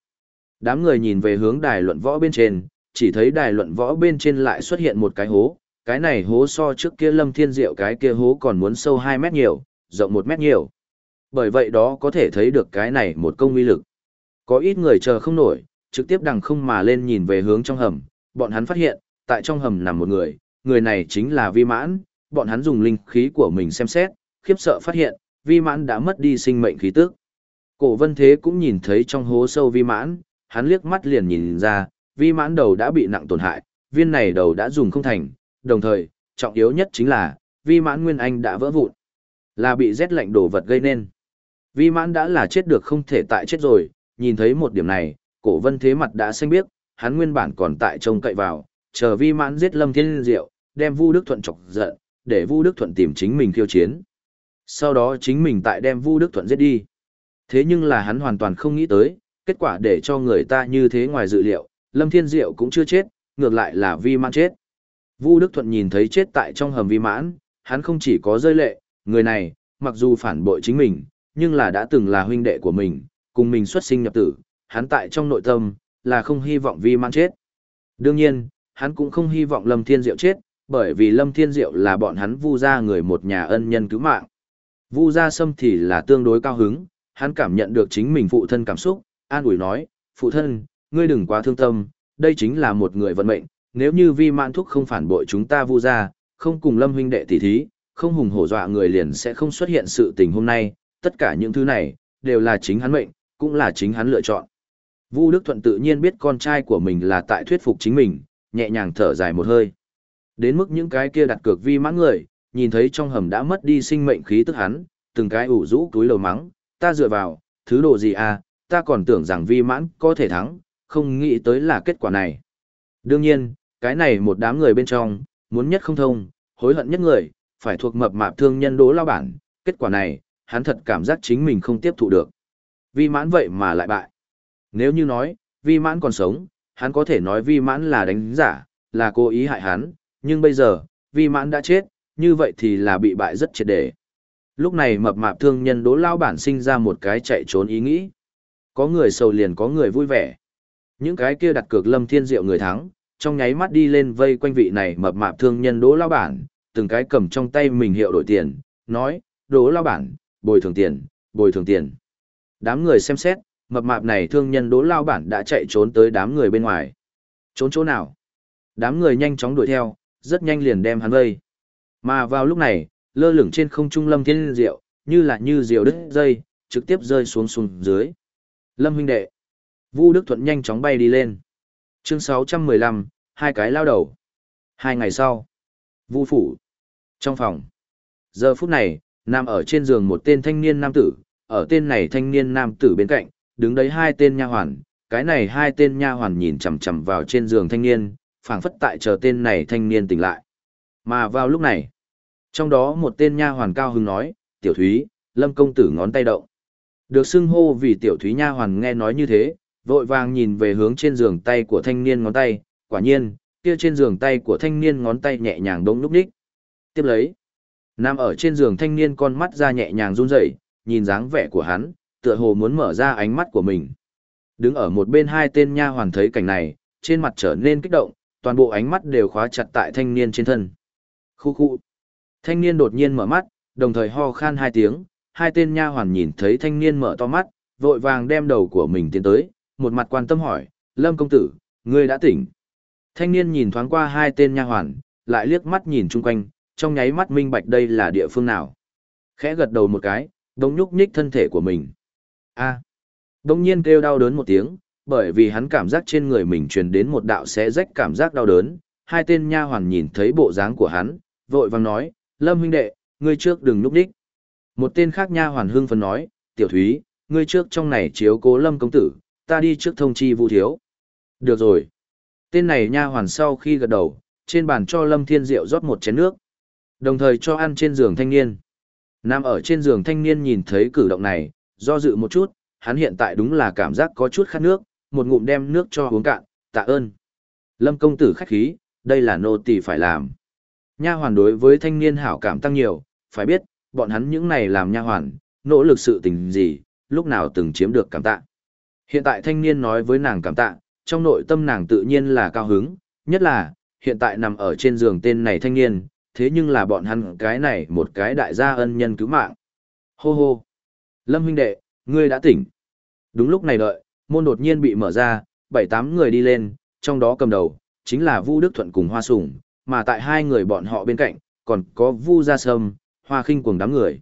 Đám người nhìn về hướng đài luận võ bên trên, chỉ thấy đài luận võ bên trên lại xuất hiện một cái hố, cái này hố so trước kia lâm thiên diệu cái kia hố còn muốn sâu 2 mét nhiều, rộng 1 mét nhiều. Bởi vậy đó có thể thấy được cái này một công uy lực. Có ít người chờ không nổi, trực tiếp đằng không mà lên nhìn về hướng trong hầm, bọn hắn phát hiện, tại trong hầm nằm một người, người này chính là vi mãn, bọn hắn dùng linh khí của mình xem xét, khiếp sợ phát hiện, vi mãn đã mất đi sinh mệnh khí tức. Cổ vân thế cũng nhìn thấy trong hố sâu vi mãn, hắn liếc mắt liền nhìn ra, vi mãn đầu đã bị nặng tổn hại, viên này đầu đã dùng không thành, đồng thời, trọng yếu nhất chính là, vi mãn nguyên anh đã vỡ vụn, là bị rét lạnh đổ vật gây nên. Vi mãn đã là chết được không thể tại chết rồi, nhìn thấy một điểm này, cổ vân thế mặt đã xanh biếc, hắn nguyên bản còn tại trông cậy vào, chờ vi mãn giết lâm thiên diệu, đem Vu Đức Thuận chọc giận, để Vu Đức Thuận tìm chính mình khiêu chiến. Sau đó chính mình tại đem Vu Đức Thuận giết đi. Thế nhưng là hắn hoàn toàn không nghĩ tới, kết quả để cho người ta như thế ngoài dự liệu, Lâm Thiên Diệu cũng chưa chết, ngược lại là vi mãn chết. Vu Đức Thuận nhìn thấy chết tại trong hầm vi mãn, hắn không chỉ có rơi lệ, người này, mặc dù phản bội chính mình, nhưng là đã từng là huynh đệ của mình, cùng mình xuất sinh nhập tử, hắn tại trong nội tâm, là không hy vọng vi mãn chết. Đương nhiên, hắn cũng không hy vọng Lâm Thiên Diệu chết, bởi vì Lâm Thiên Diệu là bọn hắn vu ra người một nhà ân nhân cứu mạng. Vu gia sâm thì là tương đối cao hứng, hắn cảm nhận được chính mình phụ thân cảm xúc, an ủi nói, phụ thân, ngươi đừng quá thương tâm, đây chính là một người vận mệnh, nếu như vi Mạn thúc không phản bội chúng ta vu gia, không cùng lâm huynh đệ tỷ thí, không hùng hổ dọa người liền sẽ không xuất hiện sự tình hôm nay, tất cả những thứ này, đều là chính hắn mệnh, cũng là chính hắn lựa chọn. Vu Đức Thuận tự nhiên biết con trai của mình là tại thuyết phục chính mình, nhẹ nhàng thở dài một hơi. Đến mức những cái kia đặt cược vi mãn người, nhìn thấy trong hầm đã mất đi sinh mệnh khí tức hắn, từng cái ủ rũ túi lầu mắng, ta dựa vào, thứ đồ gì à, ta còn tưởng rằng vi mãn có thể thắng, không nghĩ tới là kết quả này. Đương nhiên, cái này một đám người bên trong, muốn nhất không thông, hối hận nhất người, phải thuộc mập mạp thương nhân đố lao bản, kết quả này, hắn thật cảm giác chính mình không tiếp thụ được. Vi mãn vậy mà lại bại. Nếu như nói, vi mãn còn sống, hắn có thể nói vi mãn là đánh giả, là cố ý hại hắn, nhưng bây giờ, vi mãn đã chết, như vậy thì là bị bại rất triệt để. Lúc này mập mạp thương nhân đố lao bản sinh ra một cái chạy trốn ý nghĩ. Có người sầu liền có người vui vẻ. Những cái kia đặt cược lâm thiên diệu người thắng, trong nháy mắt đi lên vây quanh vị này mập mạp thương nhân đố lao bản, từng cái cầm trong tay mình hiệu đổi tiền, nói, đố lao bản, bồi thường tiền, bồi thường tiền. Đám người xem xét, mập mạp này thương nhân đố lao bản đã chạy trốn tới đám người bên ngoài. Trốn chỗ nào? Đám người nhanh chóng đuổi theo, rất nhanh liền đem hắn vây. Mà vào lúc này, lơ lửng trên không trung lâm thiên diệu, như là như diều đứt dây, trực tiếp rơi xuống xuống dưới. Lâm huynh đệ. Vu Đức Thuận nhanh chóng bay đi lên. Chương 615, hai cái lao đầu. Hai ngày sau. Vu phủ. Trong phòng. Giờ phút này, nằm ở trên giường một tên thanh niên nam tử, ở tên này thanh niên nam tử bên cạnh, đứng đấy hai tên nha hoàn, cái này hai tên nha hoàn nhìn chằm chằm vào trên giường thanh niên, phảng phất tại chờ tên này thanh niên tỉnh lại. Mà vào lúc này, trong đó một tên nha hoàn cao hứng nói, tiểu thúy, lâm công tử ngón tay động. Được xưng hô vì tiểu thúy nha hoàn nghe nói như thế, vội vàng nhìn về hướng trên giường tay của thanh niên ngón tay, quả nhiên, kia trên giường tay của thanh niên ngón tay nhẹ nhàng đông núp đích. Tiếp lấy, nằm ở trên giường thanh niên con mắt ra nhẹ nhàng run rẩy, nhìn dáng vẻ của hắn, tựa hồ muốn mở ra ánh mắt của mình. Đứng ở một bên hai tên nha hoàn thấy cảnh này, trên mặt trở nên kích động, toàn bộ ánh mắt đều khóa chặt tại thanh niên trên thân. Khu khu. Thanh niên đột nhiên mở mắt, đồng thời ho khan hai tiếng, hai tên nha hoàn nhìn thấy thanh niên mở to mắt, vội vàng đem đầu của mình tiến tới, một mặt quan tâm hỏi, Lâm công tử, ngươi đã tỉnh. Thanh niên nhìn thoáng qua hai tên nha hoàn, lại liếc mắt nhìn chung quanh, trong nháy mắt minh bạch đây là địa phương nào. Khẽ gật đầu một cái, đống nhúc nhích thân thể của mình. A. À. Đống nhiên kêu đau đớn một tiếng, bởi vì hắn cảm giác trên người mình truyền đến một đạo xé rách cảm giác đau đớn. Hai tên nha hoàn nhìn thấy bộ dáng của hắn, vội vàng nói, Lâm huynh đệ, ngươi trước đừng núp đích. Một tên khác nha hoàn hưng phấn nói, tiểu thúy, ngươi trước trong này chiếu cố Lâm công tử, ta đi trước thông chi Vu thiếu. Được rồi. Tên này nha hoàn sau khi gật đầu, trên bàn cho Lâm Thiên Diệu rót một chén nước, đồng thời cho ăn trên giường thanh niên. Nam ở trên giường thanh niên nhìn thấy cử động này, do dự một chút, hắn hiện tại đúng là cảm giác có chút khát nước, một ngụm đem nước cho uống cạn, tạ ơn. Lâm công tử khách khí, đây là nô tỳ phải làm. Nha hoàn đối với thanh niên hảo cảm tăng nhiều, phải biết, bọn hắn những này làm nha hoàn, nỗ lực sự tình gì, lúc nào từng chiếm được cảm tạ. Hiện tại thanh niên nói với nàng cảm tạ, trong nội tâm nàng tự nhiên là cao hứng, nhất là, hiện tại nằm ở trên giường tên này thanh niên, thế nhưng là bọn hắn cái này một cái đại gia ân nhân cứu mạng. Hô hô! Lâm huynh đệ, ngươi đã tỉnh. Đúng lúc này đợi, môn đột nhiên bị mở ra, bảy tám người đi lên, trong đó cầm đầu, chính là Vu Đức Thuận cùng Hoa Sủng mà tại hai người bọn họ bên cạnh, còn có Vu Gia Sâm, Hoa Khinh cùng đám người.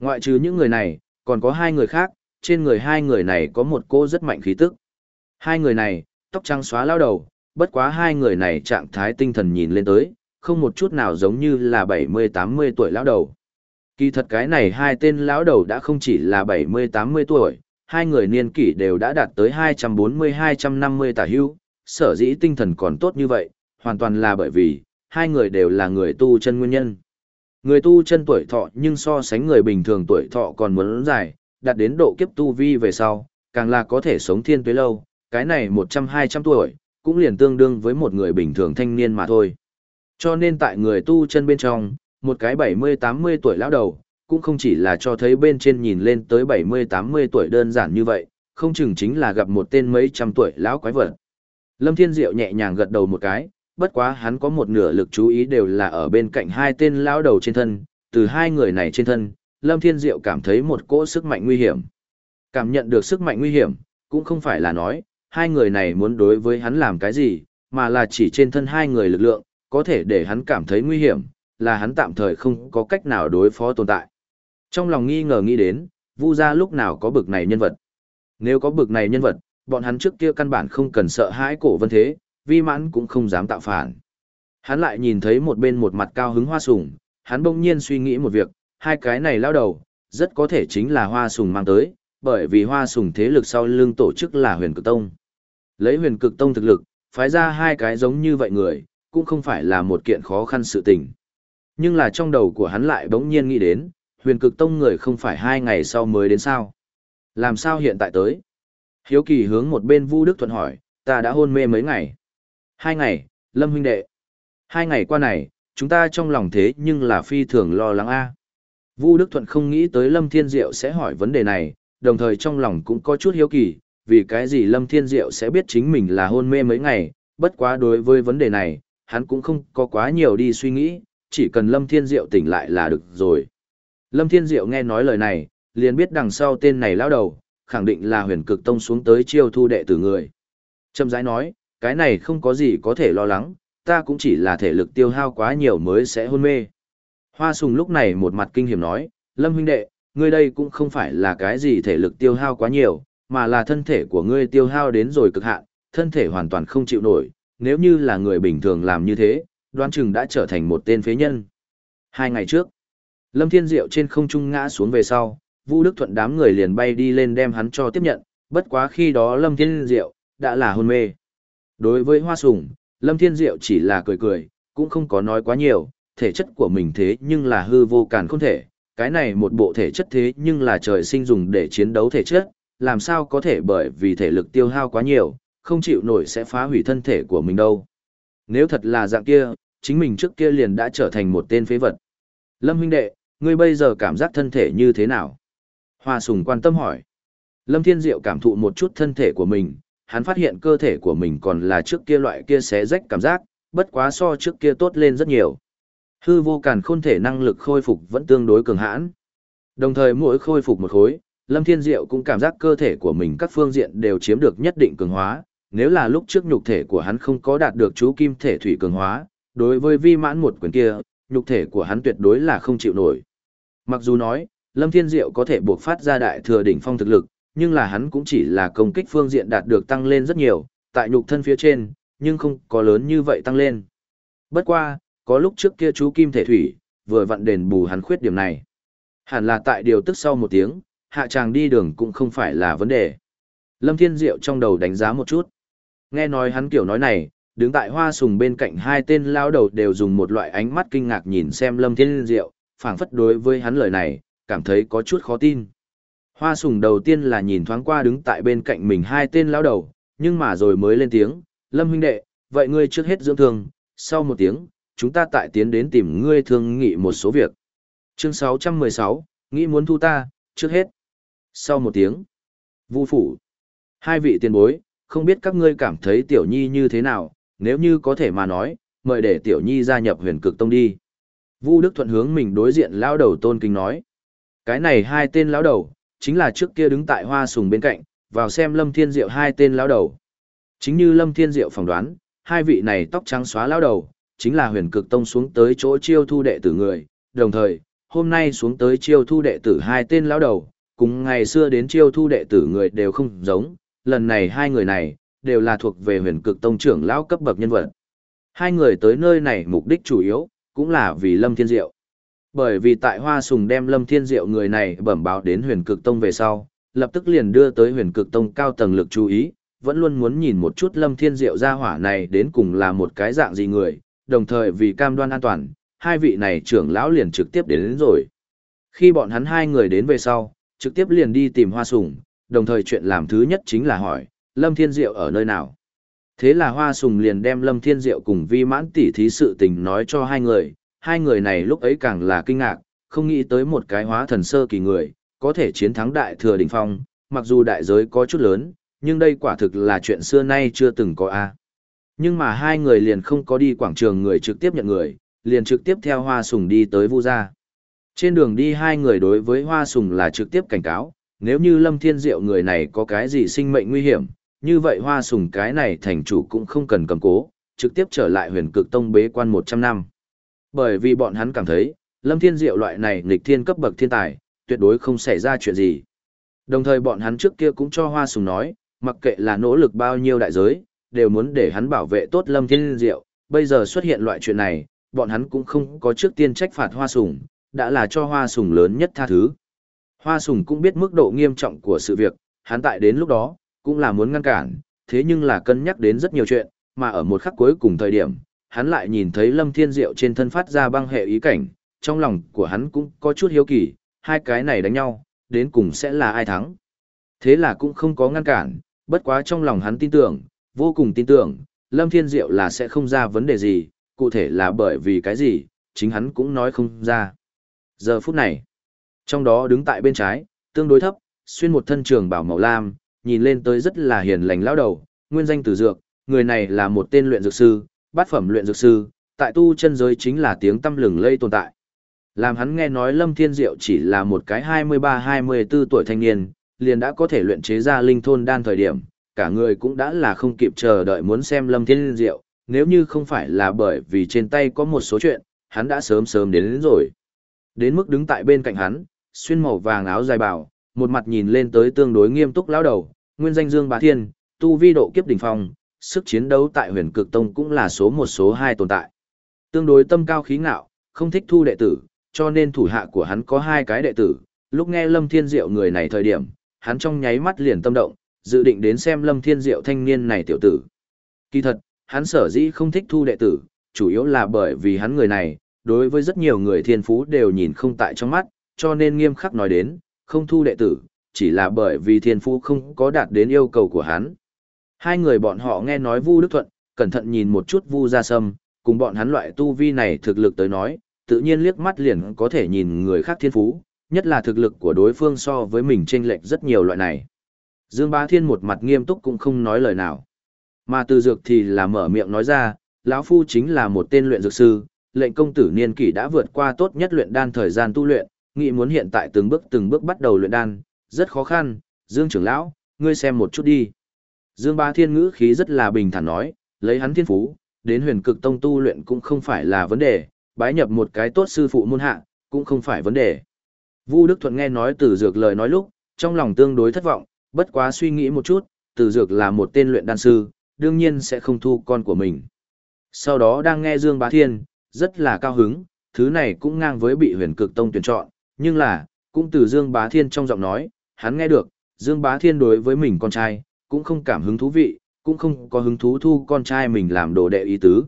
Ngoại trừ những người này, còn có hai người khác, trên người hai người này có một cô rất mạnh khí tức. Hai người này, tóc trắng xóa lao đầu, bất quá hai người này trạng thái tinh thần nhìn lên tới, không một chút nào giống như là 70-80 tuổi lão đầu. Kỳ thật cái này hai tên lão đầu đã không chỉ là 70-80 tuổi, hai người niên kỷ đều đã đạt tới 240-250 tả hưu, sở dĩ tinh thần còn tốt như vậy, hoàn toàn là bởi vì, hai người đều là người tu chân nguyên nhân. Người tu chân tuổi thọ nhưng so sánh người bình thường tuổi thọ còn muốn dài, đạt đến độ kiếp tu vi về sau, càng là có thể sống thiên tuế lâu, cái này 100-200 tuổi, cũng liền tương đương với một người bình thường thanh niên mà thôi. Cho nên tại người tu chân bên trong, một cái 70-80 tuổi lão đầu, cũng không chỉ là cho thấy bên trên nhìn lên tới 70-80 tuổi đơn giản như vậy, không chừng chính là gặp một tên mấy trăm tuổi lão quái vật. Lâm Thiên Diệu nhẹ nhàng gật đầu một cái, bất quá hắn có một nửa lực chú ý đều là ở bên cạnh hai tên lão đầu trên thân, từ hai người này trên thân, Lâm Thiên Diệu cảm thấy một cỗ sức mạnh nguy hiểm. Cảm nhận được sức mạnh nguy hiểm, cũng không phải là nói, hai người này muốn đối với hắn làm cái gì, mà là chỉ trên thân hai người lực lượng, có thể để hắn cảm thấy nguy hiểm, là hắn tạm thời không có cách nào đối phó tồn tại. Trong lòng nghi ngờ nghĩ đến, Vu gia lúc nào có bực này nhân vật. Nếu có bực này nhân vật, bọn hắn trước kia căn bản không cần sợ hãi cổ vân thế, vi mãn cũng không dám tạo phản. Hắn lại nhìn thấy một bên một mặt cao hứng hoa sùng, hắn bỗng nhiên suy nghĩ một việc, hai cái này lao đầu, rất có thể chính là hoa sùng mang tới, bởi vì hoa sùng thế lực sau lưng tổ chức là huyền cực tông. Lấy huyền cực tông thực lực, phái ra hai cái giống như vậy người, cũng không phải là một kiện khó khăn sự tình. Nhưng là trong đầu của hắn lại bỗng nhiên nghĩ đến, huyền cực tông người không phải hai ngày sau mới đến sao. Làm sao hiện tại tới? Hiếu kỳ hướng một bên Vu Đức Thuận hỏi, ta đã hôn mê mấy ngày. Hai ngày, Lâm huynh đệ. Hai ngày qua này, chúng ta trong lòng thế nhưng là phi thường lo lắng a. Vu Đức Thuận không nghĩ tới Lâm Thiên Diệu sẽ hỏi vấn đề này, đồng thời trong lòng cũng có chút hiếu kỳ, vì cái gì Lâm Thiên Diệu sẽ biết chính mình là hôn mê mấy ngày, bất quá đối với vấn đề này, hắn cũng không có quá nhiều đi suy nghĩ, chỉ cần Lâm Thiên Diệu tỉnh lại là được rồi. Lâm Thiên Diệu nghe nói lời này, liền biết đằng sau tên này lão đầu, khẳng định là huyền cực tông xuống tới chiêu thu đệ tử người. Trầm rãi nói, cái này không có gì có thể lo lắng, ta cũng chỉ là thể lực tiêu hao quá nhiều mới sẽ hôn mê. Hoa sùng lúc này một mặt kinh hiểm nói, Lâm huynh đệ, ngươi đây cũng không phải là cái gì thể lực tiêu hao quá nhiều, mà là thân thể của ngươi tiêu hao đến rồi cực hạn, thân thể hoàn toàn không chịu nổi, nếu như là người bình thường làm như thế, đoán chừng đã trở thành một tên phế nhân. Hai ngày trước, Lâm Thiên Diệu trên không trung ngã xuống về sau, Vũ Đức Thuận đám người liền bay đi lên đem hắn cho tiếp nhận, bất quá khi đó Lâm Thiên Diệu đã là hôn mê. Đối với Hoa Sùng, Lâm Thiên Diệu chỉ là cười cười, cũng không có nói quá nhiều, thể chất của mình thế nhưng là hư vô càn không thể, cái này một bộ thể chất thế nhưng là trời sinh dùng để chiến đấu thể chất, làm sao có thể bởi vì thể lực tiêu hao quá nhiều, không chịu nổi sẽ phá hủy thân thể của mình đâu. Nếu thật là dạng kia, chính mình trước kia liền đã trở thành một tên phế vật. Lâm huynh đệ, ngươi bây giờ cảm giác thân thể như thế nào? Hoa sùng quan tâm hỏi. Lâm Thiên Diệu cảm thụ một chút thân thể của mình, hắn phát hiện cơ thể của mình còn là trước kia loại kia xé rách cảm giác, bất quá so trước kia tốt lên rất nhiều. Hư vô càn khôn thể năng lực khôi phục vẫn tương đối cường hãn. Đồng thời mỗi khôi phục một khối, Lâm Thiên Diệu cũng cảm giác cơ thể của mình các phương diện đều chiếm được nhất định cường hóa, nếu là lúc trước nhục thể của hắn không có đạt được chú kim thể thủy cường hóa, đối với vi mãn một quyền kia, nhục thể của hắn tuyệt đối là không chịu nổi. Mặc dù nói, Lâm Thiên Diệu có thể buộc phát ra đại thừa đỉnh phong thực lực, nhưng là hắn cũng chỉ là công kích phương diện đạt được tăng lên rất nhiều, tại nhục thân phía trên, nhưng không có lớn như vậy tăng lên. Bất qua, có lúc trước kia chú kim thể thủy, vừa vặn đền bù hắn khuyết điểm này. Hẳn là tại điều tức sau một tiếng, hạ tràng đi đường cũng không phải là vấn đề. Lâm Thiên Diệu trong đầu đánh giá một chút. Nghe nói hắn kiểu nói này, đứng tại hoa sùng bên cạnh hai tên lao đầu đều dùng một loại ánh mắt kinh ngạc nhìn xem Lâm Thiên Diệu, phảng phất đối với hắn lời này, cảm thấy có chút khó tin. Hoa sùng đầu tiên là nhìn thoáng qua đứng tại bên cạnh mình hai tên lão đầu, nhưng mà rồi mới lên tiếng, Lâm huynh đệ, vậy ngươi trước hết dưỡng thương, sau một tiếng, chúng ta tại tiến đến tìm ngươi thương nghị một số việc. Chương 616, nghĩ muốn thu ta, trước hết. Sau một tiếng, vu phủ. Hai vị tiền bối, không biết các ngươi cảm thấy tiểu nhi như thế nào, nếu như có thể mà nói, mời để tiểu nhi gia nhập huyền cực tông đi. Vu Đức Thuận hướng mình đối diện lão đầu tôn kính nói. Cái này hai tên lão đầu, chính là trước kia đứng tại hoa sùng bên cạnh, vào xem Lâm Thiên Diệu hai tên lão đầu. Chính như Lâm Thiên Diệu phỏng đoán, hai vị này tóc trắng xóa lão đầu, chính là huyền cực tông xuống tới chỗ chiêu thu đệ tử người, đồng thời, hôm nay xuống tới chiêu thu đệ tử hai tên lão đầu, cùng ngày xưa đến chiêu thu đệ tử người đều không giống, lần này hai người này, đều là thuộc về huyền cực tông trưởng lão cấp bậc nhân vật. Hai người tới nơi này mục đích chủ yếu, cũng là vì Lâm Thiên Diệu. Bởi vì tại Hoa Sùng đem Lâm Thiên Diệu người này bẩm báo đến huyền cực tông về sau, lập tức liền đưa tới huyền cực tông cao tầng lực chú ý, vẫn luôn muốn nhìn một chút Lâm Thiên Diệu gia hỏa này đến cùng là một cái dạng gì người, đồng thời vì cam đoan an toàn, hai vị này trưởng lão liền trực tiếp đến, đến rồi. Khi bọn hắn hai người đến về sau, trực tiếp liền đi tìm Hoa Sùng, đồng thời chuyện làm thứ nhất chính là hỏi, Lâm Thiên Diệu ở nơi nào? Thế là Hoa Sùng liền đem Lâm Thiên Diệu cùng vi mãn tỷ thí sự tình nói cho hai người, hai người này lúc ấy càng là kinh ngạc, không nghĩ tới một cái hóa thần sơ kỳ người, có thể chiến thắng đại thừa đỉnh phong, mặc dù đại giới có chút lớn, nhưng đây quả thực là chuyện xưa nay chưa từng có a. Nhưng mà hai người liền không có đi quảng trường người trực tiếp nhận người, liền trực tiếp theo Hoa Sùng đi tới Vu gia. Trên đường đi hai người đối với Hoa Sùng là trực tiếp cảnh cáo, nếu như Lâm Thiên Diệu người này có cái gì sinh mệnh nguy hiểm, như vậy Hoa Sùng cái này thành chủ cũng không cần cầm cố, trực tiếp trở lại huyền cực tông bế quan 100 năm. Bởi vì bọn hắn cảm thấy, Lâm Thiên Diệu loại này nghịch thiên cấp bậc thiên tài, tuyệt đối không xảy ra chuyện gì. Đồng thời bọn hắn trước kia cũng cho Hoa Sùng nói, mặc kệ là nỗ lực bao nhiêu đại giới, đều muốn để hắn bảo vệ tốt Lâm Thiên Diệu, bây giờ xuất hiện loại chuyện này, bọn hắn cũng không có trước tiên trách phạt Hoa Sùng, đã là cho Hoa Sùng lớn nhất tha thứ. Hoa Sùng cũng biết mức độ nghiêm trọng của sự việc, hắn tại đến lúc đó, cũng là muốn ngăn cản, thế nhưng là cân nhắc đến rất nhiều chuyện, mà ở một khắc cuối cùng thời điểm, hắn lại nhìn thấy Lâm Thiên Diệu trên thân phát ra băng hệ ý cảnh, trong lòng của hắn cũng có chút hiếu kỳ, hai cái này đánh nhau, đến cùng sẽ là ai thắng. Thế là cũng không có ngăn cản, bất quá trong lòng hắn tin tưởng, vô cùng tin tưởng, Lâm Thiên Diệu là sẽ không ra vấn đề gì, cụ thể là bởi vì cái gì, chính hắn cũng nói không ra. Giờ phút này, trong đó đứng tại bên trái, tương đối thấp, xuyên một thân trường bảo màu lam, nhìn lên tới rất là hiền lành lão đầu, nguyên danh từ dược, người này là một tên luyện dược sư, bát phẩm luyện dược sư, tại tu chân giới chính là tiếng tâm lừng lây tồn tại. Làm hắn nghe nói Lâm Thiên Diệu chỉ là một cái 23-24 tuổi thanh niên, liền đã có thể luyện chế ra linh thôn đan thời điểm, cả người cũng đã là không kịp chờ đợi muốn xem Lâm Thiên Diệu, nếu như không phải là bởi vì trên tay có một số chuyện, hắn đã sớm sớm đến, đến rồi. Đến mức đứng tại bên cạnh hắn, xuyên màu vàng áo dài bào, một mặt nhìn lên tới tương đối nghiêm túc lão đầu, nguyên danh Dương Bá Thiên, tu vi độ kiếp đỉnh phong, sức chiến đấu tại Huyền Cực Tông cũng là số một số hai tồn tại. Tương đối tâm cao khí ngạo, không thích thu đệ tử, cho nên thủ hạ của hắn có hai cái đệ tử. Lúc nghe Lâm Thiên Diệu người này thời điểm, hắn trong nháy mắt liền tâm động, dự định đến xem Lâm Thiên Diệu thanh niên này tiểu tử. Kỳ thật, hắn sở dĩ không thích thu đệ tử, chủ yếu là bởi vì hắn người này, đối với rất nhiều người thiên phú đều nhìn không tại trong mắt, cho nên nghiêm khắc nói đến, không thu đệ tử, chỉ là bởi vì thiên phú không có đạt đến yêu cầu của hắn. Hai người bọn họ nghe nói Vu Đức Thuận, cẩn thận nhìn một chút Vu Gia Sâm, cùng bọn hắn loại tu vi này thực lực tới nói, tự nhiên liếc mắt liền có thể nhìn người khác thiên phú, nhất là thực lực của đối phương so với mình chênh lệch rất nhiều loại này. Dương Bá Thiên một mặt nghiêm túc cũng không nói lời nào. Mà từ dược thì là mở miệng nói ra, lão phu chính là một tên luyện dược sư, lệnh công tử niên kỷ đã vượt qua tốt nhất luyện đan thời gian tu luyện, nghĩ muốn hiện tại từng bước từng bước bắt đầu luyện đan, rất khó khăn, Dương trưởng lão, ngươi xem một chút đi. Dương Ba Thiên ngữ khí rất là bình thản nói, lấy hắn thiên phú, đến huyền cực tông tu luyện cũng không phải là vấn đề, bái nhập một cái tốt sư phụ môn hạ, cũng không phải vấn đề. Vu Đức Thuận nghe nói từ dược lời nói lúc, trong lòng tương đối thất vọng, bất quá suy nghĩ một chút, từ dược là một tên luyện đan sư, đương nhiên sẽ không thu con của mình. Sau đó đang nghe Dương Bá Thiên, rất là cao hứng, thứ này cũng ngang với bị huyền cực tông tuyển chọn, nhưng là, cũng từ Dương Bá Thiên trong giọng nói, hắn nghe được, Dương Bá Thiên đối với mình con trai, cũng không cảm hứng thú vị, cũng không có hứng thú thu con trai mình làm đồ đệ ý tứ.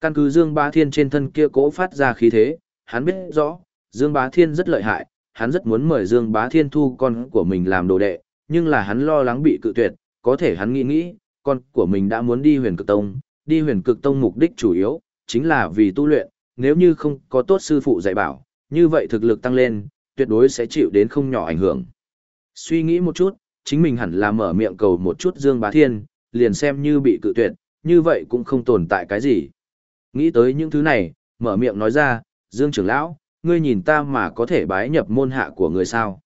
Căn cứ Dương Bá Thiên trên thân kia cố phát ra khí thế, hắn biết rõ, Dương Bá Thiên rất lợi hại, hắn rất muốn mời Dương Bá Thiên thu con của mình làm đồ đệ, nhưng là hắn lo lắng bị cự tuyệt, có thể hắn nghĩ nghĩ, con của mình đã muốn đi huyền cực tông, đi huyền cực tông mục đích chủ yếu, chính là vì tu luyện, nếu như không có tốt sư phụ dạy bảo, như vậy thực lực tăng lên, tuyệt đối sẽ chịu đến không nhỏ ảnh hưởng. Suy nghĩ một chút, chính mình hẳn là mở miệng cầu một chút Dương Bá Thiên, liền xem như bị cự tuyệt, như vậy cũng không tồn tại cái gì. Nghĩ tới những thứ này, mở miệng nói ra, Dương trưởng lão, ngươi nhìn ta mà có thể bái nhập môn hạ của người sao.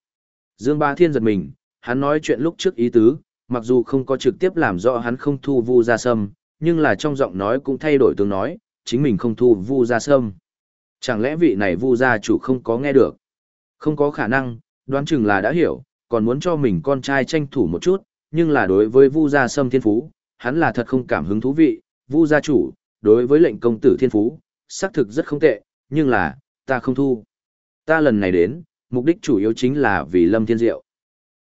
Dương Bá Thiên giật mình, hắn nói chuyện lúc trước ý tứ, mặc dù không có trực tiếp làm rõ hắn không thu vu ra sâm, nhưng là trong giọng nói cũng thay đổi tương nói, chính mình không thu vu ra sâm. Chẳng lẽ vị này vu gia chủ không có nghe được? Không có khả năng, đoán chừng là đã hiểu, còn muốn cho mình con trai tranh thủ một chút, nhưng là đối với vu gia sâm thiên phú, hắn là thật không cảm hứng thú vị, vu gia chủ, đối với lệnh công tử thiên phú, xác thực rất không tệ, nhưng là, ta không thu. Ta lần này đến, mục đích chủ yếu chính là vì Lâm Thiên Diệu.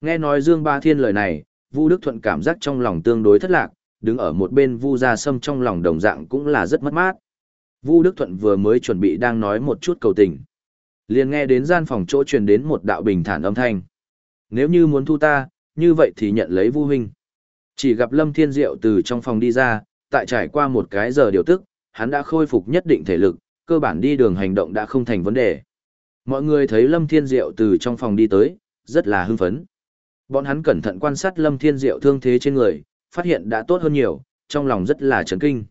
Nghe nói Dương Ba Thiên lời này, Vu Đức Thuận cảm giác trong lòng tương đối thất lạc, đứng ở một bên Vu Gia Sâm trong lòng đồng dạng cũng là rất mất mát. Vu Đức Thuận vừa mới chuẩn bị đang nói một chút cầu tình. liền nghe đến gian phòng chỗ truyền đến một đạo bình thản âm thanh. Nếu như muốn thu ta, như vậy thì nhận lấy Vu huynh. Chỉ gặp Lâm Thiên Diệu từ trong phòng đi ra, tại trải qua một cái giờ điều tức, hắn đã khôi phục nhất định thể lực, cơ bản đi đường hành động đã không thành vấn đề. Mọi người thấy Lâm Thiên Diệu từ trong phòng đi tới, rất là hưng phấn. Bọn hắn cẩn thận quan sát Lâm Thiên Diệu thương thế trên người, phát hiện đã tốt hơn nhiều, trong lòng rất là chấn kinh.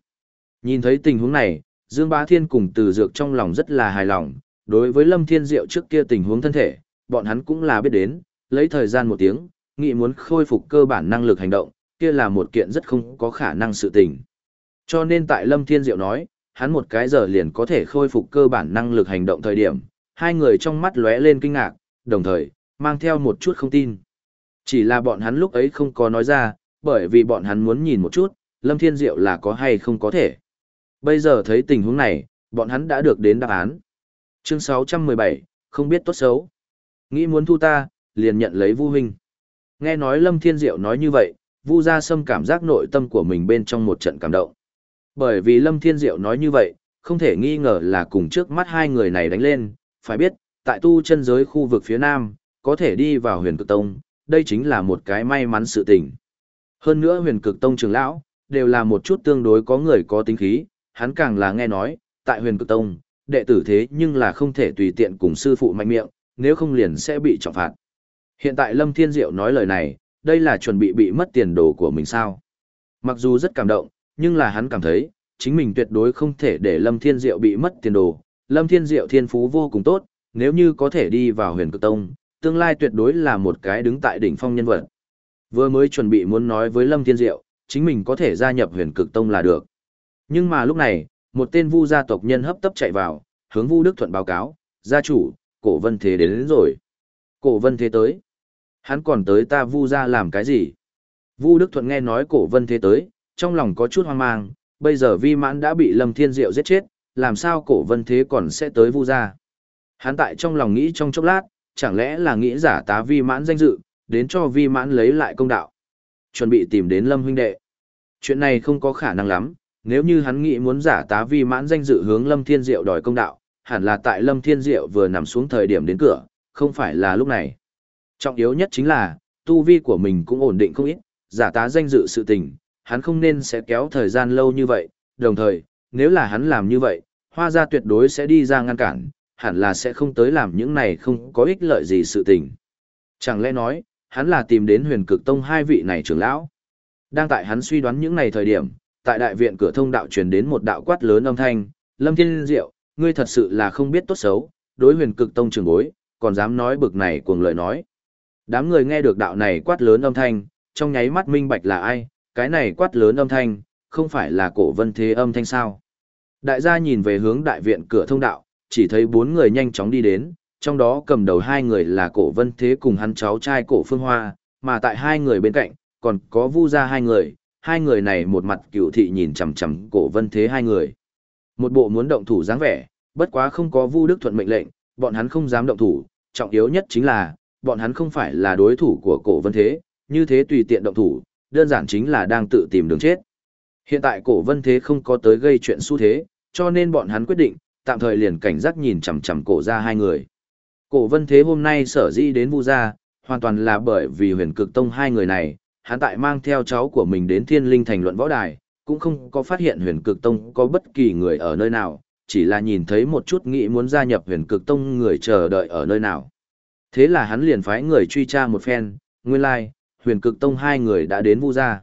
Nhìn thấy tình huống này, Dương Bá Thiên cùng Từ Dược trong lòng rất là hài lòng, đối với Lâm Thiên Diệu trước kia tình huống thân thể, bọn hắn cũng là biết đến, lấy thời gian một tiếng, nghĩ muốn khôi phục cơ bản năng lực hành động, kia là một kiện rất không có khả năng sự tình. Cho nên tại Lâm Thiên Diệu nói, hắn một cái giờ liền có thể khôi phục cơ bản năng lực hành động thời điểm, hai người trong mắt lóe lên kinh ngạc, đồng thời, mang theo một chút không tin. Chỉ là bọn hắn lúc ấy không có nói ra, bởi vì bọn hắn muốn nhìn một chút, Lâm Thiên Diệu là có hay không có thể. Bây giờ thấy tình huống này, bọn hắn đã được đến đáp án. Chương 617, không biết tốt xấu. Nghĩ muốn thu ta, liền nhận lấy Vu huynh. Nghe nói Lâm Thiên Diệu nói như vậy, Vu Gia Sâm cảm giác nội tâm của mình bên trong một trận cảm động. Bởi vì Lâm Thiên Diệu nói như vậy, không thể nghi ngờ là cùng trước mắt hai người này đánh lên, phải biết, tại tu chân giới khu vực phía Nam, có thể đi vào huyền cực tông, đây chính là một cái may mắn sự tình. Hơn nữa huyền cực tông trưởng lão, đều là một chút tương đối có người có tính khí, hắn càng là nghe nói, tại huyền cực tông, đệ tử thế nhưng là không thể tùy tiện cùng sư phụ mạnh miệng, nếu không liền sẽ bị trọng phạt. Hiện tại Lâm Thiên Diệu nói lời này, đây là chuẩn bị bị mất tiền đồ của mình sao. Mặc dù rất cảm động, nhưng là hắn cảm thấy, chính mình tuyệt đối không thể để Lâm Thiên Diệu bị mất tiền đồ. Lâm Thiên Diệu thiên phú vô cùng tốt, nếu như có thể đi vào huyền cực tông, tương lai tuyệt đối là một cái đứng tại đỉnh phong nhân vật. Vừa mới chuẩn bị muốn nói với Lâm Thiên Diệu, chính mình có thể gia nhập huyền cực tông là được. Nhưng mà lúc này, một tên vu gia tộc nhân hấp tấp chạy vào, hướng vu Đức Thuận báo cáo, gia chủ, cổ vân thế đến, đến rồi. Cổ vân thế tới. Hắn còn tới ta vu gia làm cái gì? Vu Đức Thuận nghe nói cổ vân thế tới, trong lòng có chút hoang mang, bây giờ vi mãn đã bị Lâm Thiên Diệu giết chết, làm sao cổ vân thế còn sẽ tới vu gia? Hắn tại trong lòng nghĩ trong chốc lát, chẳng lẽ là nghĩ giả tá vi mãn danh dự, đến cho vi mãn lấy lại công đạo. Chuẩn bị tìm đến Lâm huynh đệ. Chuyện này không có khả năng lắm, nếu như hắn nghĩ muốn giả tá vi mãn danh dự hướng Lâm Thiên Diệu đòi công đạo, hẳn là tại Lâm Thiên Diệu vừa nằm xuống thời điểm đến cửa, không phải là lúc này. Trọng yếu nhất chính là, tu vi của mình cũng ổn định không ít, giả tá danh dự sự tình, hắn không nên sẽ kéo thời gian lâu như vậy, đồng thời, nếu là hắn làm như vậy, hoa gia tuyệt đối sẽ đi ra ngăn cản, hẳn là sẽ không tới làm những này không có ích lợi gì sự tình. Chẳng lẽ nói, hắn là tìm đến huyền cực tông hai vị này trưởng lão. Đang tại hắn suy đoán những này thời điểm, tại đại viện cửa thông đạo truyền đến một đạo quát lớn âm thanh, Lâm Thiên Diệu, ngươi thật sự là không biết tốt xấu, đối huyền cực tông trưởng bối, còn dám nói bực này cuồng lời nói. Đám người nghe được đạo này quát lớn âm thanh, trong nháy mắt minh bạch là ai, cái này quát lớn âm thanh, không phải là cổ vân thế âm thanh sao. Đại gia nhìn về hướng đại viện cửa thông đạo, chỉ thấy bốn người nhanh chóng đi đến, trong đó cầm đầu hai người là cổ vân thế cùng hắn cháu trai cổ phương hoa, mà tại hai người bên cạnh, còn có vu ra hai người, hai người này một mặt cựu thị nhìn chằm chằm cổ vân thế hai người. Một bộ muốn động thủ dáng vẻ, bất quá không có vu đức thuận mệnh lệnh, bọn hắn không dám động thủ, trọng yếu nhất chính là, bọn hắn không phải là đối thủ của cổ vân thế, như thế tùy tiện động thủ, đơn giản chính là đang tự tìm đường chết. Hiện tại cổ vân thế không có tới gây chuyện xu thế, cho nên bọn hắn quyết định, tạm thời liền cảnh giác nhìn chằm chằm cổ ra hai người. Cổ vân thế hôm nay sở dĩ đến vu gia, hoàn toàn là bởi vì huyền cực tông hai người này, hắn tại mang theo cháu của mình đến thiên linh thành luận võ đài, cũng không có phát hiện huyền cực tông có bất kỳ người ở nơi nào, chỉ là nhìn thấy một chút nghĩ muốn gia nhập huyền cực tông người chờ đợi ở nơi nào. Thế là hắn liền phái người truy tra một phen, nguyên lai, like, huyền cực tông hai người đã đến vu gia.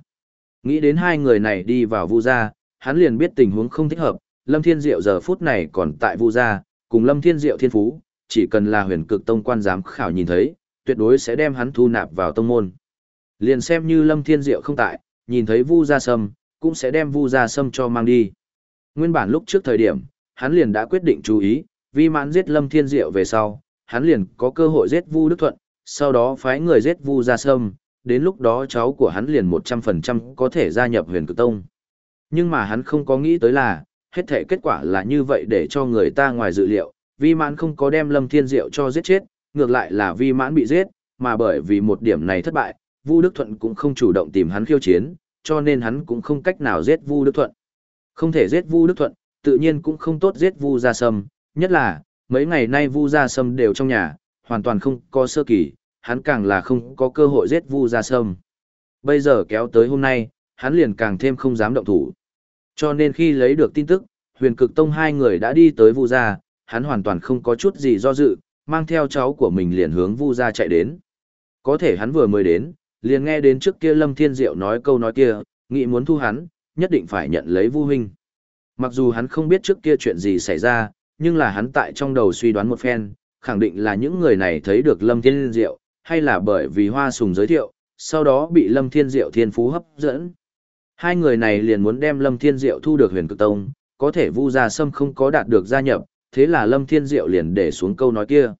Nghĩ đến hai người này đi vào vu gia, hắn liền biết tình huống không thích hợp, Lâm Thiên Diệu giờ phút này còn tại vu gia, cùng Lâm Thiên Diệu thiên phú, chỉ cần là huyền cực tông quan giám khảo nhìn thấy, tuyệt đối sẽ đem hắn thu nạp vào tông môn. Liền xem như Lâm Thiên Diệu không tại, nhìn thấy Vu Gia Sâm, cũng sẽ đem Vu Gia Sâm cho mang đi. Nguyên bản lúc trước thời điểm, hắn liền đã quyết định chú ý, vi mãn giết Lâm Thiên Diệu về sau, hắn liền có cơ hội giết Vu Đức Thuận, sau đó phái người giết Vu Gia Sâm, đến lúc đó cháu của hắn liền 100% có thể gia nhập huyền cực tông. Nhưng mà hắn không có nghĩ tới là, hết thể kết quả là như vậy để cho người ta ngoài dự liệu, vi mãn không có đem Lâm Thiên Diệu cho giết chết, ngược lại là vi mãn bị giết, mà bởi vì một điểm này thất bại, Vu Đức Thuận cũng không chủ động tìm hắn khiêu chiến, cho nên hắn cũng không cách nào giết Vu Đức Thuận. Không thể giết Vu Đức Thuận, tự nhiên cũng không tốt giết Vu Gia Sâm, nhất là, mấy ngày nay Vu Gia Sâm đều trong nhà, hoàn toàn không có sơ kỳ, hắn càng là không có cơ hội giết Vu Gia Sâm. Bây giờ kéo tới hôm nay, hắn liền càng thêm không dám động thủ. Cho nên khi lấy được tin tức, huyền cực tông hai người đã đi tới Vu Gia, hắn hoàn toàn không có chút gì do dự, mang theo cháu của mình liền hướng Vu Gia chạy đến. Có thể hắn vừa mới đến, liền nghe đến trước kia Lâm Thiên Diệu nói câu nói kia, nghĩ muốn thu hắn, nhất định phải nhận lấy Vu huynh. Mặc dù hắn không biết trước kia chuyện gì xảy ra, nhưng là hắn tại trong đầu suy đoán một phen, khẳng định là những người này thấy được Lâm Thiên Diệu, hay là bởi vì Hoa Sùng giới thiệu, sau đó bị Lâm Thiên Diệu thiên phú hấp dẫn. Hai người này liền muốn đem Lâm Thiên Diệu thu được huyền cực tông, có thể Vu Gia Sâm không có đạt được gia nhập, thế là Lâm Thiên Diệu liền để xuống câu nói kia.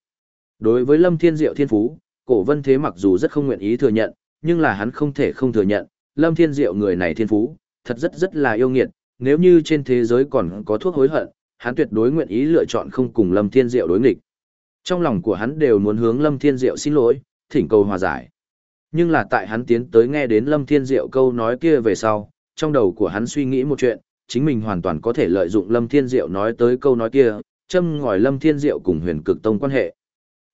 Đối với Lâm Thiên Diệu thiên phú, cổ vân thế mặc dù rất không nguyện ý thừa nhận, nhưng là hắn không thể không thừa nhận, Lâm Thiên Diệu người này thiên phú, thật rất rất là yêu nghiệt, nếu như trên thế giới còn có thuốc hối hận, hắn tuyệt đối nguyện ý lựa chọn không cùng Lâm Thiên Diệu đối nghịch. Trong lòng của hắn đều muốn hướng Lâm Thiên Diệu xin lỗi, thỉnh cầu hòa giải. Nhưng là tại hắn tiến tới nghe đến Lâm Thiên Diệu câu nói kia về sau, trong đầu của hắn suy nghĩ một chuyện, chính mình hoàn toàn có thể lợi dụng Lâm Thiên Diệu nói tới câu nói kia, châm ngòi Lâm Thiên Diệu cùng huyền cực tông quan hệ.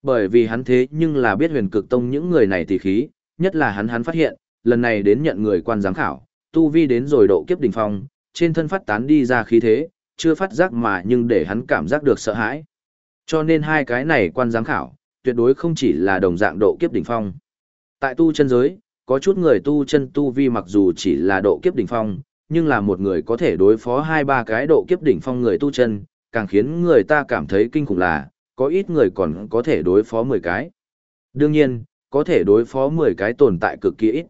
Bởi vì hắn thế nhưng là biết huyền cực tông những người này tỷ khí, nhất là hắn hắn phát hiện, lần này đến nhận người quan giám khảo, tu vi đến rồi độ kiếp đỉnh phong, trên thân phát tán đi ra khí thế, chưa phát giác mà nhưng để hắn cảm giác được sợ hãi. Cho nên hai cái này quan giám khảo, tuyệt đối không chỉ là đồng dạng độ kiếp đỉnh phong. Tại tu chân giới, có chút người tu chân tu vi mặc dù chỉ là độ kiếp đỉnh phong, nhưng là một người có thể đối phó hai ba cái độ kiếp đỉnh phong người tu chân, càng khiến người ta cảm thấy kinh khủng là, có ít người còn có thể đối phó 10 cái. Đương nhiên, có thể đối phó 10 cái tồn tại cực kỳ ít.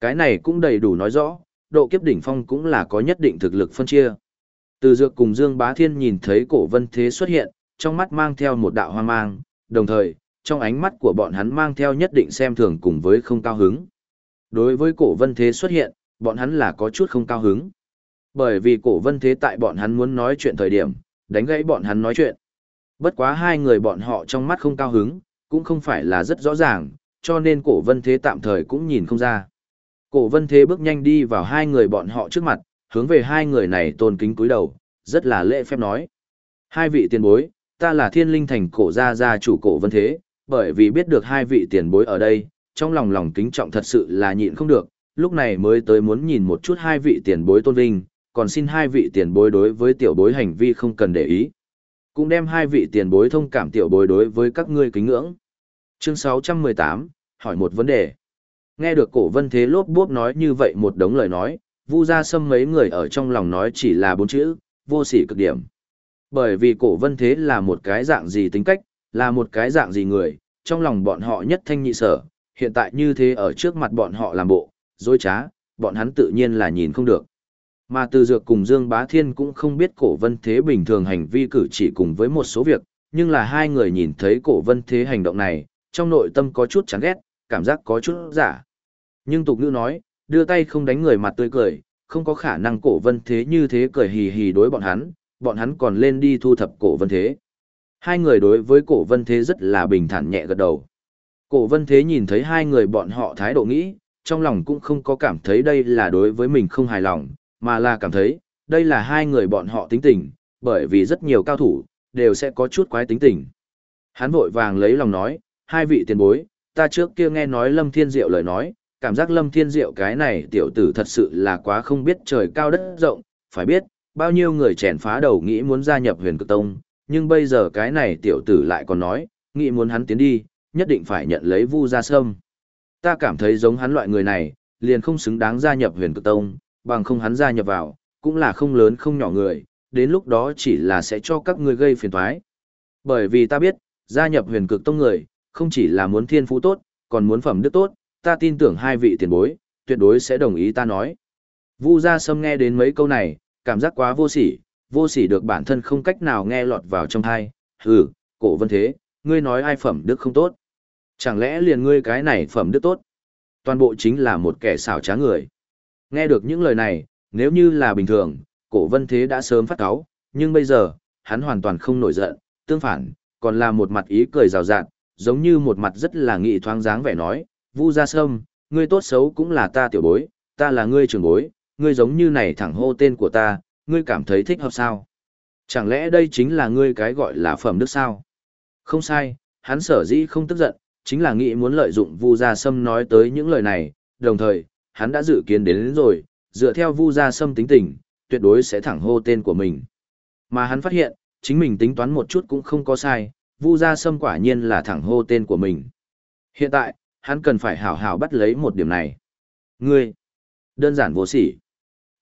Cái này cũng đầy đủ nói rõ, độ kiếp đỉnh phong cũng là có nhất định thực lực phân chia. Từ dược cùng Dương Bá Thiên nhìn thấy cổ vân thế xuất hiện, trong mắt mang theo một đạo hoang mang, đồng thời, trong ánh mắt của bọn hắn mang theo nhất định xem thường cùng với không cao hứng. Đối với cổ vân thế xuất hiện, bọn hắn là có chút không cao hứng. Bởi vì cổ vân thế tại bọn hắn muốn nói chuyện thời điểm, đánh gãy bọn hắn nói chuyện. Bất quá hai người bọn họ trong mắt không cao hứng, cũng không phải là rất rõ ràng, cho nên cổ vân thế tạm thời cũng nhìn không ra. Cổ vân thế bước nhanh đi vào hai người bọn họ trước mặt, hướng về hai người này tôn kính cúi đầu, rất là lễ phép nói. Hai vị tiền bối, ta là thiên linh thành cổ gia gia chủ cổ vân thế, bởi vì biết được hai vị tiền bối ở đây, trong lòng lòng kính trọng thật sự là nhịn không được, lúc này mới tới muốn nhìn một chút hai vị tiền bối tôn vinh, còn xin hai vị tiền bối đối với tiểu bối hành vi không cần để ý. Cũng đem hai vị tiền bối thông cảm tiểu bối đối với các ngươi kính ngưỡng. Chương 618, hỏi một vấn đề. Nghe được cổ vân thế lốp bốp nói như vậy một đống lời nói, vu ra sâm mấy người ở trong lòng nói chỉ là bốn chữ, vô sỉ cực điểm. Bởi vì cổ vân thế là một cái dạng gì tính cách, là một cái dạng gì người, trong lòng bọn họ nhất thanh nhị sở, hiện tại như thế ở trước mặt bọn họ làm bộ, dối trá, bọn hắn tự nhiên là nhìn không được. Mà từ dược cùng Dương Bá Thiên cũng không biết cổ vân thế bình thường hành vi cử chỉ cùng với một số việc, nhưng là hai người nhìn thấy cổ vân thế hành động này, trong nội tâm có chút chán ghét, cảm giác có chút giả. Nhưng tục ngữ nói, đưa tay không đánh người mặt tươi cười, không có khả năng cổ vân thế như thế cười hì hì đối bọn hắn, bọn hắn còn lên đi thu thập cổ vân thế. Hai người đối với cổ vân thế rất là bình thản nhẹ gật đầu. Cổ vân thế nhìn thấy hai người bọn họ thái độ nghĩ, trong lòng cũng không có cảm thấy đây là đối với mình không hài lòng, mà là cảm thấy, đây là hai người bọn họ tính tình, bởi vì rất nhiều cao thủ, đều sẽ có chút quái tính tình. Hắn vội vàng lấy lòng nói, hai vị tiền bối, ta trước kia nghe nói Lâm Thiên Diệu lời nói, cảm giác Lâm Thiên Diệu cái này tiểu tử thật sự là quá không biết trời cao đất rộng, phải biết, bao nhiêu người chèn phá đầu nghĩ muốn gia nhập huyền cực tông, nhưng bây giờ cái này tiểu tử lại còn nói, nghĩ muốn hắn tiến đi, nhất định phải nhận lấy vu gia sâm. Ta cảm thấy giống hắn loại người này, liền không xứng đáng gia nhập huyền cực tông, bằng không hắn gia nhập vào, cũng là không lớn không nhỏ người, đến lúc đó chỉ là sẽ cho các ngươi gây phiền toái. Bởi vì ta biết, gia nhập huyền cực tông người, không chỉ là muốn thiên phú tốt, còn muốn phẩm đức tốt, ta tin tưởng hai vị tiền bối, tuyệt đối sẽ đồng ý ta nói. Vu Gia Sâm nghe đến mấy câu này, cảm giác quá vô sỉ, vô sỉ được bản thân không cách nào nghe lọt vào trong thai, hừ, cổ vân thế, ngươi nói ai phẩm đức không tốt. Chẳng lẽ liền ngươi cái này phẩm đức tốt? Toàn bộ chính là một kẻ xảo trá người. Nghe được những lời này, nếu như là bình thường, cổ vân thế đã sớm phát cáo, nhưng bây giờ, hắn hoàn toàn không nổi giận, tương phản, còn là một mặt ý cười rào rạt, giống như một mặt rất là nghị thoáng dáng vẻ nói, Vu Gia Sâm, ngươi tốt xấu cũng là ta tiểu bối, ta là ngươi trưởng bối, ngươi giống như này thẳng hô tên của ta, ngươi cảm thấy thích hợp sao? Chẳng lẽ đây chính là ngươi cái gọi là phẩm đức sao? Không sai, hắn sở dĩ không tức giận, chính là nghĩ muốn lợi dụng Vu Gia Sâm nói tới những lời này, đồng thời, hắn đã dự kiến đến, đến rồi, dựa theo Vu Gia Sâm tính tình, tuyệt đối sẽ thẳng hô tên của mình. Mà hắn phát hiện, chính mình tính toán một chút cũng không có sai, Vu Gia Sâm quả nhiên là thẳng hô tên của mình. Hiện tại, hắn cần phải hảo hảo bắt lấy một điểm này. Ngươi, đơn giản vô sỉ.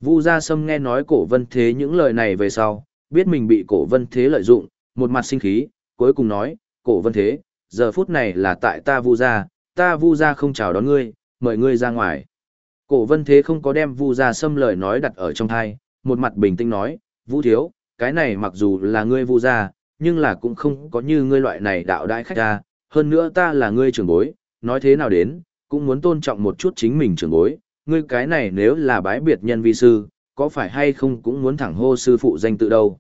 Vu Gia Sâm nghe nói cổ vân thế những lời này về sau, biết mình bị cổ vân thế lợi dụng, một mặt sinh khí, cuối cùng nói, cổ vân thế, giờ phút này là tại ta Vu Gia, ta Vu Gia không chào đón ngươi, mời ngươi ra ngoài. Cổ vân thế không có đem Vu Gia Sâm lời nói đặt ở trong thai, một mặt bình tĩnh nói, Vu Thiếu, cái này mặc dù là ngươi Vu Gia, nhưng là cũng không có như ngươi loại này đạo đại khách ra, hơn nữa ta là ngươi trưởng bối, nói thế nào đến, cũng muốn tôn trọng một chút chính mình trưởng bối, ngươi cái này nếu là bái biệt nhân vi sư, có phải hay không cũng muốn thẳng hô sư phụ danh tự đâu.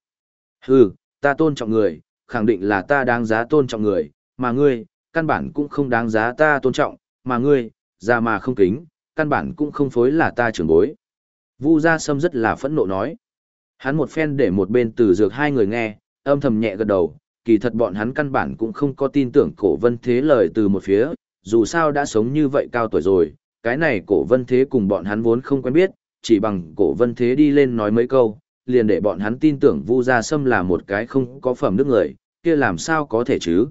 Hừ, ta tôn trọng người, khẳng định là ta đáng giá tôn trọng người, mà ngươi, căn bản cũng không đáng giá ta tôn trọng, mà ngươi, ra mà không kính, căn bản cũng không phối là ta trưởng bối. Vu Gia Sâm rất là phẫn nộ nói. Hắn một phen để một bên từ dược hai người nghe, âm thầm nhẹ gật đầu, kỳ thật bọn hắn căn bản cũng không có tin tưởng cổ vân thế lời từ một phía, dù sao đã sống như vậy cao tuổi rồi, cái này cổ vân thế cùng bọn hắn vốn không quen biết, chỉ bằng cổ vân thế đi lên nói mấy câu, liền để bọn hắn tin tưởng Vu Gia Sâm là một cái không có phẩm đức người, kia làm sao có thể chứ.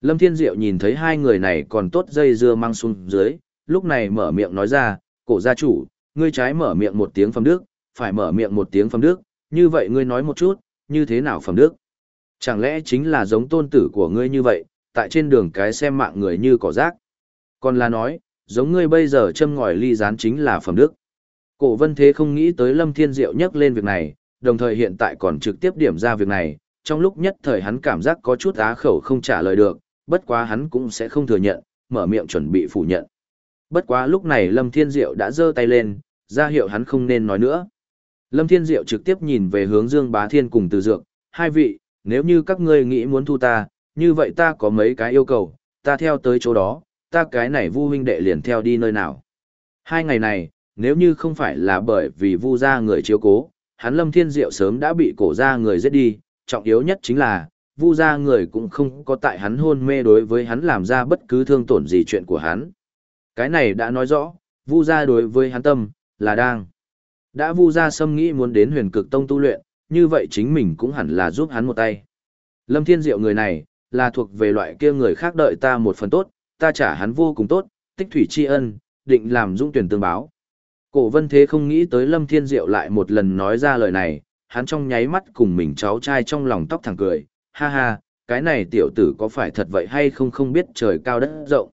Lâm Thiên Diệu nhìn thấy hai người này còn tốt dây dưa mang xuống dưới, lúc này mở miệng nói ra, cổ gia chủ, ngươi trái mở miệng một tiếng phẩm đức, phải mở miệng một tiếng phẩm đức, như vậy ngươi nói một chút, như thế nào phẩm đức? Chẳng lẽ chính là giống tôn tử của ngươi như vậy, tại trên đường cái xem mạng người như cỏ rác? Còn là nói, giống ngươi bây giờ châm ngòi ly gián chính là phẩm đức. Cổ vân thế không nghĩ tới Lâm Thiên Diệu nhắc lên việc này, đồng thời hiện tại còn trực tiếp điểm ra việc này, trong lúc nhất thời hắn cảm giác có chút á khẩu không trả lời được, bất quá hắn cũng sẽ không thừa nhận, mở miệng chuẩn bị phủ nhận. Bất quá lúc này Lâm Thiên Diệu đã giơ tay lên, ra hiệu hắn không nên nói nữa. Lâm Thiên Diệu trực tiếp nhìn về hướng Dương Bá Thiên cùng Từ Dược, hai vị, nếu như các ngươi nghĩ muốn thu ta, như vậy ta có mấy cái yêu cầu, ta theo tới chỗ đó, ta cái này vu huynh đệ liền theo đi nơi nào. Hai ngày này, nếu như không phải là bởi vì vu gia người chiếu cố, hắn Lâm Thiên Diệu sớm đã bị cổ gia người giết đi, trọng yếu nhất chính là, vu gia người cũng không có tại hắn hôn mê đối với hắn làm ra bất cứ thương tổn gì chuyện của hắn. Cái này đã nói rõ, vu gia đối với hắn tâm, là đang. Đã vu gia xâm nghĩ muốn đến huyền cực tông tu luyện, như vậy chính mình cũng hẳn là giúp hắn một tay. Lâm Thiên Diệu người này, là thuộc về loại kia người khác đợi ta một phần tốt, ta trả hắn vô cùng tốt, tích thủy tri ân, định làm dũng tuyển tương báo. Cổ vân thế không nghĩ tới Lâm Thiên Diệu lại một lần nói ra lời này, hắn trong nháy mắt cùng mình cháu trai trong lòng tóc thẳng cười, ha ha, cái này tiểu tử có phải thật vậy hay không không biết trời cao đất rộng.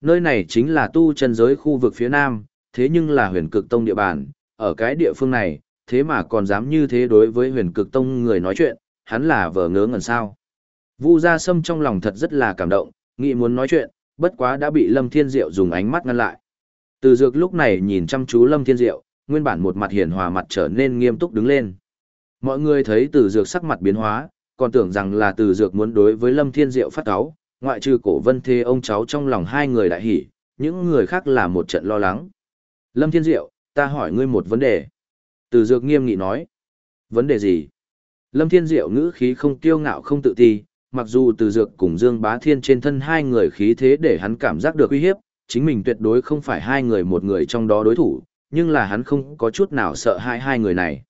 Nơi này chính là tu chân giới khu vực phía nam, thế nhưng là huyền cực tông địa bàn, ở cái địa phương này, thế mà còn dám như thế đối với huyền cực tông người nói chuyện, hắn là vờ ngớ ngẩn sao. Vu Gia Sâm trong lòng thật rất là cảm động, nghĩ muốn nói chuyện, bất quá đã bị Lâm Thiên Diệu dùng ánh mắt ngăn lại. Từ dược lúc này nhìn chăm chú Lâm Thiên Diệu, nguyên bản một mặt hiền hòa mặt trở nên nghiêm túc đứng lên. Mọi người thấy từ dược sắc mặt biến hóa, còn tưởng rằng là từ dược muốn đối với Lâm Thiên Diệu phát cáo, ngoại trừ cổ vân Thê ông cháu trong lòng hai người đại hỉ, những người khác là một trận lo lắng. Lâm Thiên Diệu, ta hỏi ngươi một vấn đề. Từ dược nghiêm nghị nói. Vấn đề gì? Lâm Thiên Diệu ngữ khí không tiêu ngạo không tự ti, mặc dù từ dược cùng Dương Bá Thiên trên thân hai người khí thế để hắn cảm giác được uy hiếp, chính mình tuyệt đối không phải hai người một người trong đó đối thủ, nhưng là hắn không có chút nào sợ hai hai người này.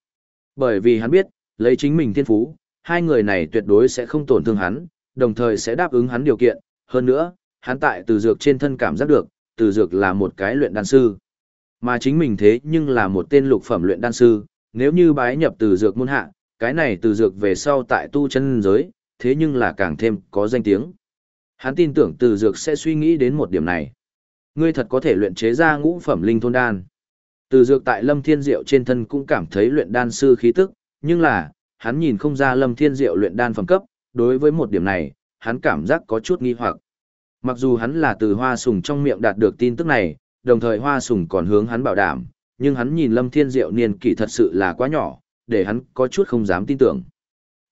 Bởi vì hắn biết, lấy chính mình thiên phú, hai người này tuyệt đối sẽ không tổn thương hắn, đồng thời sẽ đáp ứng hắn điều kiện, hơn nữa, hắn tại từ dược trên thân cảm giác được, từ dược là một cái luyện đan sư. Mà chính mình thế nhưng là một tên lục phẩm luyện đan sư, nếu như bái nhập từ dược môn hạ, cái này từ dược về sau tại tu chân giới, thế nhưng là càng thêm có danh tiếng. Hắn tin tưởng từ dược sẽ suy nghĩ đến một điểm này. Ngươi thật có thể luyện chế ra ngũ phẩm linh thôn đan. Từ dược tại Lâm Thiên Diệu trên thân cũng cảm thấy luyện đan sư khí tức, nhưng là, hắn nhìn không ra Lâm Thiên Diệu luyện đan phẩm cấp, đối với một điểm này, hắn cảm giác có chút nghi hoặc. Mặc dù hắn là từ hoa sùng trong miệng đạt được tin tức này, đồng thời hoa sùng còn hướng hắn bảo đảm, nhưng hắn nhìn Lâm Thiên Diệu niên kỷ thật sự là quá nhỏ, để hắn có chút không dám tin tưởng.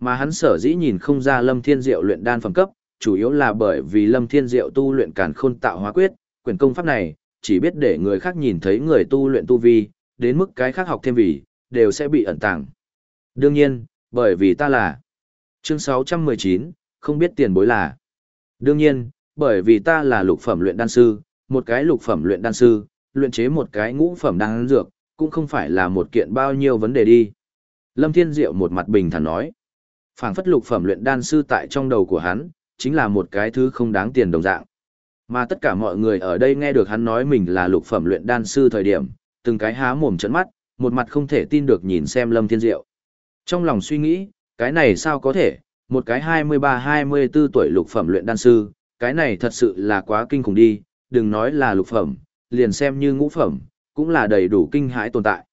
Mà hắn sở dĩ nhìn không ra Lâm Thiên Diệu luyện đan phẩm cấp, chủ yếu là bởi vì Lâm Thiên Diệu tu luyện càn khôn tạo hóa quyết, quyền công pháp này, chỉ biết để người khác nhìn thấy người tu luyện tu vi, đến mức cái khác học thêm vì, đều sẽ bị ẩn tàng. Đương nhiên, bởi vì ta là chương 619, không biết tiền bối là. Đương nhiên, bởi vì ta là lục phẩm luyện đan sư, một cái lục phẩm luyện đan sư, luyện chế một cái ngũ phẩm đan dược, cũng không phải là một kiện bao nhiêu vấn đề đi. Lâm Thiên Diệu một mặt bình thản nói phảng phất lục phẩm luyện đan sư tại trong đầu của hắn, chính là một cái thứ không đáng tiền đồng dạng. Mà tất cả mọi người ở đây nghe được hắn nói mình là lục phẩm luyện đan sư thời điểm, từng cái há mồm trợn mắt, một mặt không thể tin được nhìn xem Lâm Thiên Diệu. Trong lòng suy nghĩ, cái này sao có thể, một cái 23-24 tuổi lục phẩm luyện đan sư, cái này thật sự là quá kinh khủng đi, đừng nói là lục phẩm, liền xem như ngũ phẩm, cũng là đầy đủ kinh hãi tồn tại.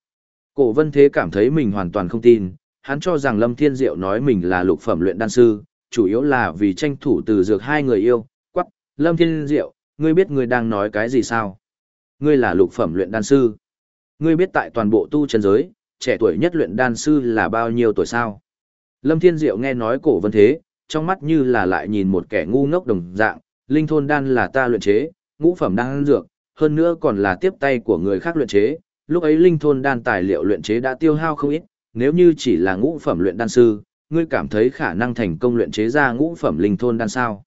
Cổ vân thế cảm thấy mình hoàn toàn không tin, hắn cho rằng Lâm Thiên Diệu nói mình là lục phẩm luyện đan sư, chủ yếu là vì tranh thủ từ dược hai người yêu, quắc, Lâm Thiên Diệu, ngươi biết ngươi đang nói cái gì sao? Ngươi là lục phẩm luyện đan sư. Ngươi biết tại toàn bộ tu chân giới, trẻ tuổi nhất luyện đan sư là bao nhiêu tuổi sao? Lâm Thiên Diệu nghe nói cổ vân thế, trong mắt như là lại nhìn một kẻ ngu ngốc đồng dạng, linh thôn đan là ta luyện chế, ngũ phẩm đan dược, hơn nữa còn là tiếp tay của người khác luyện chế, lúc ấy linh thôn đan tài liệu luyện chế đã tiêu hao không ít, nếu như chỉ là ngũ phẩm luyện đan sư, ngươi cảm thấy khả năng thành công luyện chế ra ngũ phẩm linh thôn đan sao?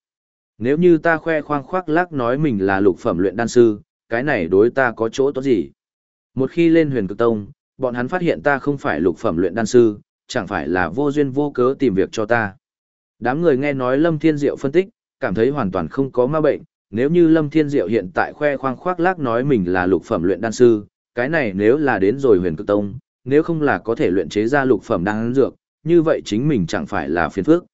Nếu như ta khoe khoang khoác lác nói mình là lục phẩm luyện đan sư, cái này đối ta có chỗ tốt gì? Một khi lên huyền cực tông, bọn hắn phát hiện ta không phải lục phẩm luyện đan sư, chẳng phải là vô duyên vô cớ tìm việc cho ta. Đám người nghe nói Lâm Thiên Diệu phân tích, cảm thấy hoàn toàn không có ma bệnh, nếu như Lâm Thiên Diệu hiện tại khoe khoang khoác lác nói mình là lục phẩm luyện đan sư, cái này nếu là đến rồi huyền cực tông, nếu không là có thể luyện chế ra lục phẩm đan dược, như vậy chính mình chẳng phải là phiền phức.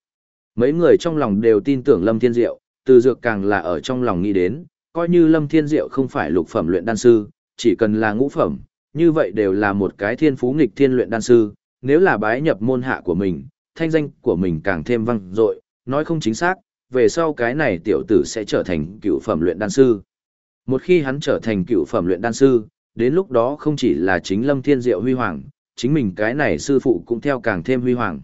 Mấy người trong lòng đều tin tưởng Lâm Thiên Diệu, từ dược càng là ở trong lòng nghĩ đến, coi như Lâm Thiên Diệu không phải lục phẩm luyện đan sư, chỉ cần là ngũ phẩm, như vậy đều là một cái thiên phú nghịch thiên luyện đan sư, nếu là bái nhập môn hạ của mình, thanh danh của mình càng thêm vang dội, nói không chính xác, về sau cái này tiểu tử sẽ trở thành cựu phẩm luyện đan sư. Một khi hắn trở thành cựu phẩm luyện đan sư, đến lúc đó không chỉ là chính Lâm Thiên Diệu huy hoàng, chính mình cái này sư phụ cũng theo càng thêm huy hoàng.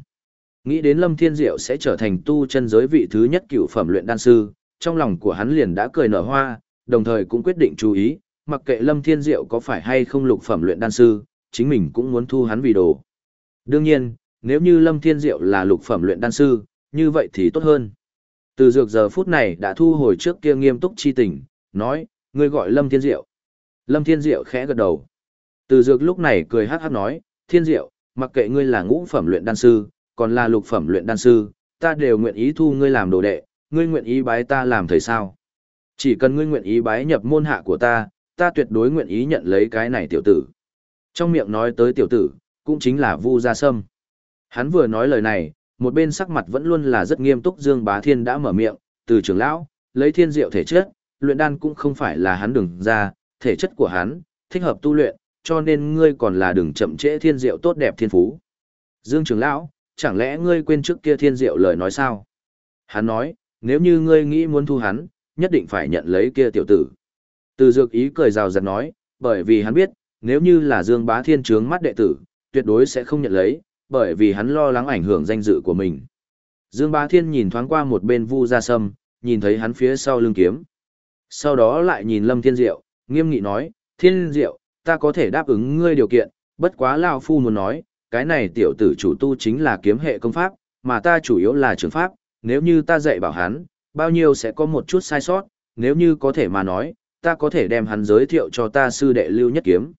Nghĩ đến Lâm Thiên Diệu sẽ trở thành tu chân giới vị thứ nhất cựu phẩm luyện đan sư, trong lòng của hắn liền đã cười nở hoa, đồng thời cũng quyết định chú ý, mặc kệ Lâm Thiên Diệu có phải hay không lục phẩm luyện đan sư, chính mình cũng muốn thu hắn vì đồ. Đương nhiên, nếu như Lâm Thiên Diệu là lục phẩm luyện đan sư, như vậy thì tốt hơn. Từ dược giờ phút này đã thu hồi trước kia nghiêm túc chi tình, nói, ngươi gọi Lâm Thiên Diệu. Lâm Thiên Diệu khẽ gật đầu. Từ dược lúc này cười hát hát nói, Thiên Diệu, mặc kệ ngươi là ngũ phẩm luyện đan sư, còn là lục phẩm luyện đan sư, ta đều nguyện ý thu ngươi làm đồ đệ, ngươi nguyện ý bái ta làm thầy sao. Chỉ cần ngươi nguyện ý bái nhập môn hạ của ta, ta tuyệt đối nguyện ý nhận lấy cái này tiểu tử. Trong miệng nói tới tiểu tử, cũng chính là Vu Gia Sâm. Hắn vừa nói lời này, một bên sắc mặt vẫn luôn là rất nghiêm túc Dương Bá Thiên đã mở miệng, từ trưởng lão, lấy thiên diệu thể chất, luyện đan cũng không phải là hắn đừng ra, thể chất của hắn, thích hợp tu luyện, cho nên ngươi còn là đừng chậm trễ thiên diệu tốt đẹp thiên phú. Dương trưởng lão, chẳng lẽ ngươi quên trước kia thiên diệu lời nói sao? Hắn nói, nếu như ngươi nghĩ muốn thu hắn, nhất định phải nhận lấy kia tiểu tử. Từ dược ý cười rào rạt nói, bởi vì hắn biết, nếu như là Dương Bá Thiên trướng mắt đệ tử, tuyệt đối sẽ không nhận lấy, bởi vì hắn lo lắng ảnh hưởng danh dự của mình. Dương Bá Thiên nhìn thoáng qua một bên Vu Gia Sâm, nhìn thấy hắn phía sau lưng kiếm. Sau đó lại nhìn Lâm Thiên Diệu, nghiêm nghị nói, Thiên Diệu, ta có thể đáp ứng ngươi điều kiện, bất quá Lao Phu muốn nói, cái này tiểu tử chủ tu chính là kiếm hệ công pháp, mà ta chủ yếu là trường pháp, nếu như ta dạy bảo hắn, bao nhiêu sẽ có một chút sai sót, nếu như có thể mà nói, ta có thể đem hắn giới thiệu cho ta sư đệ Lưu Nhất Kiếm.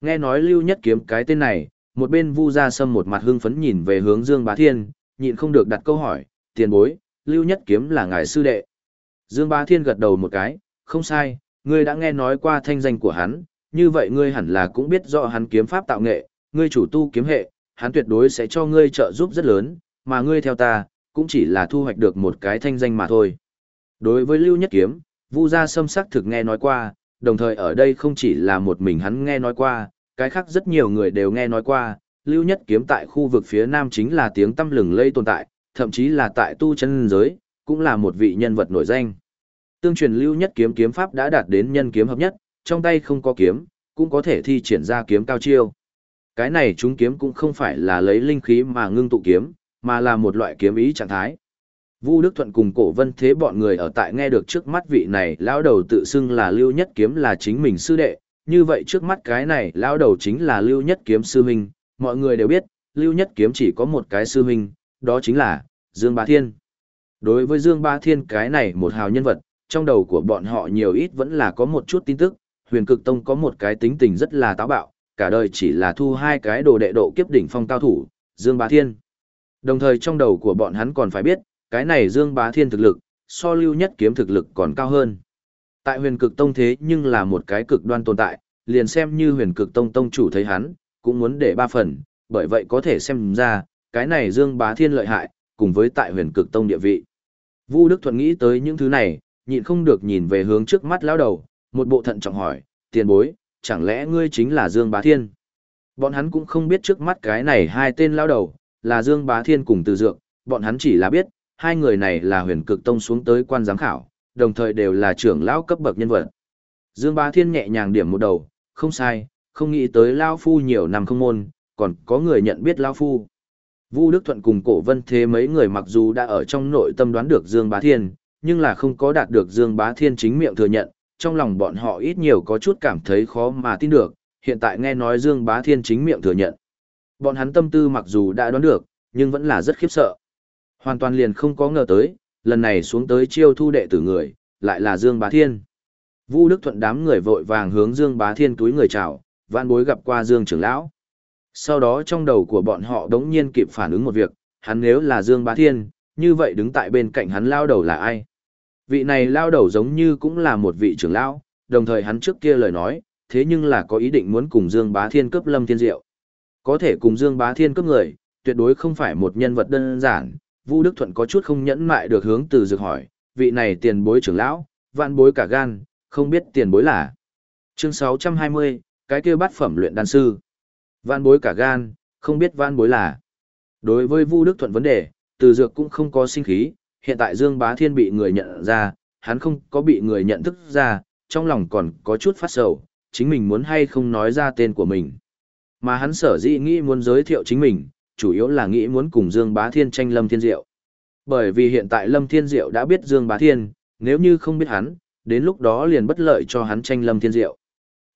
Nghe nói Lưu Nhất Kiếm cái tên này, một bên Vu Gia Sâm một mặt hưng phấn nhìn về hướng Dương Bá Thiên, nhịn không được đặt câu hỏi, tiền bối, Lưu Nhất Kiếm là ngài sư đệ. Dương Bá Thiên gật đầu một cái, không sai, ngươi đã nghe nói qua thanh danh của hắn, như vậy ngươi hẳn là cũng biết rõ hắn kiếm pháp tạo nghệ, ngươi chủ tu kiếm hệ, hắn tuyệt đối sẽ cho ngươi trợ giúp rất lớn, mà ngươi theo ta, cũng chỉ là thu hoạch được một cái thanh danh mà thôi. Đối với Lưu Nhất Kiếm, Vu Gia Sâm sắc thực nghe nói qua, đồng thời ở đây không chỉ là một mình hắn nghe nói qua, cái khác rất nhiều người đều nghe nói qua, Lưu Nhất Kiếm tại khu vực phía Nam chính là tiếng tâm lừng lây tồn tại, thậm chí là tại tu chân giới, cũng là một vị nhân vật nổi danh. Tương truyền lưu nhất kiếm kiếm pháp đã đạt đến nhân kiếm hợp nhất, trong tay không có kiếm, cũng có thể thi triển ra kiếm cao chiêu. Cái này chúng kiếm cũng không phải là lấy linh khí mà ngưng tụ kiếm, mà là một loại kiếm ý trạng thái. Vu Đức Thuận cùng Cổ Vân Thế bọn người ở tại nghe được trước mắt vị này lão đầu tự xưng là Lưu Nhất Kiếm là chính mình sư đệ, như vậy trước mắt cái này lão đầu chính là Lưu Nhất Kiếm sư huynh, mọi người đều biết, Lưu Nhất Kiếm chỉ có một cái sư huynh, đó chính là Dương Bá Thiên. Đối với Dương Bá Thiên cái này một hào nhân vật, trong đầu của bọn họ nhiều ít vẫn là có một chút tin tức, huyền cực tông có một cái tính tình rất là táo bạo, cả đời chỉ là thu hai cái đồ đệ độ kiếp đỉnh phong cao thủ, Dương Bá Thiên. Đồng thời trong đầu của bọn hắn còn phải biết, cái này Dương Bá Thiên thực lực, so lưu nhất kiếm thực lực còn cao hơn. Tại huyền cực tông thế nhưng là một cái cực đoan tồn tại, liền xem như huyền cực tông tông chủ thấy hắn, cũng muốn để ba phần, bởi vậy có thể xem ra, cái này Dương Bá Thiên lợi hại, cùng với tại huyền cực tông địa vị. Vu Đức Thuận nghĩ tới những thứ này, nhịn không được nhìn về hướng trước mắt lão đầu, một bộ thận trọng hỏi, tiền bối, chẳng lẽ ngươi chính là Dương Bá Thiên? Bọn hắn cũng không biết trước mắt cái này hai tên lão đầu, là Dương Bá Thiên cùng Từ Dược, bọn hắn chỉ là biết, hai người này là huyền cực tông xuống tới quan giám khảo, đồng thời đều là trưởng lão cấp bậc nhân vật. Dương Bá Thiên nhẹ nhàng điểm một đầu, không sai, không nghĩ tới lão phu nhiều năm không môn, còn có người nhận biết lão phu. Vu Đức Thuận cùng Cổ Vân Thế mấy người mặc dù đã ở trong nội tâm đoán được Dương Bá Thiên, nhưng là không có đạt được Dương Bá Thiên chính miệng thừa nhận, trong lòng bọn họ ít nhiều có chút cảm thấy khó mà tin được, hiện tại nghe nói Dương Bá Thiên chính miệng thừa nhận. Bọn hắn tâm tư mặc dù đã đoán được, nhưng vẫn là rất khiếp sợ. Hoàn toàn liền không có ngờ tới, lần này xuống tới chiêu thu đệ tử người, lại là Dương Bá Thiên. Vu Đức Thuận đám người vội vàng hướng Dương Bá Thiên túi người chào, vạn bối gặp qua Dương trưởng lão. Sau đó trong đầu của bọn họ đống nhiên kịp phản ứng một việc, hắn nếu là Dương Bá Thiên, như vậy đứng tại bên cạnh hắn lao đầu là ai? Vị này lao đầu giống như cũng là một vị trưởng lão, đồng thời hắn trước kia lời nói, thế nhưng là có ý định muốn cùng Dương Bá Thiên cướp Lâm Thiên Diệu. Có thể cùng Dương Bá Thiên cướp người, tuyệt đối không phải một nhân vật đơn giản, Vu Đức Thuận có chút không nhẫn mại được hướng từ dược hỏi, vị này tiền bối trưởng lão, vạn bối cả gan, không biết tiền bối là. Chương 620, cái kia bát phẩm luyện đan sư. Vạn bối cả gan, không biết vạn bối là. Đối với Vu Đức Thuận vấn đề, từ dược cũng không có sinh khí, hiện tại Dương Bá Thiên bị người nhận ra, hắn không có bị người nhận thức ra, trong lòng còn có chút phát sầu, chính mình muốn hay không nói ra tên của mình. Mà hắn sở dĩ nghĩ muốn giới thiệu chính mình, chủ yếu là nghĩ muốn cùng Dương Bá Thiên tranh Lâm Thiên Diệu. Bởi vì hiện tại Lâm Thiên Diệu đã biết Dương Bá Thiên, nếu như không biết hắn, đến lúc đó liền bất lợi cho hắn tranh Lâm Thiên Diệu.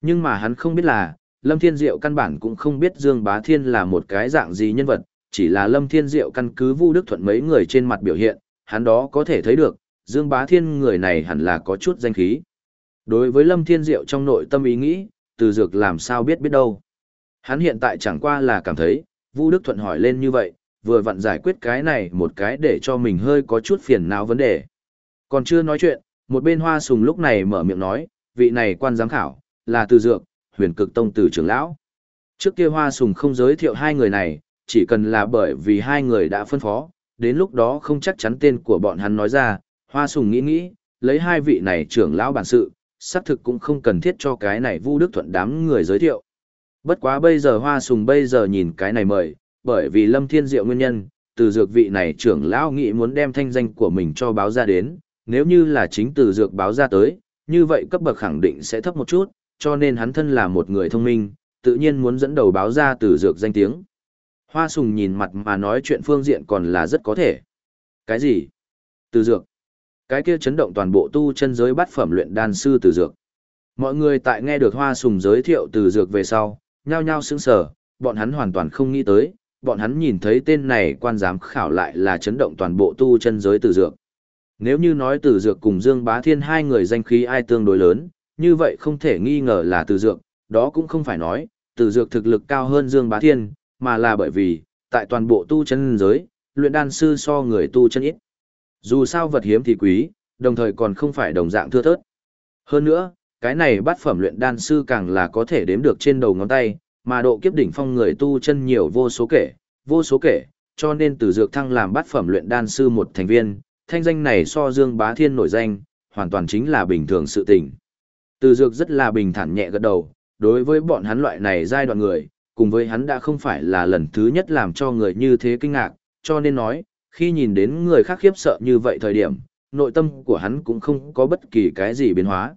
Nhưng mà hắn không biết là, Lâm Thiên Diệu căn bản cũng không biết Dương Bá Thiên là một cái dạng gì nhân vật, chỉ là Lâm Thiên Diệu căn cứ Vu Đức Thuận mấy người trên mặt biểu hiện, hắn đó có thể thấy được, Dương Bá Thiên người này hẳn là có chút danh khí. Đối với Lâm Thiên Diệu trong nội tâm ý nghĩ, từ dược làm sao biết biết đâu. Hắn hiện tại chẳng qua là cảm thấy, Vu Đức Thuận hỏi lên như vậy, vừa vặn giải quyết cái này một cái để cho mình hơi có chút phiền não vấn đề. Còn chưa nói chuyện, một bên hoa sùng lúc này mở miệng nói, vị này quan giám khảo, là từ dược, huyền cực tông tử trưởng lão. Trước kia hoa sùng không giới thiệu hai người này, chỉ cần là bởi vì hai người đã phân phó, đến lúc đó không chắc chắn tên của bọn hắn nói ra, hoa sùng nghĩ nghĩ, lấy hai vị này trưởng lão bản sự, xác thực cũng không cần thiết cho cái này Vu Đức Thuận đám người giới thiệu. Bất quá bây giờ Hoa Sùng bây giờ nhìn cái này mời, bởi vì Lâm Thiên Diệu nguyên nhân, từ dược vị này trưởng lão nghĩ muốn đem thanh danh của mình cho báo ra đến, nếu như là chính từ dược báo ra tới, như vậy cấp bậc khẳng định sẽ thấp một chút, cho nên hắn thân là một người thông minh, tự nhiên muốn dẫn đầu báo ra từ dược danh tiếng. Hoa Sùng nhìn mặt mà nói chuyện phương diện còn là rất có thể. Cái gì? Từ dược. Cái kia chấn động toàn bộ tu chân giới bắt phẩm luyện đan sư từ dược. Mọi người tại nghe được Hoa Sùng giới thiệu từ dược về sau, nhao nhao sững sờ, bọn hắn hoàn toàn không nghĩ tới, bọn hắn nhìn thấy tên này quan giám khảo lại là chấn động toàn bộ tu chân giới từ dược. Nếu như nói từ dược cùng Dương Bá Thiên hai người danh khí ai tương đối lớn, như vậy không thể nghi ngờ là từ dược, đó cũng không phải nói, từ dược thực lực cao hơn Dương Bá Thiên, mà là bởi vì, tại toàn bộ tu chân giới, luyện đan sư so người tu chân ít. Dù sao vật hiếm thì quý, đồng thời còn không phải đồng dạng thưa thớt. Hơn nữa, cái này bát phẩm luyện đan sư càng là có thể đếm được trên đầu ngón tay, mà độ kiếp đỉnh phong người tu chân nhiều vô số kể, vô số kể, cho nên từ dược thăng làm bát phẩm luyện đan sư một thành viên, thanh danh này so Dương Bá Thiên nổi danh, hoàn toàn chính là bình thường sự tình. Từ dược rất là bình thản nhẹ gật đầu, đối với bọn hắn loại này giai đoạn người, cùng với hắn đã không phải là lần thứ nhất làm cho người như thế kinh ngạc, cho nên nói, Khi nhìn đến người khác khiếp sợ như vậy thời điểm, nội tâm của hắn cũng không có bất kỳ cái gì biến hóa.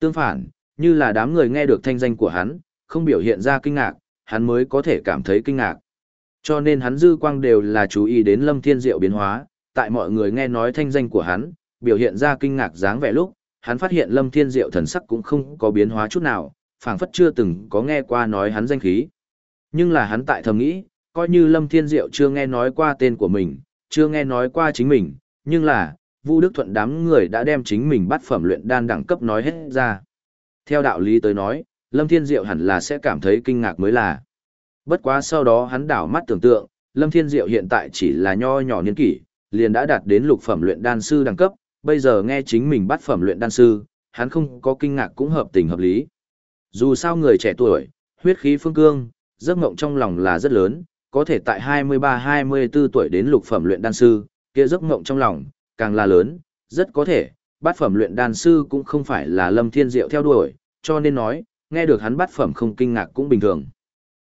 Tương phản, như là đám người nghe được thanh danh của hắn, không biểu hiện ra kinh ngạc, hắn mới có thể cảm thấy kinh ngạc. Cho nên hắn dư quang đều là chú ý đến Lâm Thiên Diệu biến hóa, tại mọi người nghe nói thanh danh của hắn, biểu hiện ra kinh ngạc dáng vẻ lúc, hắn phát hiện Lâm Thiên Diệu thần sắc cũng không có biến hóa chút nào, phảng phất chưa từng có nghe qua nói hắn danh khí. Nhưng là hắn tại thầm nghĩ, coi như Lâm Thiên Diệu chưa nghe nói qua tên của mình, chưa nghe nói qua chính mình, nhưng là, Vu Đức Thuận đám người đã đem chính mình bắt phẩm luyện đan đẳng cấp nói hết ra. Theo đạo lý tới nói, Lâm Thiên Diệu hẳn là sẽ cảm thấy kinh ngạc mới là. Bất quá sau đó hắn đảo mắt tưởng tượng, Lâm Thiên Diệu hiện tại chỉ là nho nhỏ niên kỷ, liền đã đạt đến lục phẩm luyện đan sư đẳng cấp, bây giờ nghe chính mình bắt phẩm luyện đan sư, hắn không có kinh ngạc cũng hợp tình hợp lý. Dù sao người trẻ tuổi, huyết khí phương cương, giấc mộng trong lòng là rất lớn, có thể tại 23-24 tuổi đến lục phẩm luyện đan sư, kia giấc mộng trong lòng, càng là lớn, rất có thể, bát phẩm luyện đan sư cũng không phải là Lâm Thiên Diệu theo đuổi, cho nên nói, nghe được hắn bát phẩm không kinh ngạc cũng bình thường.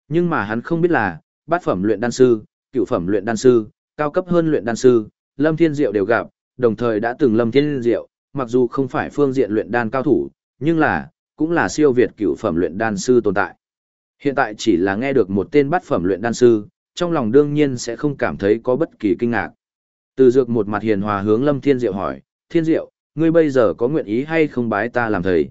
Nhưng mà hắn không biết là, bát phẩm luyện đan sư, cựu phẩm luyện đan sư, cao cấp hơn luyện đan sư, Lâm Thiên Diệu đều gặp, đồng thời đã từng Lâm Thiên Diệu, mặc dù không phải phương diện luyện đan cao thủ, nhưng là, cũng là siêu việt cựu phẩm luyện đan sư tồn tại. Hiện tại chỉ là nghe được một tên bát phẩm luyện đan sư, trong lòng đương nhiên sẽ không cảm thấy có bất kỳ kinh ngạc. Từ dược một mặt hiền hòa hướng Lâm Thiên Diệu hỏi, Thiên Diệu, ngươi bây giờ có nguyện ý hay không bái ta làm thầy?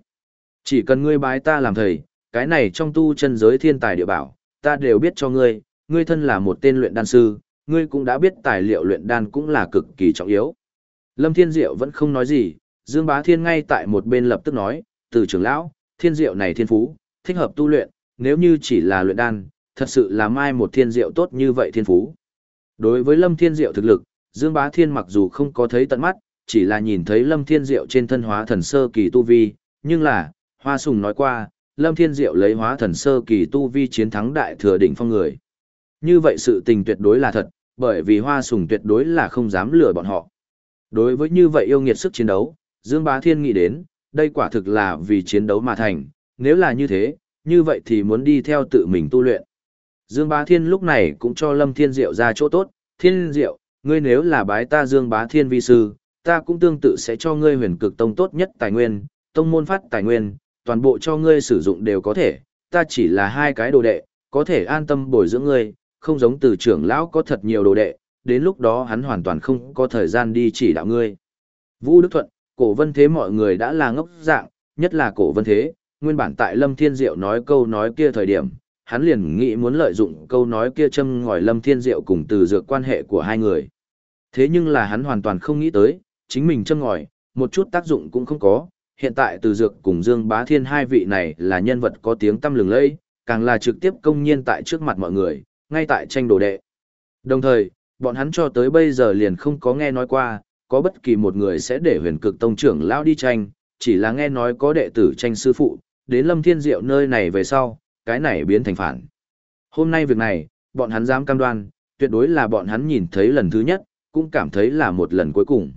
Chỉ cần ngươi bái ta làm thầy, cái này trong tu chân giới thiên tài địa bảo, ta đều biết cho ngươi, ngươi thân là một tên luyện đan sư, ngươi cũng đã biết tài liệu luyện đan cũng là cực kỳ trọng yếu. Lâm Thiên Diệu vẫn không nói gì, Dương Bá Thiên ngay tại một bên lập tức nói, từ trưởng lão, Thiên Diệu này thiên phú, thích hợp tu luyện, nếu như chỉ là luyện đan, thật sự là mai một thiên diệu tốt như vậy thiên phú. Đối với Lâm Thiên Diệu thực lực, Dương Bá Thiên mặc dù không có thấy tận mắt, chỉ là nhìn thấy Lâm Thiên Diệu trên thân hóa thần sơ kỳ tu vi, nhưng là, Hoa Sùng nói qua, Lâm Thiên Diệu lấy hóa thần sơ kỳ tu vi chiến thắng đại thừa đỉnh phong người. Như vậy sự tình tuyệt đối là thật, bởi vì Hoa Sùng tuyệt đối là không dám lừa bọn họ. Đối với như vậy yêu nghiệt sức chiến đấu, Dương Bá Thiên nghĩ đến, đây quả thực là vì chiến đấu mà thành, nếu là như thế, như vậy thì muốn đi theo tự mình tu luyện. Dương Bá Thiên lúc này cũng cho Lâm Thiên Diệu ra chỗ tốt, Thiên Diệu, ngươi nếu là bái ta Dương Bá Thiên vi sư, ta cũng tương tự sẽ cho ngươi huyền cực tông tốt nhất tài nguyên, tông môn phát tài nguyên, toàn bộ cho ngươi sử dụng đều có thể, ta chỉ là hai cái đồ đệ, có thể an tâm bồi dưỡng ngươi, không giống từ trưởng lão có thật nhiều đồ đệ, đến lúc đó hắn hoàn toàn không có thời gian đi chỉ đạo ngươi. Vũ Đức Thuận, cổ vân thế mọi người đã là ngốc dạng, nhất là cổ vân thế, nguyên bản tại Lâm Thiên Diệu nói câu nói kia thời điểm, hắn liền nghĩ muốn lợi dụng câu nói kia châm ngòi Lâm Thiên Diệu cùng từ dược quan hệ của hai người. Thế nhưng là hắn hoàn toàn không nghĩ tới, chính mình châm ngòi, một chút tác dụng cũng không có, hiện tại từ dược cùng Dương Bá Thiên hai vị này là nhân vật có tiếng tăm lừng lẫy, càng là trực tiếp công nhiên tại trước mặt mọi người, ngay tại tranh đồ đệ. Đồng thời, bọn hắn cho tới bây giờ liền không có nghe nói qua, có bất kỳ một người sẽ để huyền cực tông trưởng lao đi tranh, chỉ là nghe nói có đệ tử tranh sư phụ, đến Lâm Thiên Diệu nơi này về sau, cái này biến thành phản. Hôm nay việc này, bọn hắn dám cam đoan, tuyệt đối là bọn hắn nhìn thấy lần thứ nhất, cũng cảm thấy là một lần cuối cùng.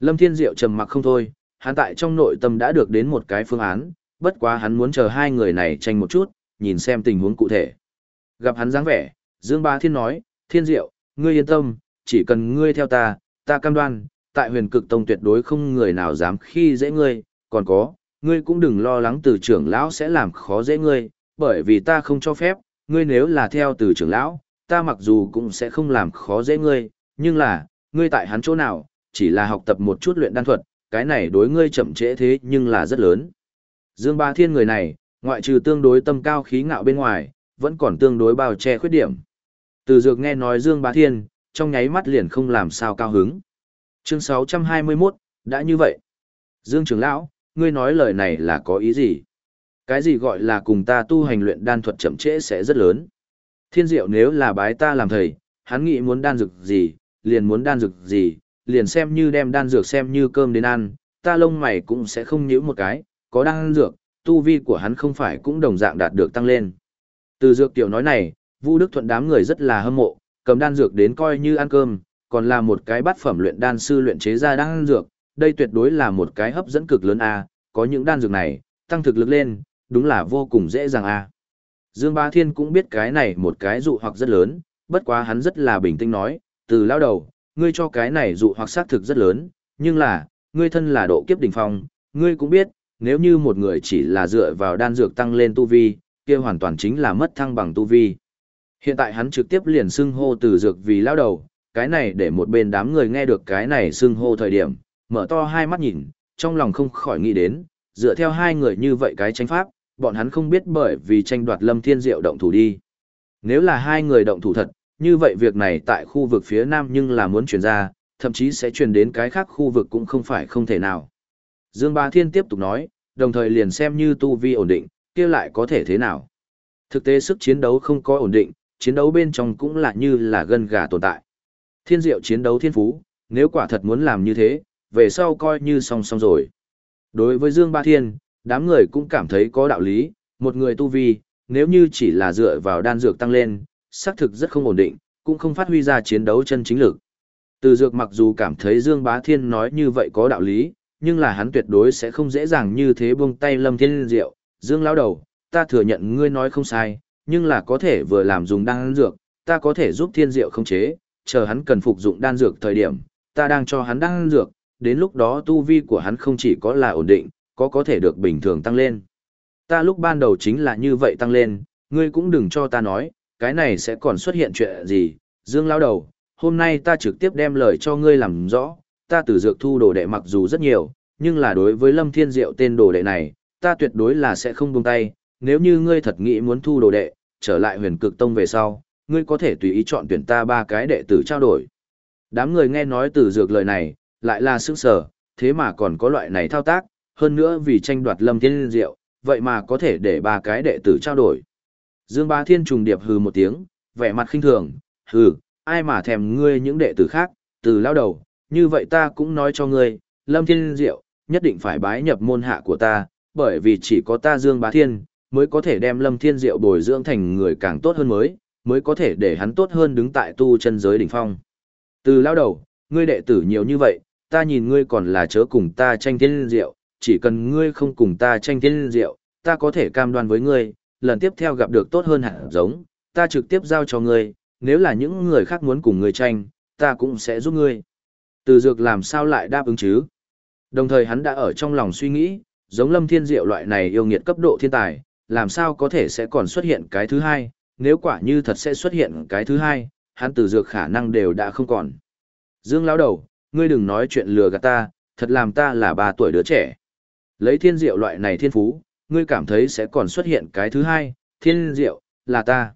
Lâm Thiên Diệu trầm mặc không thôi, hắn tại trong nội tâm đã được đến một cái phương án, bất quá hắn muốn chờ hai người này tranh một chút, nhìn xem tình huống cụ thể. Gặp hắn dáng vẻ, Dương Ba Thiên nói, Thiên Diệu, ngươi yên tâm, chỉ cần ngươi theo ta, ta cam đoan, tại huyền cực tông tuyệt đối không người nào dám khi dễ ngươi, còn có, ngươi cũng đừng lo lắng từ trưởng lão sẽ làm khó dễ ngươi, bởi vì ta không cho phép, ngươi nếu là theo từ trưởng lão, ta mặc dù cũng sẽ không làm khó dễ ngươi, nhưng là, ngươi tại hắn chỗ nào, chỉ là học tập một chút luyện đan thuật, cái này đối ngươi chậm trễ thế nhưng là rất lớn. Dương Ba Thiên người này, ngoại trừ tương đối tâm cao khí ngạo bên ngoài, vẫn còn tương đối bao che khuyết điểm. Từ dược nghe nói Dương Bá Thiên, trong nháy mắt liền không làm sao cao hứng. Chương 621, đã như vậy. Dương trưởng lão, ngươi nói lời này là có ý gì? Cái gì gọi là cùng ta tu hành luyện đan thuật chậm trễ sẽ rất lớn. Thiên diệu nếu là bái ta làm thầy, hắn nghĩ muốn đan dược gì, liền muốn đan dược gì, liền xem như đem đan dược xem như cơm đến ăn, ta lông mày cũng sẽ không nhíu một cái, có đan dược, tu vi của hắn không phải cũng đồng dạng đạt được tăng lên. Từ dược tiểu nói này, Vu Đức Thuận đám người rất là hâm mộ, cầm đan dược đến coi như ăn cơm, còn là một cái bát phẩm luyện đan sư luyện chế ra đan dược, đây tuyệt đối là một cái hấp dẫn cực lớn a, có những đan dược này, tăng thực lực lên, đúng là vô cùng dễ dàng a. Dương Ba Thiên cũng biết cái này một cái dụ hoặc rất lớn, bất quá hắn rất là bình tĩnh nói, từ lao đầu, ngươi cho cái này dụ hoặc xác thực rất lớn, nhưng là, ngươi thân là độ kiếp đỉnh phong, ngươi cũng biết, nếu như một người chỉ là dựa vào đan dược tăng lên tu vi, kia hoàn toàn chính là mất thăng bằng tu vi. Hiện tại hắn trực tiếp liền xưng hô từ dược vì lao đầu, cái này để một bên đám người nghe được cái này xưng hô thời điểm, mở to hai mắt nhìn, trong lòng không khỏi nghĩ đến, dựa theo hai người như vậy cái tranh pháp, bọn hắn không biết bởi vì tranh đoạt lâm thiên diệu động thủ đi. Nếu là hai người động thủ thật, như vậy việc này tại khu vực phía nam nhưng là muốn truyền ra, thậm chí sẽ truyền đến cái khác khu vực cũng không phải không thể nào. Dương Ba Thiên tiếp tục nói, đồng thời liền xem như tu vi ổn định, kia lại có thể thế nào. Thực tế sức chiến đấu không có ổn định, chiến đấu bên trong cũng là như là gân gà tồn tại. Thiên diệu chiến đấu thiên phú, nếu quả thật muốn làm như thế, về sau coi như song song rồi. Đối với Dương Ba Thiên, đám người cũng cảm thấy có đạo lý, một người tu vi, nếu như chỉ là dựa vào đan dược tăng lên, xác thực rất không ổn định, cũng không phát huy ra chiến đấu chân chính lực. Từ dược mặc dù cảm thấy Dương Bá Thiên nói như vậy có đạo lý, nhưng là hắn tuyệt đối sẽ không dễ dàng như thế buông tay Lâm Thiên Diệu. Dương lão đầu, ta thừa nhận ngươi nói không sai, nhưng là có thể vừa làm dùng đan dược, ta có thể giúp Thiên Diệu không chế, chờ hắn cần phục dụng đan dược thời điểm, ta đang cho hắn đan dược, đến lúc đó tu vi của hắn không chỉ có là ổn định, có có thể được bình thường tăng lên. Ta lúc ban đầu chính là như vậy tăng lên, ngươi cũng đừng cho ta nói, cái này sẽ còn xuất hiện chuyện gì, Dương lão đầu, hôm nay ta trực tiếp đem lời cho ngươi làm rõ, ta từ dược thu đồ đệ mặc dù rất nhiều, nhưng là đối với Lâm Thiên Diệu tên đồ đệ này, ta tuyệt đối là sẽ không buông tay, nếu như ngươi thật nghĩ muốn thu đồ đệ, trở lại huyền cực tông về sau, ngươi có thể tùy ý chọn tuyển ta ba cái đệ tử trao đổi. Đám người nghe nói từ dược lời này, lại là sức sở, thế mà còn có loại này thao tác, hơn nữa vì tranh đoạt Lâm Thiên Diệu, vậy mà có thể để ba cái đệ tử trao đổi. Dương Bá Thiên trùng điệp hừ một tiếng, vẻ mặt khinh thường, hừ, ai mà thèm ngươi những đệ tử khác, từ lao đầu, như vậy ta cũng nói cho ngươi, Lâm Thiên Diệu, nhất định phải bái nhập môn hạ của ta, bởi vì chỉ có ta Dương Bá Thiên, mới có thể đem Lâm Thiên Diệu bồi dưỡng thành người càng tốt hơn mới, mới có thể để hắn tốt hơn đứng tại tu chân giới đỉnh phong. Từ lao đầu, ngươi đệ tử nhiều như vậy, ta nhìn ngươi còn là chớ cùng ta tranh thiên diệu, chỉ cần ngươi không cùng ta tranh thiên diệu, ta có thể cam đoan với ngươi, lần tiếp theo gặp được tốt hơn hẳn giống, ta trực tiếp giao cho ngươi, nếu là những người khác muốn cùng ngươi tranh, ta cũng sẽ giúp ngươi. Từ dược làm sao lại đáp ứng chứ? Đồng thời hắn đã ở trong lòng suy nghĩ, giống lâm thiên diệu loại này yêu nghiệt cấp độ thiên tài, làm sao có thể sẽ còn xuất hiện cái thứ hai, nếu quả như thật sẽ xuất hiện cái thứ hai, hắn từ dược khả năng đều đã không còn. Dương lão đầu, ngươi đừng nói chuyện lừa gạt ta, thật làm ta là ba tuổi đứa trẻ. Lấy thiên diệu loại này thiên phú, ngươi cảm thấy sẽ còn xuất hiện cái thứ hai, thiên diệu, là ta.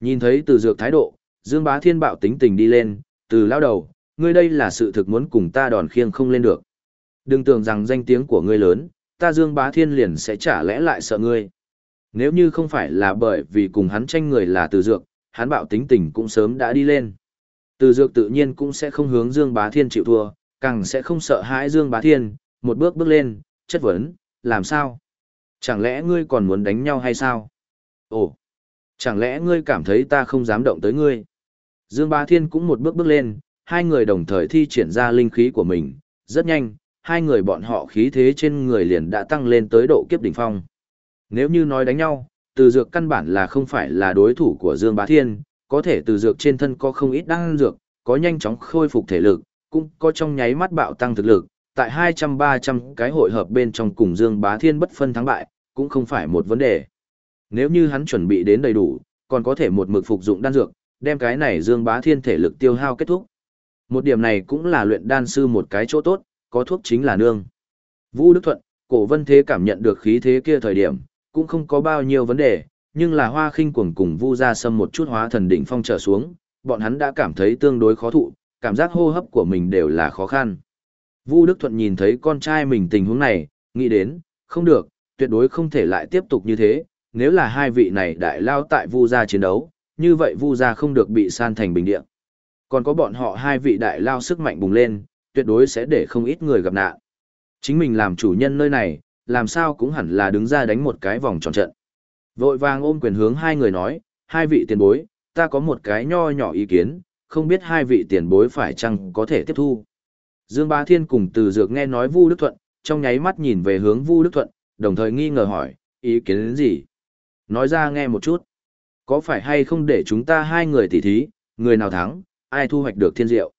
Nhìn thấy từ dược thái độ, Dương Bá Thiên bạo tính tình đi lên, từ lao đầu, ngươi đây là sự thực muốn cùng ta đòn khiêng không lên được. Đừng tưởng rằng danh tiếng của ngươi lớn, ta Dương Bá Thiên liền sẽ trả lẽ lại sợ ngươi. Nếu như không phải là bởi vì cùng hắn tranh người là từ dược, hắn bạo tính tình cũng sớm đã đi lên. Từ dược tự nhiên cũng sẽ không hướng Dương Bá Thiên chịu thua, càng sẽ không sợ hãi Dương Bá Thiên, một bước bước lên, chất vấn, làm sao? Chẳng lẽ ngươi còn muốn đánh nhau hay sao? Ồ, chẳng lẽ ngươi cảm thấy ta không dám động tới ngươi? Dương Bá Thiên cũng một bước bước lên, hai người đồng thời thi triển ra linh khí của mình, rất nhanh, hai người bọn họ khí thế trên người liền đã tăng lên tới độ kiếp đỉnh phong. Nếu như nói đánh nhau, từ dược căn bản là không phải là đối thủ của Dương Bá Thiên, có thể từ dược trên thân có không ít đan dược, có nhanh chóng khôi phục thể lực, cũng có trong nháy mắt bạo tăng thực lực, tại 200-300 cái hội hợp bên trong cùng Dương Bá Thiên bất phân thắng bại, cũng không phải một vấn đề. Nếu như hắn chuẩn bị đến đầy đủ, còn có thể một mực phục dụng đan dược, đem cái này Dương Bá Thiên thể lực tiêu hao kết thúc. Một điểm này cũng là luyện đan sư một cái chỗ tốt, có thuốc chính là nương. Vũ Đức Thuận, cổ vân thế cảm nhận được khí thế kia thời điểm, cũng không có bao nhiêu vấn đề, nhưng là hoa khinh cuồng cùng vu ra sâm một chút hóa thần đỉnh phong trở xuống, bọn hắn đã cảm thấy tương đối khó thụ, cảm giác hô hấp của mình đều là khó khăn. Vu Đức Thuận nhìn thấy con trai mình tình huống này, nghĩ đến, không được, tuyệt đối không thể lại tiếp tục như thế, nếu là hai vị này đại lao tại vu gia chiến đấu, như vậy vu gia không được bị san thành bình địa. Còn có bọn họ hai vị đại lao sức mạnh bùng lên, tuyệt đối sẽ để không ít người gặp nạn. Chính mình làm chủ nhân nơi này, làm sao cũng hẳn là đứng ra đánh một cái vòng tròn trận. Vội vàng ôm quyền hướng hai người nói, hai vị tiền bối, ta có một cái nho nhỏ ý kiến, không biết hai vị tiền bối phải chăng có thể tiếp thu. Dương Ba Thiên cùng từ dược nghe nói Vu Đức Thuận, trong nháy mắt nhìn về hướng Vu Đức Thuận, đồng thời nghi ngờ hỏi, ý kiến đến gì? Nói ra nghe một chút. Có phải hay không để chúng ta hai người tỉ thí, người nào thắng, ai thu hoạch được thiên diệu?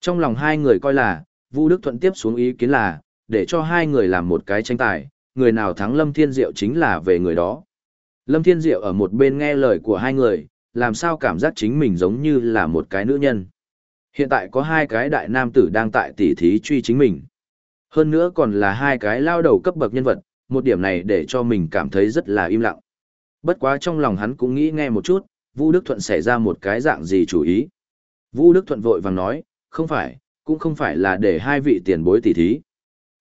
Trong lòng hai người coi là, Vu Đức Thuận tiếp xuống ý kiến là, để cho hai người làm một cái tranh tài, người nào thắng Lâm Thiên Diệu chính là về người đó. Lâm Thiên Diệu ở một bên nghe lời của hai người, làm sao cảm giác chính mình giống như là một cái nữ nhân. Hiện tại có hai cái đại nam tử đang tại tỉ thí truy chính mình. Hơn nữa còn là hai cái lao đầu cấp bậc nhân vật, một điểm này để cho mình cảm thấy rất là im lặng. Bất quá trong lòng hắn cũng nghĩ nghe một chút, Vu Đức Thuận xảy ra một cái dạng gì chủ ý. Vu Đức Thuận vội vàng nói, không phải, cũng không phải là để hai vị tiền bối tỉ thí.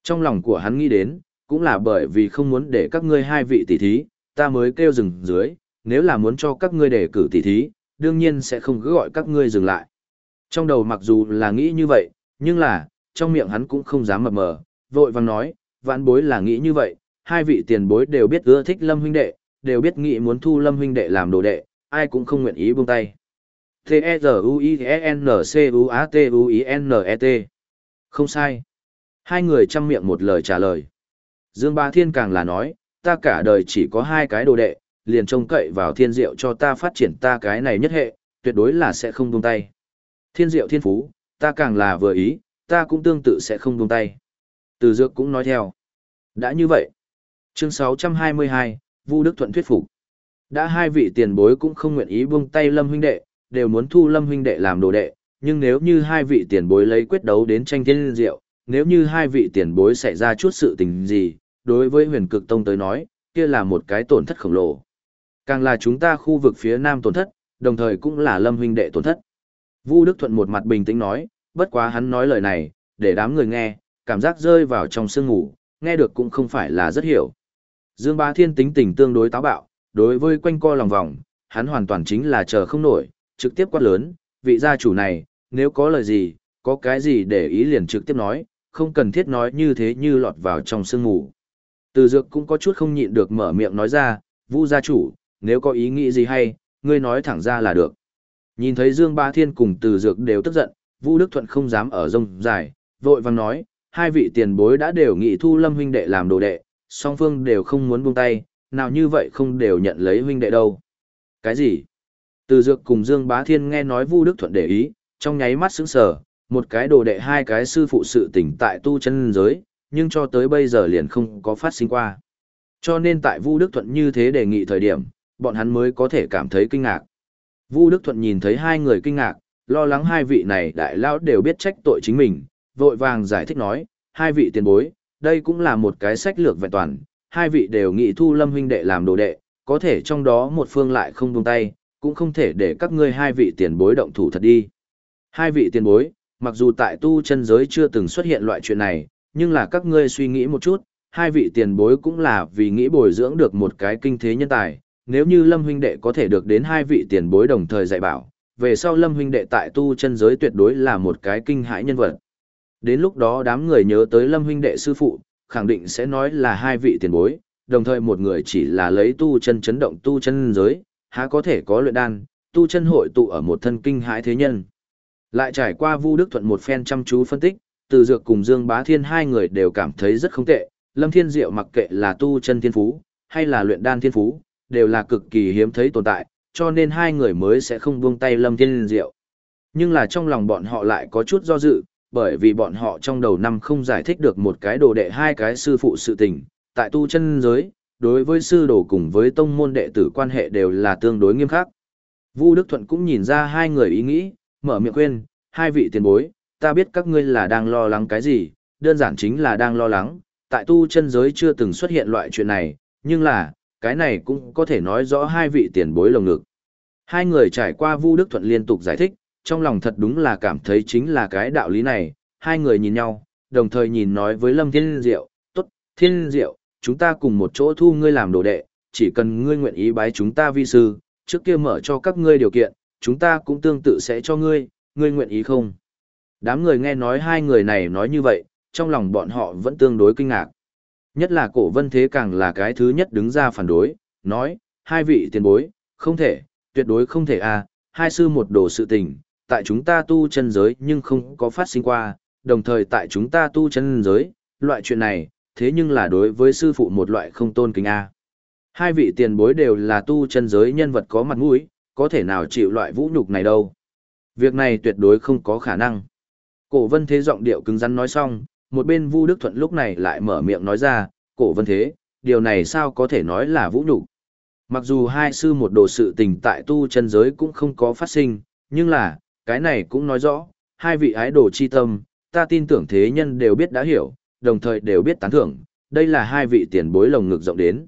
Trong lòng của hắn nghĩ đến, cũng là bởi vì không muốn để các ngươi hai vị tỉ thí, ta mới kêu dừng dưới, nếu là muốn cho các ngươi đề cử tỉ thí, đương nhiên sẽ không cứ gọi các ngươi dừng lại. Trong đầu mặc dù là nghĩ như vậy, nhưng là, trong miệng hắn cũng không dám mập mờ, vội vàng nói, vãn bối là nghĩ như vậy, hai vị tiền bối đều biết ưa thích Lâm huynh đệ, đều biết nghĩ muốn thu Lâm huynh đệ làm đồ đệ, ai cũng không nguyện ý buông tay. T-E-Z-U-I-N-C-U-A-T-U-I-N-E-T Không sai. Hai người chăm miệng một lời trả lời. Dương Ba Thiên càng là nói, ta cả đời chỉ có hai cái đồ đệ, liền trông cậy vào thiên diệu cho ta phát triển ta cái này nhất hệ, tuyệt đối là sẽ không buông tay. Thiên diệu thiên phú, ta càng là vừa ý, ta cũng tương tự sẽ không buông tay. Từ Dược cũng nói theo. Đã như vậy. Chương 622, Vu Đức Thuận thuyết phục. Đã hai vị tiền bối cũng không nguyện ý buông tay Lâm huynh đệ, đều muốn thu Lâm huynh đệ làm đồ đệ, nhưng nếu như hai vị tiền bối lấy quyết đấu đến tranh thiên diệu, nếu như hai vị tiền bối xảy ra chút sự tình gì, đối với huyền cực tông tới nói, kia là một cái tổn thất khổng lồ. Càng là chúng ta khu vực phía nam tổn thất, đồng thời cũng là lâm huynh đệ tổn thất. Vu Đức Thuận một mặt bình tĩnh nói, bất quá hắn nói lời này, để đám người nghe, cảm giác rơi vào trong sương ngủ, nghe được cũng không phải là rất hiểu. Dương Ba Thiên tính tình tương đối táo bạo, đối với quanh co lòng vòng, hắn hoàn toàn chính là chờ không nổi, trực tiếp quát lớn, vị gia chủ này, nếu có lời gì, có cái gì để ý liền trực tiếp nói, không cần thiết nói như thế như lọt vào trong sương ngủ. Từ dược cũng có chút không nhịn được mở miệng nói ra, Vu gia chủ, nếu có ý nghĩ gì hay, ngươi nói thẳng ra là được. Nhìn thấy Dương Ba Thiên cùng từ dược đều tức giận, Vu Đức Thuận không dám ở rông dài, vội vàng nói, hai vị tiền bối đã đều nghị thu lâm huynh đệ làm đồ đệ, song phương đều không muốn buông tay, nào như vậy không đều nhận lấy huynh đệ đâu. Cái gì? Từ dược cùng Dương Bá Thiên nghe nói Vu Đức Thuận để ý, trong nháy mắt sững sờ, một cái đồ đệ hai cái sư phụ sự tỉnh tại tu chân giới, nhưng cho tới bây giờ liền không có phát sinh qua. Cho nên tại Vu Đức Thuận như thế đề nghị thời điểm, bọn hắn mới có thể cảm thấy kinh ngạc. Vu Đức Thuận nhìn thấy hai người kinh ngạc, lo lắng hai vị này đại lão đều biết trách tội chính mình, vội vàng giải thích nói, hai vị tiền bối, đây cũng là một cái sách lược vẹn toàn, hai vị đều nghị thu lâm huynh đệ làm đồ đệ, có thể trong đó một phương lại không buông tay, cũng không thể để các ngươi hai vị tiền bối động thủ thật đi. Hai vị tiền bối, mặc dù tại tu chân giới chưa từng xuất hiện loại chuyện này, nhưng là các ngươi suy nghĩ một chút, hai vị tiền bối cũng là vì nghĩ bồi dưỡng được một cái kinh thế nhân tài, nếu như Lâm huynh đệ có thể được đến hai vị tiền bối đồng thời dạy bảo, về sau Lâm huynh đệ tại tu chân giới tuyệt đối là một cái kinh hãi nhân vật. Đến lúc đó đám người nhớ tới Lâm huynh đệ sư phụ, khẳng định sẽ nói là hai vị tiền bối, đồng thời một người chỉ là lấy tu chân chấn động tu chân giới, há có thể có luyện đan, tu chân hội tụ ở một thân kinh hãi thế nhân. Lại trải qua Vu Đức Thuận một phen chăm chú phân tích, từ dược cùng Dương Bá Thiên hai người đều cảm thấy rất không tệ, Lâm Thiên Diệu mặc kệ là tu chân thiên phú, hay là luyện đan thiên phú, đều là cực kỳ hiếm thấy tồn tại, cho nên hai người mới sẽ không buông tay Lâm Thiên Diệu. Nhưng là trong lòng bọn họ lại có chút do dự, bởi vì bọn họ trong đầu năm không giải thích được một cái đồ đệ hai cái sư phụ sự tình, tại tu chân giới, đối với sư đồ cùng với tông môn đệ tử quan hệ đều là tương đối nghiêm khắc. Vu Đức Thuận cũng nhìn ra hai người ý nghĩ, mở miệng khuyên, hai vị tiền bối, ta biết các ngươi là đang lo lắng cái gì, đơn giản chính là đang lo lắng, tại tu chân giới chưa từng xuất hiện loại chuyện này, nhưng là, cái này cũng có thể nói rõ hai vị tiền bối lồng ngực. Hai người trải qua Vu Đức Thuận liên tục giải thích, trong lòng thật đúng là cảm thấy chính là cái đạo lý này, hai người nhìn nhau, đồng thời nhìn nói với Lâm Thiên Diệu, tốt, Thiên Diệu, chúng ta cùng một chỗ thu ngươi làm đồ đệ, chỉ cần ngươi nguyện ý bái chúng ta vi sư, trước kia mở cho các ngươi điều kiện, chúng ta cũng tương tự sẽ cho ngươi, ngươi nguyện ý không? Đám người nghe nói hai người này nói như vậy, trong lòng bọn họ vẫn tương đối kinh ngạc. Nhất là cổ vân thế càng là cái thứ nhất đứng ra phản đối, nói, hai vị tiền bối, không thể, tuyệt đối không thể à, hai sư một đồ sự tình, tại chúng ta tu chân giới nhưng không có phát sinh qua, đồng thời tại chúng ta tu chân giới, loại chuyện này, thế nhưng là đối với sư phụ một loại không tôn kính a. Hai vị tiền bối đều là tu chân giới nhân vật có mặt mũi, có thể nào chịu loại vũ nhục này đâu. Việc này tuyệt đối không có khả năng. Cổ vân thế giọng điệu cứng rắn nói xong, một bên Vu Đức Thuận lúc này lại mở miệng nói ra, cổ vân thế, điều này sao có thể nói là vũ nhục Mặc dù hai sư một đồ sự tình tại tu chân giới cũng không có phát sinh, nhưng là, cái này cũng nói rõ, hai vị ái đồ chi tâm, ta tin tưởng thế nhân đều biết đã hiểu, đồng thời đều biết tán thưởng, đây là hai vị tiền bối lồng ngực rộng đến.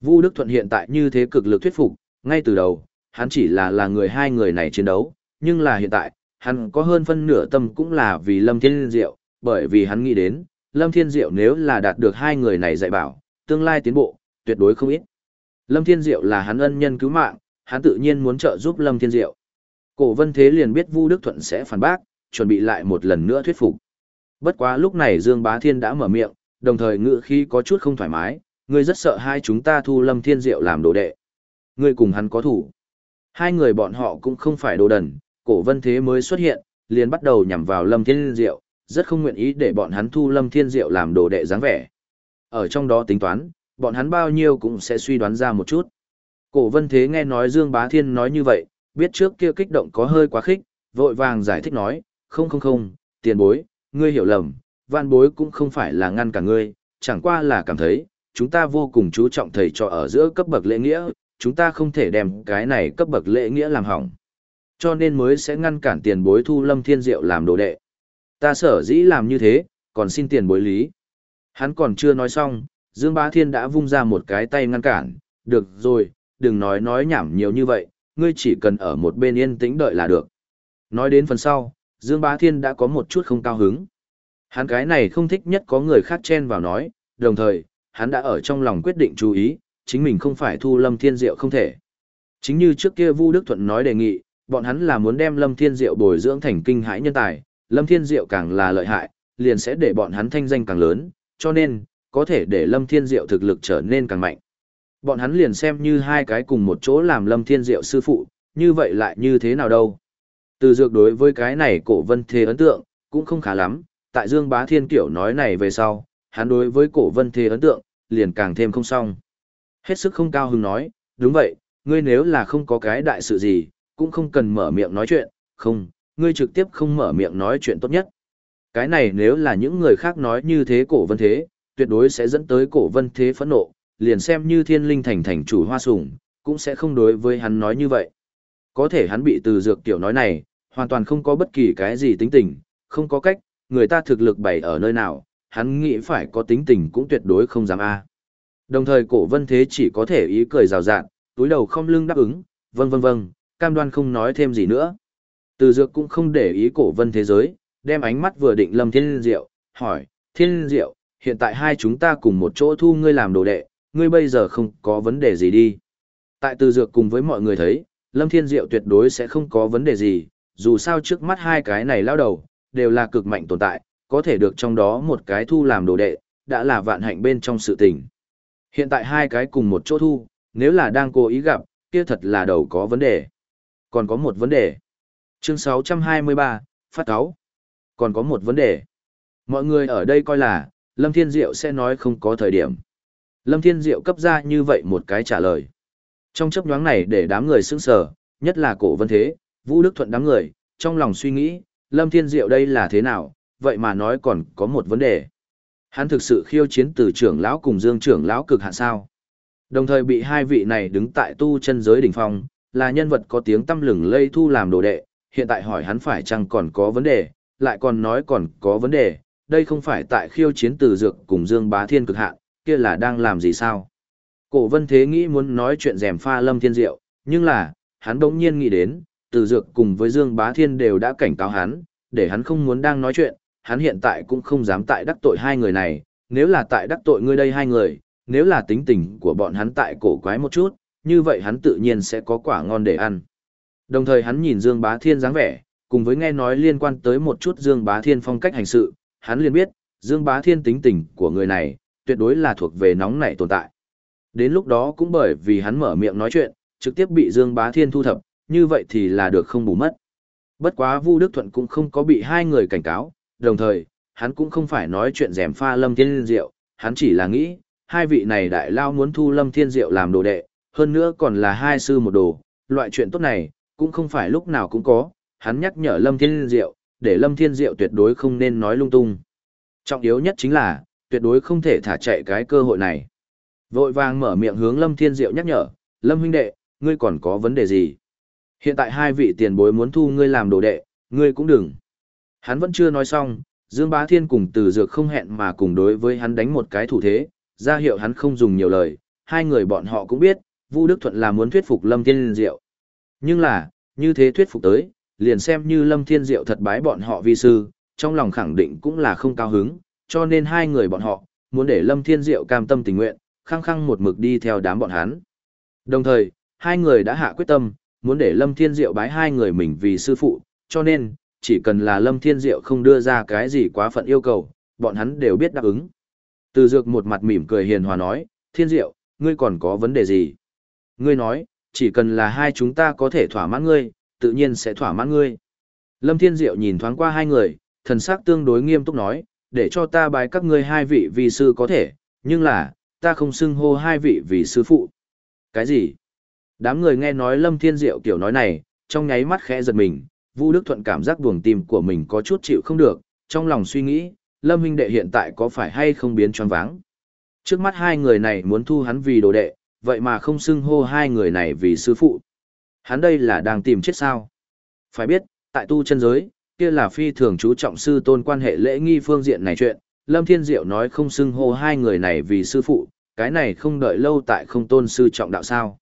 Vu Đức Thuận hiện tại như thế cực lực thuyết phục, ngay từ đầu, hắn chỉ là là người hai người này chiến đấu, nhưng là hiện tại, hắn có hơn phân nửa tâm cũng là vì Lâm Thiên Diệu, bởi vì hắn nghĩ đến, Lâm Thiên Diệu nếu là đạt được hai người này dạy bảo, tương lai tiến bộ, tuyệt đối không ít. Lâm Thiên Diệu là hắn ân nhân cứu mạng, hắn tự nhiên muốn trợ giúp Lâm Thiên Diệu. Cổ Vân Thế liền biết Vu Đức Thuận sẽ phản bác, chuẩn bị lại một lần nữa thuyết phục. Bất quá lúc này Dương Bá Thiên đã mở miệng, đồng thời ngữ khí có chút không thoải mái, ngươi rất sợ hai chúng ta thu Lâm Thiên Diệu làm đồ đệ. Ngươi cùng hắn có thủ. Hai người bọn họ cũng không phải đồ đần, cổ vân thế mới xuất hiện, liền bắt đầu nhằm vào Lâm Thiên Diệu, rất không nguyện ý để bọn hắn thu Lâm Thiên Diệu làm đồ đệ dáng vẻ. Ở trong đó tính toán, bọn hắn bao nhiêu cũng sẽ suy đoán ra một chút. Cổ vân thế nghe nói Dương Bá Thiên nói như vậy, biết trước kia kích động có hơi quá khích, vội vàng giải thích nói, không không không, tiền bối, ngươi hiểu lầm, văn bối cũng không phải là ngăn cả ngươi, chẳng qua là cảm thấy, chúng ta vô cùng chú trọng thầy trò ở giữa cấp bậc lễ nghĩa, chúng ta không thể đem cái này cấp bậc lễ nghĩa làm hỏng. Cho nên mới sẽ ngăn cản tiền bối thu lâm thiên diệu làm đồ đệ. Ta sở dĩ làm như thế, còn xin tiền bối lý. Hắn còn chưa nói xong, Dương Bá Thiên đã vung ra một cái tay ngăn cản, được rồi, đừng nói nói nhảm nhiều như vậy, ngươi chỉ cần ở một bên yên tĩnh đợi là được. Nói đến phần sau, Dương Bá Thiên đã có một chút không cao hứng. Hắn cái này không thích nhất có người khác chen vào nói, đồng thời, hắn đã ở trong lòng quyết định chú ý, chính mình không phải thu Lâm Thiên Diệu không thể. Chính như trước kia Vu Đức Thuận nói đề nghị, bọn hắn là muốn đem Lâm Thiên Diệu bồi dưỡng thành kinh hãi nhân tài, Lâm Thiên Diệu càng là lợi hại, liền sẽ để bọn hắn thanh danh càng lớn, cho nên, có thể để Lâm Thiên Diệu thực lực trở nên càng mạnh. Bọn hắn liền xem như hai cái cùng một chỗ làm Lâm Thiên Diệu sư phụ, như vậy lại như thế nào đâu. Từ dược đối với cái này cổ vân thế ấn tượng, cũng không khá lắm, tại Dương Bá Thiên kiểu nói này về sau, hắn đối với cổ vân thế ấn tượng, liền càng thêm không xong. Hết sức không cao hứng nói, đúng vậy, ngươi nếu là không có cái đại sự gì, cũng không cần mở miệng nói chuyện, không, ngươi trực tiếp không mở miệng nói chuyện tốt nhất. Cái này nếu là những người khác nói như thế cổ vân thế, tuyệt đối sẽ dẫn tới cổ vân thế phẫn nộ, liền xem như thiên linh thành thành chủ hoa sủng, cũng sẽ không đối với hắn nói như vậy. Có thể hắn bị từ dược tiểu nói này, hoàn toàn không có bất kỳ cái gì tính tình, không có cách, người ta thực lực bày ở nơi nào, hắn nghĩ phải có tính tình cũng tuyệt đối không dám a. Đồng thời cổ vân thế chỉ có thể ý cười rào rạt, túi đầu không lưng đáp ứng, vâng vâng vâng, cam đoan không nói thêm gì nữa. Từ dược cũng không để ý cổ vân thế giới, đem ánh mắt vừa định lâm thiên diệu, hỏi, thiên diệu, hiện tại hai chúng ta cùng một chỗ thu ngươi làm đồ đệ, ngươi bây giờ không có vấn đề gì đi. Tại từ dược cùng với mọi người thấy, lâm thiên diệu tuyệt đối sẽ không có vấn đề gì, dù sao trước mắt hai cái này lao đầu, đều là cực mạnh tồn tại, có thể được trong đó một cái thu làm đồ đệ, đã là vạn hạnh bên trong sự tình. Hiện tại hai cái cùng một chỗ thu, nếu là đang cố ý gặp, kia thật là đầu có vấn đề. Còn có một vấn đề. Chương 623, phát áo. Còn có một vấn đề. Mọi người ở đây coi là, Lâm Thiên Diệu sẽ nói không có thời điểm. Lâm Thiên Diệu cấp ra như vậy một cái trả lời. Trong chấp nhoáng này để đám người sững sờ, nhất là cổ vân thế, Vũ Đức Thuận đám người, trong lòng suy nghĩ, Lâm Thiên Diệu đây là thế nào, vậy mà nói còn có một vấn đề. Hắn thực sự khiêu chiến từ trưởng lão cùng Dương trưởng lão cực hạn sao? Đồng thời bị hai vị này đứng tại tu chân giới đỉnh phong, là nhân vật có tiếng tâm lừng lây thu làm đồ đệ, hiện tại hỏi hắn phải chăng còn có vấn đề, lại còn nói còn có vấn đề, đây không phải tại khiêu chiến từ dược cùng Dương Bá Thiên cực hạn, kia là đang làm gì sao? Cổ vân thế nghĩ muốn nói chuyện rèm pha lâm thiên diệu, nhưng là, hắn đống nhiên nghĩ đến, từ dược cùng với Dương Bá Thiên đều đã cảnh cáo hắn, để hắn không muốn đang nói chuyện, hắn hiện tại cũng không dám tại đắc tội hai người này, nếu là tại đắc tội ngươi đây hai người, nếu là tính tình của bọn hắn tại cổ quái một chút, như vậy hắn tự nhiên sẽ có quả ngon để ăn. Đồng thời hắn nhìn Dương Bá Thiên dáng vẻ, cùng với nghe nói liên quan tới một chút Dương Bá Thiên phong cách hành sự, hắn liền biết, Dương Bá Thiên tính tình của người này, tuyệt đối là thuộc về nóng nảy tồn tại. Đến lúc đó cũng bởi vì hắn mở miệng nói chuyện, trực tiếp bị Dương Bá Thiên thu thập, như vậy thì là được không bù mất. Bất quá Vu Đức Thuận cũng không có bị hai người cảnh cáo, đồng thời, hắn cũng không phải nói chuyện rèm pha Lâm Thiên Diệu, hắn chỉ là nghĩ, hai vị này đại lao muốn thu Lâm Thiên Diệu làm đồ đệ, hơn nữa còn là hai sư một đồ, loại chuyện tốt này, cũng không phải lúc nào cũng có, hắn nhắc nhở Lâm Thiên Diệu, để Lâm Thiên Diệu tuyệt đối không nên nói lung tung. Trọng yếu nhất chính là, tuyệt đối không thể thả chạy cái cơ hội này. Vội vàng mở miệng hướng Lâm Thiên Diệu nhắc nhở, Lâm huynh đệ, ngươi còn có vấn đề gì? Hiện tại hai vị tiền bối muốn thu ngươi làm đồ đệ, ngươi cũng đừng. Hắn vẫn chưa nói xong, Dương Bá Thiên cùng Từ Dược không hẹn mà cùng đối với hắn đánh một cái thủ thế, ra hiệu hắn không dùng nhiều lời, hai người bọn họ cũng biết, Vu Đức Thuận là muốn thuyết phục Lâm Thiên Diệu. Nhưng là, như thế thuyết phục tới, liền xem như Lâm Thiên Diệu thật bái bọn họ vi sư, trong lòng khẳng định cũng là không cao hứng, cho nên hai người bọn họ, muốn để Lâm Thiên Diệu cam tâm tình nguyện, khăng khăng một mực đi theo đám bọn hắn. Đồng thời, hai người đã hạ quyết tâm, muốn để Lâm Thiên Diệu bái hai người mình vì sư phụ, cho nên, chỉ cần là Lâm Thiên Diệu không đưa ra cái gì quá phận yêu cầu, bọn hắn đều biết đáp ứng. Từ dược một mặt mỉm cười hiền hòa nói, Thiên Diệu, ngươi còn có vấn đề gì? Ngươi nói, chỉ cần là hai chúng ta có thể thỏa mãn ngươi, tự nhiên sẽ thỏa mãn ngươi. Lâm Thiên Diệu nhìn thoáng qua hai người, thần sắc tương đối nghiêm túc nói, để cho ta bái các ngươi hai vị vì sư có thể, nhưng là, ta không xưng hô hai vị vì sư phụ. Cái gì? Đám người nghe nói Lâm Thiên Diệu kiểu nói này, trong nháy mắt khẽ giật mình, Vu Đức Thuận cảm giác buồng tim của mình có chút chịu không được, trong lòng suy nghĩ, Lâm huynh đệ hiện tại có phải hay không biến choáng váng. Trước mắt hai người này muốn thu hắn vì đồ đệ, vậy mà không xưng hô hai người này vì sư phụ. Hắn đây là đang tìm chết sao? Phải biết, tại tu chân giới, kia là phi thường chú trọng sư tôn quan hệ lễ nghi phương diện này chuyện, Lâm Thiên Diệu nói không xưng hô hai người này vì sư phụ, cái này không đợi lâu tại không tôn sư trọng đạo sao.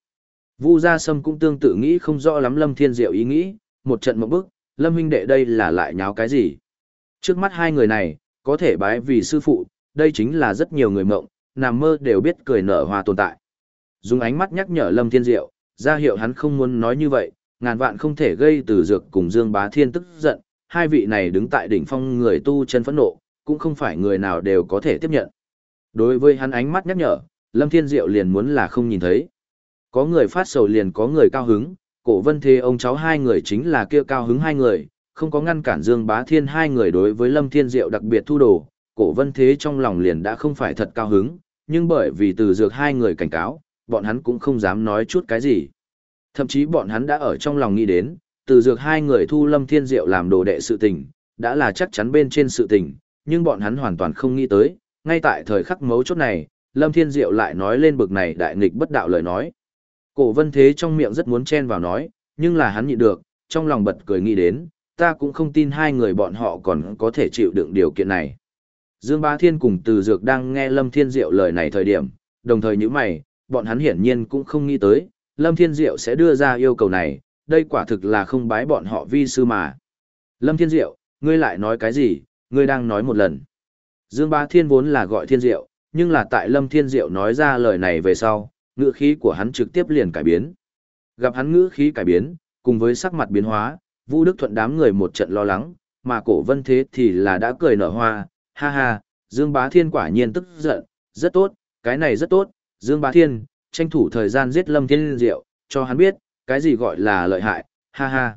Vu Gia Sâm cũng tương tự nghĩ không rõ lắm Lâm Thiên Diệu ý nghĩ, một trận mộng bức, Lâm huynh đệ đây là lại nháo cái gì? Trước mắt hai người này, có thể bái vì sư phụ, đây chính là rất nhiều người mộng, nằm mơ đều biết cười nở hòa tồn tại. Dùng ánh mắt nhắc nhở Lâm Thiên Diệu, ra hiệu hắn không muốn nói như vậy, ngàn vạn không thể gây từ dược cùng Dương Bá Thiên tức giận, hai vị này đứng tại đỉnh phong người tu chân phẫn nộ, cũng không phải người nào đều có thể tiếp nhận. Đối với hắn ánh mắt nhắc nhở, Lâm Thiên Diệu liền muốn là không nhìn thấy. Có người phát sầu liền có người cao hứng, cổ vân thế ông cháu hai người chính là kia cao hứng hai người, không có ngăn cản Dương Bá Thiên hai người đối với Lâm Thiên Diệu đặc biệt thu đồ, cổ vân thế trong lòng liền đã không phải thật cao hứng, nhưng bởi vì từ dược hai người cảnh cáo, bọn hắn cũng không dám nói chút cái gì. Thậm chí bọn hắn đã ở trong lòng nghĩ đến, từ dược hai người thu Lâm Thiên Diệu làm đồ đệ sự tình, đã là chắc chắn bên trên sự tình, nhưng bọn hắn hoàn toàn không nghĩ tới, ngay tại thời khắc mấu chốt này, Lâm Thiên Diệu lại nói lên bực này đại nghịch bất đạo lời nói. Cổ vân thế trong miệng rất muốn chen vào nói, nhưng là hắn nhịn được, trong lòng bật cười nghĩ đến, ta cũng không tin hai người bọn họ còn có thể chịu đựng điều kiện này. Dương Bá Thiên cùng Từ Dược đang nghe Lâm Thiên Diệu lời này thời điểm, đồng thời như mày, bọn hắn hiển nhiên cũng không nghĩ tới, Lâm Thiên Diệu sẽ đưa ra yêu cầu này, đây quả thực là không bái bọn họ vi sư mà. Lâm Thiên Diệu, ngươi lại nói cái gì, ngươi đang nói một lần. Dương Bá Thiên vốn là gọi Thiên Diệu, nhưng là tại Lâm Thiên Diệu nói ra lời này về sau, ngữ khí của hắn trực tiếp liền cải biến. Gặp hắn ngữ khí cải biến, cùng với sắc mặt biến hóa, Vũ Đức Thuận đám người một trận lo lắng, mà cổ vân thế thì là đã cười nở hoa, ha ha, Dương Bá Thiên quả nhiên tức giận, rất tốt, cái này rất tốt, Dương Bá Thiên, tranh thủ thời gian giết Lâm Thiên Diệu, cho hắn biết, cái gì gọi là lợi hại, ha ha.